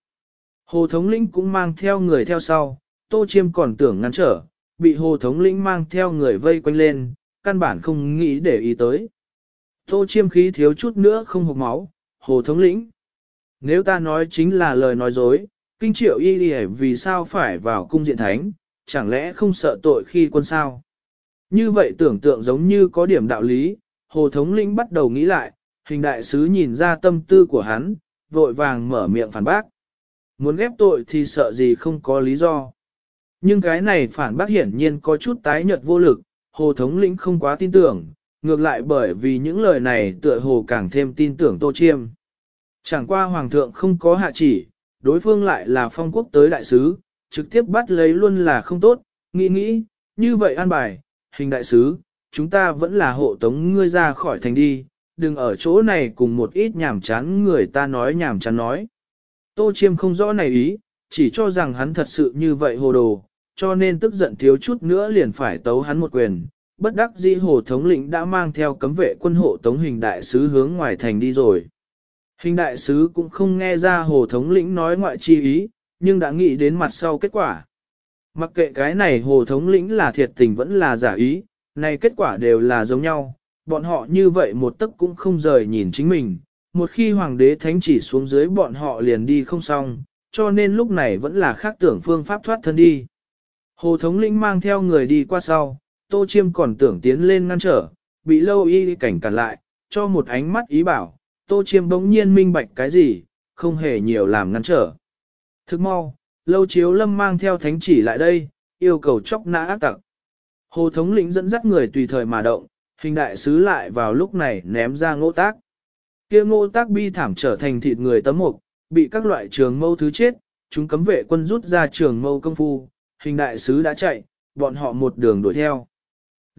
Hồ Thống Lĩnh cũng mang theo người theo sau, Tô Chiêm còn tưởng ngăn trở, bị Hồ Thống Lĩnh mang theo người vây quanh lên, căn bản không nghĩ để ý tới. Tô Chiêm khí thiếu chút nữa không hộp máu, Hồ Thống Lĩnh. Nếu ta nói chính là lời nói dối, kinh triệu y đi vì sao phải vào cung diện thánh, chẳng lẽ không sợ tội khi quân sao? Như vậy tưởng tượng giống như có điểm đạo lý, Hồ Thống Lĩnh bắt đầu nghĩ lại, hình đại sứ nhìn ra tâm tư của hắn, vội vàng mở miệng phản bác. Muốn ghép tội thì sợ gì không có lý do. Nhưng cái này phản bác hiển nhiên có chút tái nhợt vô lực, Hồ Thống Lĩnh không quá tin tưởng, ngược lại bởi vì những lời này tựa hồ càng thêm tin tưởng Tô Chiêm. Chẳng qua Hoàng thượng không có hạ chỉ, đối phương lại là phong quốc tới đại sứ, trực tiếp bắt lấy luôn là không tốt, nghĩ nghĩ, như vậy an bài, hình đại sứ, chúng ta vẫn là hộ tống ngươi ra khỏi thành đi, đừng ở chỗ này cùng một ít nhảm chán người ta nói nhảm chán nói. Tô Chiêm không rõ này ý, chỉ cho rằng hắn thật sự như vậy hồ đồ, cho nên tức giận thiếu chút nữa liền phải tấu hắn một quyền. Bất đắc dĩ hồ thống lĩnh đã mang theo cấm vệ quân hộ tống hình đại sứ hướng ngoài thành đi rồi. Hình đại sứ cũng không nghe ra hồ thống lĩnh nói ngoại chi ý, nhưng đã nghĩ đến mặt sau kết quả. Mặc kệ cái này hồ thống lĩnh là thiệt tình vẫn là giả ý, này kết quả đều là giống nhau, bọn họ như vậy một tấc cũng không rời nhìn chính mình, một khi hoàng đế thánh chỉ xuống dưới bọn họ liền đi không xong, cho nên lúc này vẫn là khác tưởng phương pháp thoát thân đi. Hồ thống lĩnh mang theo người đi qua sau, tô chiêm còn tưởng tiến lên ngăn trở, bị lâu y cảnh cản lại, cho một ánh mắt ý bảo, tô chiêm bỗng nhiên minh bạch cái gì, không hề nhiều làm ngăn trở. Thức mau, lâu chiếu lâm mang theo thánh chỉ lại đây, yêu cầu chóc nã ác tặc. Hồ thống lĩnh dẫn dắt người tùy thời mà động, hình đại sứ lại vào lúc này ném ra ngô tác. kia ngô tác bi thảm trở thành thịt người tấm mục, bị các loại trường mâu thứ chết, chúng cấm vệ quân rút ra trường mâu công phu, hình đại sứ đã chạy, bọn họ một đường đuổi theo.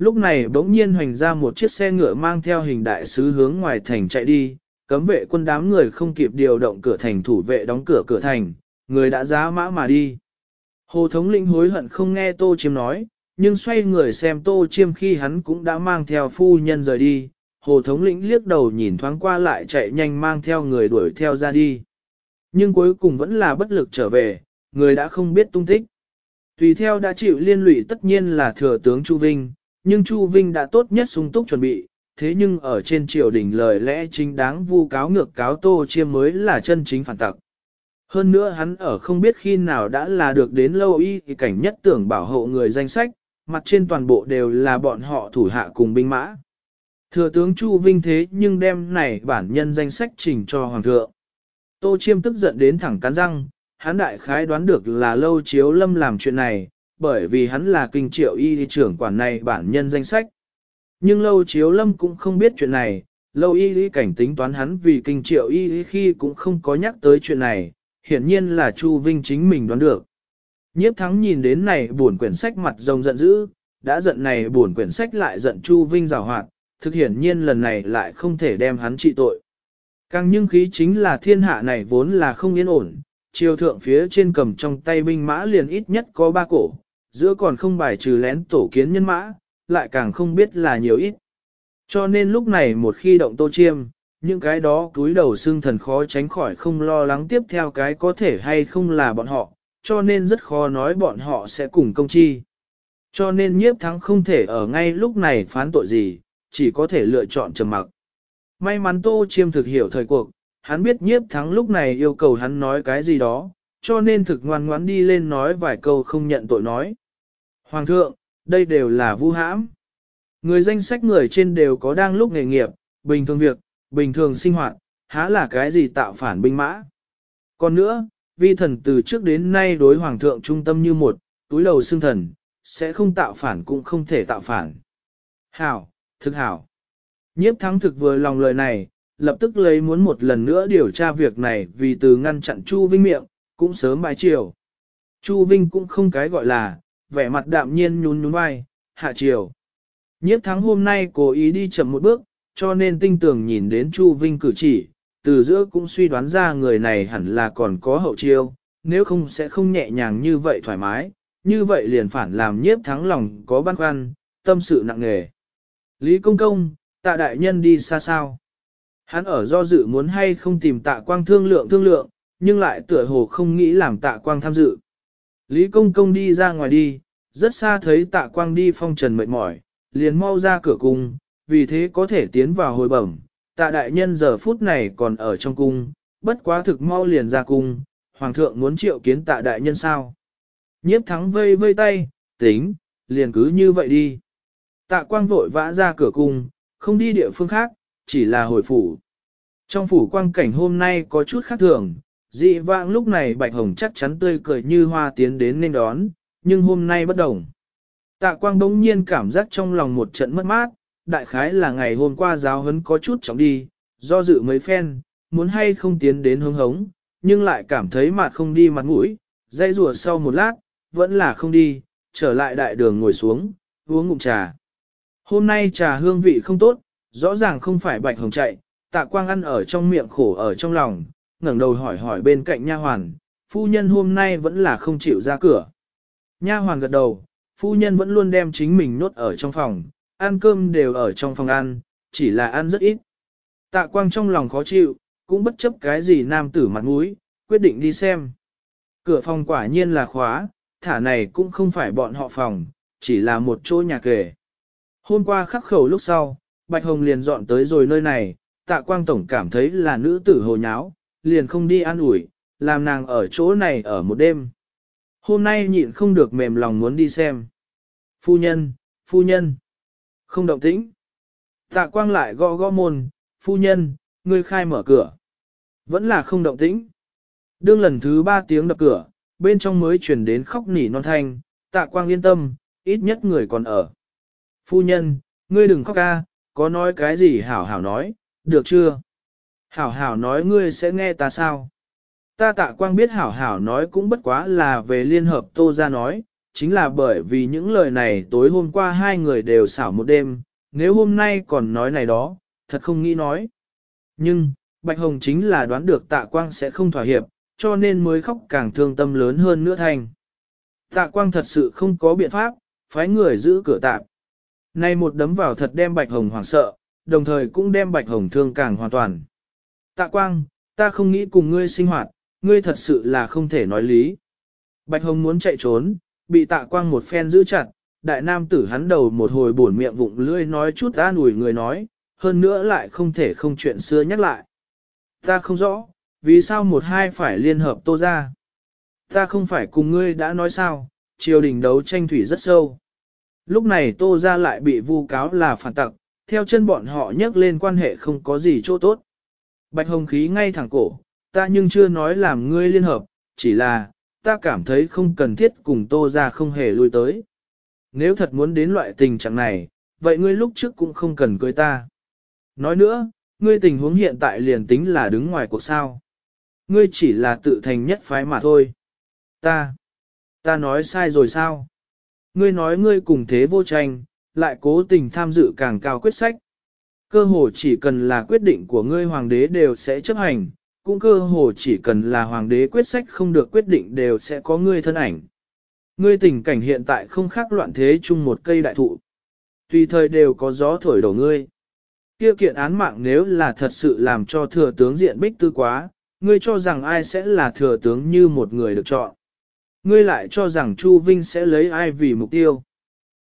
Lúc này bỗng nhiên hoành ra một chiếc xe ngựa mang theo hình đại sứ hướng ngoài thành chạy đi, cấm vệ quân đám người không kịp điều động cửa thành thủ vệ đóng cửa cửa thành, người đã giá mã mà đi. Hồ thống lĩnh hối hận không nghe Tô Chiêm nói, nhưng xoay người xem Tô Chiêm khi hắn cũng đã mang theo phu nhân rời đi, Hồ thống lĩnh liếc đầu nhìn thoáng qua lại chạy nhanh mang theo người đuổi theo ra đi. Nhưng cuối cùng vẫn là bất lực trở về, người đã không biết tung tích. Tùy theo đã chịu liên lụy tất nhiên là thừa tướng Chu Vinh, nhưng Chu Vinh đã tốt nhất sung túc chuẩn bị, thế nhưng ở trên triều đình lời lẽ chính đáng vu cáo ngược cáo Tô Chiêm mới là chân chính phản tặc. Hơn nữa hắn ở không biết khi nào đã là được đến lâu y thì cảnh nhất tưởng bảo hộ người danh sách, mặt trên toàn bộ đều là bọn họ thủ hạ cùng binh mã. Thừa tướng Chu Vinh thế nhưng đem này bản nhân danh sách trình cho Hoàng thượng. Tô Chiêm tức giận đến thẳng cắn răng, hắn đại khái đoán được là lâu chiếu lâm làm chuyện này, bởi vì hắn là kinh triệu y trưởng quản này bản nhân danh sách. Nhưng lâu chiếu lâm cũng không biết chuyện này, lâu y lý cảnh tính toán hắn vì kinh triệu y lý khi cũng không có nhắc tới chuyện này, hiển nhiên là Chu Vinh chính mình đoán được. Nhiếp thắng nhìn đến này buồn quyển sách mặt rồng giận dữ, đã giận này buồn quyển sách lại giận Chu Vinh rào hoạt, thực hiển nhiên lần này lại không thể đem hắn trị tội. Càng nhưng khí chính là thiên hạ này vốn là không yên ổn, triều thượng phía trên cầm trong tay binh mã liền ít nhất có ba cổ, giữa còn không bài trừ lén tổ kiến nhân mã, lại càng không biết là nhiều ít. Cho nên lúc này một khi động tô chiêm, những cái đó túi đầu xương thần khó tránh khỏi không lo lắng tiếp theo cái có thể hay không là bọn họ, cho nên rất khó nói bọn họ sẽ cùng công chi. Cho nên nhiếp thắng không thể ở ngay lúc này phán tội gì, chỉ có thể lựa chọn trầm mặc. May mắn tô chiêm thực hiểu thời cuộc, hắn biết nhiếp thắng lúc này yêu cầu hắn nói cái gì đó, cho nên thực ngoan ngoãn đi lên nói vài câu không nhận tội nói. Hoàng thượng, đây đều là vu hãm. Người danh sách người trên đều có đang lúc nghề nghiệp, bình thường việc, bình thường sinh hoạt, há là cái gì tạo phản binh mã. Còn nữa, vi thần từ trước đến nay đối hoàng thượng trung tâm như một, túi đầu xương thần, sẽ không tạo phản cũng không thể tạo phản. Hảo, thực hảo. Nhiếp thắng thực vừa lòng lời này, lập tức lấy muốn một lần nữa điều tra việc này vì từ ngăn chặn Chu Vinh miệng, cũng sớm bài chiều. Chu Vinh cũng không cái gọi là, vẻ mặt đạm nhiên nhún nhún vai, hạ chiều. Nhiếp thắng hôm nay cố ý đi chậm một bước, cho nên tinh tường nhìn đến Chu Vinh cử chỉ, từ giữa cũng suy đoán ra người này hẳn là còn có hậu chiêu, nếu không sẽ không nhẹ nhàng như vậy thoải mái, như vậy liền phản làm nhiếp thắng lòng có băn khoăn, tâm sự nặng nề. Lý Công Công, tạ đại nhân đi xa sao? Hắn ở do dự muốn hay không tìm tạ quang thương lượng thương lượng, nhưng lại tựa hồ không nghĩ làm tạ quang tham dự. Lý Công Công đi ra ngoài đi, rất xa thấy tạ quang đi phong trần mệt mỏi, liền mau ra cửa cung, vì thế có thể tiến vào hồi bẩm. Tạ đại nhân giờ phút này còn ở trong cung, bất quá thực mau liền ra cung, hoàng thượng muốn triệu kiến tạ đại nhân sao. Nhiếp thắng vây vây tay, tính, liền cứ như vậy đi. Tạ quang vội vã ra cửa cung, không đi địa phương khác, chỉ là hồi phủ. Trong phủ quang cảnh hôm nay có chút khác thường, dị vãng lúc này Bạch Hồng chắc chắn tươi cười như hoa tiến đến nên đón, nhưng hôm nay bất đồng. Tạ quang đống nhiên cảm giác trong lòng một trận mất mát, đại khái là ngày hôm qua giáo hấn có chút chóng đi, do dự mấy phen, muốn hay không tiến đến hứng hống, nhưng lại cảm thấy mặt không đi mặt mũi, dây rùa sau một lát, vẫn là không đi, trở lại đại đường ngồi xuống, uống ngụm trà. Hôm nay trà hương vị không tốt, rõ ràng không phải bạch hồng chạy, tạ quang ăn ở trong miệng khổ ở trong lòng, ngẩng đầu hỏi hỏi bên cạnh nha hoàn, phu nhân hôm nay vẫn là không chịu ra cửa. Nha hoàn gật đầu, phu nhân vẫn luôn đem chính mình nốt ở trong phòng, ăn cơm đều ở trong phòng ăn, chỉ là ăn rất ít. Tạ quang trong lòng khó chịu, cũng bất chấp cái gì nam tử mặt mũi, quyết định đi xem. Cửa phòng quả nhiên là khóa, thả này cũng không phải bọn họ phòng, chỉ là một chỗ nhà kề. Hôm qua khắc khẩu lúc sau, Bạch Hồng liền dọn tới rồi nơi này, tạ quang tổng cảm thấy là nữ tử hồ nháo, liền không đi ăn ủi, làm nàng ở chỗ này ở một đêm. Hôm nay nhịn không được mềm lòng muốn đi xem. Phu nhân, phu nhân. Không động tĩnh. Tạ quang lại gõ gõ môn, phu nhân, ngươi khai mở cửa. Vẫn là không động tĩnh. Đương lần thứ ba tiếng đập cửa, bên trong mới chuyển đến khóc nỉ non thanh, tạ quang yên tâm, ít nhất người còn ở. Phu nhân, ngươi đừng khóc ca, có nói cái gì hảo hảo nói, được chưa? Hảo hảo nói ngươi sẽ nghe ta sao? Ta tạ quang biết hảo hảo nói cũng bất quá là về liên hợp tô ra nói, chính là bởi vì những lời này tối hôm qua hai người đều xảo một đêm, nếu hôm nay còn nói này đó, thật không nghĩ nói. Nhưng, Bạch Hồng chính là đoán được tạ quang sẽ không thỏa hiệp, cho nên mới khóc càng thương tâm lớn hơn nữa thành. Tạ quang thật sự không có biện pháp, phái người giữ cửa tạm. Nay một đấm vào thật đem Bạch Hồng hoảng sợ, đồng thời cũng đem Bạch Hồng thương càng hoàn toàn. Tạ quang, ta không nghĩ cùng ngươi sinh hoạt, ngươi thật sự là không thể nói lý. Bạch Hồng muốn chạy trốn, bị tạ quang một phen giữ chặt, đại nam tử hắn đầu một hồi buồn miệng vụng lưỡi nói chút an ủi người nói, hơn nữa lại không thể không chuyện xưa nhắc lại. Ta không rõ, vì sao một hai phải liên hợp tô ra. Ta không phải cùng ngươi đã nói sao, triều đình đấu tranh thủy rất sâu. Lúc này tô ra lại bị vu cáo là phản tặc, theo chân bọn họ nhắc lên quan hệ không có gì chỗ tốt. Bạch hồng khí ngay thẳng cổ, ta nhưng chưa nói làm ngươi liên hợp, chỉ là, ta cảm thấy không cần thiết cùng tô ra không hề lui tới. Nếu thật muốn đến loại tình trạng này, vậy ngươi lúc trước cũng không cần cưới ta. Nói nữa, ngươi tình huống hiện tại liền tính là đứng ngoài cuộc sao. Ngươi chỉ là tự thành nhất phái mà thôi. Ta, ta nói sai rồi sao? Ngươi nói ngươi cùng thế vô tranh, lại cố tình tham dự càng cao quyết sách. Cơ hồ chỉ cần là quyết định của ngươi hoàng đế đều sẽ chấp hành, cũng cơ hồ chỉ cần là hoàng đế quyết sách không được quyết định đều sẽ có ngươi thân ảnh. Ngươi tình cảnh hiện tại không khác loạn thế chung một cây đại thụ. Tùy thời đều có gió thổi đổ ngươi. Kia kiện án mạng nếu là thật sự làm cho thừa tướng diện bích tư quá, ngươi cho rằng ai sẽ là thừa tướng như một người được chọn. Ngươi lại cho rằng Chu Vinh sẽ lấy ai vì mục tiêu.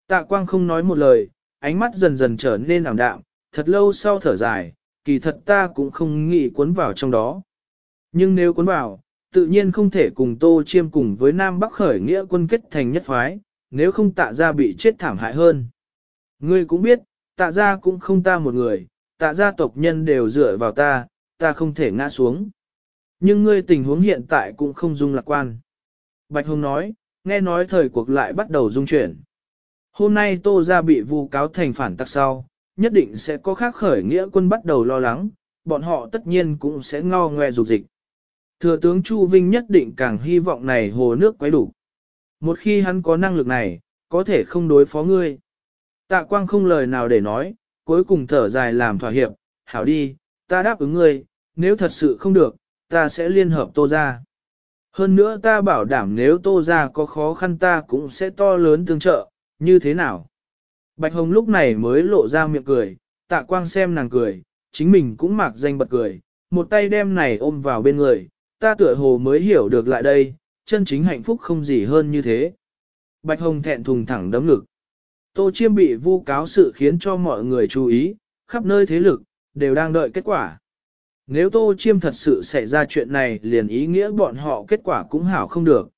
Tạ Quang không nói một lời, ánh mắt dần dần trở nên ảm đạm, thật lâu sau thở dài, kỳ thật ta cũng không nghĩ cuốn vào trong đó. Nhưng nếu cuốn vào, tự nhiên không thể cùng Tô Chiêm cùng với Nam Bắc khởi nghĩa quân kết thành nhất phái, nếu không tạ ra bị chết thảm hại hơn. Ngươi cũng biết, tạ ra cũng không ta một người, tạ gia tộc nhân đều dựa vào ta, ta không thể ngã xuống. Nhưng ngươi tình huống hiện tại cũng không dung lạc quan. Bạch Hồng nói, nghe nói thời cuộc lại bắt đầu dung chuyển. Hôm nay Tô Gia bị vu cáo thành phản tắc sau, nhất định sẽ có khác khởi nghĩa quân bắt đầu lo lắng, bọn họ tất nhiên cũng sẽ ngao ngoe dục dịch. Thừa tướng Chu Vinh nhất định càng hy vọng này hồ nước quấy đủ. Một khi hắn có năng lực này, có thể không đối phó ngươi. Tạ quang không lời nào để nói, cuối cùng thở dài làm thỏa hiệp, hảo đi, ta đáp ứng ngươi, nếu thật sự không được, ta sẽ liên hợp tô ra. Hơn nữa ta bảo đảm nếu tô ra có khó khăn ta cũng sẽ to lớn tương trợ, như thế nào? Bạch Hồng lúc này mới lộ ra miệng cười, tạ quang xem nàng cười, chính mình cũng mặc danh bật cười, một tay đem này ôm vào bên người, ta tựa hồ mới hiểu được lại đây, chân chính hạnh phúc không gì hơn như thế. Bạch Hồng thẹn thùng thẳng đấm ngực. Tô Chiêm bị vu cáo sự khiến cho mọi người chú ý, khắp nơi thế lực, đều đang đợi kết quả. Nếu Tô Chiêm thật sự xảy ra chuyện này liền ý nghĩa bọn họ kết quả cũng hảo không được.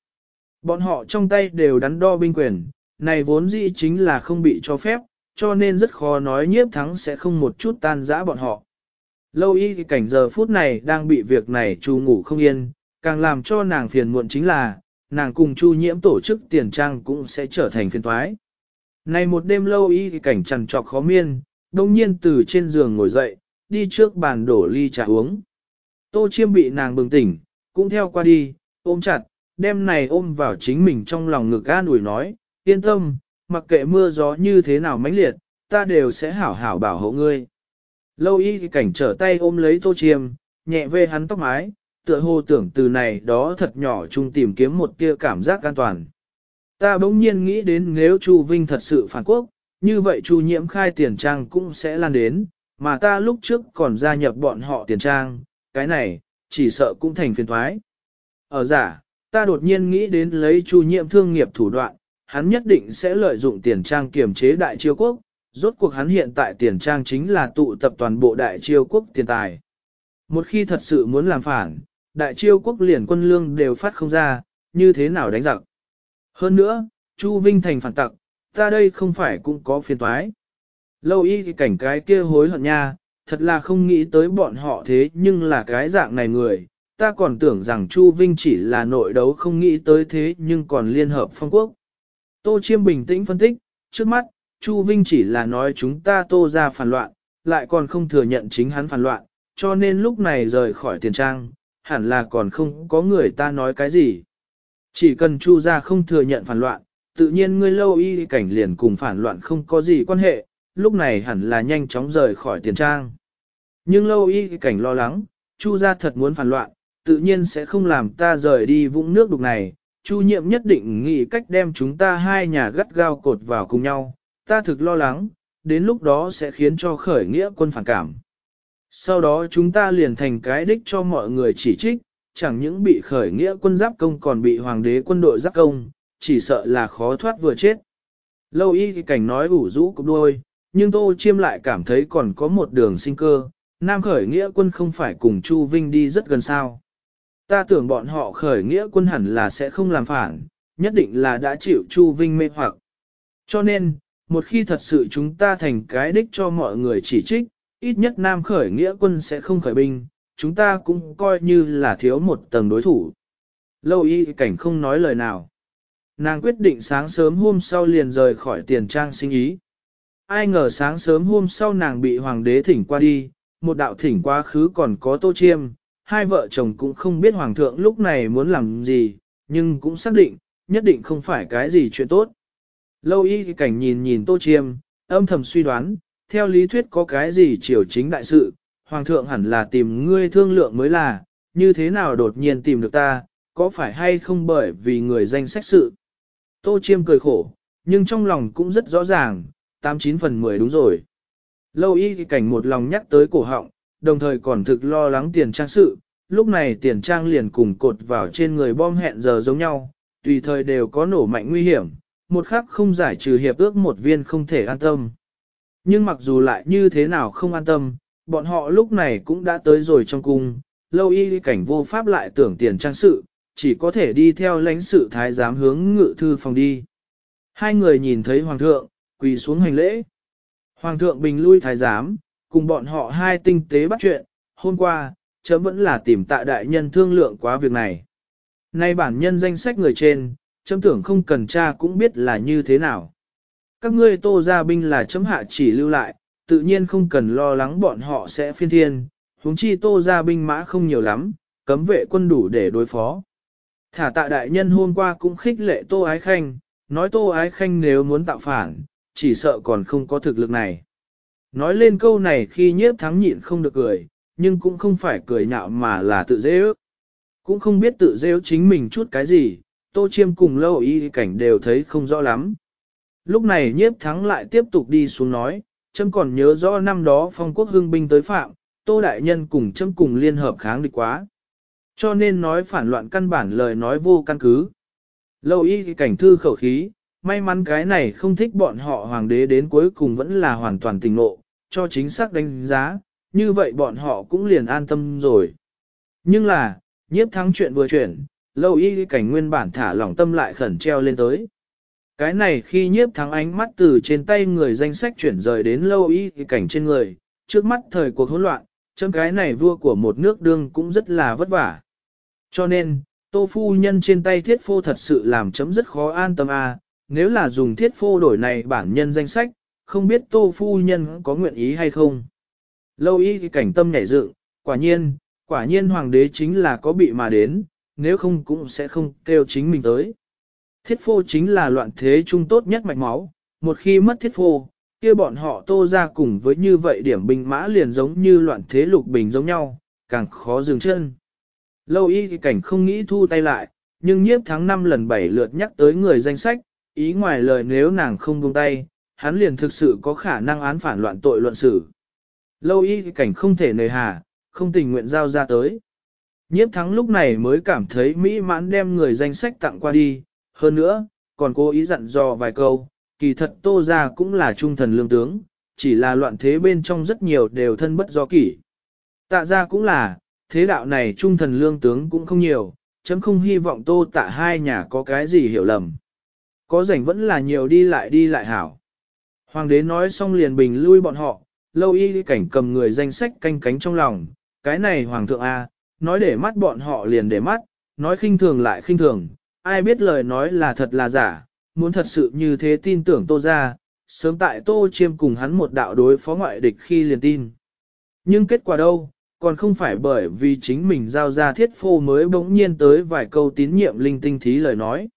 Bọn họ trong tay đều đắn đo binh quyền, này vốn dĩ chính là không bị cho phép, cho nên rất khó nói nhiếp thắng sẽ không một chút tan rã bọn họ. Lâu y thì cảnh giờ phút này đang bị việc này chu ngủ không yên, càng làm cho nàng phiền muộn chính là, nàng cùng chu nhiễm tổ chức tiền trang cũng sẽ trở thành phiền toái. Này một đêm lâu y thì cảnh trằn trọc khó miên, đông nhiên từ trên giường ngồi dậy, đi trước bàn đổ ly trà uống. Tô chiêm bị nàng bừng tỉnh, cũng theo qua đi, ôm chặt, đem này ôm vào chính mình trong lòng ngực an ủi nói, yên tâm, mặc kệ mưa gió như thế nào mãnh liệt, ta đều sẽ hảo hảo bảo hộ ngươi. Lâu y thì cảnh trở tay ôm lấy tô chiêm, nhẹ về hắn tóc mái, tựa hồ tưởng từ này đó thật nhỏ chung tìm kiếm một tia cảm giác an toàn. Ta bỗng nhiên nghĩ đến nếu Chu Vinh thật sự phản quốc, như vậy Chu nhiễm khai tiền trang cũng sẽ lan đến, mà ta lúc trước còn gia nhập bọn họ tiền trang, cái này, chỉ sợ cũng thành phiền thoái. Ở giả, ta đột nhiên nghĩ đến lấy Chu nhiễm thương nghiệp thủ đoạn, hắn nhất định sẽ lợi dụng tiền trang kiềm chế đại chiêu quốc, rốt cuộc hắn hiện tại tiền trang chính là tụ tập toàn bộ đại chiêu quốc tiền tài. Một khi thật sự muốn làm phản, đại chiêu quốc liền quân lương đều phát không ra, như thế nào đánh giặc. Hơn nữa, Chu Vinh thành phản tặc, ta đây không phải cũng có phiền toái. Lâu y thì cảnh cái kia hối hận nha, thật là không nghĩ tới bọn họ thế nhưng là cái dạng này người, ta còn tưởng rằng Chu Vinh chỉ là nội đấu không nghĩ tới thế nhưng còn liên hợp phong quốc. Tô Chiêm bình tĩnh phân tích, trước mắt, Chu Vinh chỉ là nói chúng ta tô ra phản loạn, lại còn không thừa nhận chính hắn phản loạn, cho nên lúc này rời khỏi tiền trang, hẳn là còn không có người ta nói cái gì. Chỉ cần Chu ra không thừa nhận phản loạn, tự nhiên ngươi lâu y cảnh liền cùng phản loạn không có gì quan hệ, lúc này hẳn là nhanh chóng rời khỏi tiền trang. Nhưng lâu y cảnh lo lắng, Chu ra thật muốn phản loạn, tự nhiên sẽ không làm ta rời đi vũng nước đục này, Chu nhiệm nhất định nghĩ cách đem chúng ta hai nhà gắt gao cột vào cùng nhau, ta thực lo lắng, đến lúc đó sẽ khiến cho khởi nghĩa quân phản cảm. Sau đó chúng ta liền thành cái đích cho mọi người chỉ trích, chẳng những bị khởi nghĩa quân giáp công còn bị hoàng đế quân đội giáp công, chỉ sợ là khó thoát vừa chết. Lâu y thì cảnh nói ủ rũ cục đôi, nhưng Tô Chiêm lại cảm thấy còn có một đường sinh cơ, Nam khởi nghĩa quân không phải cùng Chu Vinh đi rất gần sao. Ta tưởng bọn họ khởi nghĩa quân hẳn là sẽ không làm phản, nhất định là đã chịu Chu Vinh mê hoặc. Cho nên, một khi thật sự chúng ta thành cái đích cho mọi người chỉ trích, ít nhất Nam khởi nghĩa quân sẽ không khởi binh, chúng ta cũng coi như là thiếu một tầng đối thủ. Lâu y cảnh không nói lời nào. Nàng quyết định sáng sớm hôm sau liền rời khỏi tiền trang sinh ý. Ai ngờ sáng sớm hôm sau nàng bị hoàng đế thỉnh qua đi, một đạo thỉnh quá khứ còn có tô chiêm, hai vợ chồng cũng không biết hoàng thượng lúc này muốn làm gì, nhưng cũng xác định, nhất định không phải cái gì chuyện tốt. Lâu y cảnh nhìn nhìn tô chiêm, âm thầm suy đoán, theo lý thuyết có cái gì triều chính đại sự, hoàng thượng hẳn là tìm ngươi thương lượng mới là, như thế nào đột nhiên tìm được ta, có phải hay không bởi vì người danh sách sự. Tô chiêm cười khổ, nhưng trong lòng cũng rất rõ ràng, 89 phần 10 đúng rồi. Lâu y cảnh một lòng nhắc tới cổ họng, đồng thời còn thực lo lắng tiền trang sự, lúc này tiền trang liền cùng cột vào trên người bom hẹn giờ giống nhau, tùy thời đều có nổ mạnh nguy hiểm, một khắc không giải trừ hiệp ước một viên không thể an tâm. Nhưng mặc dù lại như thế nào không an tâm, bọn họ lúc này cũng đã tới rồi trong cung, lâu y cảnh vô pháp lại tưởng tiền trang sự, chỉ có thể đi theo lãnh sự thái giám hướng ngự thư phòng đi. Hai người nhìn thấy hoàng thượng, quỳ xuống hành lễ. Hoàng thượng bình lui thái giám, cùng bọn họ hai tinh tế bắt chuyện, hôm qua, chấm vẫn là tìm tạ đại nhân thương lượng quá việc này. Nay bản nhân danh sách người trên, chấm tưởng không cần tra cũng biết là như thế nào. Các ngươi tô gia binh là chấm hạ chỉ lưu lại, tự nhiên không cần lo lắng bọn họ sẽ phiên thiên, huống chi tô gia binh mã không nhiều lắm, cấm vệ quân đủ để đối phó. Thả tạ đại nhân hôm qua cũng khích lệ tô ái khanh, nói tô ái khanh nếu muốn tạo phản, chỉ sợ còn không có thực lực này. Nói lên câu này khi nhiếp thắng nhịn không được cười, nhưng cũng không phải cười nhạo mà là tự dễ ước. Cũng không biết tự dễ chính mình chút cái gì, tô chiêm cùng lâu y cảnh đều thấy không rõ lắm. Lúc này nhiếp thắng lại tiếp tục đi xuống nói, châm còn nhớ rõ năm đó phong quốc hương binh tới phạm, tô đại nhân cùng châm cùng liên hợp kháng địch quá. Cho nên nói phản loạn căn bản lời nói vô căn cứ. Lâu y cảnh thư khẩu khí, may mắn cái này không thích bọn họ hoàng đế đến cuối cùng vẫn là hoàn toàn tình nộ, cho chính xác đánh giá, như vậy bọn họ cũng liền an tâm rồi. Nhưng là, nhiếp thắng chuyện vừa chuyển, lâu y cảnh nguyên bản thả lỏng tâm lại khẩn treo lên tới. Cái này khi nhiếp thắng ánh mắt từ trên tay người danh sách chuyển rời đến lâu y cảnh trên người, trước mắt thời cuộc hỗn loạn, chấm cái này vua của một nước đương cũng rất là vất vả. Cho nên, tô phu nhân trên tay thiết phô thật sự làm chấm rất khó an tâm a. À, nếu là dùng thiết phô đổi này bản nhân danh sách, không biết tô phu nhân có nguyện ý hay không. Lâu y cảnh tâm nhảy dựng, quả nhiên, quả nhiên hoàng đế chính là có bị mà đến, nếu không cũng sẽ không kêu chính mình tới. Thiết phô chính là loạn thế trung tốt nhất mạch máu, một khi mất thiết phô, kia bọn họ tô ra cùng với như vậy điểm binh mã liền giống như loạn thế lục bình giống nhau, càng khó dừng chân. Lâu y cảnh không nghĩ thu tay lại, nhưng nhiếp tháng 5 lần 7 lượt nhắc tới người danh sách, ý ngoài lời nếu nàng không buông tay, hắn liền thực sự có khả năng án phản loạn tội luận xử. Lâu y cảnh không thể nề hà, không tình nguyện giao ra tới. Nhiếp thắng lúc này mới cảm thấy mỹ mãn đem người danh sách tặng qua đi, hơn nữa, còn cố ý dặn dò vài câu, kỳ thật tô ra cũng là trung thần lương tướng, chỉ là loạn thế bên trong rất nhiều đều thân bất do kỷ. Tạ ra cũng là, thế đạo này trung thần lương tướng cũng không nhiều, chấm không hy vọng tô tạ hai nhà có cái gì hiểu lầm. Có rảnh vẫn là nhiều đi lại đi lại hảo. Hoàng đế nói xong liền bình lui bọn họ, lâu y cảnh cầm người danh sách canh cánh trong lòng, cái này hoàng thượng A, nói để mắt bọn họ liền để mắt, nói khinh thường lại khinh thường, ai biết lời nói là thật là giả, muốn thật sự như thế tin tưởng tô ra, sớm tại tô chiêm cùng hắn một đạo đối phó ngoại địch khi liền tin. Nhưng kết quả đâu, còn không phải bởi vì chính mình giao ra thiết phô mới bỗng nhiên tới vài câu tín nhiệm linh tinh thí lời nói.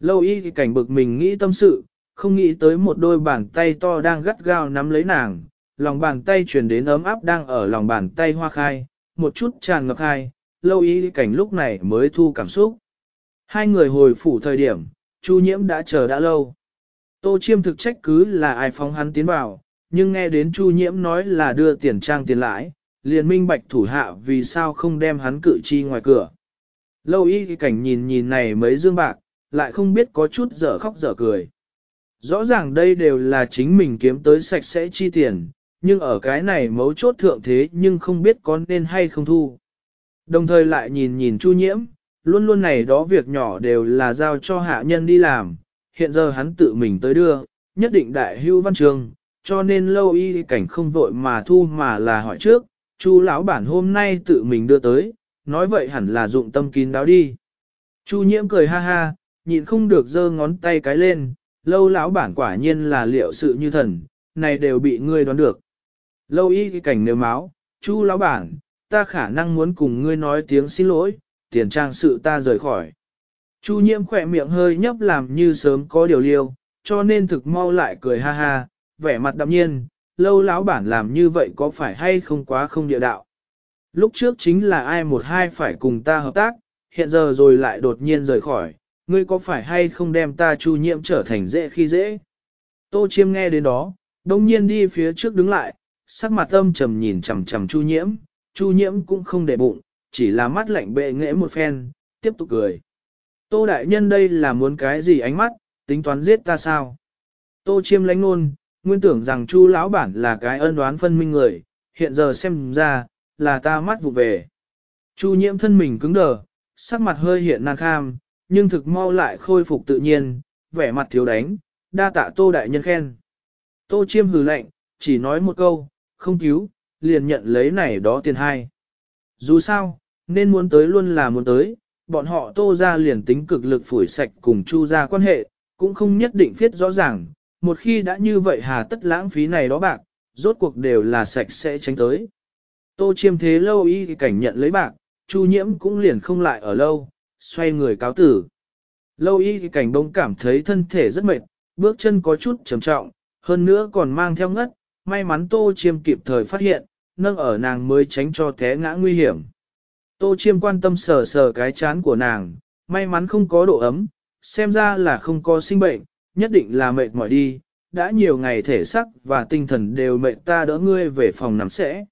Lâu y cảnh bực mình nghĩ tâm sự, không nghĩ tới một đôi bàn tay to đang gắt gao nắm lấy nàng, lòng bàn tay truyền đến ấm áp đang ở lòng bàn tay hoa khai, một chút tràn ngập hai, lâu y cảnh lúc này mới thu cảm xúc. Hai người hồi phủ thời điểm, Chu Nhiễm đã chờ đã lâu. Tô Chiêm thực trách cứ là ai phóng hắn tiến vào, nhưng nghe đến Chu Nhiễm nói là đưa tiền trang tiền lãi, liền minh bạch thủ hạ vì sao không đem hắn cự chi ngoài cửa. Lâu y cảnh nhìn nhìn này mấy dương bạc, lại không biết có chút dở khóc dở cười. Rõ ràng đây đều là chính mình kiếm tới sạch sẽ chi tiền, nhưng ở cái này mấu chốt thượng thế nhưng không biết có nên hay không thu. Đồng thời lại nhìn nhìn Chu Nhiễm, luôn luôn này đó việc nhỏ đều là giao cho hạ nhân đi làm, hiện giờ hắn tự mình tới đưa, nhất định đại hưu văn trường, cho nên lâu y cảnh không vội mà thu mà là hỏi trước, Chu lão bản hôm nay tự mình đưa tới, nói vậy hẳn là dụng tâm kín đáo đi. Chu nhiễm cười ha ha, nhịn không được giơ ngón tay cái lên, lâu lão bản quả nhiên là liệu sự như thần, này đều bị ngươi đoán được. Lâu y cảnh nếu máu, Chu lão bản, ta khả năng muốn cùng ngươi nói tiếng xin lỗi, tiền trang sự ta rời khỏi. Chu nhiễm khỏe miệng hơi nhấp làm như sớm có điều liêu, cho nên thực mau lại cười ha ha, vẻ mặt đạm nhiên, lâu lão bản làm như vậy có phải hay không quá không địa đạo. Lúc trước chính là ai một hai phải cùng ta hợp tác, hiện giờ rồi lại đột nhiên rời khỏi, ngươi có phải hay không đem ta chu nhiễm trở thành dễ khi dễ. Tô chiêm nghe đến đó, đông nhiên đi phía trước đứng lại, sắc mặt âm trầm nhìn chầm chầm chu nhiễm, chu nhiễm cũng không để bụng, chỉ là mắt lạnh bệ nghẽ một phen, tiếp tục cười. Tô đại nhân đây là muốn cái gì ánh mắt, tính toán giết ta sao? Tô chiêm lánh nôn, nguyên tưởng rằng chu lão bản là cái ân đoán phân minh người, hiện giờ xem ra, là ta mắt vụ về. Chu nhiễm thân mình cứng đờ, sắc mặt hơi hiện nan kham, nhưng thực mau lại khôi phục tự nhiên, vẻ mặt thiếu đánh, đa tạ tô đại nhân khen. Tô chiêm hừ lạnh, chỉ nói một câu, không cứu, liền nhận lấy này đó tiền hai. Dù sao, nên muốn tới luôn là muốn tới, bọn họ tô ra liền tính cực lực phủi sạch cùng chu ra quan hệ, cũng không nhất định viết rõ ràng, một khi đã như vậy hà tất lãng phí này đó bạc, rốt cuộc đều là sạch sẽ tránh tới. Tô chiêm thế lâu y cảnh nhận lấy bạc, chu nhiễm cũng liền không lại ở lâu, xoay người cáo tử. Lâu y cảnh bỗng cảm thấy thân thể rất mệt, bước chân có chút trầm trọng, hơn nữa còn mang theo ngất, may mắn tô chiêm kịp thời phát hiện, nâng ở nàng mới tránh cho té ngã nguy hiểm. Tô chiêm quan tâm sờ sờ cái chán của nàng, may mắn không có độ ấm, xem ra là không có sinh bệnh, nhất định là mệt mỏi đi, đã nhiều ngày thể sắc và tinh thần đều mệt ta đỡ ngươi về phòng nằm sẽ.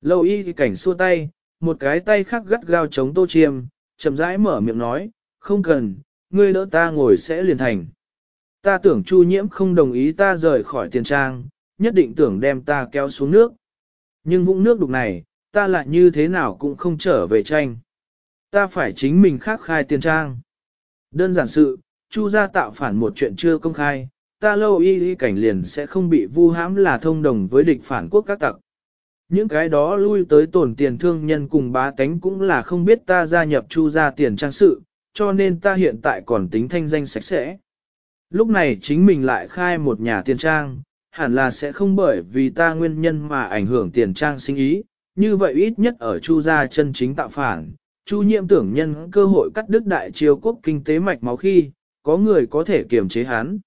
Lâu y thì cảnh xua tay, một cái tay khác gắt gao chống tô chiêm, chậm rãi mở miệng nói, không cần, ngươi đỡ ta ngồi sẽ liền thành. Ta tưởng chu nhiễm không đồng ý ta rời khỏi tiền trang, nhất định tưởng đem ta kéo xuống nước. Nhưng vũng nước đục này, ta lại như thế nào cũng không trở về tranh. Ta phải chính mình khắc khai tiền trang. Đơn giản sự, chu gia tạo phản một chuyện chưa công khai, ta lâu y y cảnh liền sẽ không bị vu hãm là thông đồng với địch phản quốc các tặc. Những cái đó lui tới tổn tiền thương nhân cùng bá tánh cũng là không biết ta gia nhập chu gia tiền trang sự, cho nên ta hiện tại còn tính thanh danh sạch sẽ. Lúc này chính mình lại khai một nhà tiền trang, hẳn là sẽ không bởi vì ta nguyên nhân mà ảnh hưởng tiền trang sinh ý, như vậy ít nhất ở chu gia chân chính tạo phản, chu nhiệm tưởng nhân cơ hội cắt đứt đại triều quốc kinh tế mạch máu khi, có người có thể kiềm chế hắn.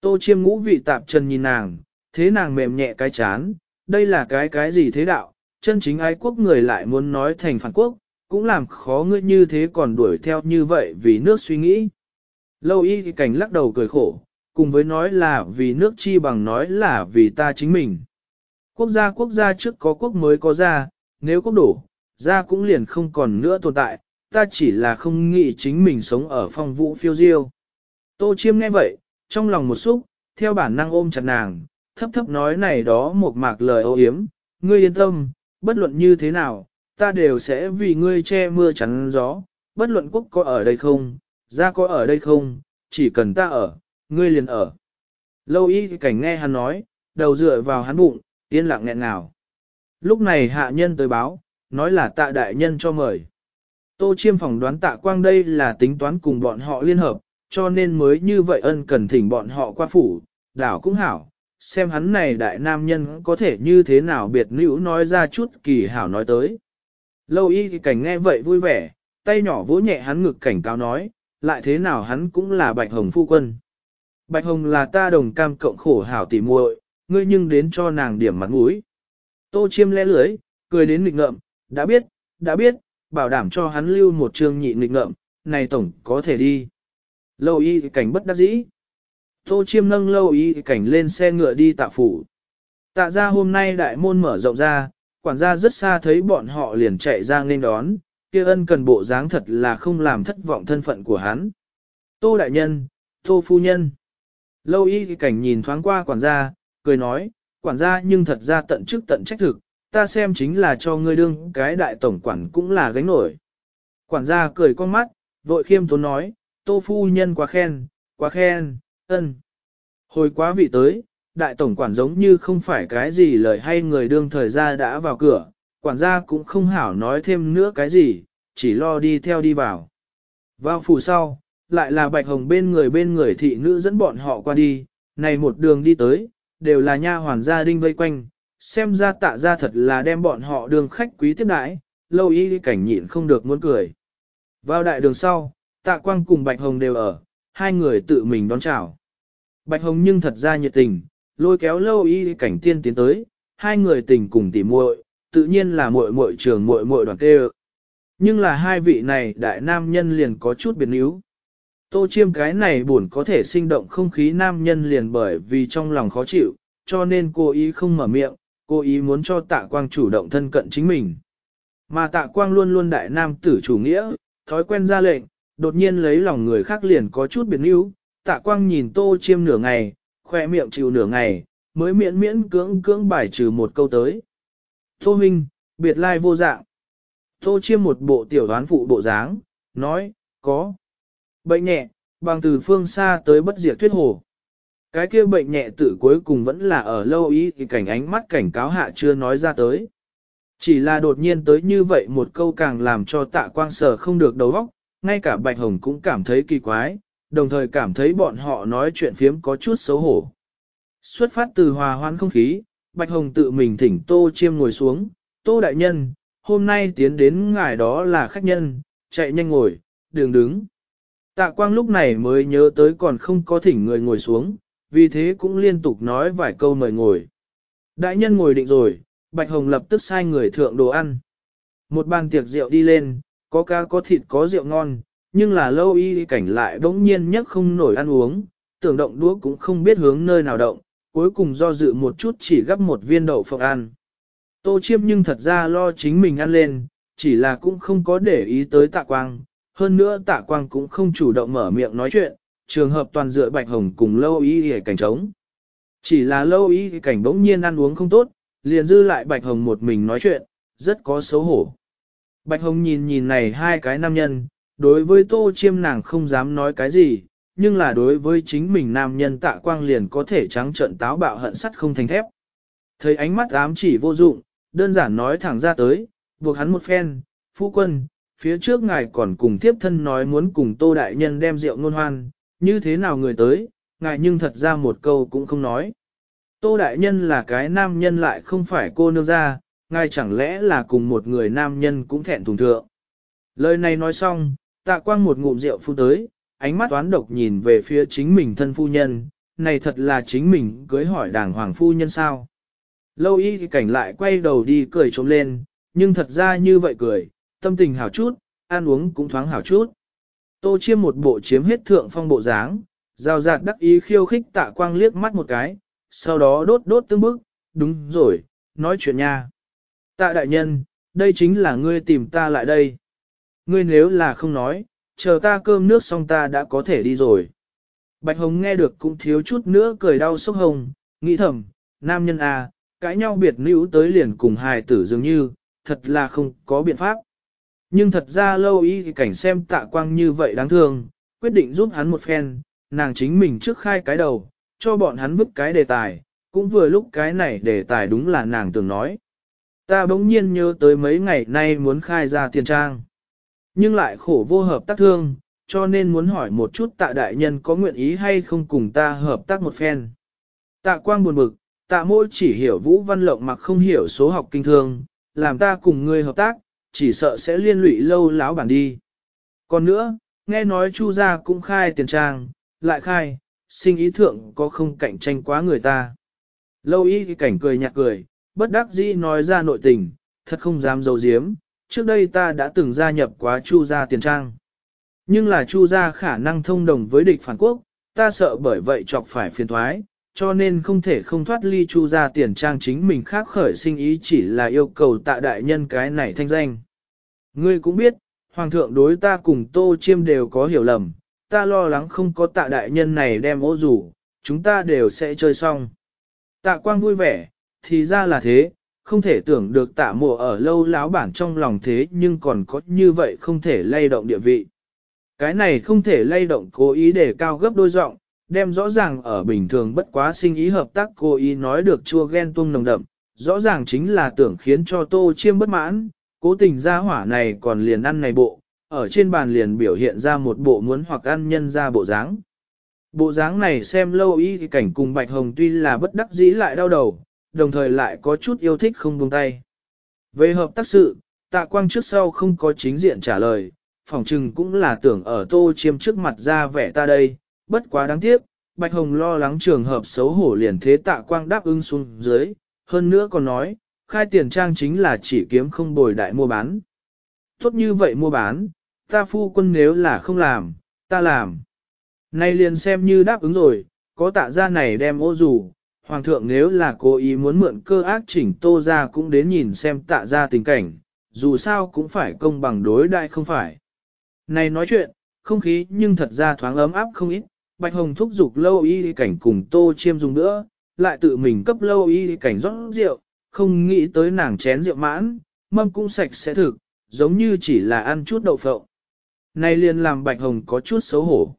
Tô chiêm ngũ vị tạp chân nhìn nàng, thế nàng mềm nhẹ cái chán, đây là cái cái gì thế đạo, chân chính ái quốc người lại muốn nói thành phản quốc, cũng làm khó ngươi như thế còn đuổi theo như vậy vì nước suy nghĩ. Lâu y thì cảnh lắc đầu cười khổ, cùng với nói là vì nước chi bằng nói là vì ta chính mình. Quốc gia quốc gia trước có quốc mới có gia, nếu quốc đổ, gia cũng liền không còn nữa tồn tại, ta chỉ là không nghĩ chính mình sống ở phong vũ phiêu diêu. Tô chiêm nghe vậy, trong lòng một xúc, theo bản năng ôm chặt nàng, thấp thấp nói này đó một mạc lời ô hiếm, ngươi yên tâm, bất luận như thế nào, ta đều sẽ vì ngươi che mưa chắn gió, bất luận quốc có ở đây không, gia có ở đây không, chỉ cần ta ở, ngươi liền ở. Lâu y cảnh nghe hắn nói, đầu dựa vào hắn bụng, yên lặng nghẹn ngào. Lúc này hạ nhân tới báo, nói là tạ đại nhân cho mời. Tô chiêm phỏng đoán tạ quang đây là tính toán cùng bọn họ liên hợp, cho nên mới như vậy ân cần thỉnh bọn họ qua phủ, đảo cũng hảo, xem hắn này đại nam nhân có thể như thế nào biệt nữ nói ra chút kỳ hảo nói tới. Lâu y thì cảnh nghe vậy vui vẻ, tay nhỏ vỗ nhẹ hắn ngực cảnh cáo nói, lại thế nào hắn cũng là bạch hồng phu quân. Bạch hồng là ta đồng cam cộng khổ hảo tỉ muội, ngươi nhưng đến cho nàng điểm mặt mũi. Tô chiêm lẽ lưới, cười đến nghịch ngợm, đã biết, đã biết, bảo đảm cho hắn lưu một chương nhị nghịch ngợm, này tổng có thể đi. Lâu y cảnh bất đắc dĩ. Tô chiêm nâng lâu y cảnh lên xe ngựa đi tạ phủ. Tạ ra hôm nay đại môn mở rộng ra, quản gia rất xa thấy bọn họ liền chạy ra nên đón, kia ân cần bộ dáng thật là không làm thất vọng thân phận của hắn. Tô đại nhân, tô phu nhân. Lâu y cảnh nhìn thoáng qua quản gia, cười nói, quản gia nhưng thật ra tận chức tận trách thực, ta xem chính là cho ngươi đương cái đại tổng quản cũng là gánh nổi. Quản gia cười con mắt, vội khiêm tốn nói, tô phu nhân quá khen, quá khen, ân. Hồi quá vị tới, đại tổng quản giống như không phải cái gì lời hay người đương thời gia đã vào cửa, quản gia cũng không hảo nói thêm nữa cái gì, chỉ lo đi theo đi vào. Vào phủ sau, lại là bạch hồng bên người bên người thị nữ dẫn bọn họ qua đi, này một đường đi tới, đều là nha hoàn gia đinh vây quanh, xem ra tạ ra thật là đem bọn họ đường khách quý tiếp đãi, lâu y cảnh nhịn không được muốn cười. Vào đại đường sau, tạ quang cùng Bạch Hồng đều ở, hai người tự mình đón chào. Bạch Hồng nhưng thật ra nhiệt tình, lôi kéo lâu y cảnh tiên tiến tới, hai người tình cùng tỉ muội, tự nhiên là muội muội trường muội muội đoàn kê Nhưng là hai vị này đại nam nhân liền có chút biến yếu. Tô chiêm cái này buồn có thể sinh động không khí nam nhân liền bởi vì trong lòng khó chịu, cho nên cô ý không mở miệng, cô ý muốn cho tạ quang chủ động thân cận chính mình. Mà tạ quang luôn luôn đại nam tử chủ nghĩa, thói quen ra lệnh, đột nhiên lấy lòng người khác liền có chút biệt níu, tạ quang nhìn tô chiêm nửa ngày, khoe miệng chịu nửa ngày, mới miễn miễn cưỡng cưỡng bài trừ một câu tới. Tô huynh, biệt lai vô dạng. Tô chiêm một bộ tiểu đoán phụ bộ dáng, nói, có. Bệnh nhẹ, bằng từ phương xa tới bất diệt thuyết hồ. Cái kia bệnh nhẹ tự cuối cùng vẫn là ở lâu ý thì cảnh ánh mắt cảnh cáo hạ chưa nói ra tới. Chỉ là đột nhiên tới như vậy một câu càng làm cho tạ quang sở không được đầu óc, ngay cả Bạch Hồng cũng cảm thấy kỳ quái, đồng thời cảm thấy bọn họ nói chuyện phiếm có chút xấu hổ. Xuất phát từ hòa hoãn không khí, Bạch Hồng tự mình thỉnh Tô Chiêm ngồi xuống, Tô Đại Nhân, hôm nay tiến đến ngài đó là khách nhân, chạy nhanh ngồi, đường đứng. Tạ Quang lúc này mới nhớ tới còn không có thỉnh người ngồi xuống, vì thế cũng liên tục nói vài câu mời ngồi. Đại nhân ngồi định rồi, Bạch Hồng lập tức sai người thượng đồ ăn. Một bàn tiệc rượu đi lên, có cá có thịt có rượu ngon, nhưng là lâu y cảnh lại bỗng nhiên nhất không nổi ăn uống, tưởng động đũa cũng không biết hướng nơi nào động, cuối cùng do dự một chút chỉ gấp một viên đậu phộng ăn. Tô chiêm nhưng thật ra lo chính mình ăn lên, chỉ là cũng không có để ý tới tạ quang, hơn nữa tạ quang cũng không chủ động mở miệng nói chuyện, trường hợp toàn dựa bạch hồng cùng lâu y cảnh trống. Chỉ là lâu y cảnh bỗng nhiên ăn uống không tốt, liền dư lại bạch hồng một mình nói chuyện, rất có xấu hổ. Bạch hồng nhìn nhìn này hai cái nam nhân, đối với tô chiêm nàng không dám nói cái gì, nhưng là đối với chính mình nam nhân tạ quang liền có thể trắng trợn táo bạo hận sắt không thành thép. Thấy ánh mắt ám chỉ vô dụng, đơn giản nói thẳng ra tới, buộc hắn một phen, phu quân, phía trước ngài còn cùng tiếp thân nói muốn cùng tô đại nhân đem rượu ngôn hoan, như thế nào người tới, ngài nhưng thật ra một câu cũng không nói. Tô đại nhân là cái nam nhân lại không phải cô nương ra, ngài chẳng lẽ là cùng một người nam nhân cũng thẹn thùng thượng. Lời này nói xong, tạ quang một ngụm rượu phu tới, ánh mắt toán độc nhìn về phía chính mình thân phu nhân, này thật là chính mình cưới hỏi đàng hoàng phu nhân sao. Lâu y cảnh lại quay đầu đi cười trống lên, nhưng thật ra như vậy cười, tâm tình hảo chút, ăn uống cũng thoáng hảo chút. Tô chiêm một bộ chiếm hết thượng phong bộ dáng, rào rạt đắc ý khiêu khích tạ quang liếc mắt một cái, sau đó đốt đốt tương bức, đúng rồi, nói chuyện nha. Tạ đại nhân, đây chính là ngươi tìm ta lại đây. Ngươi nếu là không nói, chờ ta cơm nước xong ta đã có thể đi rồi. Bạch Hồng nghe được cũng thiếu chút nữa cười đau sốc hồng, nghĩ thầm, nam nhân à, cãi nhau biệt nữ tới liền cùng hài tử dường như, thật là không có biện pháp. Nhưng thật ra lâu y cảnh xem tạ quang như vậy đáng thương, quyết định giúp hắn một phen, nàng chính mình trước khai cái đầu, cho bọn hắn vứt cái đề tài, cũng vừa lúc cái này đề tài đúng là nàng từng nói. Ta bỗng nhiên nhớ tới mấy ngày nay muốn khai ra tiền trang. Nhưng lại khổ vô hợp tác thương, cho nên muốn hỏi một chút tạ đại nhân có nguyện ý hay không cùng ta hợp tác một phen. Tạ quang buồn bực, tạ môi chỉ hiểu vũ văn lộng mặc không hiểu số học kinh thương, làm ta cùng ngươi hợp tác, chỉ sợ sẽ liên lụy lâu láo bản đi. Còn nữa, nghe nói chu gia cũng khai tiền trang, lại khai, sinh ý thượng có không cạnh tranh quá người ta. Lâu y cảnh cười nhạt cười, bất đắc dĩ nói ra nội tình, thật không dám dấu diếm, trước đây ta đã từng gia nhập quá chu gia tiền trang. Nhưng là chu gia khả năng thông đồng với địch phản quốc, ta sợ bởi vậy chọc phải phiền thoái, cho nên không thể không thoát ly chu gia tiền trang chính mình khác khởi sinh ý chỉ là yêu cầu tạ đại nhân cái này thanh danh. Ngươi cũng biết, hoàng thượng đối ta cùng tô chiêm đều có hiểu lầm, ta lo lắng không có tạ đại nhân này đem ô rủ, chúng ta đều sẽ chơi xong. Tạ quang vui vẻ, thì ra là thế, không thể tưởng được tạ mộ ở lâu láo bản trong lòng thế nhưng còn có như vậy không thể lay động địa vị. Cái này không thể lay động cố ý để cao gấp đôi giọng, đem rõ ràng ở bình thường bất quá sinh ý hợp tác cố ý nói được chua ghen tuông nồng đậm, rõ ràng chính là tưởng khiến cho tô chiêm bất mãn, cố tình ra hỏa này còn liền ăn này bộ, ở trên bàn liền biểu hiện ra một bộ muốn hoặc ăn nhân ra bộ dáng. Bộ dáng này xem lâu y thì cảnh cùng Bạch Hồng tuy là bất đắc dĩ lại đau đầu, đồng thời lại có chút yêu thích không buông tay. Về hợp tác sự, tạ quang trước sau không có chính diện trả lời, phỏng chừng cũng là tưởng ở tô chiêm trước mặt ra vẻ ta đây, bất quá đáng tiếc, Bạch Hồng lo lắng trường hợp xấu hổ liền thế tạ quang đáp ứng xuống dưới, hơn nữa còn nói, khai tiền trang chính là chỉ kiếm không bồi đại mua bán. Tốt như vậy mua bán, ta phu quân nếu là không làm, ta làm. Nay liền xem như đáp ứng rồi, có tạ ra này đem ô dù, hoàng thượng nếu là cố ý muốn mượn cơ ác chỉnh tô ra cũng đến nhìn xem tạ ra tình cảnh, dù sao cũng phải công bằng đối đại không phải. Này nói chuyện, không khí nhưng thật ra thoáng ấm áp không ít, Bạch Hồng thúc giục lâu y cảnh cùng tô chiêm dùng nữa, lại tự mình cấp lâu y cảnh rót rượu, không nghĩ tới nàng chén rượu mãn, mâm cũng sạch sẽ thực, giống như chỉ là ăn chút đậu phộng. Này liền làm Bạch Hồng có chút xấu hổ.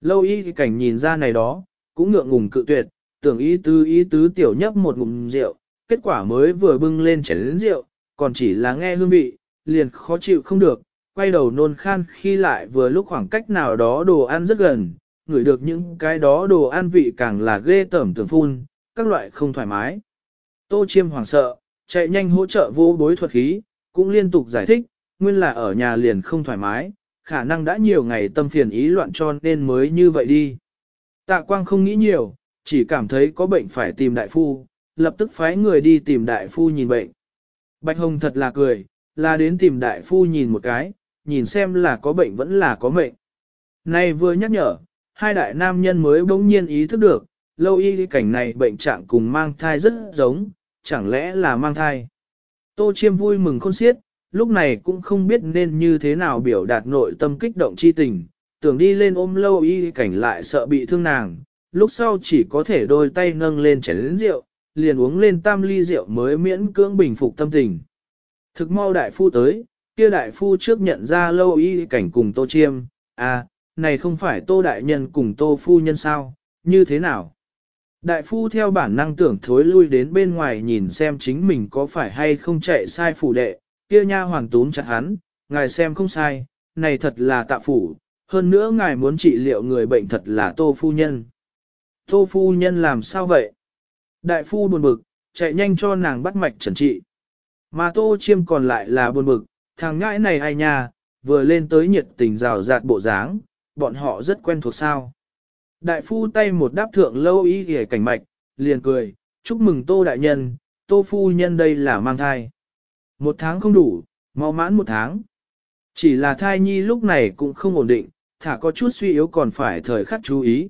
Lâu y cảnh nhìn ra này đó, cũng ngượng ngùng cự tuyệt, tưởng ý tứ ý tứ tiểu nhấp một ngụm rượu, kết quả mới vừa bưng lên chén rượu, còn chỉ là nghe hương vị, liền khó chịu không được, quay đầu nôn khan khi lại vừa lúc khoảng cách nào đó đồ ăn rất gần, ngửi được những cái đó đồ ăn vị càng là ghê tởm tưởng phun, các loại không thoải mái. Tô chiêm hoảng sợ, chạy nhanh hỗ trợ vô bối thuật khí, cũng liên tục giải thích, nguyên là ở nhà liền không thoải mái, khả năng đã nhiều ngày tâm phiền ý loạn cho nên mới như vậy đi. Tạ quang không nghĩ nhiều, chỉ cảm thấy có bệnh phải tìm đại phu, lập tức phái người đi tìm đại phu nhìn bệnh. Bạch Hồng thật là cười, là đến tìm đại phu nhìn một cái, nhìn xem là có bệnh vẫn là có mệnh. Nay vừa nhắc nhở, hai đại nam nhân mới bỗng nhiên ý thức được, lâu y cảnh này bệnh trạng cùng mang thai rất giống, chẳng lẽ là mang thai. Tô chiêm vui mừng khôn xiết, lúc này cũng không biết nên như thế nào biểu đạt nội tâm kích động chi tình, tưởng đi lên ôm lâu y cảnh lại sợ bị thương nàng, lúc sau chỉ có thể đôi tay nâng lên chén rượu, liền uống lên tam ly rượu mới miễn cưỡng bình phục tâm tình. Thực mau đại phu tới, kia đại phu trước nhận ra lâu y cảnh cùng tô chiêm, à, này không phải tô đại nhân cùng tô phu nhân sao, như thế nào? Đại phu theo bản năng tưởng thối lui đến bên ngoài nhìn xem chính mình có phải hay không chạy sai phủ đệ, kia nha hoàng túm chặt hắn, ngài xem không sai, này thật là tạ phủ, hơn nữa ngài muốn trị liệu người bệnh thật là tô phu nhân. Tô phu nhân làm sao vậy? Đại phu buồn bực, chạy nhanh cho nàng bắt mạch trần trị. Mà tô chiêm còn lại là buồn bực, thằng ngãi này ai nha, vừa lên tới nhiệt tình rào rạt bộ dáng, bọn họ rất quen thuộc sao. Đại phu tay một đáp thượng lâu ý ghề cảnh mạch, liền cười, chúc mừng tô đại nhân, tô phu nhân đây là mang thai. Một tháng không đủ, mau mãn một tháng. Chỉ là thai nhi lúc này cũng không ổn định, thả có chút suy yếu còn phải thời khắc chú ý.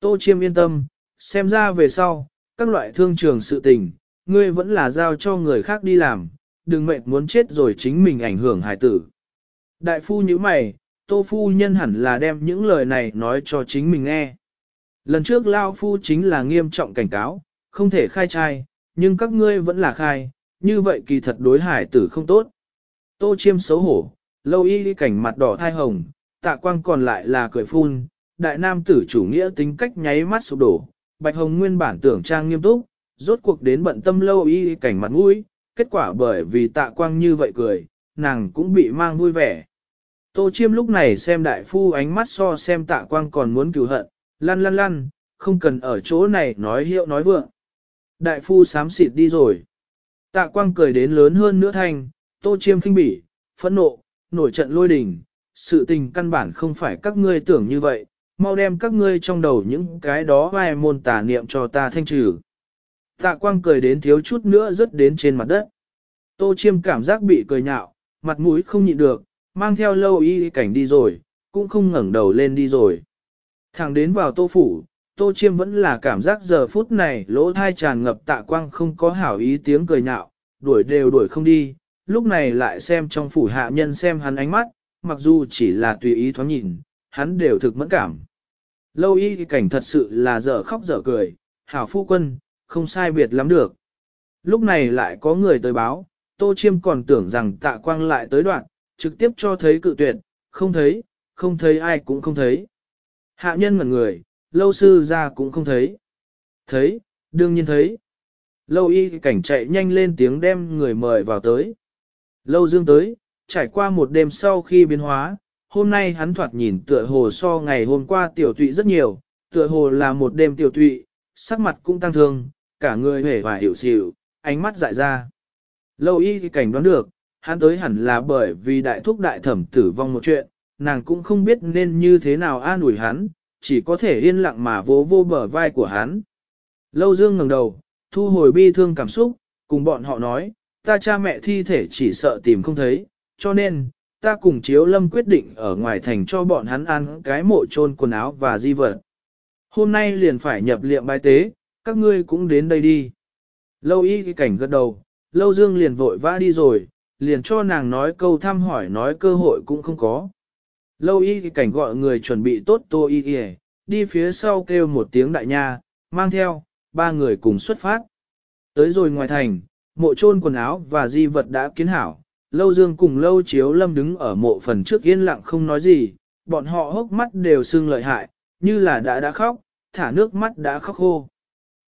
Tô chiêm yên tâm, xem ra về sau, các loại thương trường sự tình, ngươi vẫn là giao cho người khác đi làm, đừng mệt muốn chết rồi chính mình ảnh hưởng hài tử. Đại phu như mày, tô phu nhân hẳn là đem những lời này nói cho chính mình nghe. Lần trước Lao Phu chính là nghiêm trọng cảnh cáo, không thể khai trai, nhưng các ngươi vẫn là khai, như vậy kỳ thật đối hải tử không tốt. Tô chiêm xấu hổ, lâu y cảnh mặt đỏ thai hồng, tạ quang còn lại là cười phun, đại nam tử chủ nghĩa tính cách nháy mắt sụp đổ, bạch hồng nguyên bản tưởng trang nghiêm túc, rốt cuộc đến bận tâm lâu y cảnh mặt mũi, kết quả bởi vì tạ quang như vậy cười, nàng cũng bị mang vui vẻ. Tô chiêm lúc này xem đại phu ánh mắt so xem tạ quang còn muốn cứu hận, lăn lăn lăn, không cần ở chỗ này nói hiệu nói vượng. Đại phu sám xịt đi rồi. Tạ quang cười đến lớn hơn nữa thanh, tô chiêm khinh bỉ, phẫn nộ, nổi trận lôi đình, sự tình căn bản không phải các ngươi tưởng như vậy, mau đem các ngươi trong đầu những cái đó vài môn tà niệm cho ta thanh trừ. Tạ quang cười đến thiếu chút nữa rớt đến trên mặt đất. Tô chiêm cảm giác bị cười nhạo, mặt mũi không nhịn được, mang theo lâu y cảnh đi rồi, cũng không ngẩng đầu lên đi rồi. Thẳng đến vào tô phủ, tô chiêm vẫn là cảm giác giờ phút này lỗ thai tràn ngập tạ quang không có hảo ý tiếng cười nhạo, đuổi đều đuổi không đi, lúc này lại xem trong phủ hạ nhân xem hắn ánh mắt, mặc dù chỉ là tùy ý thoáng nhìn, hắn đều thực mẫn cảm. Lâu y cảnh thật sự là dở khóc dở cười, hảo phu quân, không sai biệt lắm được. Lúc này lại có người tới báo, Tô Chiêm còn tưởng rằng tạ quang lại tới đoạn, trực tiếp cho thấy cự tuyệt, không thấy, không thấy ai cũng không thấy. Hạ nhân ngẩn người, lâu sư ra cũng không thấy. Thấy, đương nhiên thấy. Lâu y cảnh chạy nhanh lên tiếng đem người mời vào tới. Lâu dương tới, trải qua một đêm sau khi biến hóa, hôm nay hắn thoạt nhìn tựa hồ so ngày hôm qua tiểu tụy rất nhiều, tựa hồ là một đêm tiểu tụy, sắc mặt cũng tăng thương, cả người hề và hiểu xỉu, ánh mắt dại ra. Lâu y cảnh đoán được, hắn tới hẳn là bởi vì đại thúc đại thẩm tử vong một chuyện, nàng cũng không biết nên như thế nào an ủi hắn, chỉ có thể yên lặng mà vỗ vô bờ vai của hắn. Lâu Dương ngẩng đầu, thu hồi bi thương cảm xúc, cùng bọn họ nói, ta cha mẹ thi thể chỉ sợ tìm không thấy, cho nên, ta cùng Chiếu Lâm quyết định ở ngoài thành cho bọn hắn ăn cái mộ chôn quần áo và di vật. Hôm nay liền phải nhập liệm bài tế, các ngươi cũng đến đây đi. Lâu y cái cảnh gật đầu, lâu dương liền vội vã đi rồi, liền cho nàng nói câu thăm hỏi nói cơ hội cũng không có. Lâu y cái cảnh gọi người chuẩn bị tốt tô y y, đi phía sau kêu một tiếng đại nha, mang theo, ba người cùng xuất phát. Tới rồi ngoài thành, mộ chôn quần áo và di vật đã kiến hảo, lâu dương cùng lâu chiếu lâm đứng ở mộ phần trước yên lặng không nói gì, bọn họ hốc mắt đều sưng lợi hại, như là đã đã khóc, thả nước mắt đã khóc khô.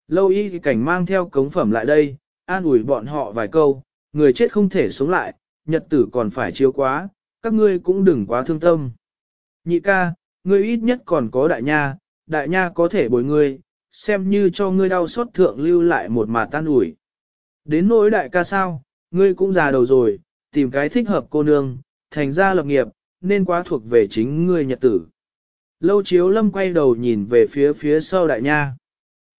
Lâu y thì cảnh mang theo cống phẩm lại đây, an ủi bọn họ vài câu, người chết không thể sống lại, nhật tử còn phải chiếu quá, các ngươi cũng đừng quá thương tâm. Nhị ca, ngươi ít nhất còn có đại nha, đại nha có thể bồi ngươi, xem như cho ngươi đau xót thượng lưu lại một mà tan ủi. Đến nỗi đại ca sao, ngươi cũng già đầu rồi, tìm cái thích hợp cô nương, thành ra lập nghiệp, nên quá thuộc về chính ngươi nhật tử. Lâu chiếu lâm quay đầu nhìn về phía phía sau đại nha.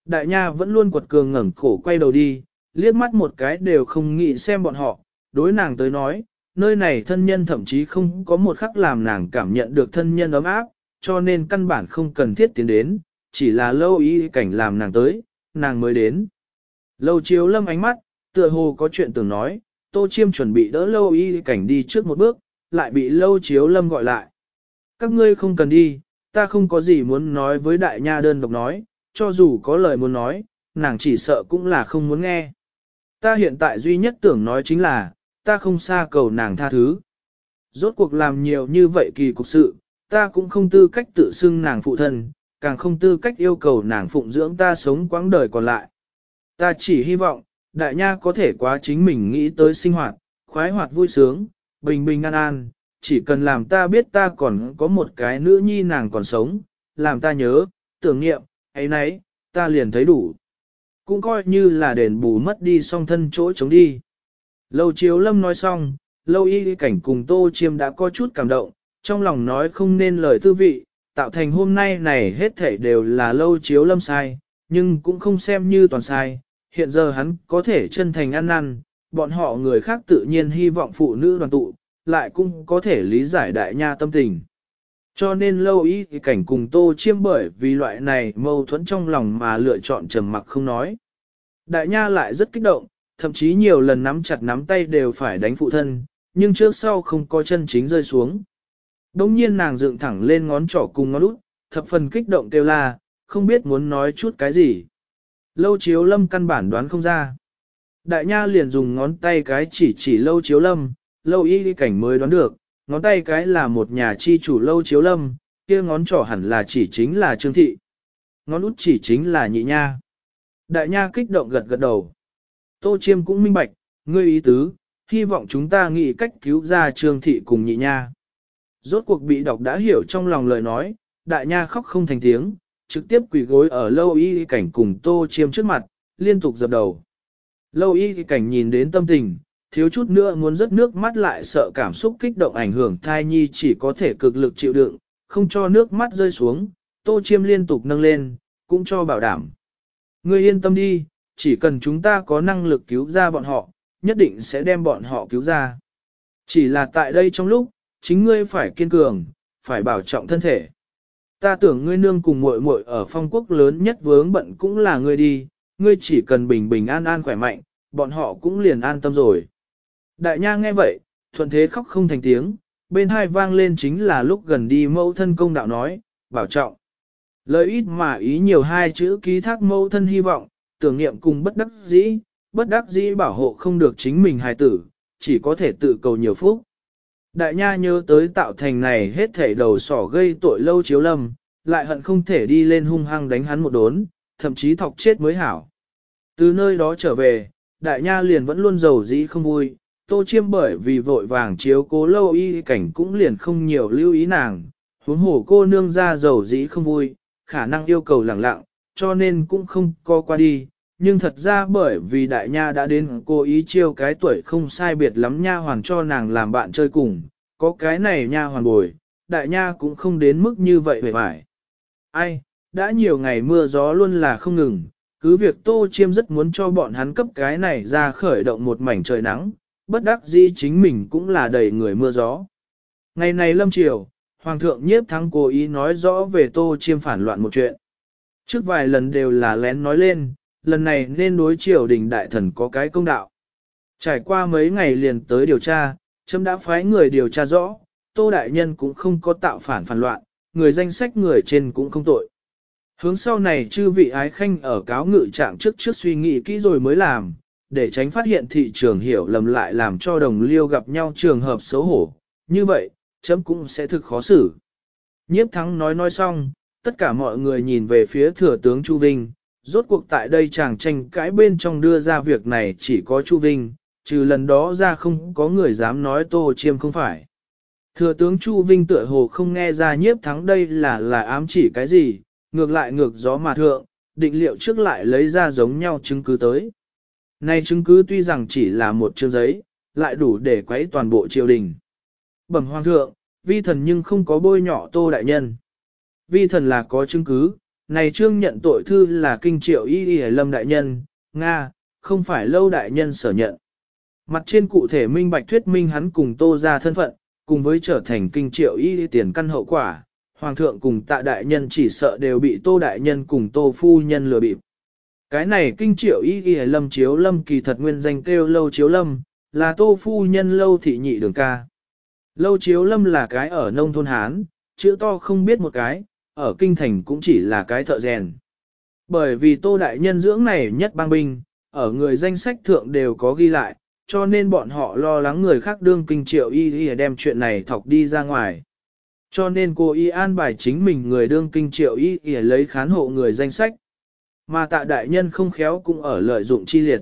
Đại nha vẫn luôn quật cường ngẩng cổ quay đầu đi, liếc mắt một cái đều không nghĩ xem bọn họ, đối nàng tới nói, nơi này thân nhân thậm chí không có một khắc làm nàng cảm nhận được thân nhân ấm áp, cho nên căn bản không cần thiết tiến đến, chỉ là lâu ý cảnh làm nàng tới, nàng mới đến. Lâu chiếu lâm ánh mắt, tựa hồ có chuyện tưởng nói, tô chiêm chuẩn bị đỡ lâu y cảnh đi trước một bước, lại bị lâu chiếu lâm gọi lại. Các ngươi không cần đi, ta không có gì muốn nói với đại nha đơn độc nói, cho dù có lời muốn nói, nàng chỉ sợ cũng là không muốn nghe. Ta hiện tại duy nhất tưởng nói chính là, ta không xa cầu nàng tha thứ. Rốt cuộc làm nhiều như vậy kỳ cục sự, ta cũng không tư cách tự xưng nàng phụ thân, càng không tư cách yêu cầu nàng phụng dưỡng ta sống quãng đời còn lại. Ta chỉ hy vọng, đại nha có thể quá chính mình nghĩ tới sinh hoạt, khoái hoạt vui sướng, bình bình an an, chỉ cần làm ta biết ta còn có một cái nữ nhi nàng còn sống, làm ta nhớ, tưởng niệm, ấy nấy, ta liền thấy đủ. Cũng coi như là đền bù mất đi song thân chỗ chống đi. Lâu chiếu lâm nói xong, lâu y cảnh cùng tô chiêm đã có chút cảm động, trong lòng nói không nên lời tư vị, tạo thành hôm nay này hết thảy đều là lâu chiếu lâm sai, nhưng cũng không xem như toàn sai, hiện giờ hắn có thể chân thành ăn năn, bọn họ người khác tự nhiên hy vọng phụ nữ đoàn tụ, lại cũng có thể lý giải đại nha tâm tình. Cho nên lâu ý thì cảnh cùng tô chiêm bởi vì loại này mâu thuẫn trong lòng mà lựa chọn trầm mặc không nói. Đại nha lại rất kích động, thậm chí nhiều lần nắm chặt nắm tay đều phải đánh phụ thân, nhưng trước sau không có chân chính rơi xuống. Đông nhiên nàng dựng thẳng lên ngón trỏ cùng ngón út, thập phần kích động kêu la, không biết muốn nói chút cái gì. Lâu chiếu lâm căn bản đoán không ra. Đại nha liền dùng ngón tay cái chỉ chỉ lâu chiếu lâm, lâu y cảnh mới đoán được, ngón tay cái là một nhà chi chủ lâu chiếu lâm, kia ngón trỏ hẳn là chỉ chính là trương thị. Ngón út chỉ chính là nhị nha. Đại nha kích động gật gật đầu. Tô chiêm cũng minh bạch, ngươi ý tứ, hy vọng chúng ta nghĩ cách cứu ra trương thị cùng nhị nha. Rốt cuộc bị đọc đã hiểu trong lòng lời nói, đại nha khóc không thành tiếng, trực tiếp quỳ gối ở lâu y cảnh cùng tô chiêm trước mặt, liên tục dập đầu. Lâu y cảnh nhìn đến tâm tình, thiếu chút nữa muốn rớt nước mắt lại sợ cảm xúc kích động ảnh hưởng thai nhi chỉ có thể cực lực chịu đựng, không cho nước mắt rơi xuống, tô chiêm liên tục nâng lên, cũng cho bảo đảm. Ngươi yên tâm đi, chỉ cần chúng ta có năng lực cứu ra bọn họ, nhất định sẽ đem bọn họ cứu ra. Chỉ là tại đây trong lúc, chính ngươi phải kiên cường, phải bảo trọng thân thể. Ta tưởng ngươi nương cùng muội muội ở phong quốc lớn nhất vướng bận cũng là ngươi đi, ngươi chỉ cần bình bình an an khỏe mạnh, bọn họ cũng liền an tâm rồi. Đại nha nghe vậy, thuận thế khóc không thành tiếng, bên hai vang lên chính là lúc gần đi mẫu thân công đạo nói, bảo trọng. Lời ít mà ý nhiều hai chữ ký thác mẫu thân hy vọng, tưởng niệm cùng bất đắc dĩ, bất đắc dĩ bảo hộ không được chính mình hài tử, chỉ có thể tự cầu nhiều phúc. Đại nha nhớ tới tạo thành này hết thể đầu sỏ gây tội lâu chiếu lâm, lại hận không thể đi lên hung hăng đánh hắn một đốn, thậm chí thọc chết mới hảo. Từ nơi đó trở về, đại nha liền vẫn luôn giàu dĩ không vui, tô chiêm bởi vì vội vàng chiếu cố lâu y cảnh cũng liền không nhiều lưu ý nàng, huống hổ cô nương ra giàu dĩ không vui, khả năng yêu cầu lẳng lặng, cho nên cũng không co qua đi, nhưng thật ra bởi vì đại nha đã đến cô ý chiêu cái tuổi không sai biệt lắm nha hoàn cho nàng làm bạn chơi cùng, có cái này nha hoàn bồi, đại nha cũng không đến mức như vậy vẻ vải. Ai, đã nhiều ngày mưa gió luôn là không ngừng, cứ việc tô chiêm rất muốn cho bọn hắn cấp cái này ra khởi động một mảnh trời nắng, bất đắc dĩ chính mình cũng là đầy người mưa gió. Ngày này lâm triều, Hoàng thượng nhiếp thắng cố ý nói rõ về tô chiêm phản loạn một chuyện. Trước vài lần đều là lén nói lên, lần này nên đối triều đình đại thần có cái công đạo. Trải qua mấy ngày liền tới điều tra, chấm đã phái người điều tra rõ, tô đại nhân cũng không có tạo phản phản loạn, người danh sách người trên cũng không tội. Hướng sau này chư vị ái khanh ở cáo ngự trạng trước trước suy nghĩ kỹ rồi mới làm, để tránh phát hiện thị trường hiểu lầm lại làm cho đồng liêu gặp nhau trường hợp xấu hổ. Như vậy, chấm cũng sẽ thực khó xử. Nhiếp thắng nói nói xong, tất cả mọi người nhìn về phía thừa tướng Chu Vinh, rốt cuộc tại đây chàng tranh cãi bên trong đưa ra việc này chỉ có Chu Vinh, trừ lần đó ra không có người dám nói Tô Chiêm không phải. Thừa tướng Chu Vinh tựa hồ không nghe ra nhiếp thắng đây là là ám chỉ cái gì, ngược lại ngược gió mà thượng, định liệu trước lại lấy ra giống nhau chứng cứ tới. Này chứng cứ tuy rằng chỉ là một chương giấy, lại đủ để quấy toàn bộ triều đình. Bẩm hoàng thượng, vi thần nhưng không có bôi nhỏ tô đại nhân. Vi thần là có chứng cứ, này trương nhận tội thư là kinh triệu y y lâm đại nhân, Nga, không phải lâu đại nhân sở nhận. Mặt trên cụ thể minh bạch thuyết minh hắn cùng tô ra thân phận, cùng với trở thành kinh triệu y tiền căn hậu quả, hoàng thượng cùng tạ đại nhân chỉ sợ đều bị tô đại nhân cùng tô phu nhân lừa bịp. Cái này kinh triệu y y lâm chiếu lâm kỳ thật nguyên danh kêu lâu chiếu lâm, là tô phu nhân lâu thị nhị đường ca. Lâu chiếu lâm là cái ở nông thôn Hán, chữ to không biết một cái, ở kinh thành cũng chỉ là cái thợ rèn. Bởi vì tô đại nhân dưỡng này nhất bang binh, ở người danh sách thượng đều có ghi lại, cho nên bọn họ lo lắng người khác đương kinh triệu y y đem chuyện này thọc đi ra ngoài. Cho nên cô y an bài chính mình người đương kinh triệu y y lấy khán hộ người danh sách. Mà tạ đại nhân không khéo cũng ở lợi dụng chi liệt.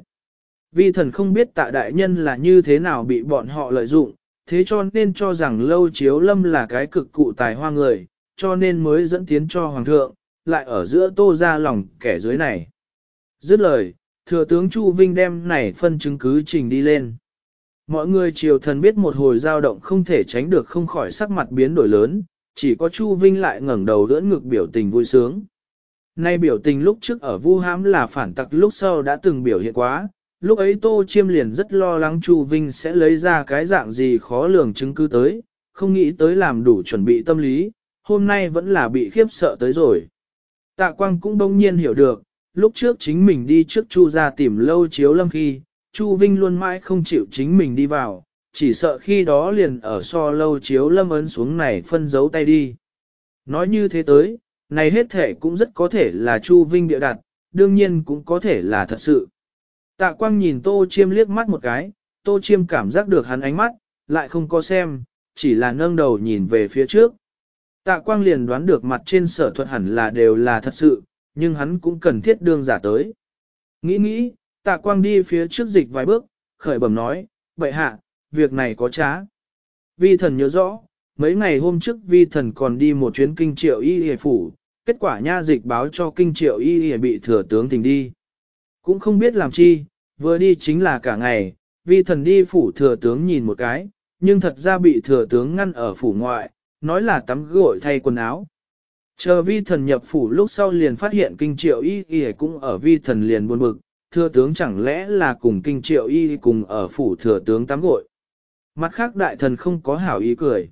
Vi thần không biết tạ đại nhân là như thế nào bị bọn họ lợi dụng, thế cho nên cho rằng lâu chiếu lâm là cái cực cụ tài hoa người, cho nên mới dẫn tiến cho hoàng thượng, lại ở giữa tô ra lòng kẻ dưới này. Dứt lời, thừa tướng Chu Vinh đem này phân chứng cứ trình đi lên. Mọi người triều thần biết một hồi dao động không thể tránh được không khỏi sắc mặt biến đổi lớn, chỉ có Chu Vinh lại ngẩng đầu đỡ ngực biểu tình vui sướng. Nay biểu tình lúc trước ở Vu Hãm là phản tặc lúc sau đã từng biểu hiện quá, lúc ấy Tô Chiêm liền rất lo lắng Chu Vinh sẽ lấy ra cái dạng gì khó lường chứng cứ tới, không nghĩ tới làm đủ chuẩn bị tâm lý, hôm nay vẫn là bị khiếp sợ tới rồi. Tạ Quang cũng đông nhiên hiểu được, lúc trước chính mình đi trước Chu ra tìm lâu chiếu lâm khi, Chu Vinh luôn mãi không chịu chính mình đi vào, chỉ sợ khi đó liền ở so lâu chiếu lâm ấn xuống này phân giấu tay đi. Nói như thế tới, này hết thể cũng rất có thể là Chu Vinh địa đặt, đương nhiên cũng có thể là thật sự. Tạ quang nhìn Tô Chiêm liếc mắt một cái, Tô Chiêm cảm giác được hắn ánh mắt, lại không có xem, chỉ là nâng đầu nhìn về phía trước. Tạ quang liền đoán được mặt trên sở thuật hẳn là đều là thật sự, nhưng hắn cũng cần thiết đương giả tới. Nghĩ nghĩ, tạ quang đi phía trước dịch vài bước, khởi bẩm nói, vậy hạ, việc này có trá. Vi thần nhớ rõ, mấy ngày hôm trước vi thần còn đi một chuyến kinh triệu y hề phủ, kết quả nha dịch báo cho kinh triệu y hề bị thừa tướng tình đi. Cũng không biết làm chi, vừa đi chính là cả ngày, vi thần đi phủ thừa tướng nhìn một cái, nhưng thật ra bị thừa tướng ngăn ở phủ ngoại, nói là tắm gội thay quần áo. Chờ vi thần nhập phủ lúc sau liền phát hiện kinh triệu y y cũng ở vi thần liền buồn bực, thừa tướng chẳng lẽ là cùng kinh triệu y cùng ở phủ thừa tướng tắm gội. Mặt khác đại thần không có hảo ý cười.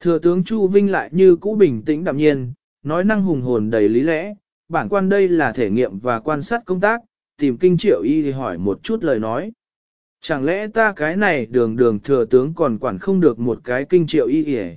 Thừa tướng Chu Vinh lại như cũ bình tĩnh đạm nhiên, nói năng hùng hồn đầy lý lẽ, bản quan đây là thể nghiệm và quan sát công tác, tìm kinh triệu y thì hỏi một chút lời nói. Chẳng lẽ ta cái này đường đường thừa tướng còn quản không được một cái kinh triệu y kìa.